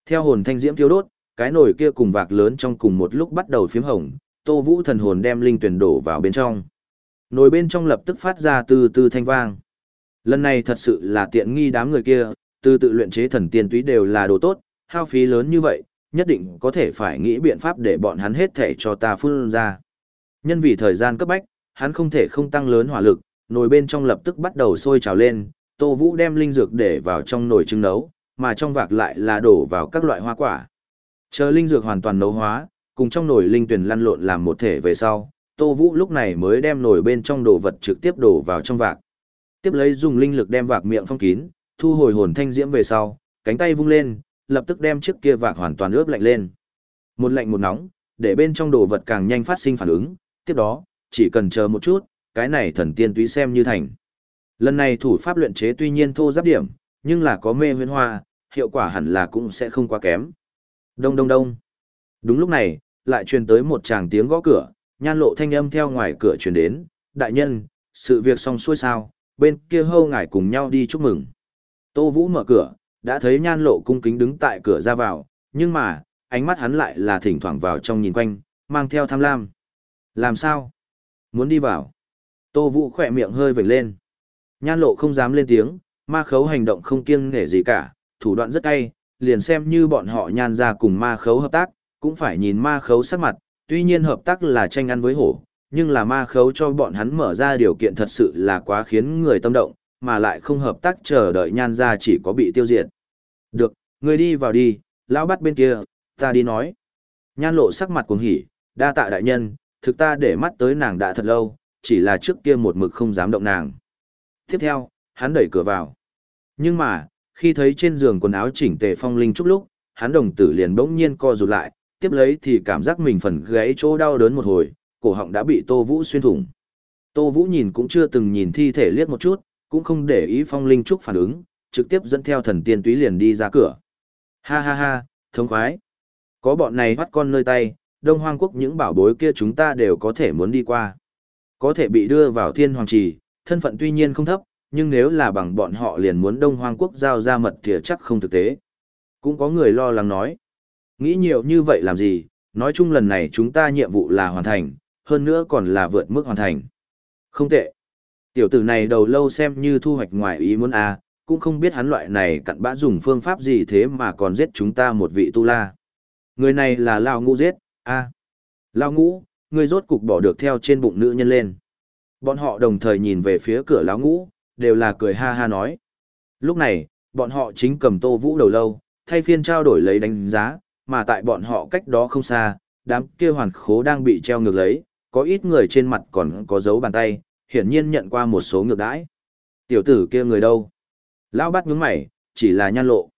Theo hồn thanh diễm thiêu đốt, cái nồi kia cùng vạc lớn trong cùng một lúc bắt đầu phiếm hồng, Tô Vũ thần hồn đem linh tuyển đổ vào bên trong. Nồi bên trong lập tức phát ra từ từ thanh vang. Lần này thật sự là tiện nghi đám người kia, từ tự luyện chế thần tiên túy đều là đồ tốt, hao phí lớn như vậy, nhất định có thể phải nghĩ biện pháp để bọn hắn hết thể cho ta phun ra. Nhân vì thời gian cấp bách, hắn không thể không tăng lớn hỏa lực, nồi bên trong lập tức bắt đầu sôi trào lên, Tô Vũ đem linh dược để vào trong nồi trứng nấu, mà trong vạc lại là đổ vào các loại hoa quả. Chờ linh dược hoàn toàn nấu hóa, cùng trong nồi linh tuyển lăn lộn làm một thể về sau, Tô Vũ lúc này mới đem nồi bên trong đồ vật trực tiếp đổ vào trong vạc. Tiếp lấy dùng linh lực đem vạc miệng phong kín, thu hồi hồn thanh diễm về sau, cánh tay vung lên, lập tức đem chiếc kia vạc hoàn toàn ướp lạnh lên. Một lạnh một nóng, để bên trong đồ vật càng nhanh phát sinh phản ứng, tiếp đó, chỉ cần chờ một chút, cái này thần tiên túy xem như thành. Lần này thủ pháp luyện chế tuy nhiên thô giáp điểm, nhưng là có mê huyễn hoa, hiệu quả hẳn là cũng sẽ không quá kém. Đông đông đông. Đúng lúc này, lại truyền tới một tràng tiếng gõ cửa, nhan lộ thanh âm theo ngoài cửa truyền đến, đại nhân, sự việc xong xuôi sao, bên kia hâu ngài cùng nhau đi chúc mừng. Tô Vũ mở cửa, đã thấy nhan lộ cung kính đứng tại cửa ra vào, nhưng mà, ánh mắt hắn lại là thỉnh thoảng vào trong nhìn quanh, mang theo tham lam. Làm sao? Muốn đi vào. Tô Vũ khỏe miệng hơi vểnh lên. Nhan lộ không dám lên tiếng, ma khấu hành động không kiêng nể gì cả, thủ đoạn rất hay, liền xem như bọn họ nhan ra cùng ma khấu hợp tác, cũng phải nhìn ma khấu sắc mặt, tuy nhiên hợp tác là tranh ăn với hổ, nhưng là ma khấu cho bọn hắn mở ra điều kiện thật sự là quá khiến người tâm động, mà lại không hợp tác chờ đợi nhan ra chỉ có bị tiêu diệt. Được, người đi vào đi, lão bắt bên kia, ta đi nói. Nhan lộ sắc mặt cuồng hỉ, đa tạ đại nhân, thực ta để mắt tới nàng đã thật lâu, chỉ là trước kia một mực không dám động nàng. Tiếp theo, hắn đẩy cửa vào. Nhưng mà, khi thấy trên giường quần áo chỉnh tề phong linh chút lúc, hắn đồng tử liền bỗng nhiên co rụt lại, tiếp lấy thì cảm giác mình phần gãy chỗ đau đớn một hồi, cổ họng đã bị Tô Vũ xuyên thủng. Tô Vũ nhìn cũng chưa từng nhìn thi thể liếc một chút, cũng không để ý phong linh trúc phản ứng, trực tiếp dẫn theo thần tiên túy liền đi ra cửa. Ha ha ha, thông khoái. Có bọn này bắt con nơi tay, Đông Hoang Quốc những bảo bối kia chúng ta đều có thể muốn đi qua. Có thể bị đưa vào thiên hoàng trì, thân phận tuy nhiên không thấp, nhưng nếu là bằng bọn họ liền muốn Đông Hoang Quốc giao ra mật thì chắc không thực tế. Cũng có người lo lắng nói. Nghĩ nhiều như vậy làm gì, nói chung lần này chúng ta nhiệm vụ là hoàn thành, hơn nữa còn là vượt mức hoàn thành. Không tệ. Tiểu tử này đầu lâu xem như thu hoạch ngoài ý muốn a, à, cũng không biết hắn loại này cặn bã dùng phương pháp gì thế mà còn giết chúng ta một vị tu la. Người này là Lao Ngũ giết, a à. Lao Ngũ, người rốt cục bỏ được theo trên bụng nữ nhân lên. Bọn họ đồng thời nhìn về phía cửa Lão Ngũ, đều là cười ha ha nói. Lúc này, bọn họ chính cầm tô vũ đầu lâu, thay phiên trao đổi lấy đánh giá, mà tại bọn họ cách đó không xa, đám kia hoàn khố đang bị treo ngược lấy, có ít người trên mặt còn có dấu bàn tay, hiển nhiên nhận qua một số ngược đãi. Tiểu tử kia người đâu? Lão bát nhướng mày, chỉ là nhan lộ.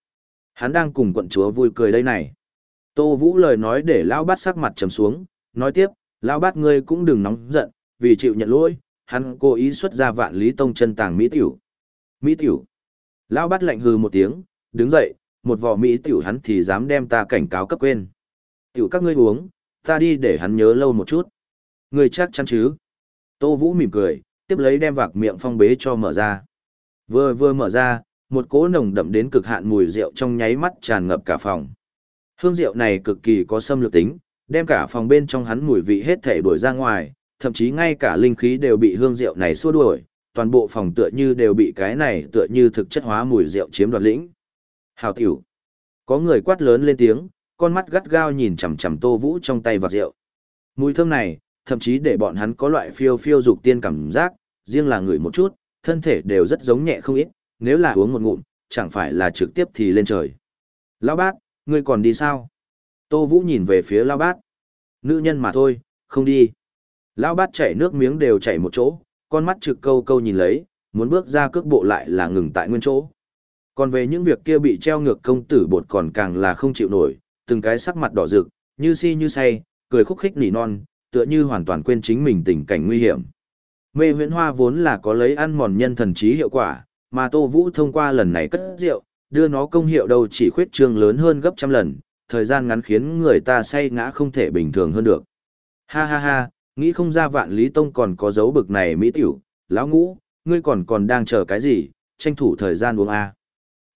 Hắn đang cùng quận chúa vui cười đây này. Tô Vũ lời nói để lão bát sắc mặt trầm xuống, nói tiếp, lão bát ngươi cũng đừng nóng giận, vì chịu nhận lỗi, hắn cố ý xuất ra vạn lý tông chân tàng mỹ tiểu. Mỹ tiểu. Lão bát lạnh hừ một tiếng, đứng dậy, một vò mỹ tiểu hắn thì dám đem ta cảnh cáo cấp quên. Tiểu các ngươi uống, ta đi để hắn nhớ lâu một chút. Ngươi chắc chắn chứ? Tô Vũ mỉm cười, tiếp lấy đem vạc miệng phong bế cho mở ra. Vừa vừa mở ra, một cỗ nồng đậm đến cực hạn mùi rượu trong nháy mắt tràn ngập cả phòng. Hương rượu này cực kỳ có xâm lược tính, đem cả phòng bên trong hắn mùi vị hết thể đuổi ra ngoài, thậm chí ngay cả linh khí đều bị hương rượu này xua đuổi, toàn bộ phòng tựa như đều bị cái này tựa như thực chất hóa mùi rượu chiếm đoạt lĩnh. Hào tiểu. Có người quát lớn lên tiếng, con mắt gắt gao nhìn chằm chằm Tô Vũ trong tay vạc rượu. Mùi thơm này, thậm chí để bọn hắn có loại phiêu phiêu dục tiên cảm giác, riêng là người một chút, thân thể đều rất giống nhẹ không ít, nếu là uống một ngụm, chẳng phải là trực tiếp thì lên trời. Lão bát, ngươi còn đi sao? Tô Vũ nhìn về phía Lão bát. Nữ nhân mà thôi, không đi. Lão bát chảy nước miếng đều chảy một chỗ, con mắt trực câu câu nhìn lấy, muốn bước ra cước bộ lại là ngừng tại nguyên chỗ. Còn về những việc kia bị treo ngược công tử bột còn càng là không chịu nổi, từng cái sắc mặt đỏ rực, như si như say, cười khúc khích nỉ non, tựa như hoàn toàn quên chính mình tình cảnh nguy hiểm. Mê huyễn hoa vốn là có lấy ăn mòn nhân thần trí hiệu quả, mà Tô Vũ thông qua lần này cất rượu, đưa nó công hiệu đầu chỉ khuyết trương lớn hơn gấp trăm lần, thời gian ngắn khiến người ta say ngã không thể bình thường hơn được. Ha ha ha, nghĩ không ra vạn lý tông còn có dấu bực này mỹ tiểu, lão ngũ, ngươi còn còn đang chờ cái gì, tranh thủ thời gian uống a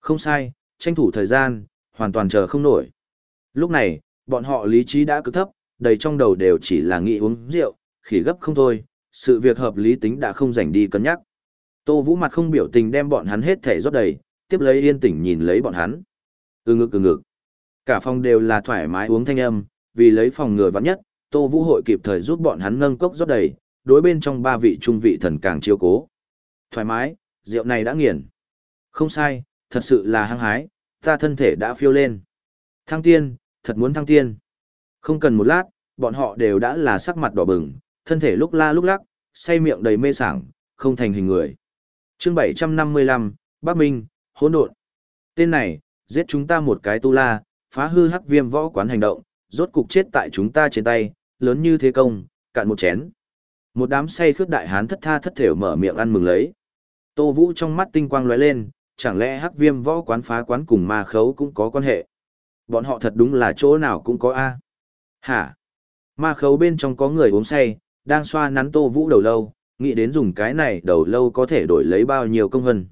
Không sai, tranh thủ thời gian, hoàn toàn chờ không nổi. Lúc này, bọn họ lý trí đã cực thấp, đầy trong đầu đều chỉ là nghĩ uống rượu, khỉ gấp không thôi, sự việc hợp lý tính đã không dành đi cân nhắc. Tô Vũ mặt không biểu tình đem bọn hắn hết thể rót đầy, tiếp lấy yên tĩnh nhìn lấy bọn hắn. Ừ ngực ừ ngực. Cả phòng đều là thoải mái uống thanh âm, vì lấy phòng ngừa vắng nhất, Tô Vũ hội kịp thời giúp bọn hắn nâng cốc rót đầy, đối bên trong ba vị trung vị thần càng chiếu cố. Thoải mái, rượu này đã nghiền. Không sai, thật sự là hăng hái, ta thân thể đã phiêu lên. Thăng tiên, thật muốn thăng tiên. Không cần một lát, bọn họ đều đã là sắc mặt đỏ bừng, thân thể lúc la lúc lắc, say miệng đầy mê sảng, không thành hình người chương 755, Bắc Minh, hỗn độn. Tên này, giết chúng ta một cái tu la, phá hư hắc viêm võ quán hành động, rốt cục chết tại chúng ta trên tay, lớn như thế công, cạn một chén. Một đám say khướt đại hán thất tha thất thểu mở miệng ăn mừng lấy. Tô Vũ trong mắt tinh quang lóe lên, chẳng lẽ hắc viêm võ quán phá quán cùng ma khấu cũng có quan hệ. Bọn họ thật đúng là chỗ nào cũng có A. Hả? Ma khấu bên trong có người uống say, đang xoa nắn Tô Vũ đầu lâu, nghĩ đến dùng cái này đầu lâu có thể đổi lấy bao nhiêu công hân.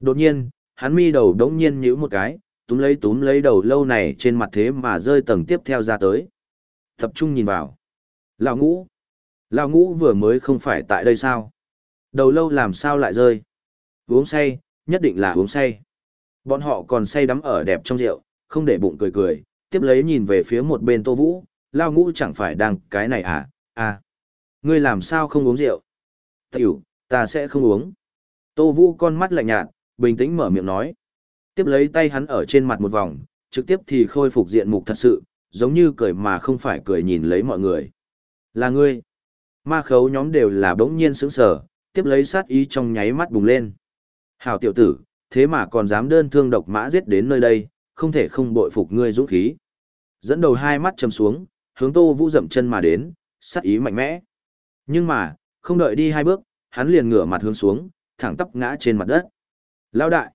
Đột nhiên, hắn mi đầu đống nhiên nhíu một cái, túm lấy túm lấy đầu lâu này trên mặt thế mà rơi tầng tiếp theo ra tới. Tập trung nhìn vào. Lão ngũ. Lão ngũ vừa mới không phải tại đây sao? Đầu lâu làm sao lại rơi? Uống say, nhất định là uống say. Bọn họ còn say đắm ở đẹp trong rượu, không để bụng cười cười, tiếp lấy nhìn về phía một bên Tô Vũ, lao ngũ chẳng phải đang cái này à, à. Ngươi làm sao không uống rượu? Tiểu, ta sẽ không uống. Tô Vũ con mắt lạnh nhạt, bình tĩnh mở miệng nói. Tiếp lấy tay hắn ở trên mặt một vòng, trực tiếp thì khôi phục diện mục thật sự, giống như cười mà không phải cười nhìn lấy mọi người. Là ngươi. Ma khấu nhóm đều là bỗng nhiên sững sờ, tiếp lấy sát ý trong nháy mắt bùng lên. Hảo tiểu tử, thế mà còn dám đơn thương độc mã giết đến nơi đây, không thể không bội phục ngươi dũng khí. Dẫn đầu hai mắt chầm xuống, hướng Tô Vũ dậm chân mà đến, sát ý mạnh mẽ. Nhưng mà, không đợi đi hai bước, hắn liền ngửa mặt hướng xuống, thẳng tắp ngã trên mặt đất. Lao đại!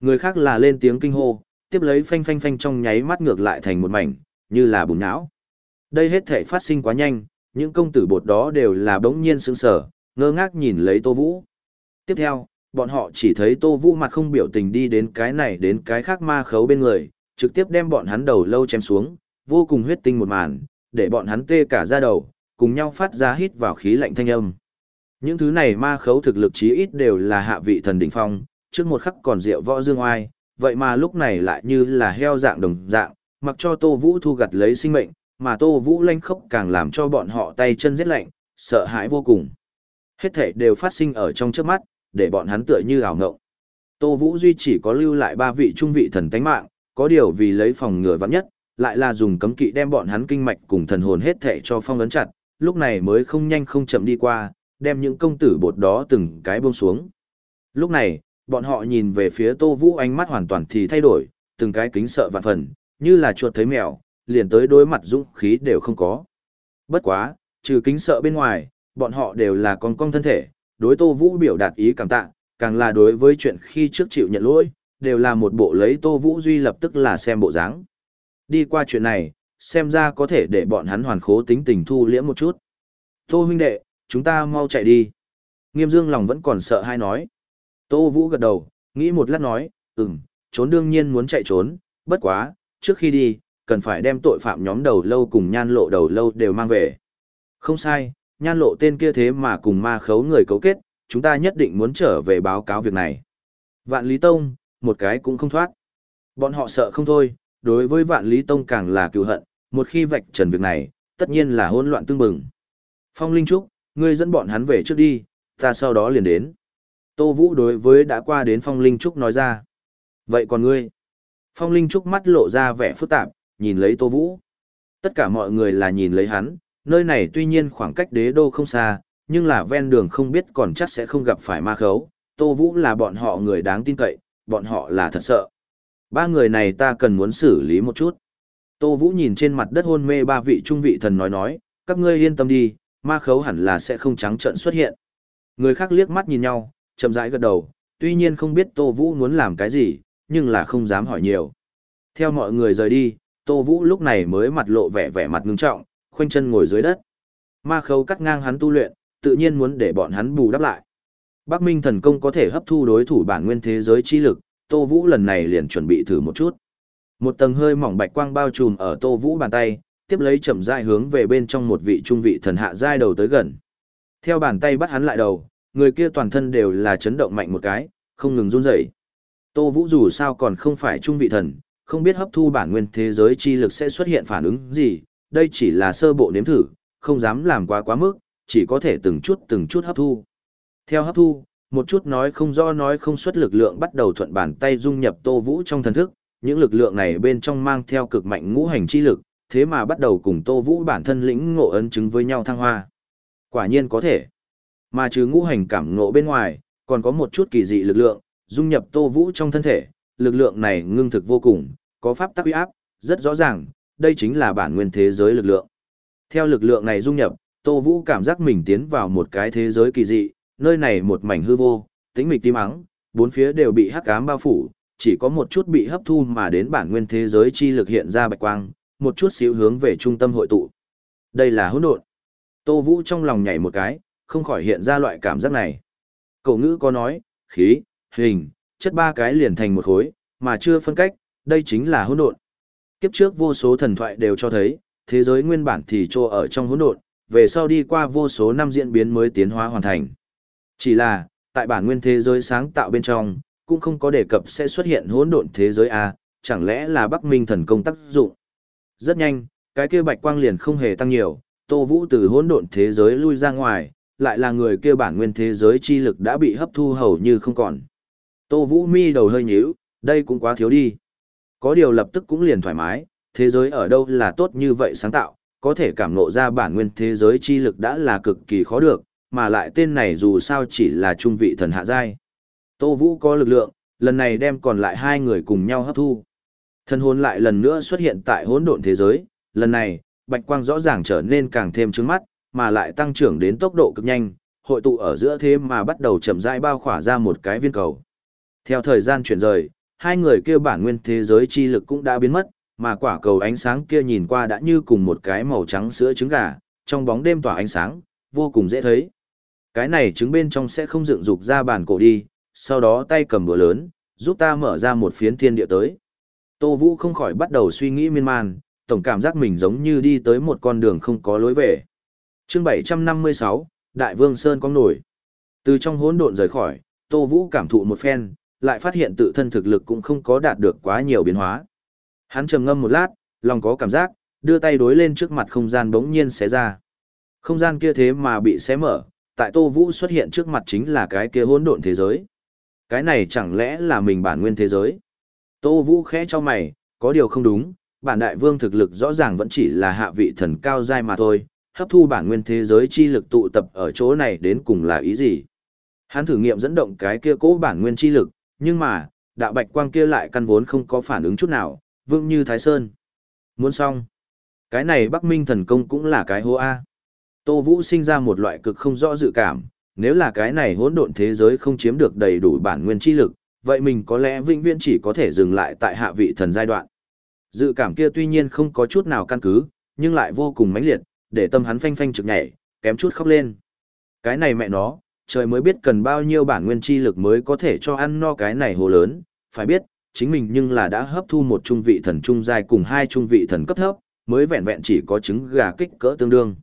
Người khác là lên tiếng kinh hô, tiếp lấy phanh phanh phanh trong nháy mắt ngược lại thành một mảnh, như là bùn não. Đây hết thể phát sinh quá nhanh, những công tử bột đó đều là bỗng nhiên sững sờ, ngơ ngác nhìn lấy Tô Vũ. Tiếp theo, bọn họ chỉ thấy Tô Vũ mặt không biểu tình đi đến cái này đến cái khác ma khấu bên người, trực tiếp đem bọn hắn đầu lâu chém xuống, vô cùng huyết tinh một màn, để bọn hắn tê cả da đầu, cùng nhau phát ra hít vào khí lạnh thanh âm. Những thứ này ma khấu thực lực chí ít đều là hạ vị thần đỉnh phong, trước một khắc còn rượu võ dương oai, vậy mà lúc này lại như là heo dạng đồng dạng, mặc cho Tô Vũ thu gặt lấy sinh mệnh, mà Tô Vũ lanh khốc càng làm cho bọn họ tay chân rét lạnh, sợ hãi vô cùng. Hết thể đều phát sinh ở trong trước mắt, để bọn hắn tựa như ảo ngộng. Tô Vũ duy chỉ có lưu lại ba vị trung vị thần tánh mạng, có điều vì lấy phòng ngừa vắng nhất, lại là dùng cấm kỵ đem bọn hắn kinh mạch cùng thần hồn hết thể cho phong ấn chặt, lúc này mới không nhanh không chậm đi qua, đem những công tử bột đó từng cái buông xuống. Lúc này, bọn họ nhìn về phía Tô Vũ ánh mắt hoàn toàn thì thay đổi, từng cái kính sợ vạn phần, như là chuột thấy mèo, liền tới đối mặt dũng khí đều không có. Bất quá, trừ kính sợ bên ngoài, bọn họ đều là con cong thân thể, đối Tô Vũ biểu đạt ý cảm tạ, càng là đối với chuyện khi trước chịu nhận lỗi, đều là một bộ lấy Tô Vũ Duy lập tức là xem bộ dáng. Đi qua chuyện này, xem ra có thể để bọn hắn hoàn khố tính tình thu liễm một chút. Tô huynh đệ, chúng ta mau chạy đi. Nghiêm dương lòng vẫn còn sợ hai nói. Tô Vũ gật đầu, nghĩ một lát nói, ừm, trốn đương nhiên muốn chạy trốn, bất quá, trước khi đi, cần phải đem tội phạm nhóm đầu lâu cùng nhan lộ đầu lâu đều mang về. Không sai, nhan lộ tên kia thế mà cùng ma khấu người cấu kết, chúng ta nhất định muốn trở về báo cáo việc này. Vạn Lý Tông, một cái cũng không thoát. Bọn họ sợ không thôi, đối với Vạn Lý Tông càng là cựu hận, một khi vạch trần việc này, tất nhiên là hỗn loạn tương bừng. Phong Linh Trúc, ngươi dẫn bọn hắn về trước đi, ta sau đó liền đến. Tô Vũ đối với đã qua đến Phong Linh Trúc nói ra. Vậy còn ngươi? Phong Linh Trúc mắt lộ ra vẻ phức tạp, nhìn lấy Tô Vũ. Tất cả mọi người là nhìn lấy hắn, nơi này tuy nhiên khoảng cách đế đô không xa, nhưng là ven đường không biết còn chắc sẽ không gặp phải ma khấu. Tô Vũ là bọn họ người đáng tin cậy, bọn họ là thật sợ. Ba người này ta cần muốn xử lý một chút. Tô Vũ nhìn trên mặt đất hôn mê ba vị trung vị thần nói nói, các ngươi yên tâm đi, ma khấu hẳn là sẽ không trắng trận xuất hiện. Người khác liếc mắt nhìn nhau, chậm rãi gật đầu, tuy nhiên không biết Tô Vũ muốn làm cái gì, nhưng là không dám hỏi nhiều. Theo mọi người rời đi, Tô Vũ lúc này mới mặt lộ vẻ vẻ mặt ngưng trọng, khoanh chân ngồi dưới đất. Ma khấu cắt ngang hắn tu luyện, tự nhiên muốn để bọn hắn bù đắp lại. Bắc Minh thần công có thể hấp thu đối thủ bản nguyên thế giới chi lực, Tô Vũ lần này liền chuẩn bị thử một chút. Một tầng hơi mỏng bạch quang bao trùm ở Tô Vũ bàn tay, tiếp lấy chậm rãi hướng về bên trong một vị trung vị thần hạ giai đầu tới gần. Theo bàn tay bắt hắn lại đầu, người kia toàn thân đều là chấn động mạnh một cái, không ngừng run rẩy. Tô Vũ dù sao còn không phải trung vị thần, không biết hấp thu bản nguyên thế giới chi lực sẽ xuất hiện phản ứng gì, đây chỉ là sơ bộ nếm thử, không dám làm quá quá mức, chỉ có thể từng chút từng chút hấp thu. Theo hấp thu, một chút nói không do nói không xuất lực lượng bắt đầu thuận bàn tay dung nhập Tô Vũ trong thần thức, những lực lượng này bên trong mang theo cực mạnh ngũ hành chi lực, thế mà bắt đầu cùng Tô Vũ bản thân lĩnh ngộ ấn chứng với nhau thăng hoa. Quả nhiên có thể. Mà trừ ngũ hành cảm ngộ bên ngoài, còn có một chút kỳ dị lực lượng, dung nhập Tô Vũ trong thân thể, lực lượng này ngưng thực vô cùng, có pháp tắc uy áp, rất rõ ràng, đây chính là bản nguyên thế giới lực lượng. Theo lực lượng này dung nhập, Tô Vũ cảm giác mình tiến vào một cái thế giới kỳ dị, nơi này một mảnh hư vô, tĩnh mịch tím ắng, bốn phía đều bị hắc ám bao phủ, chỉ có một chút bị hấp thu mà đến bản nguyên thế giới chi lực hiện ra bạch quang, một chút xíu hướng về trung tâm hội tụ. Đây là hỗn độn. Tô Vũ trong lòng nhảy một cái, không khỏi hiện ra loại cảm giác này. Cậu ngữ có nói, khí, hình, chất ba cái liền thành một khối, mà chưa phân cách, đây chính là hỗn độn. Kiếp trước vô số thần thoại đều cho thấy, thế giới nguyên bản thì trô ở trong hỗn độn, về sau đi qua vô số năm diễn biến mới tiến hóa hoàn thành. Chỉ là, tại bản nguyên thế giới sáng tạo bên trong, cũng không có đề cập sẽ xuất hiện hỗn độn thế giới A, chẳng lẽ là Bắc Minh thần công tác dụng. Rất nhanh, cái kia bạch quang liền không hề tăng nhiều, Tô Vũ từ hỗn độn thế giới lui ra ngoài, lại là người kia bản nguyên thế giới chi lực đã bị hấp thu hầu như không còn. Tô Vũ mi đầu hơi nhíu, đây cũng quá thiếu đi. Có điều lập tức cũng liền thoải mái, thế giới ở đâu là tốt như vậy sáng tạo, có thể cảm ngộ ra bản nguyên thế giới chi lực đã là cực kỳ khó được, mà lại tên này dù sao chỉ là trung vị thần hạ giai. Tô Vũ có lực lượng, lần này đem còn lại hai người cùng nhau hấp thu. Thân hồn lại lần nữa xuất hiện tại hỗn độn thế giới, lần này, bạch quang rõ ràng trở nên càng thêm trứng mắt, mà lại tăng trưởng đến tốc độ cực nhanh, hội tụ ở giữa thế mà bắt đầu chậm rãi bao khỏa ra một cái viên cầu. Theo thời gian chuyển rời, hai người kia bản nguyên thế giới chi lực cũng đã biến mất, mà quả cầu ánh sáng kia nhìn qua đã như cùng một cái màu trắng sữa trứng gà, trong bóng đêm tỏa ánh sáng, vô cùng dễ thấy. Cái này trứng bên trong sẽ không dựng dục ra bản cổ đi, sau đó tay cầm búa lớn, giúp ta mở ra một phiến thiên địa tới. Tô Vũ không khỏi bắt đầu suy nghĩ miên man, tổng cảm giác mình giống như đi tới một con đường không có lối về. chương 756, Đại Vương Sơn có nổi. Từ trong hỗn độn rời khỏi, Tô Vũ cảm thụ một phen, lại phát hiện tự thân thực lực cũng không có đạt được quá nhiều biến hóa. Hắn trầm ngâm một lát, lòng có cảm giác, đưa tay đối lên trước mặt không gian bỗng nhiên xé ra. Không gian kia thế mà bị xé mở, tại Tô Vũ xuất hiện trước mặt chính là cái kia hỗn độn thế giới. Cái này chẳng lẽ là mình bản nguyên thế giới? Tô Vũ khẽ cho mày, có điều không đúng, bản đại vương thực lực rõ ràng vẫn chỉ là hạ vị thần cao giai mà thôi, hấp thu bản nguyên thế giới chi lực tụ tập ở chỗ này đến cùng là ý gì? Hắn thử nghiệm dẫn động cái kia cố bản nguyên chi lực, nhưng mà, đạo bạch quang kia lại căn vốn không có phản ứng chút nào, vương như Thái Sơn. Muốn xong. Cái này Bắc Minh thần công cũng là cái hô A. Tô Vũ sinh ra một loại cực không rõ dự cảm, nếu là cái này hỗn độn thế giới không chiếm được đầy đủ bản nguyên chi lực, vậy mình có lẽ vĩnh viễn chỉ có thể dừng lại tại hạ vị thần giai đoạn. Dự cảm kia tuy nhiên không có chút nào căn cứ, nhưng lại vô cùng mãnh liệt, để tâm hắn phanh phanh trực nhảy, kém chút khóc lên. Cái này mẹ nó, trời mới biết cần bao nhiêu bản nguyên chi lực mới có thể cho ăn no cái này hồ lớn, phải biết, chính mình nhưng là đã hấp thu một trung vị thần trung giai cùng hai trung vị thần cấp thấp, mới vẹn vẹn chỉ có trứng gà kích cỡ tương đương.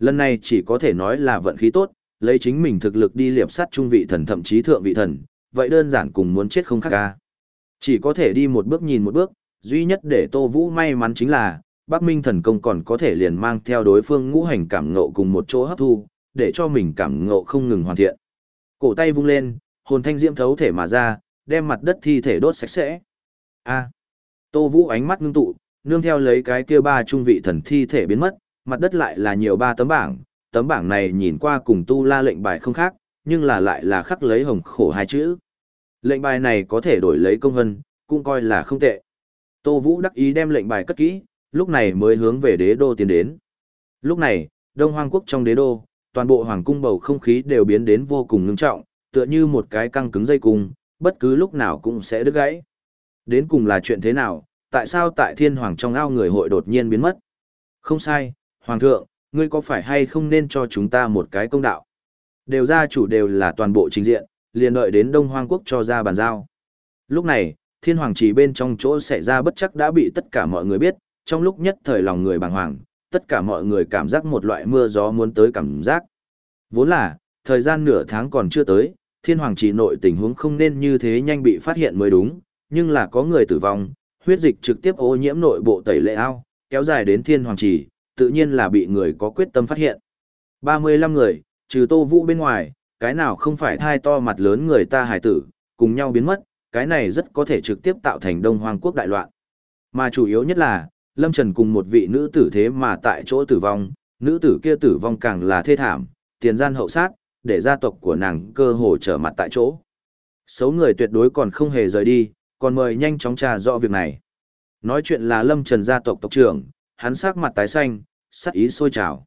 Lần này chỉ có thể nói là vận khí tốt, lấy chính mình thực lực đi liệp sát trung vị thần thậm chí thượng vị thần, vậy đơn giản cùng muốn chết không khác ca. Chỉ có thể đi một bước nhìn một bước, duy nhất để Tô Vũ may mắn chính là, Bắc Minh thần công còn có thể liền mang theo đối phương ngũ hành cảm ngộ cùng một chỗ hấp thu, để cho mình cảm ngộ không ngừng hoàn thiện. Cổ tay vung lên, hồn thanh diễm thấu thể mà ra, đem mặt đất thi thể đốt sạch sẽ. A. Tô Vũ ánh mắt ngưng tụ, nương theo lấy cái kia ba trung vị thần thi thể biến mất, mặt đất lại là nhiều ba tấm bảng, tấm bảng này nhìn qua cùng tu la lệnh bài không khác, nhưng là lại là khắc lấy hồng khổ hai chữ. Lệnh bài này có thể đổi lấy công hân, cũng coi là không tệ. Tô Vũ đắc ý đem lệnh bài cất kỹ, lúc này mới hướng về đế đô tiến đến. Lúc này, Đông Hoang Quốc trong đế đô, toàn bộ hoàng cung bầu không khí đều biến đến vô cùng ngưng trọng, tựa như một cái căng cứng dây cung, bất cứ lúc nào cũng sẽ đứt gãy. Đến cùng là chuyện thế nào, tại sao tại thiên hoàng trong ao người hội đột nhiên biến mất? Không sai, hoàng thượng, ngươi có phải hay không nên cho chúng ta một cái công đạo? Đều gia chủ đều là toàn bộ trình diện, liền đợi đến Đông Hoang Quốc cho ra bàn giao. Lúc này, thiên hoàng chỉ bên trong chỗ xảy ra bất chắc đã bị tất cả mọi người biết, trong lúc nhất thời lòng người bàng hoàng, tất cả mọi người cảm giác một loại mưa gió muốn tới cảm giác. Vốn là, thời gian nửa tháng còn chưa tới, thiên hoàng chỉ nội tình huống không nên như thế nhanh bị phát hiện mới đúng, nhưng là có người tử vong, huyết dịch trực tiếp ô nhiễm nội bộ tẩy lệ ao, kéo dài đến thiên hoàng chỉ, tự nhiên là bị người có quyết tâm phát hiện. 35 người, trừ tô vũ bên ngoài, cái nào không phải thai to mặt lớn người ta hài tử, cùng nhau biến mất, cái này rất có thể trực tiếp tạo thành đông hoàng quốc đại loạn. Mà chủ yếu nhất là, Lâm Trần cùng một vị nữ tử thế mà tại chỗ tử vong, nữ tử kia tử vong càng là thê thảm, tiền gian hậu sát, để gia tộc của nàng cơ hồ trở mặt tại chỗ. Số người tuyệt đối còn không hề rời đi, còn mời nhanh chóng trà rõ việc này. Nói chuyện là Lâm Trần gia tộc tộc trưởng, hắn sắc mặt tái xanh, sắc ý sôi trào.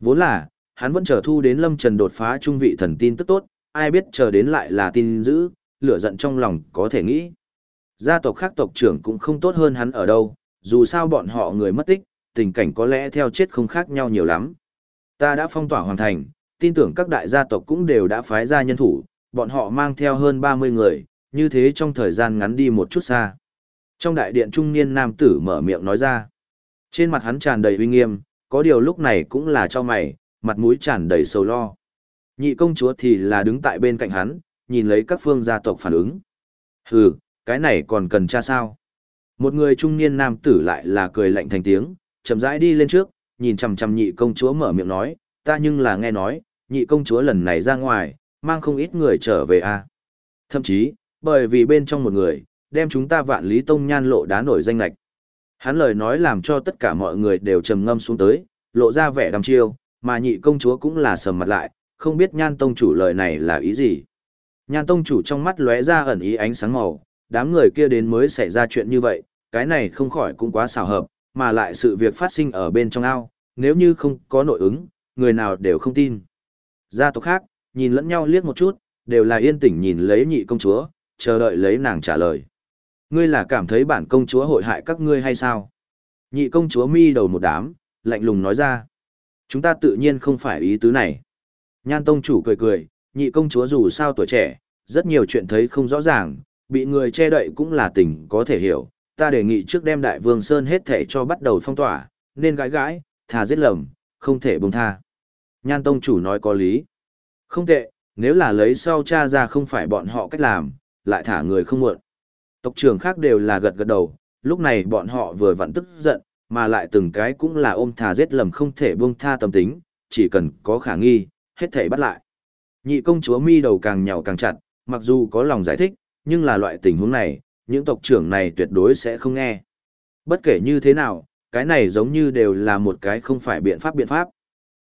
Vốn là, hắn vẫn chờ thu đến Lâm Trần đột phá trung vị thần tin tức tốt, ai biết chờ đến lại là tin dữ, lửa giận trong lòng có thể nghĩ. Gia tộc khác tộc trưởng cũng không tốt hơn hắn ở đâu, dù sao bọn họ người mất tích, tình cảnh có lẽ theo chết không khác nhau nhiều lắm. Ta đã phong tỏa hoàn thành, tin tưởng các đại gia tộc cũng đều đã phái ra nhân thủ, bọn họ mang theo hơn 30 người, như thế trong thời gian ngắn đi một chút xa. Trong đại điện trung niên nam tử mở miệng nói ra. Trên mặt hắn tràn đầy uy nghiêm, có điều lúc này cũng là cho mày, mặt mũi tràn đầy sầu lo. Nhị công chúa thì là đứng tại bên cạnh hắn, nhìn lấy các phương gia tộc phản ứng. Hừ, cái này còn cần cha sao? Một người trung niên nam tử lại là cười lạnh thành tiếng, chậm rãi đi lên trước, nhìn chằm chằm nhị công chúa mở miệng nói, ta nhưng là nghe nói, nhị công chúa lần này ra ngoài, mang không ít người trở về a. À. Thậm chí, bởi vì bên trong một người, đem chúng ta vạn lý tông nhan lộ đá nổi danh lạch. Hắn lời nói làm cho tất cả mọi người đều trầm ngâm xuống tới, lộ ra vẻ đăm chiêu, mà nhị công chúa cũng là sầm mặt lại, không biết nhan tông chủ lời này là ý gì. Nhan tông chủ trong mắt lóe ra ẩn ý ánh sáng màu, đám người kia đến mới xảy ra chuyện như vậy, cái này không khỏi cũng quá xào hợp, mà lại sự việc phát sinh ở bên trong ao, nếu như không có nội ứng, người nào đều không tin. Gia tộc khác, nhìn lẫn nhau liếc một chút, đều là yên tĩnh nhìn lấy nhị công chúa, chờ đợi lấy nàng trả lời. Ngươi là cảm thấy bản công chúa hội hại các ngươi hay sao? Nhị công chúa mi đầu một đám, lạnh lùng nói ra. Chúng ta tự nhiên không phải ý tứ này. Nhan tông chủ cười cười, nhị công chúa dù sao tuổi trẻ, rất nhiều chuyện thấy không rõ ràng, bị người che đậy cũng là tình có thể hiểu. Ta đề nghị trước đem đại vương Sơn hết thể cho bắt đầu phong tỏa, nên gãi gãi, thà giết lầm, không thể buông tha. Nhan tông chủ nói có lý. Không tệ, nếu là lấy sau cha ra không phải bọn họ cách làm, lại thả người không muộn. Tộc trưởng khác đều là gật gật đầu, lúc này bọn họ vừa vặn tức giận, mà lại từng cái cũng là ôm thà giết lầm không thể buông tha tâm tính, chỉ cần có khả nghi, hết thể bắt lại. Nhị công chúa mi đầu càng nhào càng chặt, mặc dù có lòng giải thích, nhưng là loại tình huống này, những tộc trưởng này tuyệt đối sẽ không nghe. Bất kể như thế nào, cái này giống như đều là một cái không phải biện pháp biện pháp.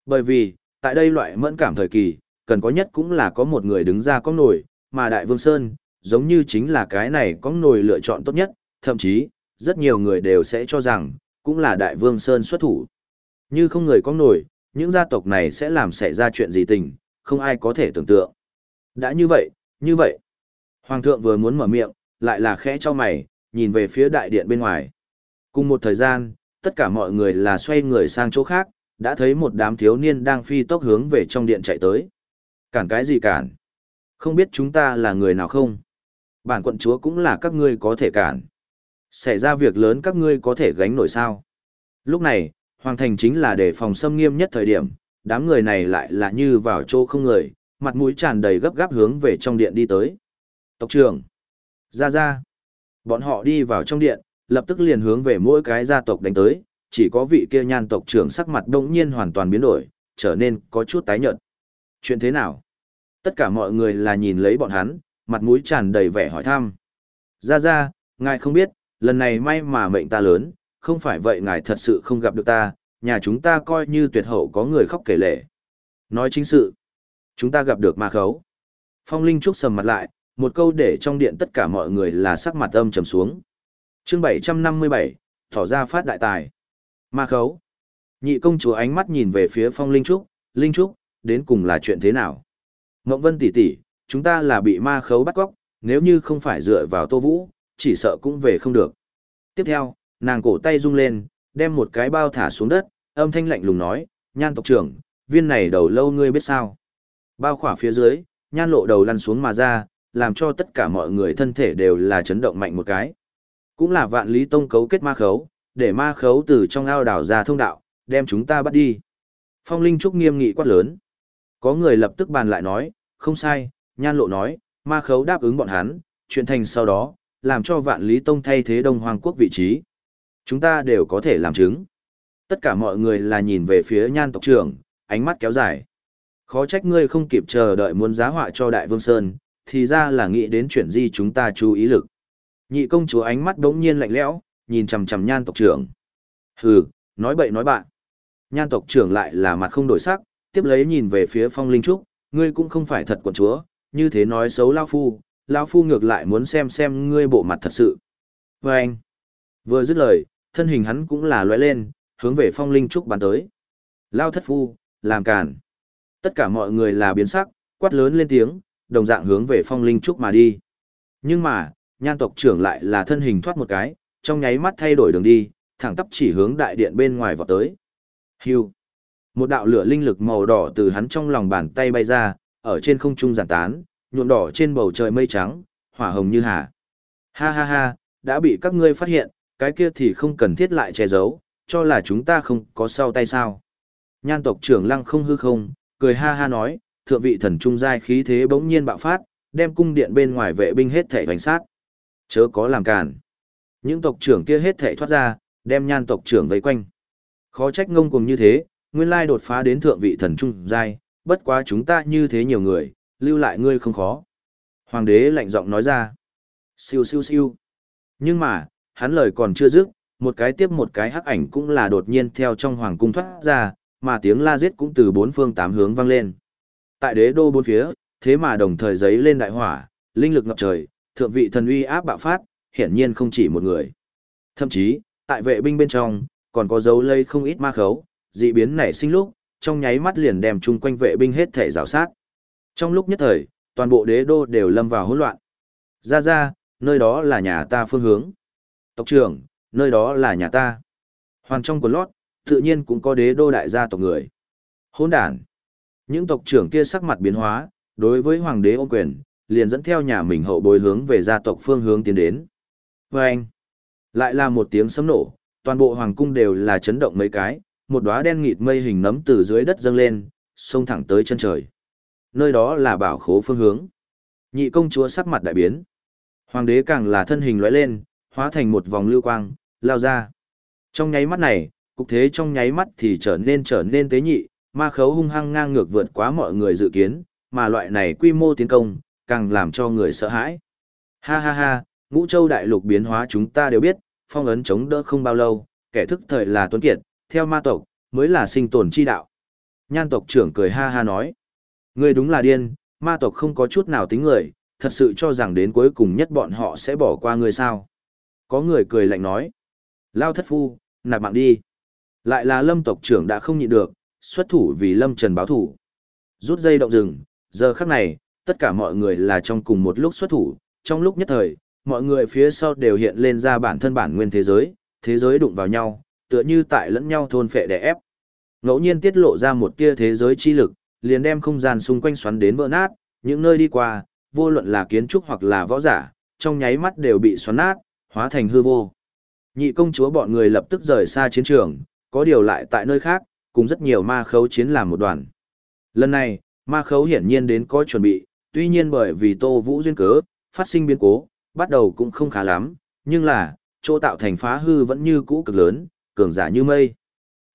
Bởi vì, tại đây loại mẫn cảm thời kỳ, cần có nhất cũng là có một người đứng ra có nổi, mà Đại Vương Sơn, giống như chính là cái này có nổi lựa chọn tốt nhất, thậm chí, rất nhiều người đều sẽ cho rằng, cũng là Đại Vương Sơn xuất thủ. Như không người có nổi, những gia tộc này sẽ làm xảy ra chuyện gì tình, không ai có thể tưởng tượng. Đã như vậy, như vậy. Hoàng thượng vừa muốn mở miệng, lại là khẽ cho mày, nhìn về phía đại điện bên ngoài. Cùng một thời gian, tất cả mọi người là xoay người sang chỗ khác, đã thấy một đám thiếu niên đang phi tốc hướng về trong điện chạy tới. Cản cái gì cản? Không biết chúng ta là người nào không? Bản quận chúa cũng là các ngươi có thể cản. Xảy ra việc lớn các ngươi có thể gánh nổi sao? Lúc này, Hoàng thành chính là để phòng xâm nghiêm nhất thời điểm, đám người này lại là như vào chỗ không người, mặt mũi tràn đầy gấp gáp hướng về trong điện đi tới. Tộc trưởng, ra ra, bọn họ đi vào trong điện, lập tức liền hướng về mỗi cái gia tộc đánh tới, chỉ có vị kia nhan tộc trưởng sắc mặt đông nhiên hoàn toàn biến đổi, trở nên có chút tái nhợt. Chuyện thế nào? Tất cả mọi người là nhìn lấy bọn hắn, mặt mũi tràn đầy vẻ hỏi thăm. Ra ra, ngài không biết, lần này may mà mệnh ta lớn, không phải vậy ngài thật sự không gặp được ta, nhà chúng ta coi như tuyệt hậu có người khóc kể lệ. Nói chính sự, chúng ta gặp được ma khấu. Phong Linh Trúc sầm mặt lại, một câu để trong điện tất cả mọi người là sắc mặt âm trầm xuống. chương 757, Thỏ ra phát đại tài. Ma khấu. Nhị công chúa ánh mắt nhìn về phía Phong Linh Trúc, Linh Trúc, đến cùng là chuyện thế nào? Ngộng Vân tỷ tỷ, chúng ta là bị ma khấu bắt cóc, nếu như không phải dựa vào Tô Vũ, chỉ sợ cũng về không được. Tiếp theo, nàng cổ tay rung lên, đem một cái bao thả xuống đất, âm thanh lạnh lùng nói, nhan tộc trưởng, viên này đầu lâu ngươi biết sao. Bao khỏa phía dưới, nhan lộ đầu lăn xuống mà ra, làm cho tất cả mọi người thân thể đều là chấn động mạnh một cái. Cũng là vạn lý tông cấu kết ma khấu, để ma khấu từ trong ao đảo ra thông đạo, đem chúng ta bắt đi. Phong Linh Trúc nghiêm nghị quát lớn. Có người lập tức bàn lại nói, không sai, nhan lộ nói, ma khấu đáp ứng bọn hắn, chuyện thành sau đó, làm cho vạn lý tông thay thế đông hoàng quốc vị trí. Chúng ta đều có thể làm chứng. Tất cả mọi người là nhìn về phía nhan tộc trưởng, ánh mắt kéo dài. Khó trách ngươi không kịp chờ đợi muốn giá họa cho Đại Vương Sơn, thì ra là nghĩ đến chuyện gì chúng ta chú ý lực. Nhị công chúa ánh mắt đống nhiên lạnh lẽo, nhìn chằm chằm nhan tộc trưởng. Hừ, nói bậy nói bạn. Nhan tộc trưởng lại là mặt không đổi sắc, tiếp lấy nhìn về phía phong linh trúc, ngươi cũng không phải thật quận chúa, như thế nói xấu Lao Phu, Lao Phu ngược lại muốn xem xem ngươi bộ mặt thật sự. Và anh, vừa dứt lời, thân hình hắn cũng là lóe lên, hướng về phong linh trúc bắn tới. Lao thất phu, làm càn. Tất cả mọi người là biến sắc, quát lớn lên tiếng, đồng dạng hướng về phong linh trúc mà đi. Nhưng mà, nhan tộc trưởng lại là thân hình thoát một cái, trong nháy mắt thay đổi đường đi, thẳng tắp chỉ hướng đại điện bên ngoài vọt tới. Hưu. Một đạo lửa linh lực màu đỏ từ hắn trong lòng bàn tay bay ra, ở trên không trung giản tán, nhuộm đỏ trên bầu trời mây trắng, hỏa hồng như hà. Ha ha ha, đã bị các ngươi phát hiện, cái kia thì không cần thiết lại che giấu, cho là chúng ta không có sau tay sao. Nhan tộc trưởng lăng không hư không, cười ha ha nói, thượng vị thần trung giai khí thế bỗng nhiên bạo phát, đem cung điện bên ngoài vệ binh hết thể hoành sát. Chớ có làm cản. Những tộc trưởng kia hết thể thoát ra, đem nhan tộc trưởng vây quanh. Khó trách ngông cùng như thế, nguyên lai đột phá đến thượng vị thần trung giai, bất quá chúng ta như thế nhiều người, lưu lại ngươi không khó. Hoàng đế lạnh giọng nói ra. Siêu siêu siêu. Nhưng mà, hắn lời còn chưa dứt, một cái tiếp một cái hắc ảnh cũng là đột nhiên theo trong hoàng cung thoát ra, mà tiếng la giết cũng từ bốn phương tám hướng vang lên. Tại đế đô bốn phía, thế mà đồng thời giấy lên đại hỏa, linh lực ngập trời, thượng vị thần uy áp bạo phát, hiển nhiên không chỉ một người. Thậm chí, tại vệ binh bên trong, còn có dấu lây không ít ma khấu, dị biến nảy sinh lúc, trong nháy mắt liền đem chung quanh vệ binh hết thể rào sát. Trong lúc nhất thời, toàn bộ đế đô đều lâm vào hỗn loạn. Ra ra, nơi đó là nhà ta phương hướng. Tộc trưởng, nơi đó là nhà ta. Hoàn trong quần lót, tự nhiên cũng có đế đô đại gia tộc người. Hỗn đản. Những tộc trưởng kia sắc mặt biến hóa, đối với hoàng đế ôm quyền, liền dẫn theo nhà mình hậu bối hướng về gia tộc phương hướng tiến đến. Và anh, lại là một tiếng sấm nổ, toàn bộ hoàng cung đều là chấn động mấy cái, một đóa đen nghịt mây hình nấm từ dưới đất dâng lên, xông thẳng tới chân trời. Nơi đó là bảo khố phương hướng. Nhị công chúa sắc mặt đại biến. Hoàng đế càng là thân hình lóe lên, hóa thành một vòng lưu quang, lao ra. Trong nháy mắt này, cục thế trong nháy mắt thì trở nên trở nên tế nhị, ma khấu hung hăng ngang ngược vượt quá mọi người dự kiến, mà loại này quy mô tiến công, càng làm cho người sợ hãi. Ha ha ha, ngũ châu đại lục biến hóa chúng ta đều biết, phong ấn chống đỡ không bao lâu, kẻ thức thời là tuấn kiệt, theo ma tộc, mới là sinh tồn chi đạo. Nhan tộc trưởng cười ha ha nói. Người đúng là điên, ma tộc không có chút nào tính người, thật sự cho rằng đến cuối cùng nhất bọn họ sẽ bỏ qua người sao. Có người cười lạnh nói. Lao thất phu, nạp mạng đi. Lại là lâm tộc trưởng đã không nhịn được, xuất thủ vì lâm trần báo thủ. Rút dây động rừng, giờ khắc này, tất cả mọi người là trong cùng một lúc xuất thủ, trong lúc nhất thời, mọi người phía sau đều hiện lên ra bản thân bản nguyên thế giới, thế giới đụng vào nhau, tựa như tại lẫn nhau thôn phệ đè ép. Ngẫu nhiên tiết lộ ra một tia thế giới chi lực, liền đem không gian xung quanh xoắn đến vỡ nát, những nơi đi qua, vô luận là kiến trúc hoặc là võ giả, trong nháy mắt đều bị xoắn nát, hóa thành hư vô. Nhị công chúa bọn người lập tức rời xa chiến trường, có điều lại tại nơi khác, cùng rất nhiều ma khấu chiến làm một đoàn. Lần này, ma khấu hiển nhiên đến có chuẩn bị, tuy nhiên bởi vì Tô Vũ duyên cớ, phát sinh biến cố, bắt đầu cũng không khá lắm, nhưng là, chỗ tạo thành phá hư vẫn như cũ cực lớn, cường giả như mây.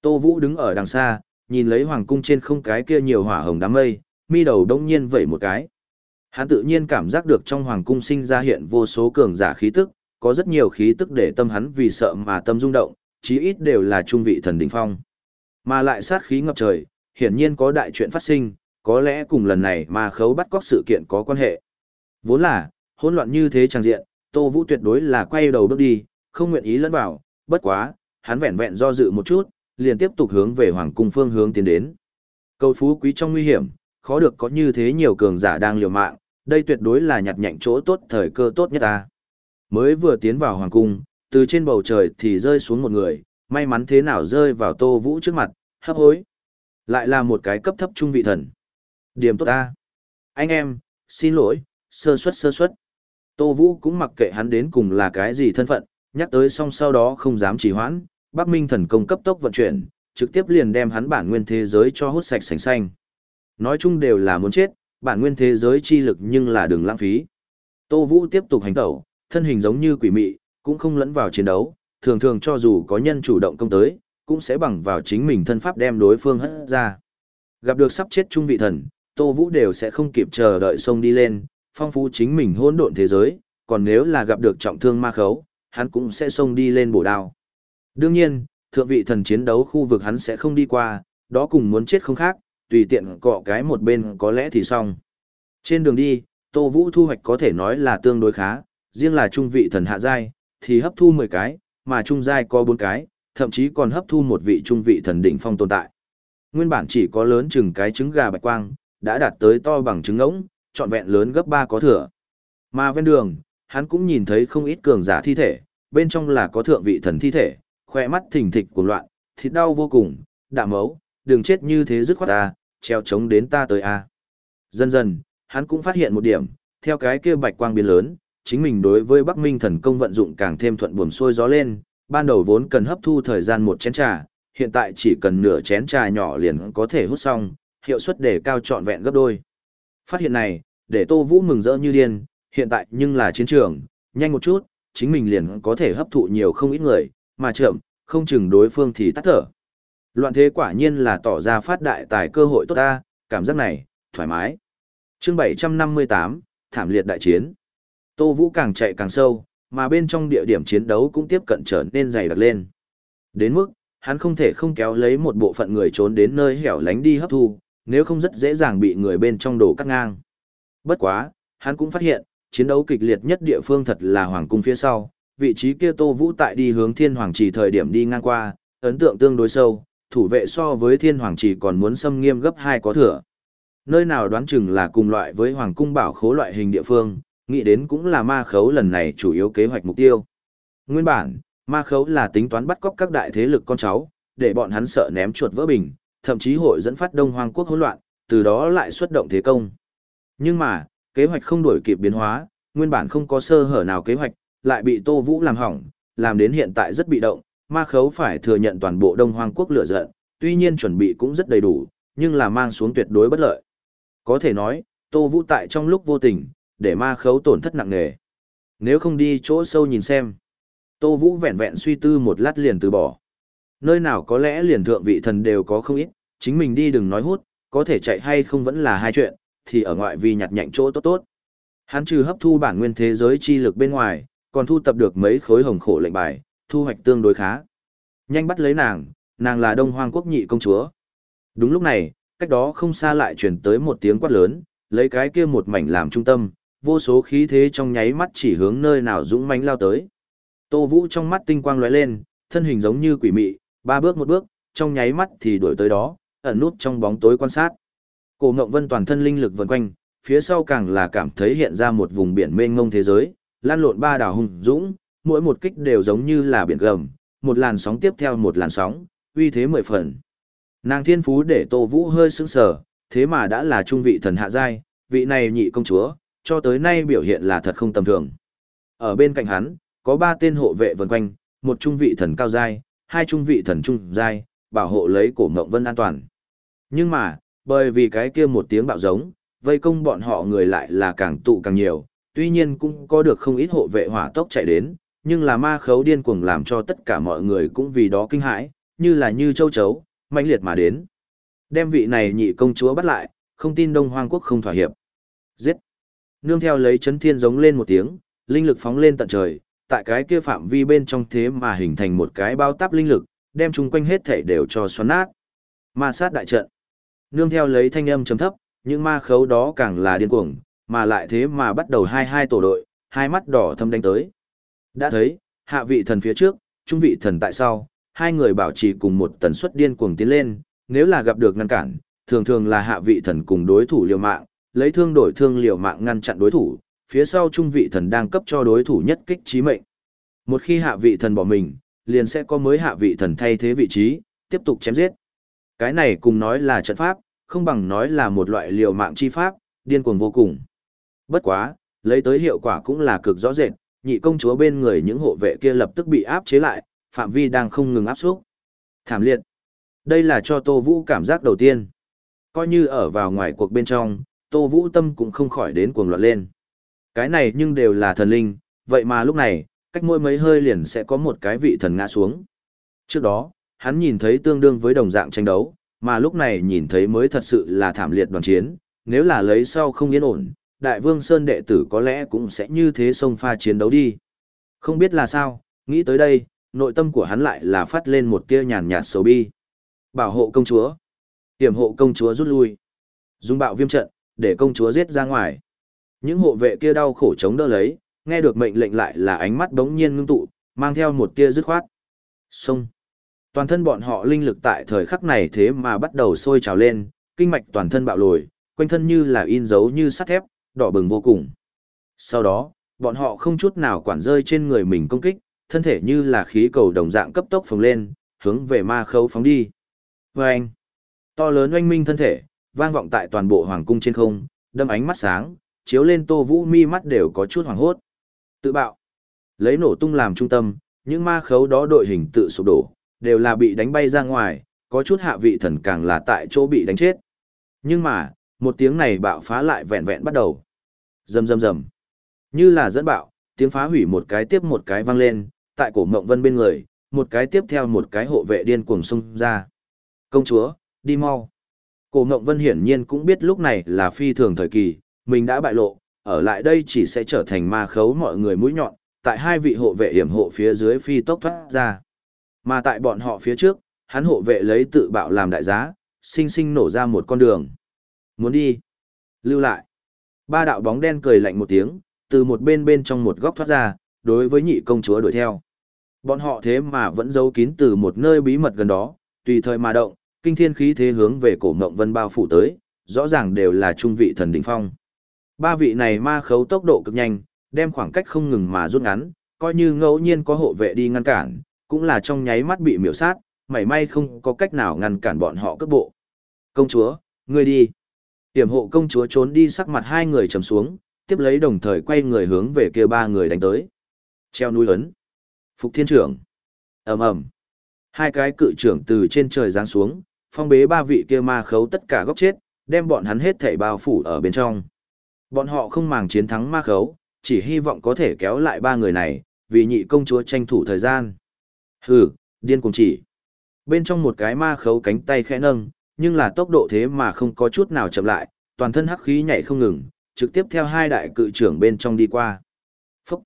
Tô Vũ đứng ở đằng xa, nhìn lấy hoàng cung trên không cái kia nhiều hỏa hồng đám mây, mi đầu đông nhiên vẩy một cái. Hắn tự nhiên cảm giác được trong hoàng cung sinh ra hiện vô số cường giả khí tức, có rất nhiều khí tức để tâm hắn vì sợ mà tâm rung động, chí ít đều là trung vị thần đỉnh phong. Mà lại sát khí ngập trời, hiển nhiên có đại chuyện phát sinh, có lẽ cùng lần này mà khấu bắt cóc sự kiện có quan hệ. Vốn là, hỗn loạn như thế chẳng diện, Tô Vũ tuyệt đối là quay đầu bước đi, không nguyện ý lẫn vào, bất quá, hắn vẹn vẹn do dự một chút, liền tiếp tục hướng về hoàng cung phương hướng tiến đến. Cầu phú quý trong nguy hiểm, khó được có như thế nhiều cường giả đang liều mạng, đây tuyệt đối là nhặt nhạnh chỗ tốt thời cơ tốt nhất ta. Mới vừa tiến vào hoàng cung, từ trên bầu trời thì rơi xuống một người, may mắn thế nào rơi vào Tô Vũ trước mặt, hấp hối. Lại là một cái cấp thấp trung vị thần. Điểm tốt ta. Anh em, xin lỗi, sơ suất sơ suất. Tô Vũ cũng mặc kệ hắn đến cùng là cái gì thân phận, nhắc tới xong sau đó không dám trì hoãn, Bắc Minh thần công cấp tốc vận chuyển, trực tiếp liền đem hắn bản nguyên thế giới cho hút sạch sành xanh. Nói chung đều là muốn chết, bản nguyên thế giới chi lực nhưng là đừng lãng phí. Tô Vũ tiếp tục hành tẩu, thân hình giống như quỷ mị, cũng không lẫn vào chiến đấu, thường thường cho dù có nhân chủ động công tới, cũng sẽ bằng vào chính mình thân pháp đem đối phương hất ra. Gặp được sắp chết trung vị thần, Tô Vũ đều sẽ không kịp chờ đợi xông đi lên, phong phú chính mình hỗn độn thế giới, còn nếu là gặp được trọng thương ma khấu, hắn cũng sẽ xông đi lên bổ đao. Đương nhiên, thượng vị thần chiến đấu khu vực hắn sẽ không đi qua, đó cùng muốn chết không khác, tùy tiện cọ cái một bên có lẽ thì xong. Trên đường đi, Tô Vũ thu hoạch có thể nói là tương đối khá, riêng là trung vị thần hạ giai thì hấp thu 10 cái, mà trung giai có 4 cái, thậm chí còn hấp thu một vị trung vị thần đỉnh phong tồn tại. Nguyên bản chỉ có lớn chừng cái trứng gà bạch quang, đã đạt tới to bằng trứng ngỗng, trọn vẹn lớn gấp 3 có thừa. Mà ven đường, hắn cũng nhìn thấy không ít cường giả thi thể, bên trong là có thượng vị thần thi thể, khoe mắt thình thịch cuồng loạn, thịt đau vô cùng, đạm mấu, đừng chết như thế dứt khoát ta, treo chống đến ta tới a. Dần dần, hắn cũng phát hiện một điểm, theo cái kia bạch quang biến lớn, chính mình đối với Bắc Minh thần công vận dụng càng thêm thuận buồm xuôi gió lên, ban đầu vốn cần hấp thu thời gian một chén trà, hiện tại chỉ cần nửa chén trà nhỏ liền có thể hút xong, hiệu suất đề cao trọn vẹn gấp đôi. Phát hiện này, để Tô Vũ mừng rỡ như điên, hiện tại nhưng là chiến trường, nhanh một chút, chính mình liền có thể hấp thụ nhiều không ít người, mà chậm, không chừng đối phương thì tắt thở. Loạn thế quả nhiên là tỏ ra phát đại tài cơ hội tốt ta, cảm giác này, thoải mái. chương 758, thảm liệt đại chiến. Tô Vũ càng chạy càng sâu, mà bên trong địa điểm chiến đấu cũng tiếp cận trở nên dày đặc lên. Đến mức, hắn không thể không kéo lấy một bộ phận người trốn đến nơi hẻo lánh đi hấp thu, nếu không rất dễ dàng bị người bên trong đổ cắt ngang. Bất quá, hắn cũng phát hiện, chiến đấu kịch liệt nhất địa phương thật là hoàng cung phía sau, vị trí kia Tô Vũ tại đi hướng Thiên Hoàng Trì thời điểm đi ngang qua, ấn tượng tương đối sâu, thủ vệ so với Thiên Hoàng Trì còn muốn xâm nghiêm gấp hai có thừa. Nơi nào đoán chừng là cùng loại với Hoàng cung bảo khố loại hình địa phương, nghĩ đến cũng là ma khấu lần này chủ yếu kế hoạch mục tiêu. Nguyên bản, ma khấu là tính toán bắt cóc các đại thế lực con cháu, để bọn hắn sợ ném chuột vỡ bình, thậm chí hội dẫn phát Đông Hoàng quốc hỗn loạn, từ đó lại xuất động thế công. Nhưng mà, kế hoạch không đổi kịp biến hóa, nguyên bản không có sơ hở nào kế hoạch, lại bị Tô Vũ làm hỏng, làm đến hiện tại rất bị động, ma khấu phải thừa nhận toàn bộ Đông Hoang quốc lửa giận, tuy nhiên chuẩn bị cũng rất đầy đủ, nhưng là mang xuống tuyệt đối bất lợi. Có thể nói, Tô Vũ tại trong lúc vô tình, để ma khấu tổn thất nặng nề. Nếu không đi chỗ sâu nhìn xem, Tô Vũ vẹn vẹn suy tư một lát liền từ bỏ. Nơi nào có lẽ liền thượng vị thần đều có không ít, chính mình đi đừng nói hút, có thể chạy hay không vẫn là hai chuyện, thì ở ngoại vi nhặt nhạnh chỗ tốt tốt. Hắn trừ hấp thu bản nguyên thế giới chi lực bên ngoài, còn thu tập được mấy khối hồng khổ lệnh bài, thu hoạch tương đối khá. Nhanh bắt lấy nàng, nàng là Đông Hoang quốc nhị công chúa. Đúng lúc này, cách đó không xa lại truyền tới một tiếng quát lớn, lấy cái kia một mảnh làm trung tâm, vô số khí thế trong nháy mắt chỉ hướng nơi nào dũng mãnh lao tới. Tô Vũ trong mắt tinh quang lóe lên, thân hình giống như quỷ mị, ba bước một bước, trong nháy mắt thì đuổi tới đó, ẩn nút trong bóng tối quan sát. Cổ Ngộng Vân toàn thân linh lực vần quanh, phía sau càng là cảm thấy hiện ra một vùng biển mênh mông thế giới, lan lộn ba đảo hùng dũng, mỗi một kích đều giống như là biển gầm, một làn sóng tiếp theo một làn sóng, uy thế mười phần. Nàng thiên phú để Tô Vũ hơi sững sờ, thế mà đã là trung vị thần hạ giai, vị này nhị công chúa, cho tới nay biểu hiện là thật không tầm thường. Ở bên cạnh hắn, có ba tên hộ vệ vần quanh, một trung vị thần cao giai, hai trung vị thần trung giai, bảo hộ lấy cổ Mộng Vân an toàn. Nhưng mà, bởi vì cái kia một tiếng bạo giống, vây công bọn họ người lại là càng tụ càng nhiều, tuy nhiên cũng có được không ít hộ vệ hỏa tốc chạy đến, nhưng là ma khấu điên cuồng làm cho tất cả mọi người cũng vì đó kinh hãi, như là như châu chấu, mãnh liệt mà đến. Đem vị này nhị công chúa bắt lại, không tin Đông Hoang quốc không thỏa hiệp. Giết! Nương theo lấy chấn thiên giống lên một tiếng, linh lực phóng lên tận trời, tại cái kia phạm vi bên trong thế mà hình thành một cái bao táp linh lực, đem chung quanh hết thể đều cho xoắn nát. Ma sát đại trận. Nương theo lấy thanh âm chấm thấp, những ma khấu đó càng là điên cuồng, mà lại thế mà bắt đầu hai hai tổ đội, hai mắt đỏ thâm đánh tới. Đã thấy, hạ vị thần phía trước, trung vị thần tại sau, hai người bảo trì cùng một tần suất điên cuồng tiến lên, nếu là gặp được ngăn cản, thường thường là hạ vị thần cùng đối thủ liều mạng, lấy thương đổi thương liều mạng ngăn chặn đối thủ, phía sau trung vị thần đang cấp cho đối thủ nhất kích trí mệnh. Một khi hạ vị thần bỏ mình, liền sẽ có mới hạ vị thần thay thế vị trí, tiếp tục chém giết. Cái này cùng nói là trận pháp, không bằng nói là một loại liều mạng chi pháp, điên cuồng vô cùng. Bất quá, lấy tới hiệu quả cũng là cực rõ rệt, nhị công chúa bên người những hộ vệ kia lập tức bị áp chế lại, phạm vi đang không ngừng áp xúc. Thảm liệt. Đây là cho Tô Vũ cảm giác đầu tiên. Coi như ở vào ngoài cuộc bên trong, Tô Vũ tâm cũng không khỏi đến cuồng loạn lên. Cái này nhưng đều là thần linh, vậy mà lúc này, cách mỗi mấy hơi liền sẽ có một cái vị thần ngã xuống. Trước đó, hắn nhìn thấy tương đương với đồng dạng tranh đấu, mà lúc này nhìn thấy mới thật sự là thảm liệt đoàn chiến, nếu là lấy sau không yên ổn, đại vương Sơn đệ tử có lẽ cũng sẽ như thế xông pha chiến đấu đi. Không biết là sao, nghĩ tới đây, nội tâm của hắn lại là phát lên một tia nhàn nhạt xấu bi. Bảo hộ công chúa. Hiểm hộ công chúa rút lui. dùng bạo viêm trận, để công chúa giết ra ngoài. Những hộ vệ kia đau khổ chống đỡ lấy, nghe được mệnh lệnh lại là ánh mắt đống nhiên ngưng tụ, mang theo một tia dứt khoát. Xông. Toàn thân bọn họ linh lực tại thời khắc này thế mà bắt đầu sôi trào lên, kinh mạch toàn thân bạo lồi, quanh thân như là in dấu như sắt thép, đỏ bừng vô cùng. Sau đó, bọn họ không chút nào quản rơi trên người mình công kích, thân thể như là khí cầu đồng dạng cấp tốc phồng lên, hướng về ma khấu phóng đi. Vâng! to lớn oanh minh thân thể, vang vọng tại toàn bộ hoàng cung trên không, đâm ánh mắt sáng, chiếu lên tô vũ mi mắt đều có chút hoàng hốt. Tự bạo, lấy nổ tung làm trung tâm, những ma khấu đó đội hình tự sụp đổ, đều là bị đánh bay ra ngoài, có chút hạ vị thần càng là tại chỗ bị đánh chết. Nhưng mà, một tiếng này bạo phá lại vẹn vẹn bắt đầu. Rầm rầm rầm. Như là dẫn bạo, tiếng phá hủy một cái tiếp một cái vang lên, tại cổ Mộng Vân bên người, một cái tiếp theo một cái hộ vệ điên cuồng xung ra. Công chúa, đi mau. Cổ Mộng Vân hiển nhiên cũng biết lúc này là phi thường thời kỳ, mình đã bại lộ, ở lại đây chỉ sẽ trở thành ma khấu mọi người mũi nhọn, tại hai vị hộ vệ hiểm hộ phía dưới phi tốc thoát ra. Mà tại bọn họ phía trước, hắn hộ vệ lấy tự bạo làm đại giá, sinh sinh nổ ra một con đường. Muốn đi. Lưu lại. Ba đạo bóng đen cười lạnh một tiếng, từ một bên bên trong một góc thoát ra, đối với nhị công chúa đuổi theo. Bọn họ thế mà vẫn giấu kín từ một nơi bí mật gần đó, tùy thời mà động, kinh thiên khí thế hướng về cổ ngộng vân bao phủ tới, rõ ràng đều là trung vị thần đỉnh phong. Ba vị này ma khấu tốc độ cực nhanh, đem khoảng cách không ngừng mà rút ngắn, coi như ngẫu nhiên có hộ vệ đi ngăn cản, cũng là trong nháy mắt bị miểu sát, mảy may không có cách nào ngăn cản bọn họ cướp bộ. Công chúa, ngươi đi. Tiểm hộ công chúa trốn đi sắc mặt hai người trầm xuống, tiếp lấy đồng thời quay người hướng về kia ba người đánh tới. Treo núi ấn. Phục thiên trưởng. ầm ầm Hai cái cự trưởng từ trên trời giáng xuống, phong bế ba vị kia ma khấu tất cả góc chết, đem bọn hắn hết thảy bao phủ ở bên trong. Bọn họ không màng chiến thắng ma khấu, chỉ hy vọng có thể kéo lại ba người này, vì nhị công chúa tranh thủ thời gian. Hừ, điên cùng chỉ. Bên trong một cái ma khấu cánh tay khẽ nâng, nhưng là tốc độ thế mà không có chút nào chậm lại, toàn thân hắc khí nhảy không ngừng, trực tiếp theo hai đại cự trưởng bên trong đi qua. Phúc!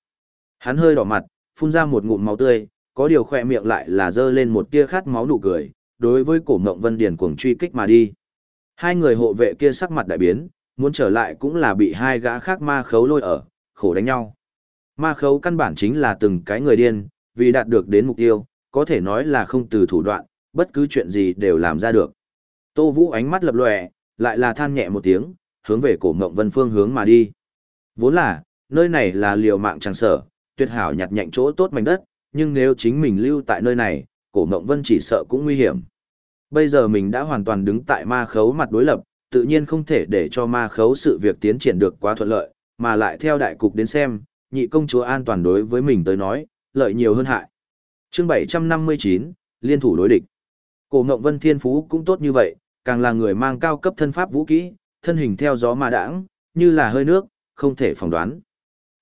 Hắn hơi đỏ mặt, phun ra một ngụm máu tươi, có điều khỏe miệng lại là dơ lên một tia khát máu nụ cười, đối với cổ mộng vân điển cuồng truy kích mà đi. Hai người hộ vệ kia sắc mặt đại biến, muốn trở lại cũng là bị hai gã khác ma khấu lôi ở, khổ đánh nhau. Ma khấu căn bản chính là từng cái người điên, vì đạt được đến mục tiêu, có thể nói là không từ thủ đoạn, bất cứ chuyện gì đều làm ra được. Tô Vũ ánh mắt lập lòe, lại là than nhẹ một tiếng, hướng về cổ mộng vân phương hướng mà đi. Vốn là, nơi này là liều mạng chẳng sở, tuyệt hảo nhặt nhạnh chỗ tốt mảnh đất, nhưng nếu chính mình lưu tại nơi này, cổ mộng vân chỉ sợ cũng nguy hiểm. Bây giờ mình đã hoàn toàn đứng tại ma khấu mặt đối lập, tự nhiên không thể để cho ma khấu sự việc tiến triển được quá thuận lợi, mà lại theo đại cục đến xem, nhị công chúa an toàn đối với mình tới nói, lợi nhiều hơn hại. chương 759, liên thủ đối địch. Cổ Ngộng Vân Thiên Phú cũng tốt như vậy, càng là người mang cao cấp thân pháp vũ kỹ, thân hình theo gió mà đãng, như là hơi nước, không thể phỏng đoán.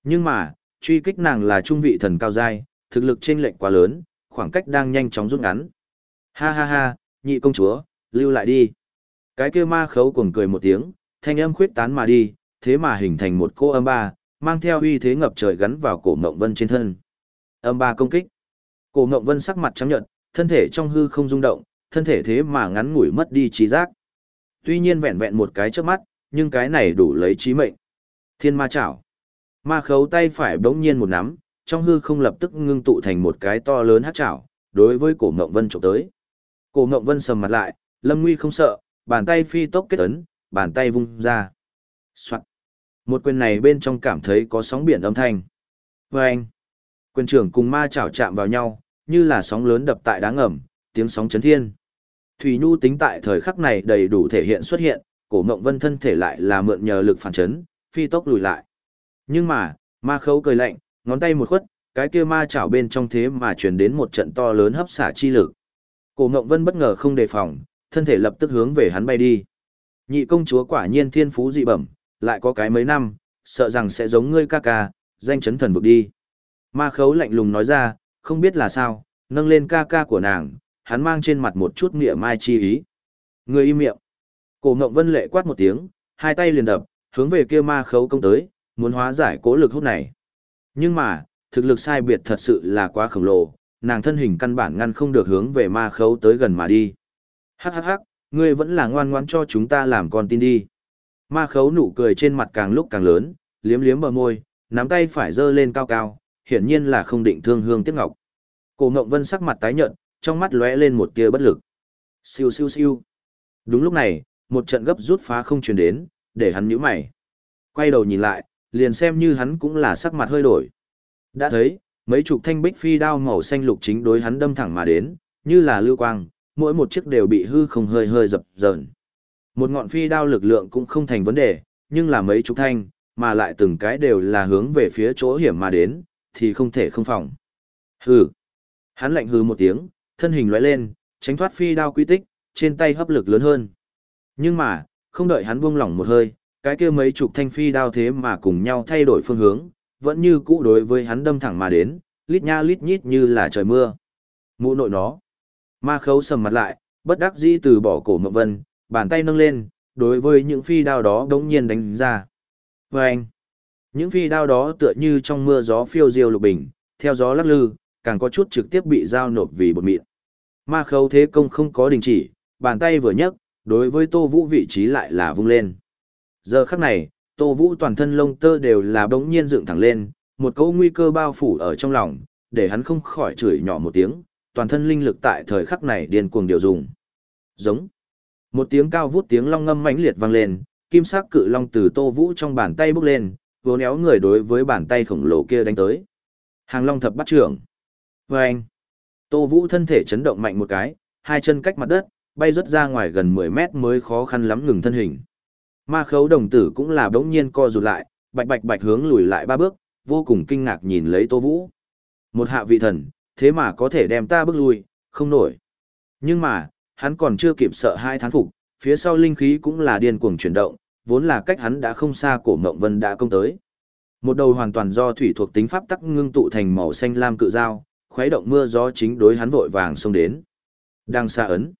Nhưng mà, truy kích nàng là trung vị thần cao giai, thực lực chênh lệch quá lớn, khoảng cách đang nhanh chóng rút ngắn. Ha ha ha, nhị công chúa, lưu lại đi. Cái kia ma khấu cuồng cười một tiếng, thanh âm khuyết tán mà đi, thế mà hình thành một cô âm ba, mang theo uy thế ngập trời gắn vào cổ Ngộng Vân trên thân. Âm ba công kích. Cổ Ngộng Vân sắc mặt trắng nhợt, thân thể trong hư không rung động, thân thể thế mà ngắn ngủi mất đi trí giác. Tuy nhiên vẹn vẹn một cái trước mắt, nhưng cái này đủ lấy trí mệnh. Thiên ma chảo. Ma khấu tay phải bỗng nhiên một nắm, trong hư không lập tức ngưng tụ thành một cái to lớn hát chảo, đối với cổ Ngộng Vân trộm tới. Cổ Ngộng Vân sầm mặt lại, Lâm Nguy không sợ, bàn tay phi tốc kết ấn, bàn tay vung ra. Soạn. Một quyền này bên trong cảm thấy có sóng biển âm thanh. Vâng. quyền trưởng cùng ma chảo chạm vào nhau, như là sóng lớn đập tại đá ngầm, tiếng sóng chấn thiên. Thủy Nhu tính tại thời khắc này đầy đủ thể hiện xuất hiện, cổ mộng vân thân thể lại là mượn nhờ lực phản chấn, phi tốc lùi lại. Nhưng mà, ma khấu cười lạnh, ngón tay một khuất, cái kia ma chảo bên trong thế mà truyền đến một trận to lớn hấp xả chi lực. Cổ Ngộng Vân bất ngờ không đề phòng, thân thể lập tức hướng về hắn bay đi. Nhị công chúa quả nhiên thiên phú dị bẩm, lại có cái mấy năm, sợ rằng sẽ giống ngươi ca ca, danh chấn thần vực đi. Ma khấu lạnh lùng nói ra, không biết là sao, nâng lên ca ca của nàng, hắn mang trên mặt một chút nghĩa mai chi ý. người im miệng. Cổ ngộng vân lệ quát một tiếng, hai tay liền đập, hướng về kia ma khấu công tới, muốn hóa giải cố lực hút này. Nhưng mà, thực lực sai biệt thật sự là quá khổng lồ, nàng thân hình căn bản ngăn không được hướng về ma khấu tới gần mà đi. Hắc hắc hắc, ngươi vẫn là ngoan ngoãn cho chúng ta làm con tin đi. Ma khấu nụ cười trên mặt càng lúc càng lớn, liếm liếm bờ môi, nắm tay phải giơ lên cao cao, hiển nhiên là không định thương hương tiếc ngọc. Cổ Ngộng Vân sắc mặt tái nhợt, trong mắt lóe lên một tia bất lực. Siêu siêu siêu. Đúng lúc này, một trận gấp rút phá không truyền đến, để hắn nhíu mày. Quay đầu nhìn lại, liền xem như hắn cũng là sắc mặt hơi đổi. Đã thấy, mấy chục thanh bích phi đao màu xanh lục chính đối hắn đâm thẳng mà đến, như là lưu quang, mỗi một chiếc đều bị hư không hơi hơi dập dờn. Một ngọn phi đao lực lượng cũng không thành vấn đề, nhưng là mấy chục thanh, mà lại từng cái đều là hướng về phía chỗ hiểm mà đến, thì không thể không phòng. Hừ. Hắn lạnh hừ một tiếng, thân hình lóe lên, tránh thoát phi đao quy tích, trên tay hấp lực lớn hơn. Nhưng mà, không đợi hắn buông lỏng một hơi, cái kia mấy chục thanh phi đao thế mà cùng nhau thay đổi phương hướng, vẫn như cũ đối với hắn đâm thẳng mà đến, lít nha lít nhít như là trời mưa. Mụ nội nó. Ma khấu sầm mặt lại, bất đắc dĩ từ bỏ cổ mộng vân, bàn tay nâng lên, đối với những phi đao đó đống nhiên đánh ra. Vâng! những phi đao đó tựa như trong mưa gió phiêu diêu lục bình, theo gió lắc lư, càng có chút trực tiếp bị giao nộp vì bột mịn. Ma khâu thế công không có đình chỉ, bàn tay vừa nhấc, đối với Tô Vũ vị trí lại là vung lên. Giờ khắc này, Tô Vũ toàn thân lông tơ đều là bỗng nhiên dựng thẳng lên, một câu nguy cơ bao phủ ở trong lòng, để hắn không khỏi chửi nhỏ một tiếng, toàn thân linh lực tại thời khắc này điên cuồng điều dùng. Giống. Một tiếng cao vút tiếng long ngâm mãnh liệt vang lên, kim sắc cự long từ Tô Vũ trong bàn tay bốc lên, vốn éo người đối với bàn tay khổng lồ kia đánh tới. Hàng long thập bắt trưởng. Và anh. Tô Vũ thân thể chấn động mạnh một cái, hai chân cách mặt đất, bay rất ra ngoài gần 10 mét mới khó khăn lắm ngừng thân hình. Ma khấu đồng tử cũng là đống nhiên co rụt lại, bạch bạch bạch hướng lùi lại ba bước, vô cùng kinh ngạc nhìn lấy Tô Vũ. Một hạ vị thần, thế mà có thể đem ta bước lui, không nổi. Nhưng mà, hắn còn chưa kịp sợ hai thán phục, phía sau linh khí cũng là điên cuồng chuyển động, vốn là cách hắn đã không xa cổ Mộng vân đã công tới. Một đầu hoàn toàn do thủy thuộc tính pháp tắc ngưng tụ thành màu xanh lam cự dao, khuấy động mưa gió chính đối hắn vội vàng xông đến. Đang xa ấn.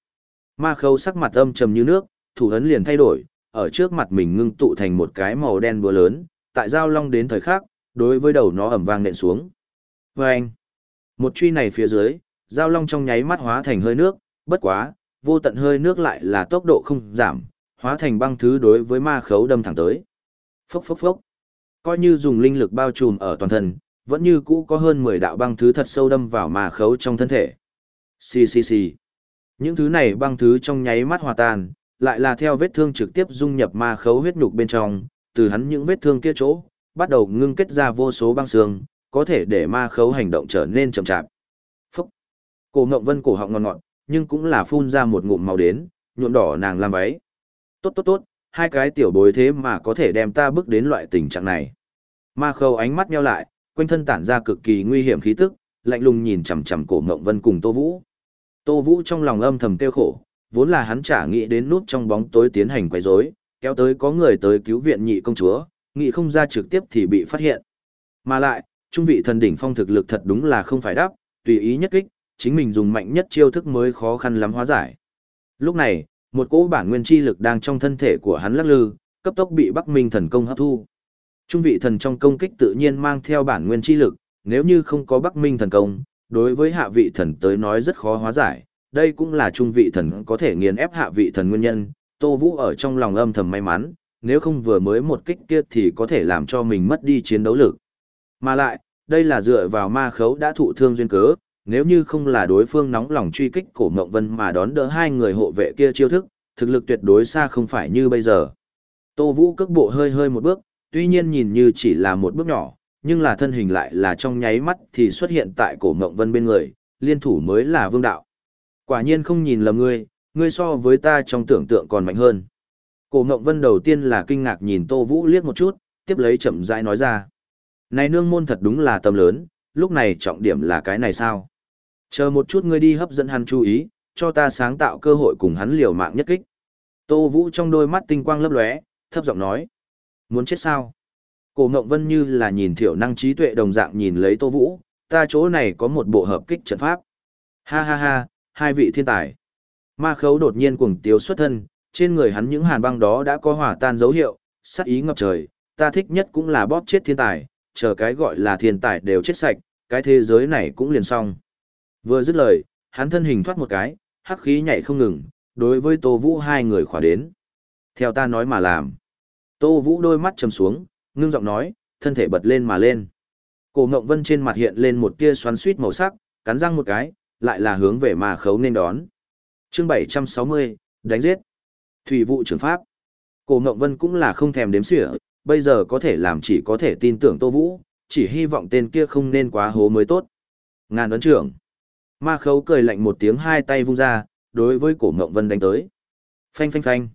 Ma khâu sắc mặt âm trầm như nước, thủ ấn liền thay đổi, ở trước mặt mình ngưng tụ thành một cái màu đen búa lớn, tại giao long đến thời khắc, đối với đầu nó ẩm vang nện xuống. Vâng! một truy này phía dưới, giao long trong nháy mắt hóa thành hơi nước, bất quá, vô tận hơi nước lại là tốc độ không giảm, hóa thành băng thứ đối với ma khấu đâm thẳng tới. Phốc phốc phốc. Coi như dùng linh lực bao trùm ở toàn thân, vẫn như cũ có hơn 10 đạo băng thứ thật sâu đâm vào ma khấu trong thân thể. Xì xì xì. Những thứ này băng thứ trong nháy mắt hòa tan, lại là theo vết thương trực tiếp dung nhập ma khấu huyết nhục bên trong, từ hắn những vết thương kia chỗ, bắt đầu ngưng kết ra vô số băng xương, có thể để ma khấu hành động trở nên chậm chạp. Phúc! Cổ Ngộng Vân cổ họng ngon ngọt, nhưng cũng là phun ra một ngụm màu đến, nhuộm đỏ nàng làm váy. Tốt tốt tốt, hai cái tiểu bối thế mà có thể đem ta bước đến loại tình trạng này. Ma khấu ánh mắt nheo lại, quanh thân tản ra cực kỳ nguy hiểm khí tức, lạnh lùng nhìn chằm chằm cổ Ngộng Vân cùng Tô Vũ. Tô Vũ trong lòng âm thầm tiêu khổ, vốn là hắn chả nghĩ đến nút trong bóng tối tiến hành quấy rối, kéo tới có người tới cứu viện nhị công chúa, nghĩ không ra trực tiếp thì bị phát hiện. Mà lại, trung vị thần đỉnh phong thực lực thật đúng là không phải đáp, tùy ý nhất kích, chính mình dùng mạnh nhất chiêu thức mới khó khăn lắm hóa giải. Lúc này, một cỗ bản nguyên chi lực đang trong thân thể của hắn lắc lư, cấp tốc bị Bắc Minh thần công hấp thu. Trung vị thần trong công kích tự nhiên mang theo bản nguyên chi lực, nếu như không có Bắc Minh thần công, đối với hạ vị thần tới nói rất khó hóa giải, đây cũng là trung vị thần có thể nghiền ép hạ vị thần nguyên nhân, Tô Vũ ở trong lòng âm thầm may mắn, nếu không vừa mới một kích kia thì có thể làm cho mình mất đi chiến đấu lực. Mà lại, đây là dựa vào ma khấu đã thụ thương duyên cớ, nếu như không là đối phương nóng lòng truy kích cổ mộng vân mà đón đỡ hai người hộ vệ kia chiêu thức, thực lực tuyệt đối xa không phải như bây giờ. Tô Vũ cước bộ hơi hơi một bước, tuy nhiên nhìn như chỉ là một bước nhỏ, nhưng là thân hình lại là trong nháy mắt thì xuất hiện tại cổ mộng vân bên người, liên thủ mới là vương đạo. Quả nhiên không nhìn lầm ngươi, ngươi so với ta trong tưởng tượng còn mạnh hơn. Cổ mộng vân đầu tiên là kinh ngạc nhìn Tô Vũ liếc một chút, tiếp lấy chậm rãi nói ra. Này nương môn thật đúng là tâm lớn, lúc này trọng điểm là cái này sao? Chờ một chút ngươi đi hấp dẫn hắn chú ý, cho ta sáng tạo cơ hội cùng hắn liều mạng nhất kích. Tô Vũ trong đôi mắt tinh quang lấp lóe, thấp giọng nói. Muốn chết sao? Cổ Ngộng Vân như là nhìn thiểu năng trí tuệ đồng dạng nhìn lấy Tô Vũ, ta chỗ này có một bộ hợp kích trận pháp. Ha ha ha, hai vị thiên tài. Ma khấu đột nhiên cuồng tiếu xuất thân, trên người hắn những hàn băng đó đã có hỏa tan dấu hiệu, sát ý ngập trời, ta thích nhất cũng là bóp chết thiên tài, chờ cái gọi là thiên tài đều chết sạch, cái thế giới này cũng liền xong. Vừa dứt lời, hắn thân hình thoát một cái, hắc khí nhảy không ngừng, đối với Tô Vũ hai người khỏa đến. Theo ta nói mà làm. Tô Vũ đôi mắt trầm xuống, ngưng giọng nói, thân thể bật lên mà lên. Cổ Ngộng Vân trên mặt hiện lên một tia xoắn xuýt màu sắc, cắn răng một cái, lại là hướng về mà khấu nên đón. Chương 760, đánh giết. Thủy vụ trưởng pháp. Cổ Ngộng Vân cũng là không thèm đếm xỉa, bây giờ có thể làm chỉ có thể tin tưởng Tô Vũ, chỉ hy vọng tên kia không nên quá hố mới tốt. Ngàn ấn trưởng. Ma khấu cười lạnh một tiếng hai tay vung ra, đối với cổ Ngộng Vân đánh tới. Phanh phanh phanh.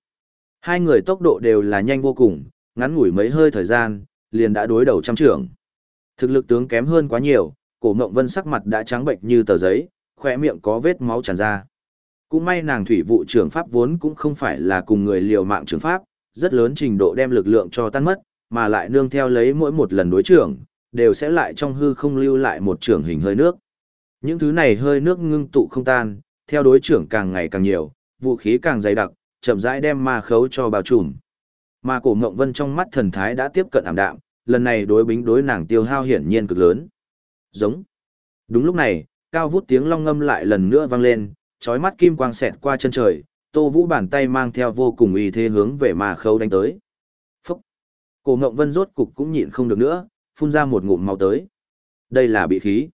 Hai người tốc độ đều là nhanh vô cùng, ngắn ngủi mấy hơi thời gian, liền đã đối đầu trăm trưởng. Thực lực tướng kém hơn quá nhiều, cổ Ngộng Vân sắc mặt đã trắng bệnh như tờ giấy, khỏe miệng có vết máu tràn ra. Cũng may nàng thủy vụ trưởng pháp vốn cũng không phải là cùng người liều mạng trưởng pháp, rất lớn trình độ đem lực lượng cho tan mất, mà lại nương theo lấy mỗi một lần đối trưởng, đều sẽ lại trong hư không lưu lại một trưởng hình hơi nước. Những thứ này hơi nước ngưng tụ không tan, theo đối trưởng càng ngày càng nhiều, vũ khí càng dày đặc, chậm rãi đem ma khấu cho bao trùm. Mà cổ ngộng vân trong mắt thần thái đã tiếp cận ảm đạm, lần này đối bính đối nàng tiêu hao hiển nhiên cực lớn. Giống. Đúng lúc này, cao vút tiếng long ngâm lại lần nữa vang lên, chói mắt kim quang xẹt qua chân trời, Tô Vũ bàn tay mang theo vô cùng uy thế hướng về ma khấu đánh tới. Phúc! Cổ Ngộng Vân rốt cục cũng nhịn không được nữa, phun ra một ngụm máu tới. Đây là bị khí.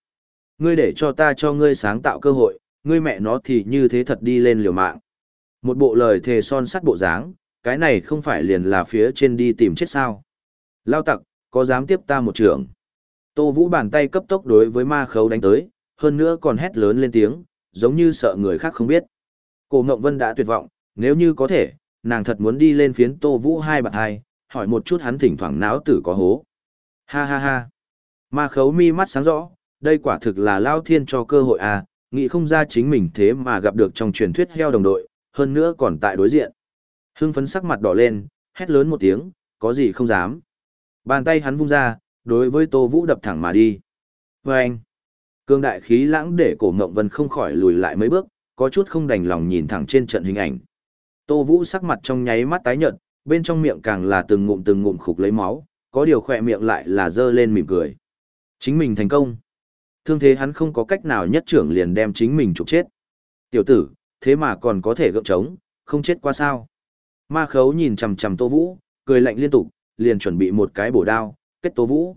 Ngươi để cho ta cho ngươi sáng tạo cơ hội, ngươi mẹ nó thì như thế thật đi lên liều mạng. Một bộ lời thề son sắt bộ dáng, cái này không phải liền là phía trên đi tìm chết sao. Lao tặc, có dám tiếp ta một trường. Tô Vũ bàn tay cấp tốc đối với ma khấu đánh tới, hơn nữa còn hét lớn lên tiếng, giống như sợ người khác không biết. Cổ Ngộng Vân đã tuyệt vọng, nếu như có thể, nàng thật muốn đi lên phiến Tô Vũ hai bạc hai, hỏi một chút hắn thỉnh thoảng náo tử có hố. Ha ha ha. Ma khấu mi mắt sáng rõ, đây quả thực là Lao Thiên cho cơ hội à, nghĩ không ra chính mình thế mà gặp được trong truyền thuyết heo đồng đội, hơn nữa còn tại đối diện. Hưng phấn sắc mặt đỏ lên, hét lớn một tiếng, có gì không dám. Bàn tay hắn vung ra, đối với Tô Vũ đập thẳng mà đi. Vâng! anh, cương đại khí lãng để cổ Ngộng Vân không khỏi lùi lại mấy bước, có chút không đành lòng nhìn thẳng trên trận hình ảnh. Tô Vũ sắc mặt trong nháy mắt tái nhợt, bên trong miệng càng là từng ngụm từng ngụm khục lấy máu, có điều khỏe miệng lại là dơ lên mỉm cười. Chính mình thành công. Thương thế hắn không có cách nào nhất trưởng liền đem chính mình trục chết. Tiểu tử, thế mà còn có thể gượng trống, không chết qua sao. Ma khấu nhìn chằm chằm Tô Vũ, cười lạnh liên tục, liền chuẩn bị một cái bổ đao, kết Tô Vũ.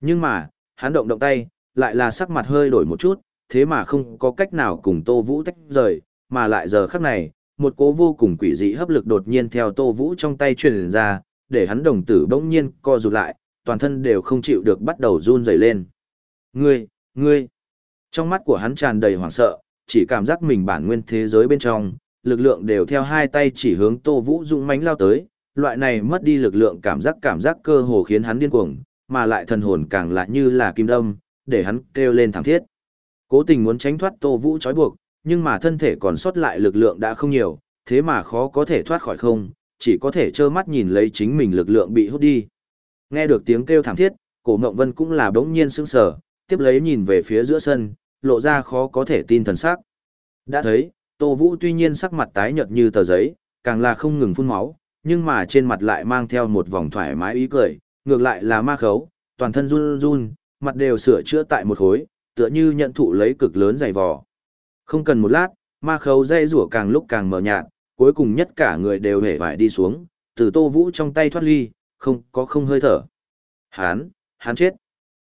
Nhưng mà, hắn động động tay, lại là sắc mặt hơi đổi một chút, thế mà không có cách nào cùng Tô Vũ tách rời, mà lại giờ khắc này, một cố vô cùng quỷ dị hấp lực đột nhiên theo Tô Vũ trong tay truyền ra, để hắn đồng tử bỗng nhiên co rụt lại, toàn thân đều không chịu được bắt đầu run rẩy lên. Ngươi, ngươi. Trong mắt của hắn tràn đầy hoảng sợ, chỉ cảm giác mình bản nguyên thế giới bên trong, lực lượng đều theo hai tay chỉ hướng Tô Vũ dũng mãnh lao tới, loại này mất đi lực lượng cảm giác cảm giác cơ hồ khiến hắn điên cuồng, mà lại thần hồn càng lại như là kim đâm, để hắn kêu lên thảm thiết. Cố tình muốn tránh thoát Tô Vũ trói buộc, nhưng mà thân thể còn sót lại lực lượng đã không nhiều, thế mà khó có thể thoát khỏi không, chỉ có thể trơ mắt nhìn lấy chính mình lực lượng bị hút đi. Nghe được tiếng kêu thảm thiết, cổ Ngộng Vân cũng là bỗng nhiên sững sờ, tiếp lấy nhìn về phía giữa sân, lộ ra khó có thể tin thần sắc. Đã thấy, Tô Vũ tuy nhiên sắc mặt tái nhợt như tờ giấy, càng là không ngừng phun máu, nhưng mà trên mặt lại mang theo một vòng thoải mái ý cười, ngược lại là ma khấu, toàn thân run run, mặt đều sửa chữa tại một khối, tựa như nhận thụ lấy cực lớn dày vò. Không cần một lát, ma khấu dây rủa càng lúc càng mờ nhạt, cuối cùng nhất cả người đều hể vải đi xuống, từ tô vũ trong tay thoát ly, không có không hơi thở. Hán, hán chết.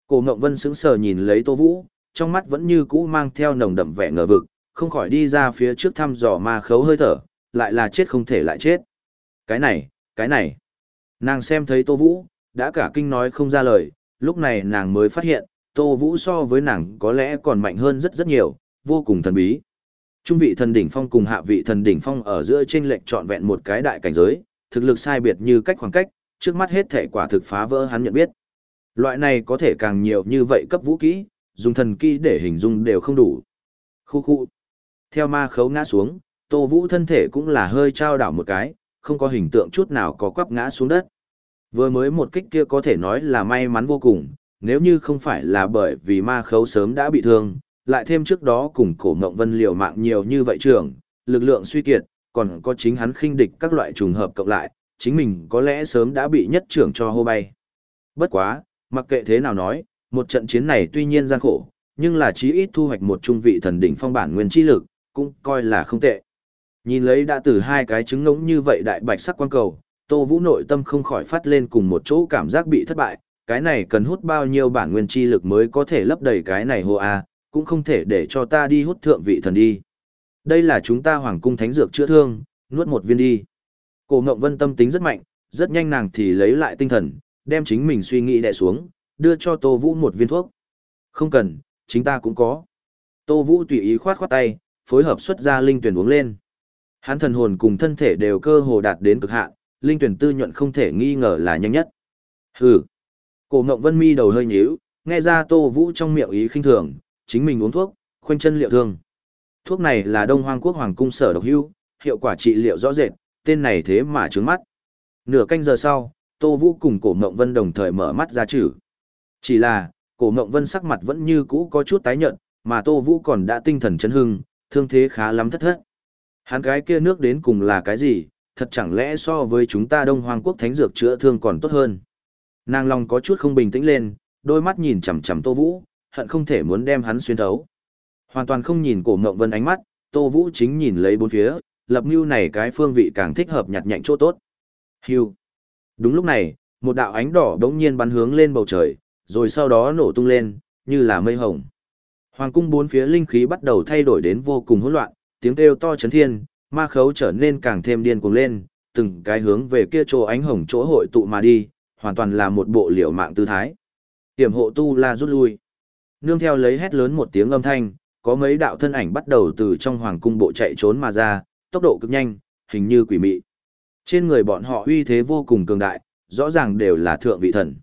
Cổ Ngộng Vân sững sờ nhìn lấy tô vũ, trong mắt vẫn như cũ mang theo nồng đậm vẻ ngờ vực, không khỏi đi ra phía trước thăm dò ma khấu hơi thở, lại là chết không thể lại chết. Cái này, cái này. Nàng xem thấy Tô Vũ, đã cả kinh nói không ra lời, lúc này nàng mới phát hiện, Tô Vũ so với nàng có lẽ còn mạnh hơn rất rất nhiều, vô cùng thần bí. Trung vị thần đỉnh phong cùng hạ vị thần đỉnh phong ở giữa trên lệnh trọn vẹn một cái đại cảnh giới, thực lực sai biệt như cách khoảng cách, trước mắt hết thể quả thực phá vỡ hắn nhận biết. Loại này có thể càng nhiều như vậy cấp vũ kỹ, dùng thần kỹ để hình dung đều không đủ. Khu khu. Theo ma khấu ngã xuống, Tô Vũ thân thể cũng là hơi trao đảo một cái, không có hình tượng chút nào có quắp ngã xuống đất. Vừa mới một kích kia có thể nói là may mắn vô cùng, nếu như không phải là bởi vì ma khấu sớm đã bị thương, lại thêm trước đó cùng cổ mộng vân liều mạng nhiều như vậy trưởng, lực lượng suy kiệt, còn có chính hắn khinh địch các loại trùng hợp cộng lại, chính mình có lẽ sớm đã bị nhất trưởng cho hô bay. Bất quá, mặc kệ thế nào nói, một trận chiến này tuy nhiên gian khổ, nhưng là chí ít thu hoạch một trung vị thần đỉnh phong bản nguyên chi lực, cũng coi là không tệ. Nhìn lấy đã từ hai cái trứng ngỗng như vậy đại bạch sắc quan cầu, Tô Vũ nội tâm không khỏi phát lên cùng một chỗ cảm giác bị thất bại, cái này cần hút bao nhiêu bản nguyên chi lực mới có thể lấp đầy cái này hô a, cũng không thể để cho ta đi hút thượng vị thần đi. Đây là chúng ta hoàng cung thánh dược chữa thương, nuốt một viên đi. Cổ Ngộng Vân tâm tính rất mạnh, rất nhanh nàng thì lấy lại tinh thần, đem chính mình suy nghĩ đè xuống, đưa cho Tô Vũ một viên thuốc. Không cần, chính ta cũng có. Tô Vũ tùy ý khoát khoát tay, phối hợp xuất ra linh tuyển uống lên. Hắn thần hồn cùng thân thể đều cơ hồ đạt đến cực hạn, linh tuyển tư nhuận không thể nghi ngờ là nhanh nhất. Hừ. Cổ Ngộng Vân mi đầu hơi nhíu, nghe ra Tô Vũ trong miệng ý khinh thường, chính mình uống thuốc, khoanh chân liệu thương. Thuốc này là Đông Hoang Quốc Hoàng cung sở độc hưu, hiệu quả trị liệu rõ rệt, tên này thế mà trướng mắt. Nửa canh giờ sau, Tô Vũ cùng Cổ Ngộng Vân đồng thời mở mắt ra chữ. Chỉ là, Cổ mộng Vân sắc mặt vẫn như cũ có chút tái nhợt, mà Tô Vũ còn đã tinh thần chấn hưng, thương thế khá lắm thất thất. Hắn cái kia nước đến cùng là cái gì, thật chẳng lẽ so với chúng ta Đông Hoàng quốc thánh dược chữa thương còn tốt hơn. Nàng lòng có chút không bình tĩnh lên, đôi mắt nhìn chằm chằm Tô Vũ, hận không thể muốn đem hắn xuyên thấu. Hoàn toàn không nhìn cổ mộng vân ánh mắt, Tô Vũ chính nhìn lấy bốn phía, lập mưu này cái phương vị càng thích hợp nhặt nhạnh chỗ tốt. Hưu. Đúng lúc này, một đạo ánh đỏ đống nhiên bắn hướng lên bầu trời, rồi sau đó nổ tung lên, như là mây hồng. Hoàng cung bốn phía linh khí bắt đầu thay đổi đến vô cùng hỗn loạn, tiếng kêu to chấn thiên, ma khấu trở nên càng thêm điên cuồng lên, từng cái hướng về kia chỗ ánh hồng chỗ hội tụ mà đi, hoàn toàn là một bộ liều mạng tư thái. Tiểm hộ tu la rút lui. Nương theo lấy hét lớn một tiếng âm thanh, có mấy đạo thân ảnh bắt đầu từ trong hoàng cung bộ chạy trốn mà ra, tốc độ cực nhanh, hình như quỷ mị. Trên người bọn họ uy thế vô cùng cường đại, rõ ràng đều là thượng vị thần.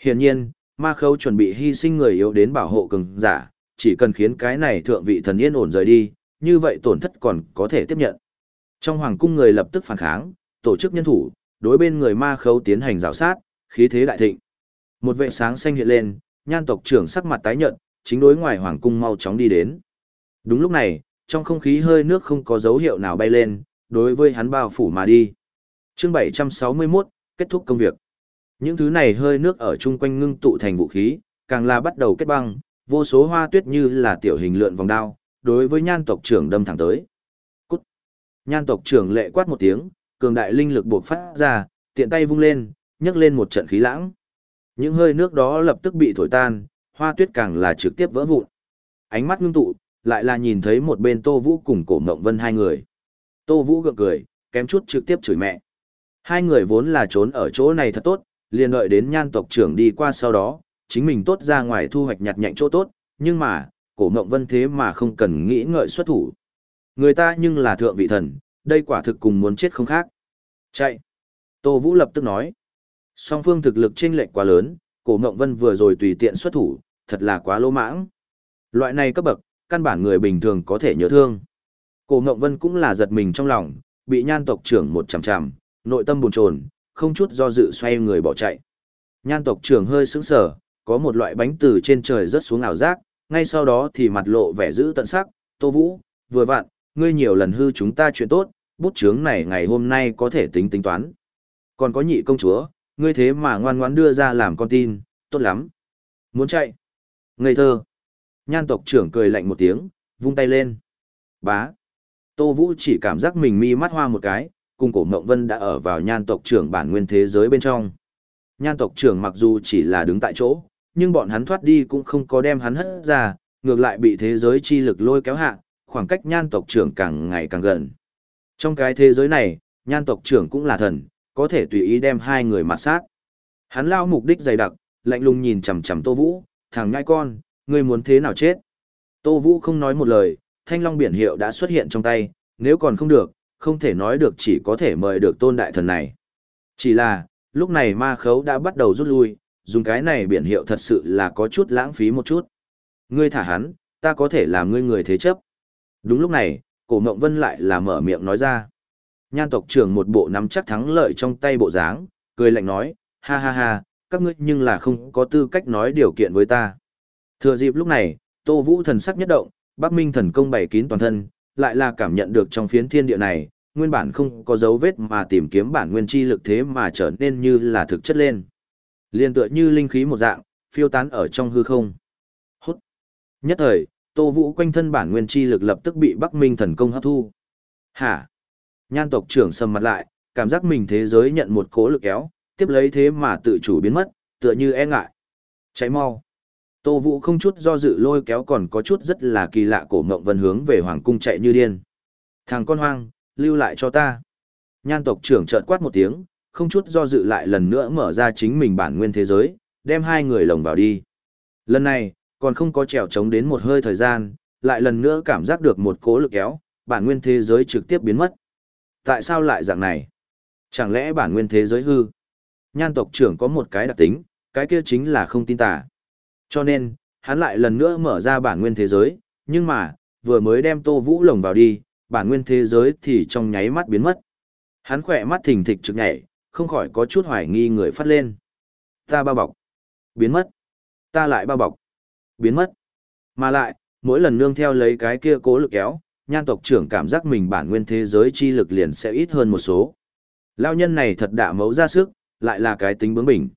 Hiển nhiên, ma Khâu chuẩn bị hy sinh người yếu đến bảo hộ cường giả, chỉ cần khiến cái này thượng vị thần yên ổn rời đi, như vậy tổn thất còn có thể tiếp nhận. Trong hoàng cung người lập tức phản kháng, tổ chức nhân thủ, đối bên người ma Khâu tiến hành rào sát, khí thế đại thịnh. Một vệ sáng xanh hiện lên, nhan tộc trưởng sắc mặt tái nhợt, chính đối ngoài hoàng cung mau chóng đi đến. Đúng lúc này, trong không khí hơi nước không có dấu hiệu nào bay lên, đối với hắn bao phủ mà đi. Chương 761, kết thúc công việc. Những thứ này hơi nước ở chung quanh ngưng tụ thành vũ khí, càng là bắt đầu kết băng, vô số hoa tuyết như là tiểu hình lượn vòng đao, đối với nhan tộc trưởng đâm thẳng tới. Cút! Nhan tộc trưởng lệ quát một tiếng, cường đại linh lực buộc phát ra, tiện tay vung lên, nhấc lên một trận khí lãng. Những hơi nước đó lập tức bị thổi tan, hoa tuyết càng là trực tiếp vỡ vụn. Ánh mắt ngưng tụ, lại là nhìn thấy một bên Tô Vũ cùng Cổ Mộng Vân hai người. Tô Vũ gượng cười, kém chút trực tiếp chửi mẹ. Hai người vốn là trốn ở chỗ này thật tốt, liền đợi đến nhan tộc trưởng đi qua sau đó, chính mình tốt ra ngoài thu hoạch nhặt nhạnh chỗ tốt, nhưng mà, cổ mộng vân thế mà không cần nghĩ ngợi xuất thủ. Người ta nhưng là thượng vị thần, đây quả thực cùng muốn chết không khác. Chạy! Tô Vũ lập tức nói. Song phương thực lực chênh lệch quá lớn, cổ mộng vân vừa rồi tùy tiện xuất thủ, thật là quá lỗ mãng. Loại này cấp bậc, căn bản người bình thường có thể nhớ thương. Cổ mộng vân cũng là giật mình trong lòng, bị nhan tộc trưởng một chằm chằm, nội tâm buồn chồn, không chút do dự xoay người bỏ chạy. Nhan tộc trưởng hơi sững sờ, có một loại bánh từ trên trời rớt xuống ảo giác, ngay sau đó thì mặt lộ vẻ giữ tận sắc, Tô Vũ, vừa vặn, ngươi nhiều lần hư chúng ta chuyện tốt, bút chướng này ngày hôm nay có thể tính tính toán. Còn có nhị công chúa, ngươi thế mà ngoan ngoãn đưa ra làm con tin, tốt lắm. Muốn chạy. Ngây thơ. Nhan tộc trưởng cười lạnh một tiếng, vung tay lên. Bá. Tô Vũ chỉ cảm giác mình mi mắt hoa một cái, cùng cổ mộng vân đã ở vào nhan tộc trưởng bản nguyên thế giới bên trong. Nhan tộc trưởng mặc dù chỉ là đứng tại chỗ, nhưng bọn hắn thoát đi cũng không có đem hắn hất ra, ngược lại bị thế giới chi lực lôi kéo hạ, khoảng cách nhan tộc trưởng càng ngày càng gần. Trong cái thế giới này, nhan tộc trưởng cũng là thần, có thể tùy ý đem hai người mặt sát. Hắn lao mục đích dày đặc, lạnh lùng nhìn chằm chằm Tô Vũ, thằng ngai con, ngươi muốn thế nào chết? Tô Vũ không nói một lời, thanh long biển hiệu đã xuất hiện trong tay, nếu còn không được, không thể nói được chỉ có thể mời được tôn đại thần này. Chỉ là, lúc này ma khấu đã bắt đầu rút lui, dùng cái này biển hiệu thật sự là có chút lãng phí một chút. Ngươi thả hắn, ta có thể làm ngươi người thế chấp. Đúng lúc này, cổ mộng vân lại là mở miệng nói ra. Nhan tộc trưởng một bộ nắm chắc thắng lợi trong tay bộ dáng, cười lạnh nói, ha ha ha, các ngươi nhưng là không có tư cách nói điều kiện với ta. Thừa dịp lúc này, Tô Vũ thần sắc nhất động, Bắc Minh thần công bày kín toàn thân, lại là cảm nhận được trong phiến thiên địa này, nguyên bản không có dấu vết mà tìm kiếm bản nguyên chi lực thế mà trở nên như là thực chất lên. Liên tựa như linh khí một dạng, phiêu tán ở trong hư không. Hút. Nhất thời, Tô Vũ quanh thân bản nguyên chi lực lập tức bị Bắc Minh thần công hấp thu. Hả? Nhan tộc trưởng sầm mặt lại, cảm giác mình thế giới nhận một cố lực kéo, tiếp lấy thế mà tự chủ biến mất, tựa như e ngại. Cháy mau. Tô Vũ không chút do dự lôi kéo còn có chút rất là kỳ lạ cổ Mộng vân hướng về hoàng cung chạy như điên. Thằng con hoang, lưu lại cho ta. Nhan tộc trưởng chợt quát một tiếng, không chút do dự lại lần nữa mở ra chính mình bản nguyên thế giới, đem hai người lồng vào đi. Lần này, còn không có trèo trống đến một hơi thời gian, lại lần nữa cảm giác được một cố lực kéo, bản nguyên thế giới trực tiếp biến mất. Tại sao lại dạng này? Chẳng lẽ bản nguyên thế giới hư? Nhan tộc trưởng có một cái đặc tính, cái kia chính là không tin tà. Cho nên, hắn lại lần nữa mở ra bản nguyên thế giới, nhưng mà, vừa mới đem Tô Vũ lồng vào đi, bản nguyên thế giới thì trong nháy mắt biến mất. Hắn khỏe mắt thình thịch trực nhảy, không khỏi có chút hoài nghi người phát lên. Ta bao bọc. Biến mất. Ta lại bao bọc. Biến mất. Mà lại, mỗi lần nương theo lấy cái kia cố lực kéo, nhan tộc trưởng cảm giác mình bản nguyên thế giới chi lực liền sẽ ít hơn một số. Lao nhân này thật đạ mấu ra sức, lại là cái tính bướng bỉnh.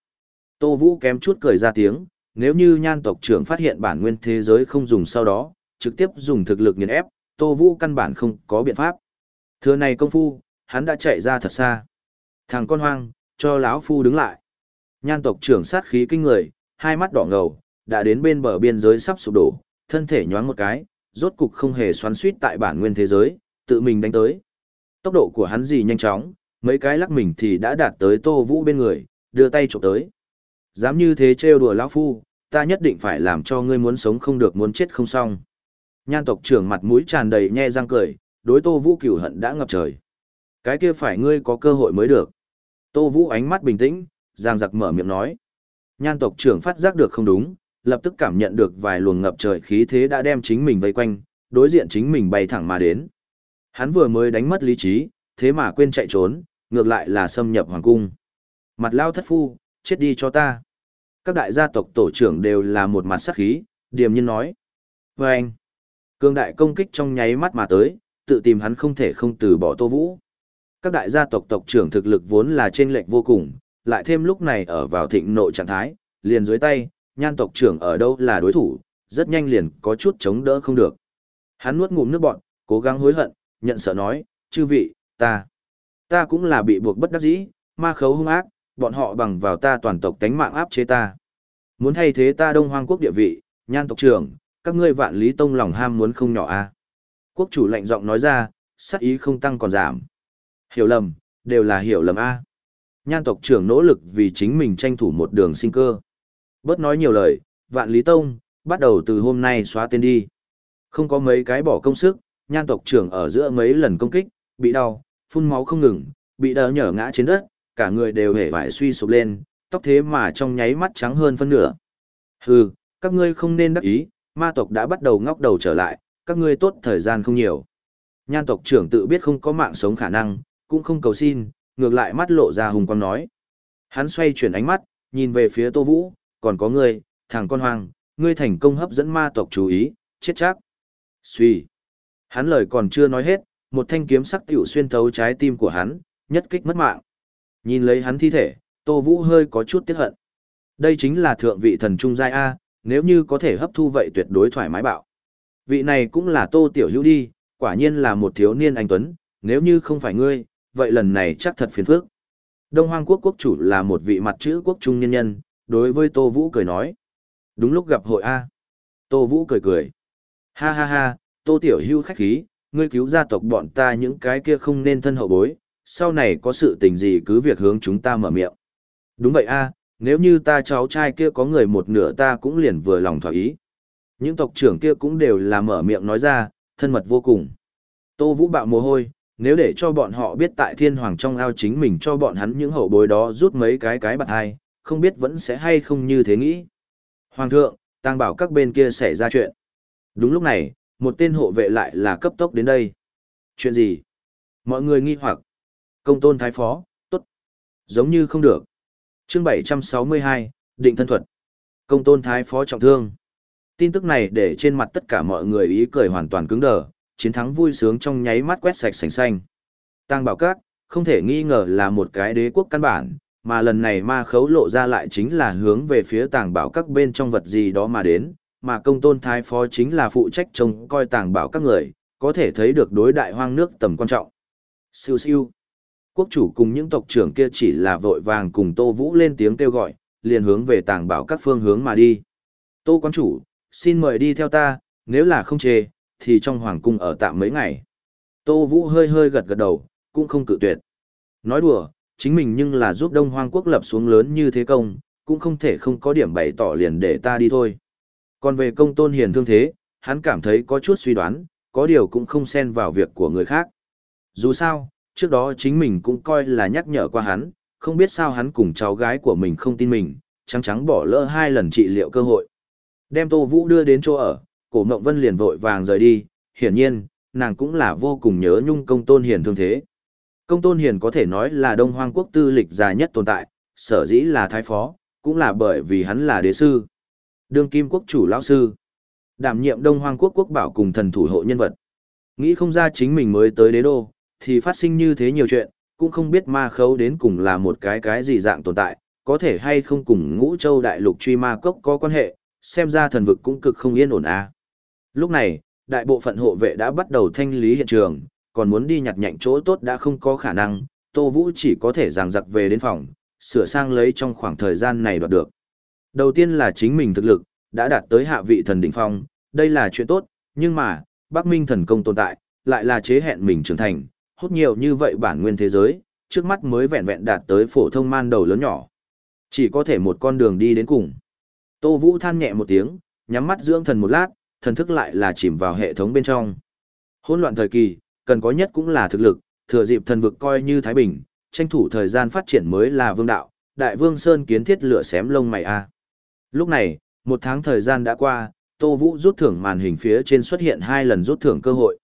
Tô Vũ kém chút cười ra tiếng, nếu như nhan tộc trưởng phát hiện bản nguyên thế giới không dùng sau đó, trực tiếp dùng thực lực nghiền ép, Tô Vũ căn bản không có biện pháp. Thừa này công phu, hắn đã chạy ra thật xa. Thằng con hoang, cho lão phu đứng lại. Nhan tộc trưởng sát khí kinh người, hai mắt đỏ ngầu, đã đến bên bờ biên giới sắp sụp đổ, thân thể nhoáng một cái, rốt cục không hề xoắn suýt tại bản nguyên thế giới, tự mình đánh tới. Tốc độ của hắn gì nhanh chóng, mấy cái lắc mình thì đã đạt tới Tô Vũ bên người, đưa tay chụp tới. Dám như thế trêu đùa lão phu, ta nhất định phải làm cho ngươi muốn sống không được muốn chết không xong. Nhan tộc trưởng mặt mũi tràn đầy nhe răng cười, đối Tô Vũ cửu hận đã ngập trời. Cái kia phải ngươi có cơ hội mới được. Tô Vũ ánh mắt bình tĩnh, giang giặc mở miệng nói. Nhan tộc trưởng phát giác được không đúng, lập tức cảm nhận được vài luồng ngập trời khí thế đã đem chính mình vây quanh, đối diện chính mình bay thẳng mà đến. Hắn vừa mới đánh mất lý trí, thế mà quên chạy trốn, ngược lại là xâm nhập hoàng cung. Mặt lao thất phu, chết đi cho ta. Các đại gia tộc tổ trưởng đều là một mặt sắc khí, điềm nhiên nói. Và anh, cương đại công kích trong nháy mắt mà tới, tự tìm hắn không thể không từ bỏ tô vũ. Các đại gia tộc tộc trưởng thực lực vốn là trên lệnh vô cùng, lại thêm lúc này ở vào thịnh nội trạng thái, liền dưới tay, nhan tộc trưởng ở đâu là đối thủ, rất nhanh liền có chút chống đỡ không được. Hắn nuốt ngụm nước bọn, cố gắng hối hận, nhận sợ nói, chư vị, ta, ta cũng là bị buộc bất đắc dĩ, ma khấu hung ác, bọn họ bằng vào ta toàn tộc tánh mạng áp chế ta. Muốn thay thế ta đông hoang quốc địa vị, nhan tộc trưởng, các ngươi vạn lý tông lòng ham muốn không nhỏ a à? Quốc chủ lạnh giọng nói ra, sát ý không tăng còn giảm. Hiểu lầm, đều là hiểu lầm a Nhan tộc trưởng nỗ lực vì chính mình tranh thủ một đường sinh cơ. Bớt nói nhiều lời, vạn lý tông, bắt đầu từ hôm nay xóa tên đi. Không có mấy cái bỏ công sức, nhan tộc trưởng ở giữa mấy lần công kích, bị đau, phun máu không ngừng, bị đỡ nhở ngã trên đất, cả người đều hề vải suy sụp lên, tóc thế mà trong nháy mắt trắng hơn phân nửa. Hừ, các ngươi không nên đắc ý, ma tộc đã bắt đầu ngóc đầu trở lại, các ngươi tốt thời gian không nhiều. Nhan tộc trưởng tự biết không có mạng sống khả năng, cũng không cầu xin, ngược lại mắt lộ ra hùng quang nói. Hắn xoay chuyển ánh mắt, nhìn về phía Tô Vũ, còn có ngươi, thằng con hoang, ngươi thành công hấp dẫn ma tộc chú ý, chết chắc. Suy. Hắn lời còn chưa nói hết, một thanh kiếm sắc tiểu xuyên thấu trái tim của hắn, nhất kích mất mạng. Nhìn lấy hắn thi thể, Tô Vũ hơi có chút tiếc hận. Đây chính là thượng vị thần trung giai A, nếu như có thể hấp thu vậy tuyệt đối thoải mái bạo. Vị này cũng là Tô Tiểu Hữu đi, quả nhiên là một thiếu niên anh tuấn, nếu như không phải ngươi, vậy lần này chắc thật phiền phức. Đông Hoang quốc quốc chủ là một vị mặt chữ quốc trung nhân nhân, đối với Tô Vũ cười nói. Đúng lúc gặp hội A. Tô Vũ cười cười. Ha ha ha, Tô Tiểu Hưu khách khí, ngươi cứu gia tộc bọn ta những cái kia không nên thân hậu bối, sau này có sự tình gì cứ việc hướng chúng ta mở miệng. Đúng vậy a, nếu như ta cháu trai kia có người một nửa ta cũng liền vừa lòng thỏa ý. Những tộc trưởng kia cũng đều là mở miệng nói ra, thân mật vô cùng. Tô Vũ bạo mồ hôi, nếu để cho bọn họ biết tại thiên hoàng trong ao chính mình cho bọn hắn những hậu bối đó rút mấy cái cái bạc hai, không biết vẫn sẽ hay không như thế nghĩ. Hoàng thượng, tăng bảo các bên kia xảy ra chuyện. Đúng lúc này, một tên hộ vệ lại là cấp tốc đến đây. Chuyện gì? Mọi người nghi hoặc. Công tôn thái phó, tốt. Giống như không được. chương 762, định thân thuật. Công tôn thái phó trọng thương. Tin tức này để trên mặt tất cả mọi người ý cười hoàn toàn cứng đờ, chiến thắng vui sướng trong nháy mắt quét sạch sành xanh. Tăng bảo các, không thể nghi ngờ là một cái đế quốc căn bản, mà lần này ma khấu lộ ra lại chính là hướng về phía tàng bảo các bên trong vật gì đó mà đến, mà công tôn thái phó chính là phụ trách trông coi tàng bảo các người, có thể thấy được đối đại hoang nước tầm quan trọng. Siêu siêu. Quốc chủ cùng những tộc trưởng kia chỉ là vội vàng cùng Tô Vũ lên tiếng kêu gọi, liền hướng về tàng bảo các phương hướng mà đi. Tô quan chủ, xin mời đi theo ta, nếu là không chê, thì trong hoàng cung ở tạm mấy ngày. Tô Vũ hơi hơi gật gật đầu, cũng không cự tuyệt. Nói đùa, chính mình nhưng là giúp Đông Hoang quốc lập xuống lớn như thế công, cũng không thể không có điểm bày tỏ liền để ta đi thôi. Còn về công tôn hiền thương thế, hắn cảm thấy có chút suy đoán, có điều cũng không xen vào việc của người khác. Dù sao, trước đó chính mình cũng coi là nhắc nhở qua hắn, không biết sao hắn cùng cháu gái của mình không tin mình, trắng trắng bỏ lỡ hai lần trị liệu cơ hội. Đem Tô Vũ đưa đến chỗ ở, cổ Mộng Vân liền vội vàng rời đi, hiển nhiên, nàng cũng là vô cùng nhớ nhung công tôn hiền thương thế. Công tôn hiền có thể nói là đông hoang quốc tư lịch dài nhất tồn tại, sở dĩ là thái phó, cũng là bởi vì hắn là đế sư. Đương kim quốc chủ lão sư, đảm nhiệm đông hoang quốc quốc bảo cùng thần thủ hộ nhân vật. Nghĩ không ra chính mình mới tới đế đô, thì phát sinh như thế nhiều chuyện, cũng không biết ma khấu đến cùng là một cái cái gì dạng tồn tại, có thể hay không cùng ngũ châu đại lục truy ma cốc có quan hệ, xem ra thần vực cũng cực không yên ổn à. Lúc này, đại bộ phận hộ vệ đã bắt đầu thanh lý hiện trường, còn muốn đi nhặt nhạnh chỗ tốt đã không có khả năng, Tô Vũ chỉ có thể giảng giặc về đến phòng, sửa sang lấy trong khoảng thời gian này đoạt được. Đầu tiên là chính mình thực lực, đã đạt tới hạ vị thần đỉnh phong, đây là chuyện tốt, nhưng mà, Bắc Minh thần công tồn tại, lại là chế hẹn mình trưởng thành, hút nhiều như vậy bản nguyên thế giới, trước mắt mới vẹn vẹn đạt tới phổ thông man đầu lớn nhỏ. Chỉ có thể một con đường đi đến cùng. Tô Vũ than nhẹ một tiếng, nhắm mắt dưỡng thần một lát, thần thức lại là chìm vào hệ thống bên trong. Hỗn loạn thời kỳ, cần có nhất cũng là thực lực, thừa dịp thần vực coi như Thái Bình, tranh thủ thời gian phát triển mới là vương đạo, đại vương Sơn kiến thiết lửa xém lông mày a. Lúc này, một tháng thời gian đã qua, Tô Vũ rút thưởng màn hình phía trên xuất hiện hai lần rút thưởng cơ hội.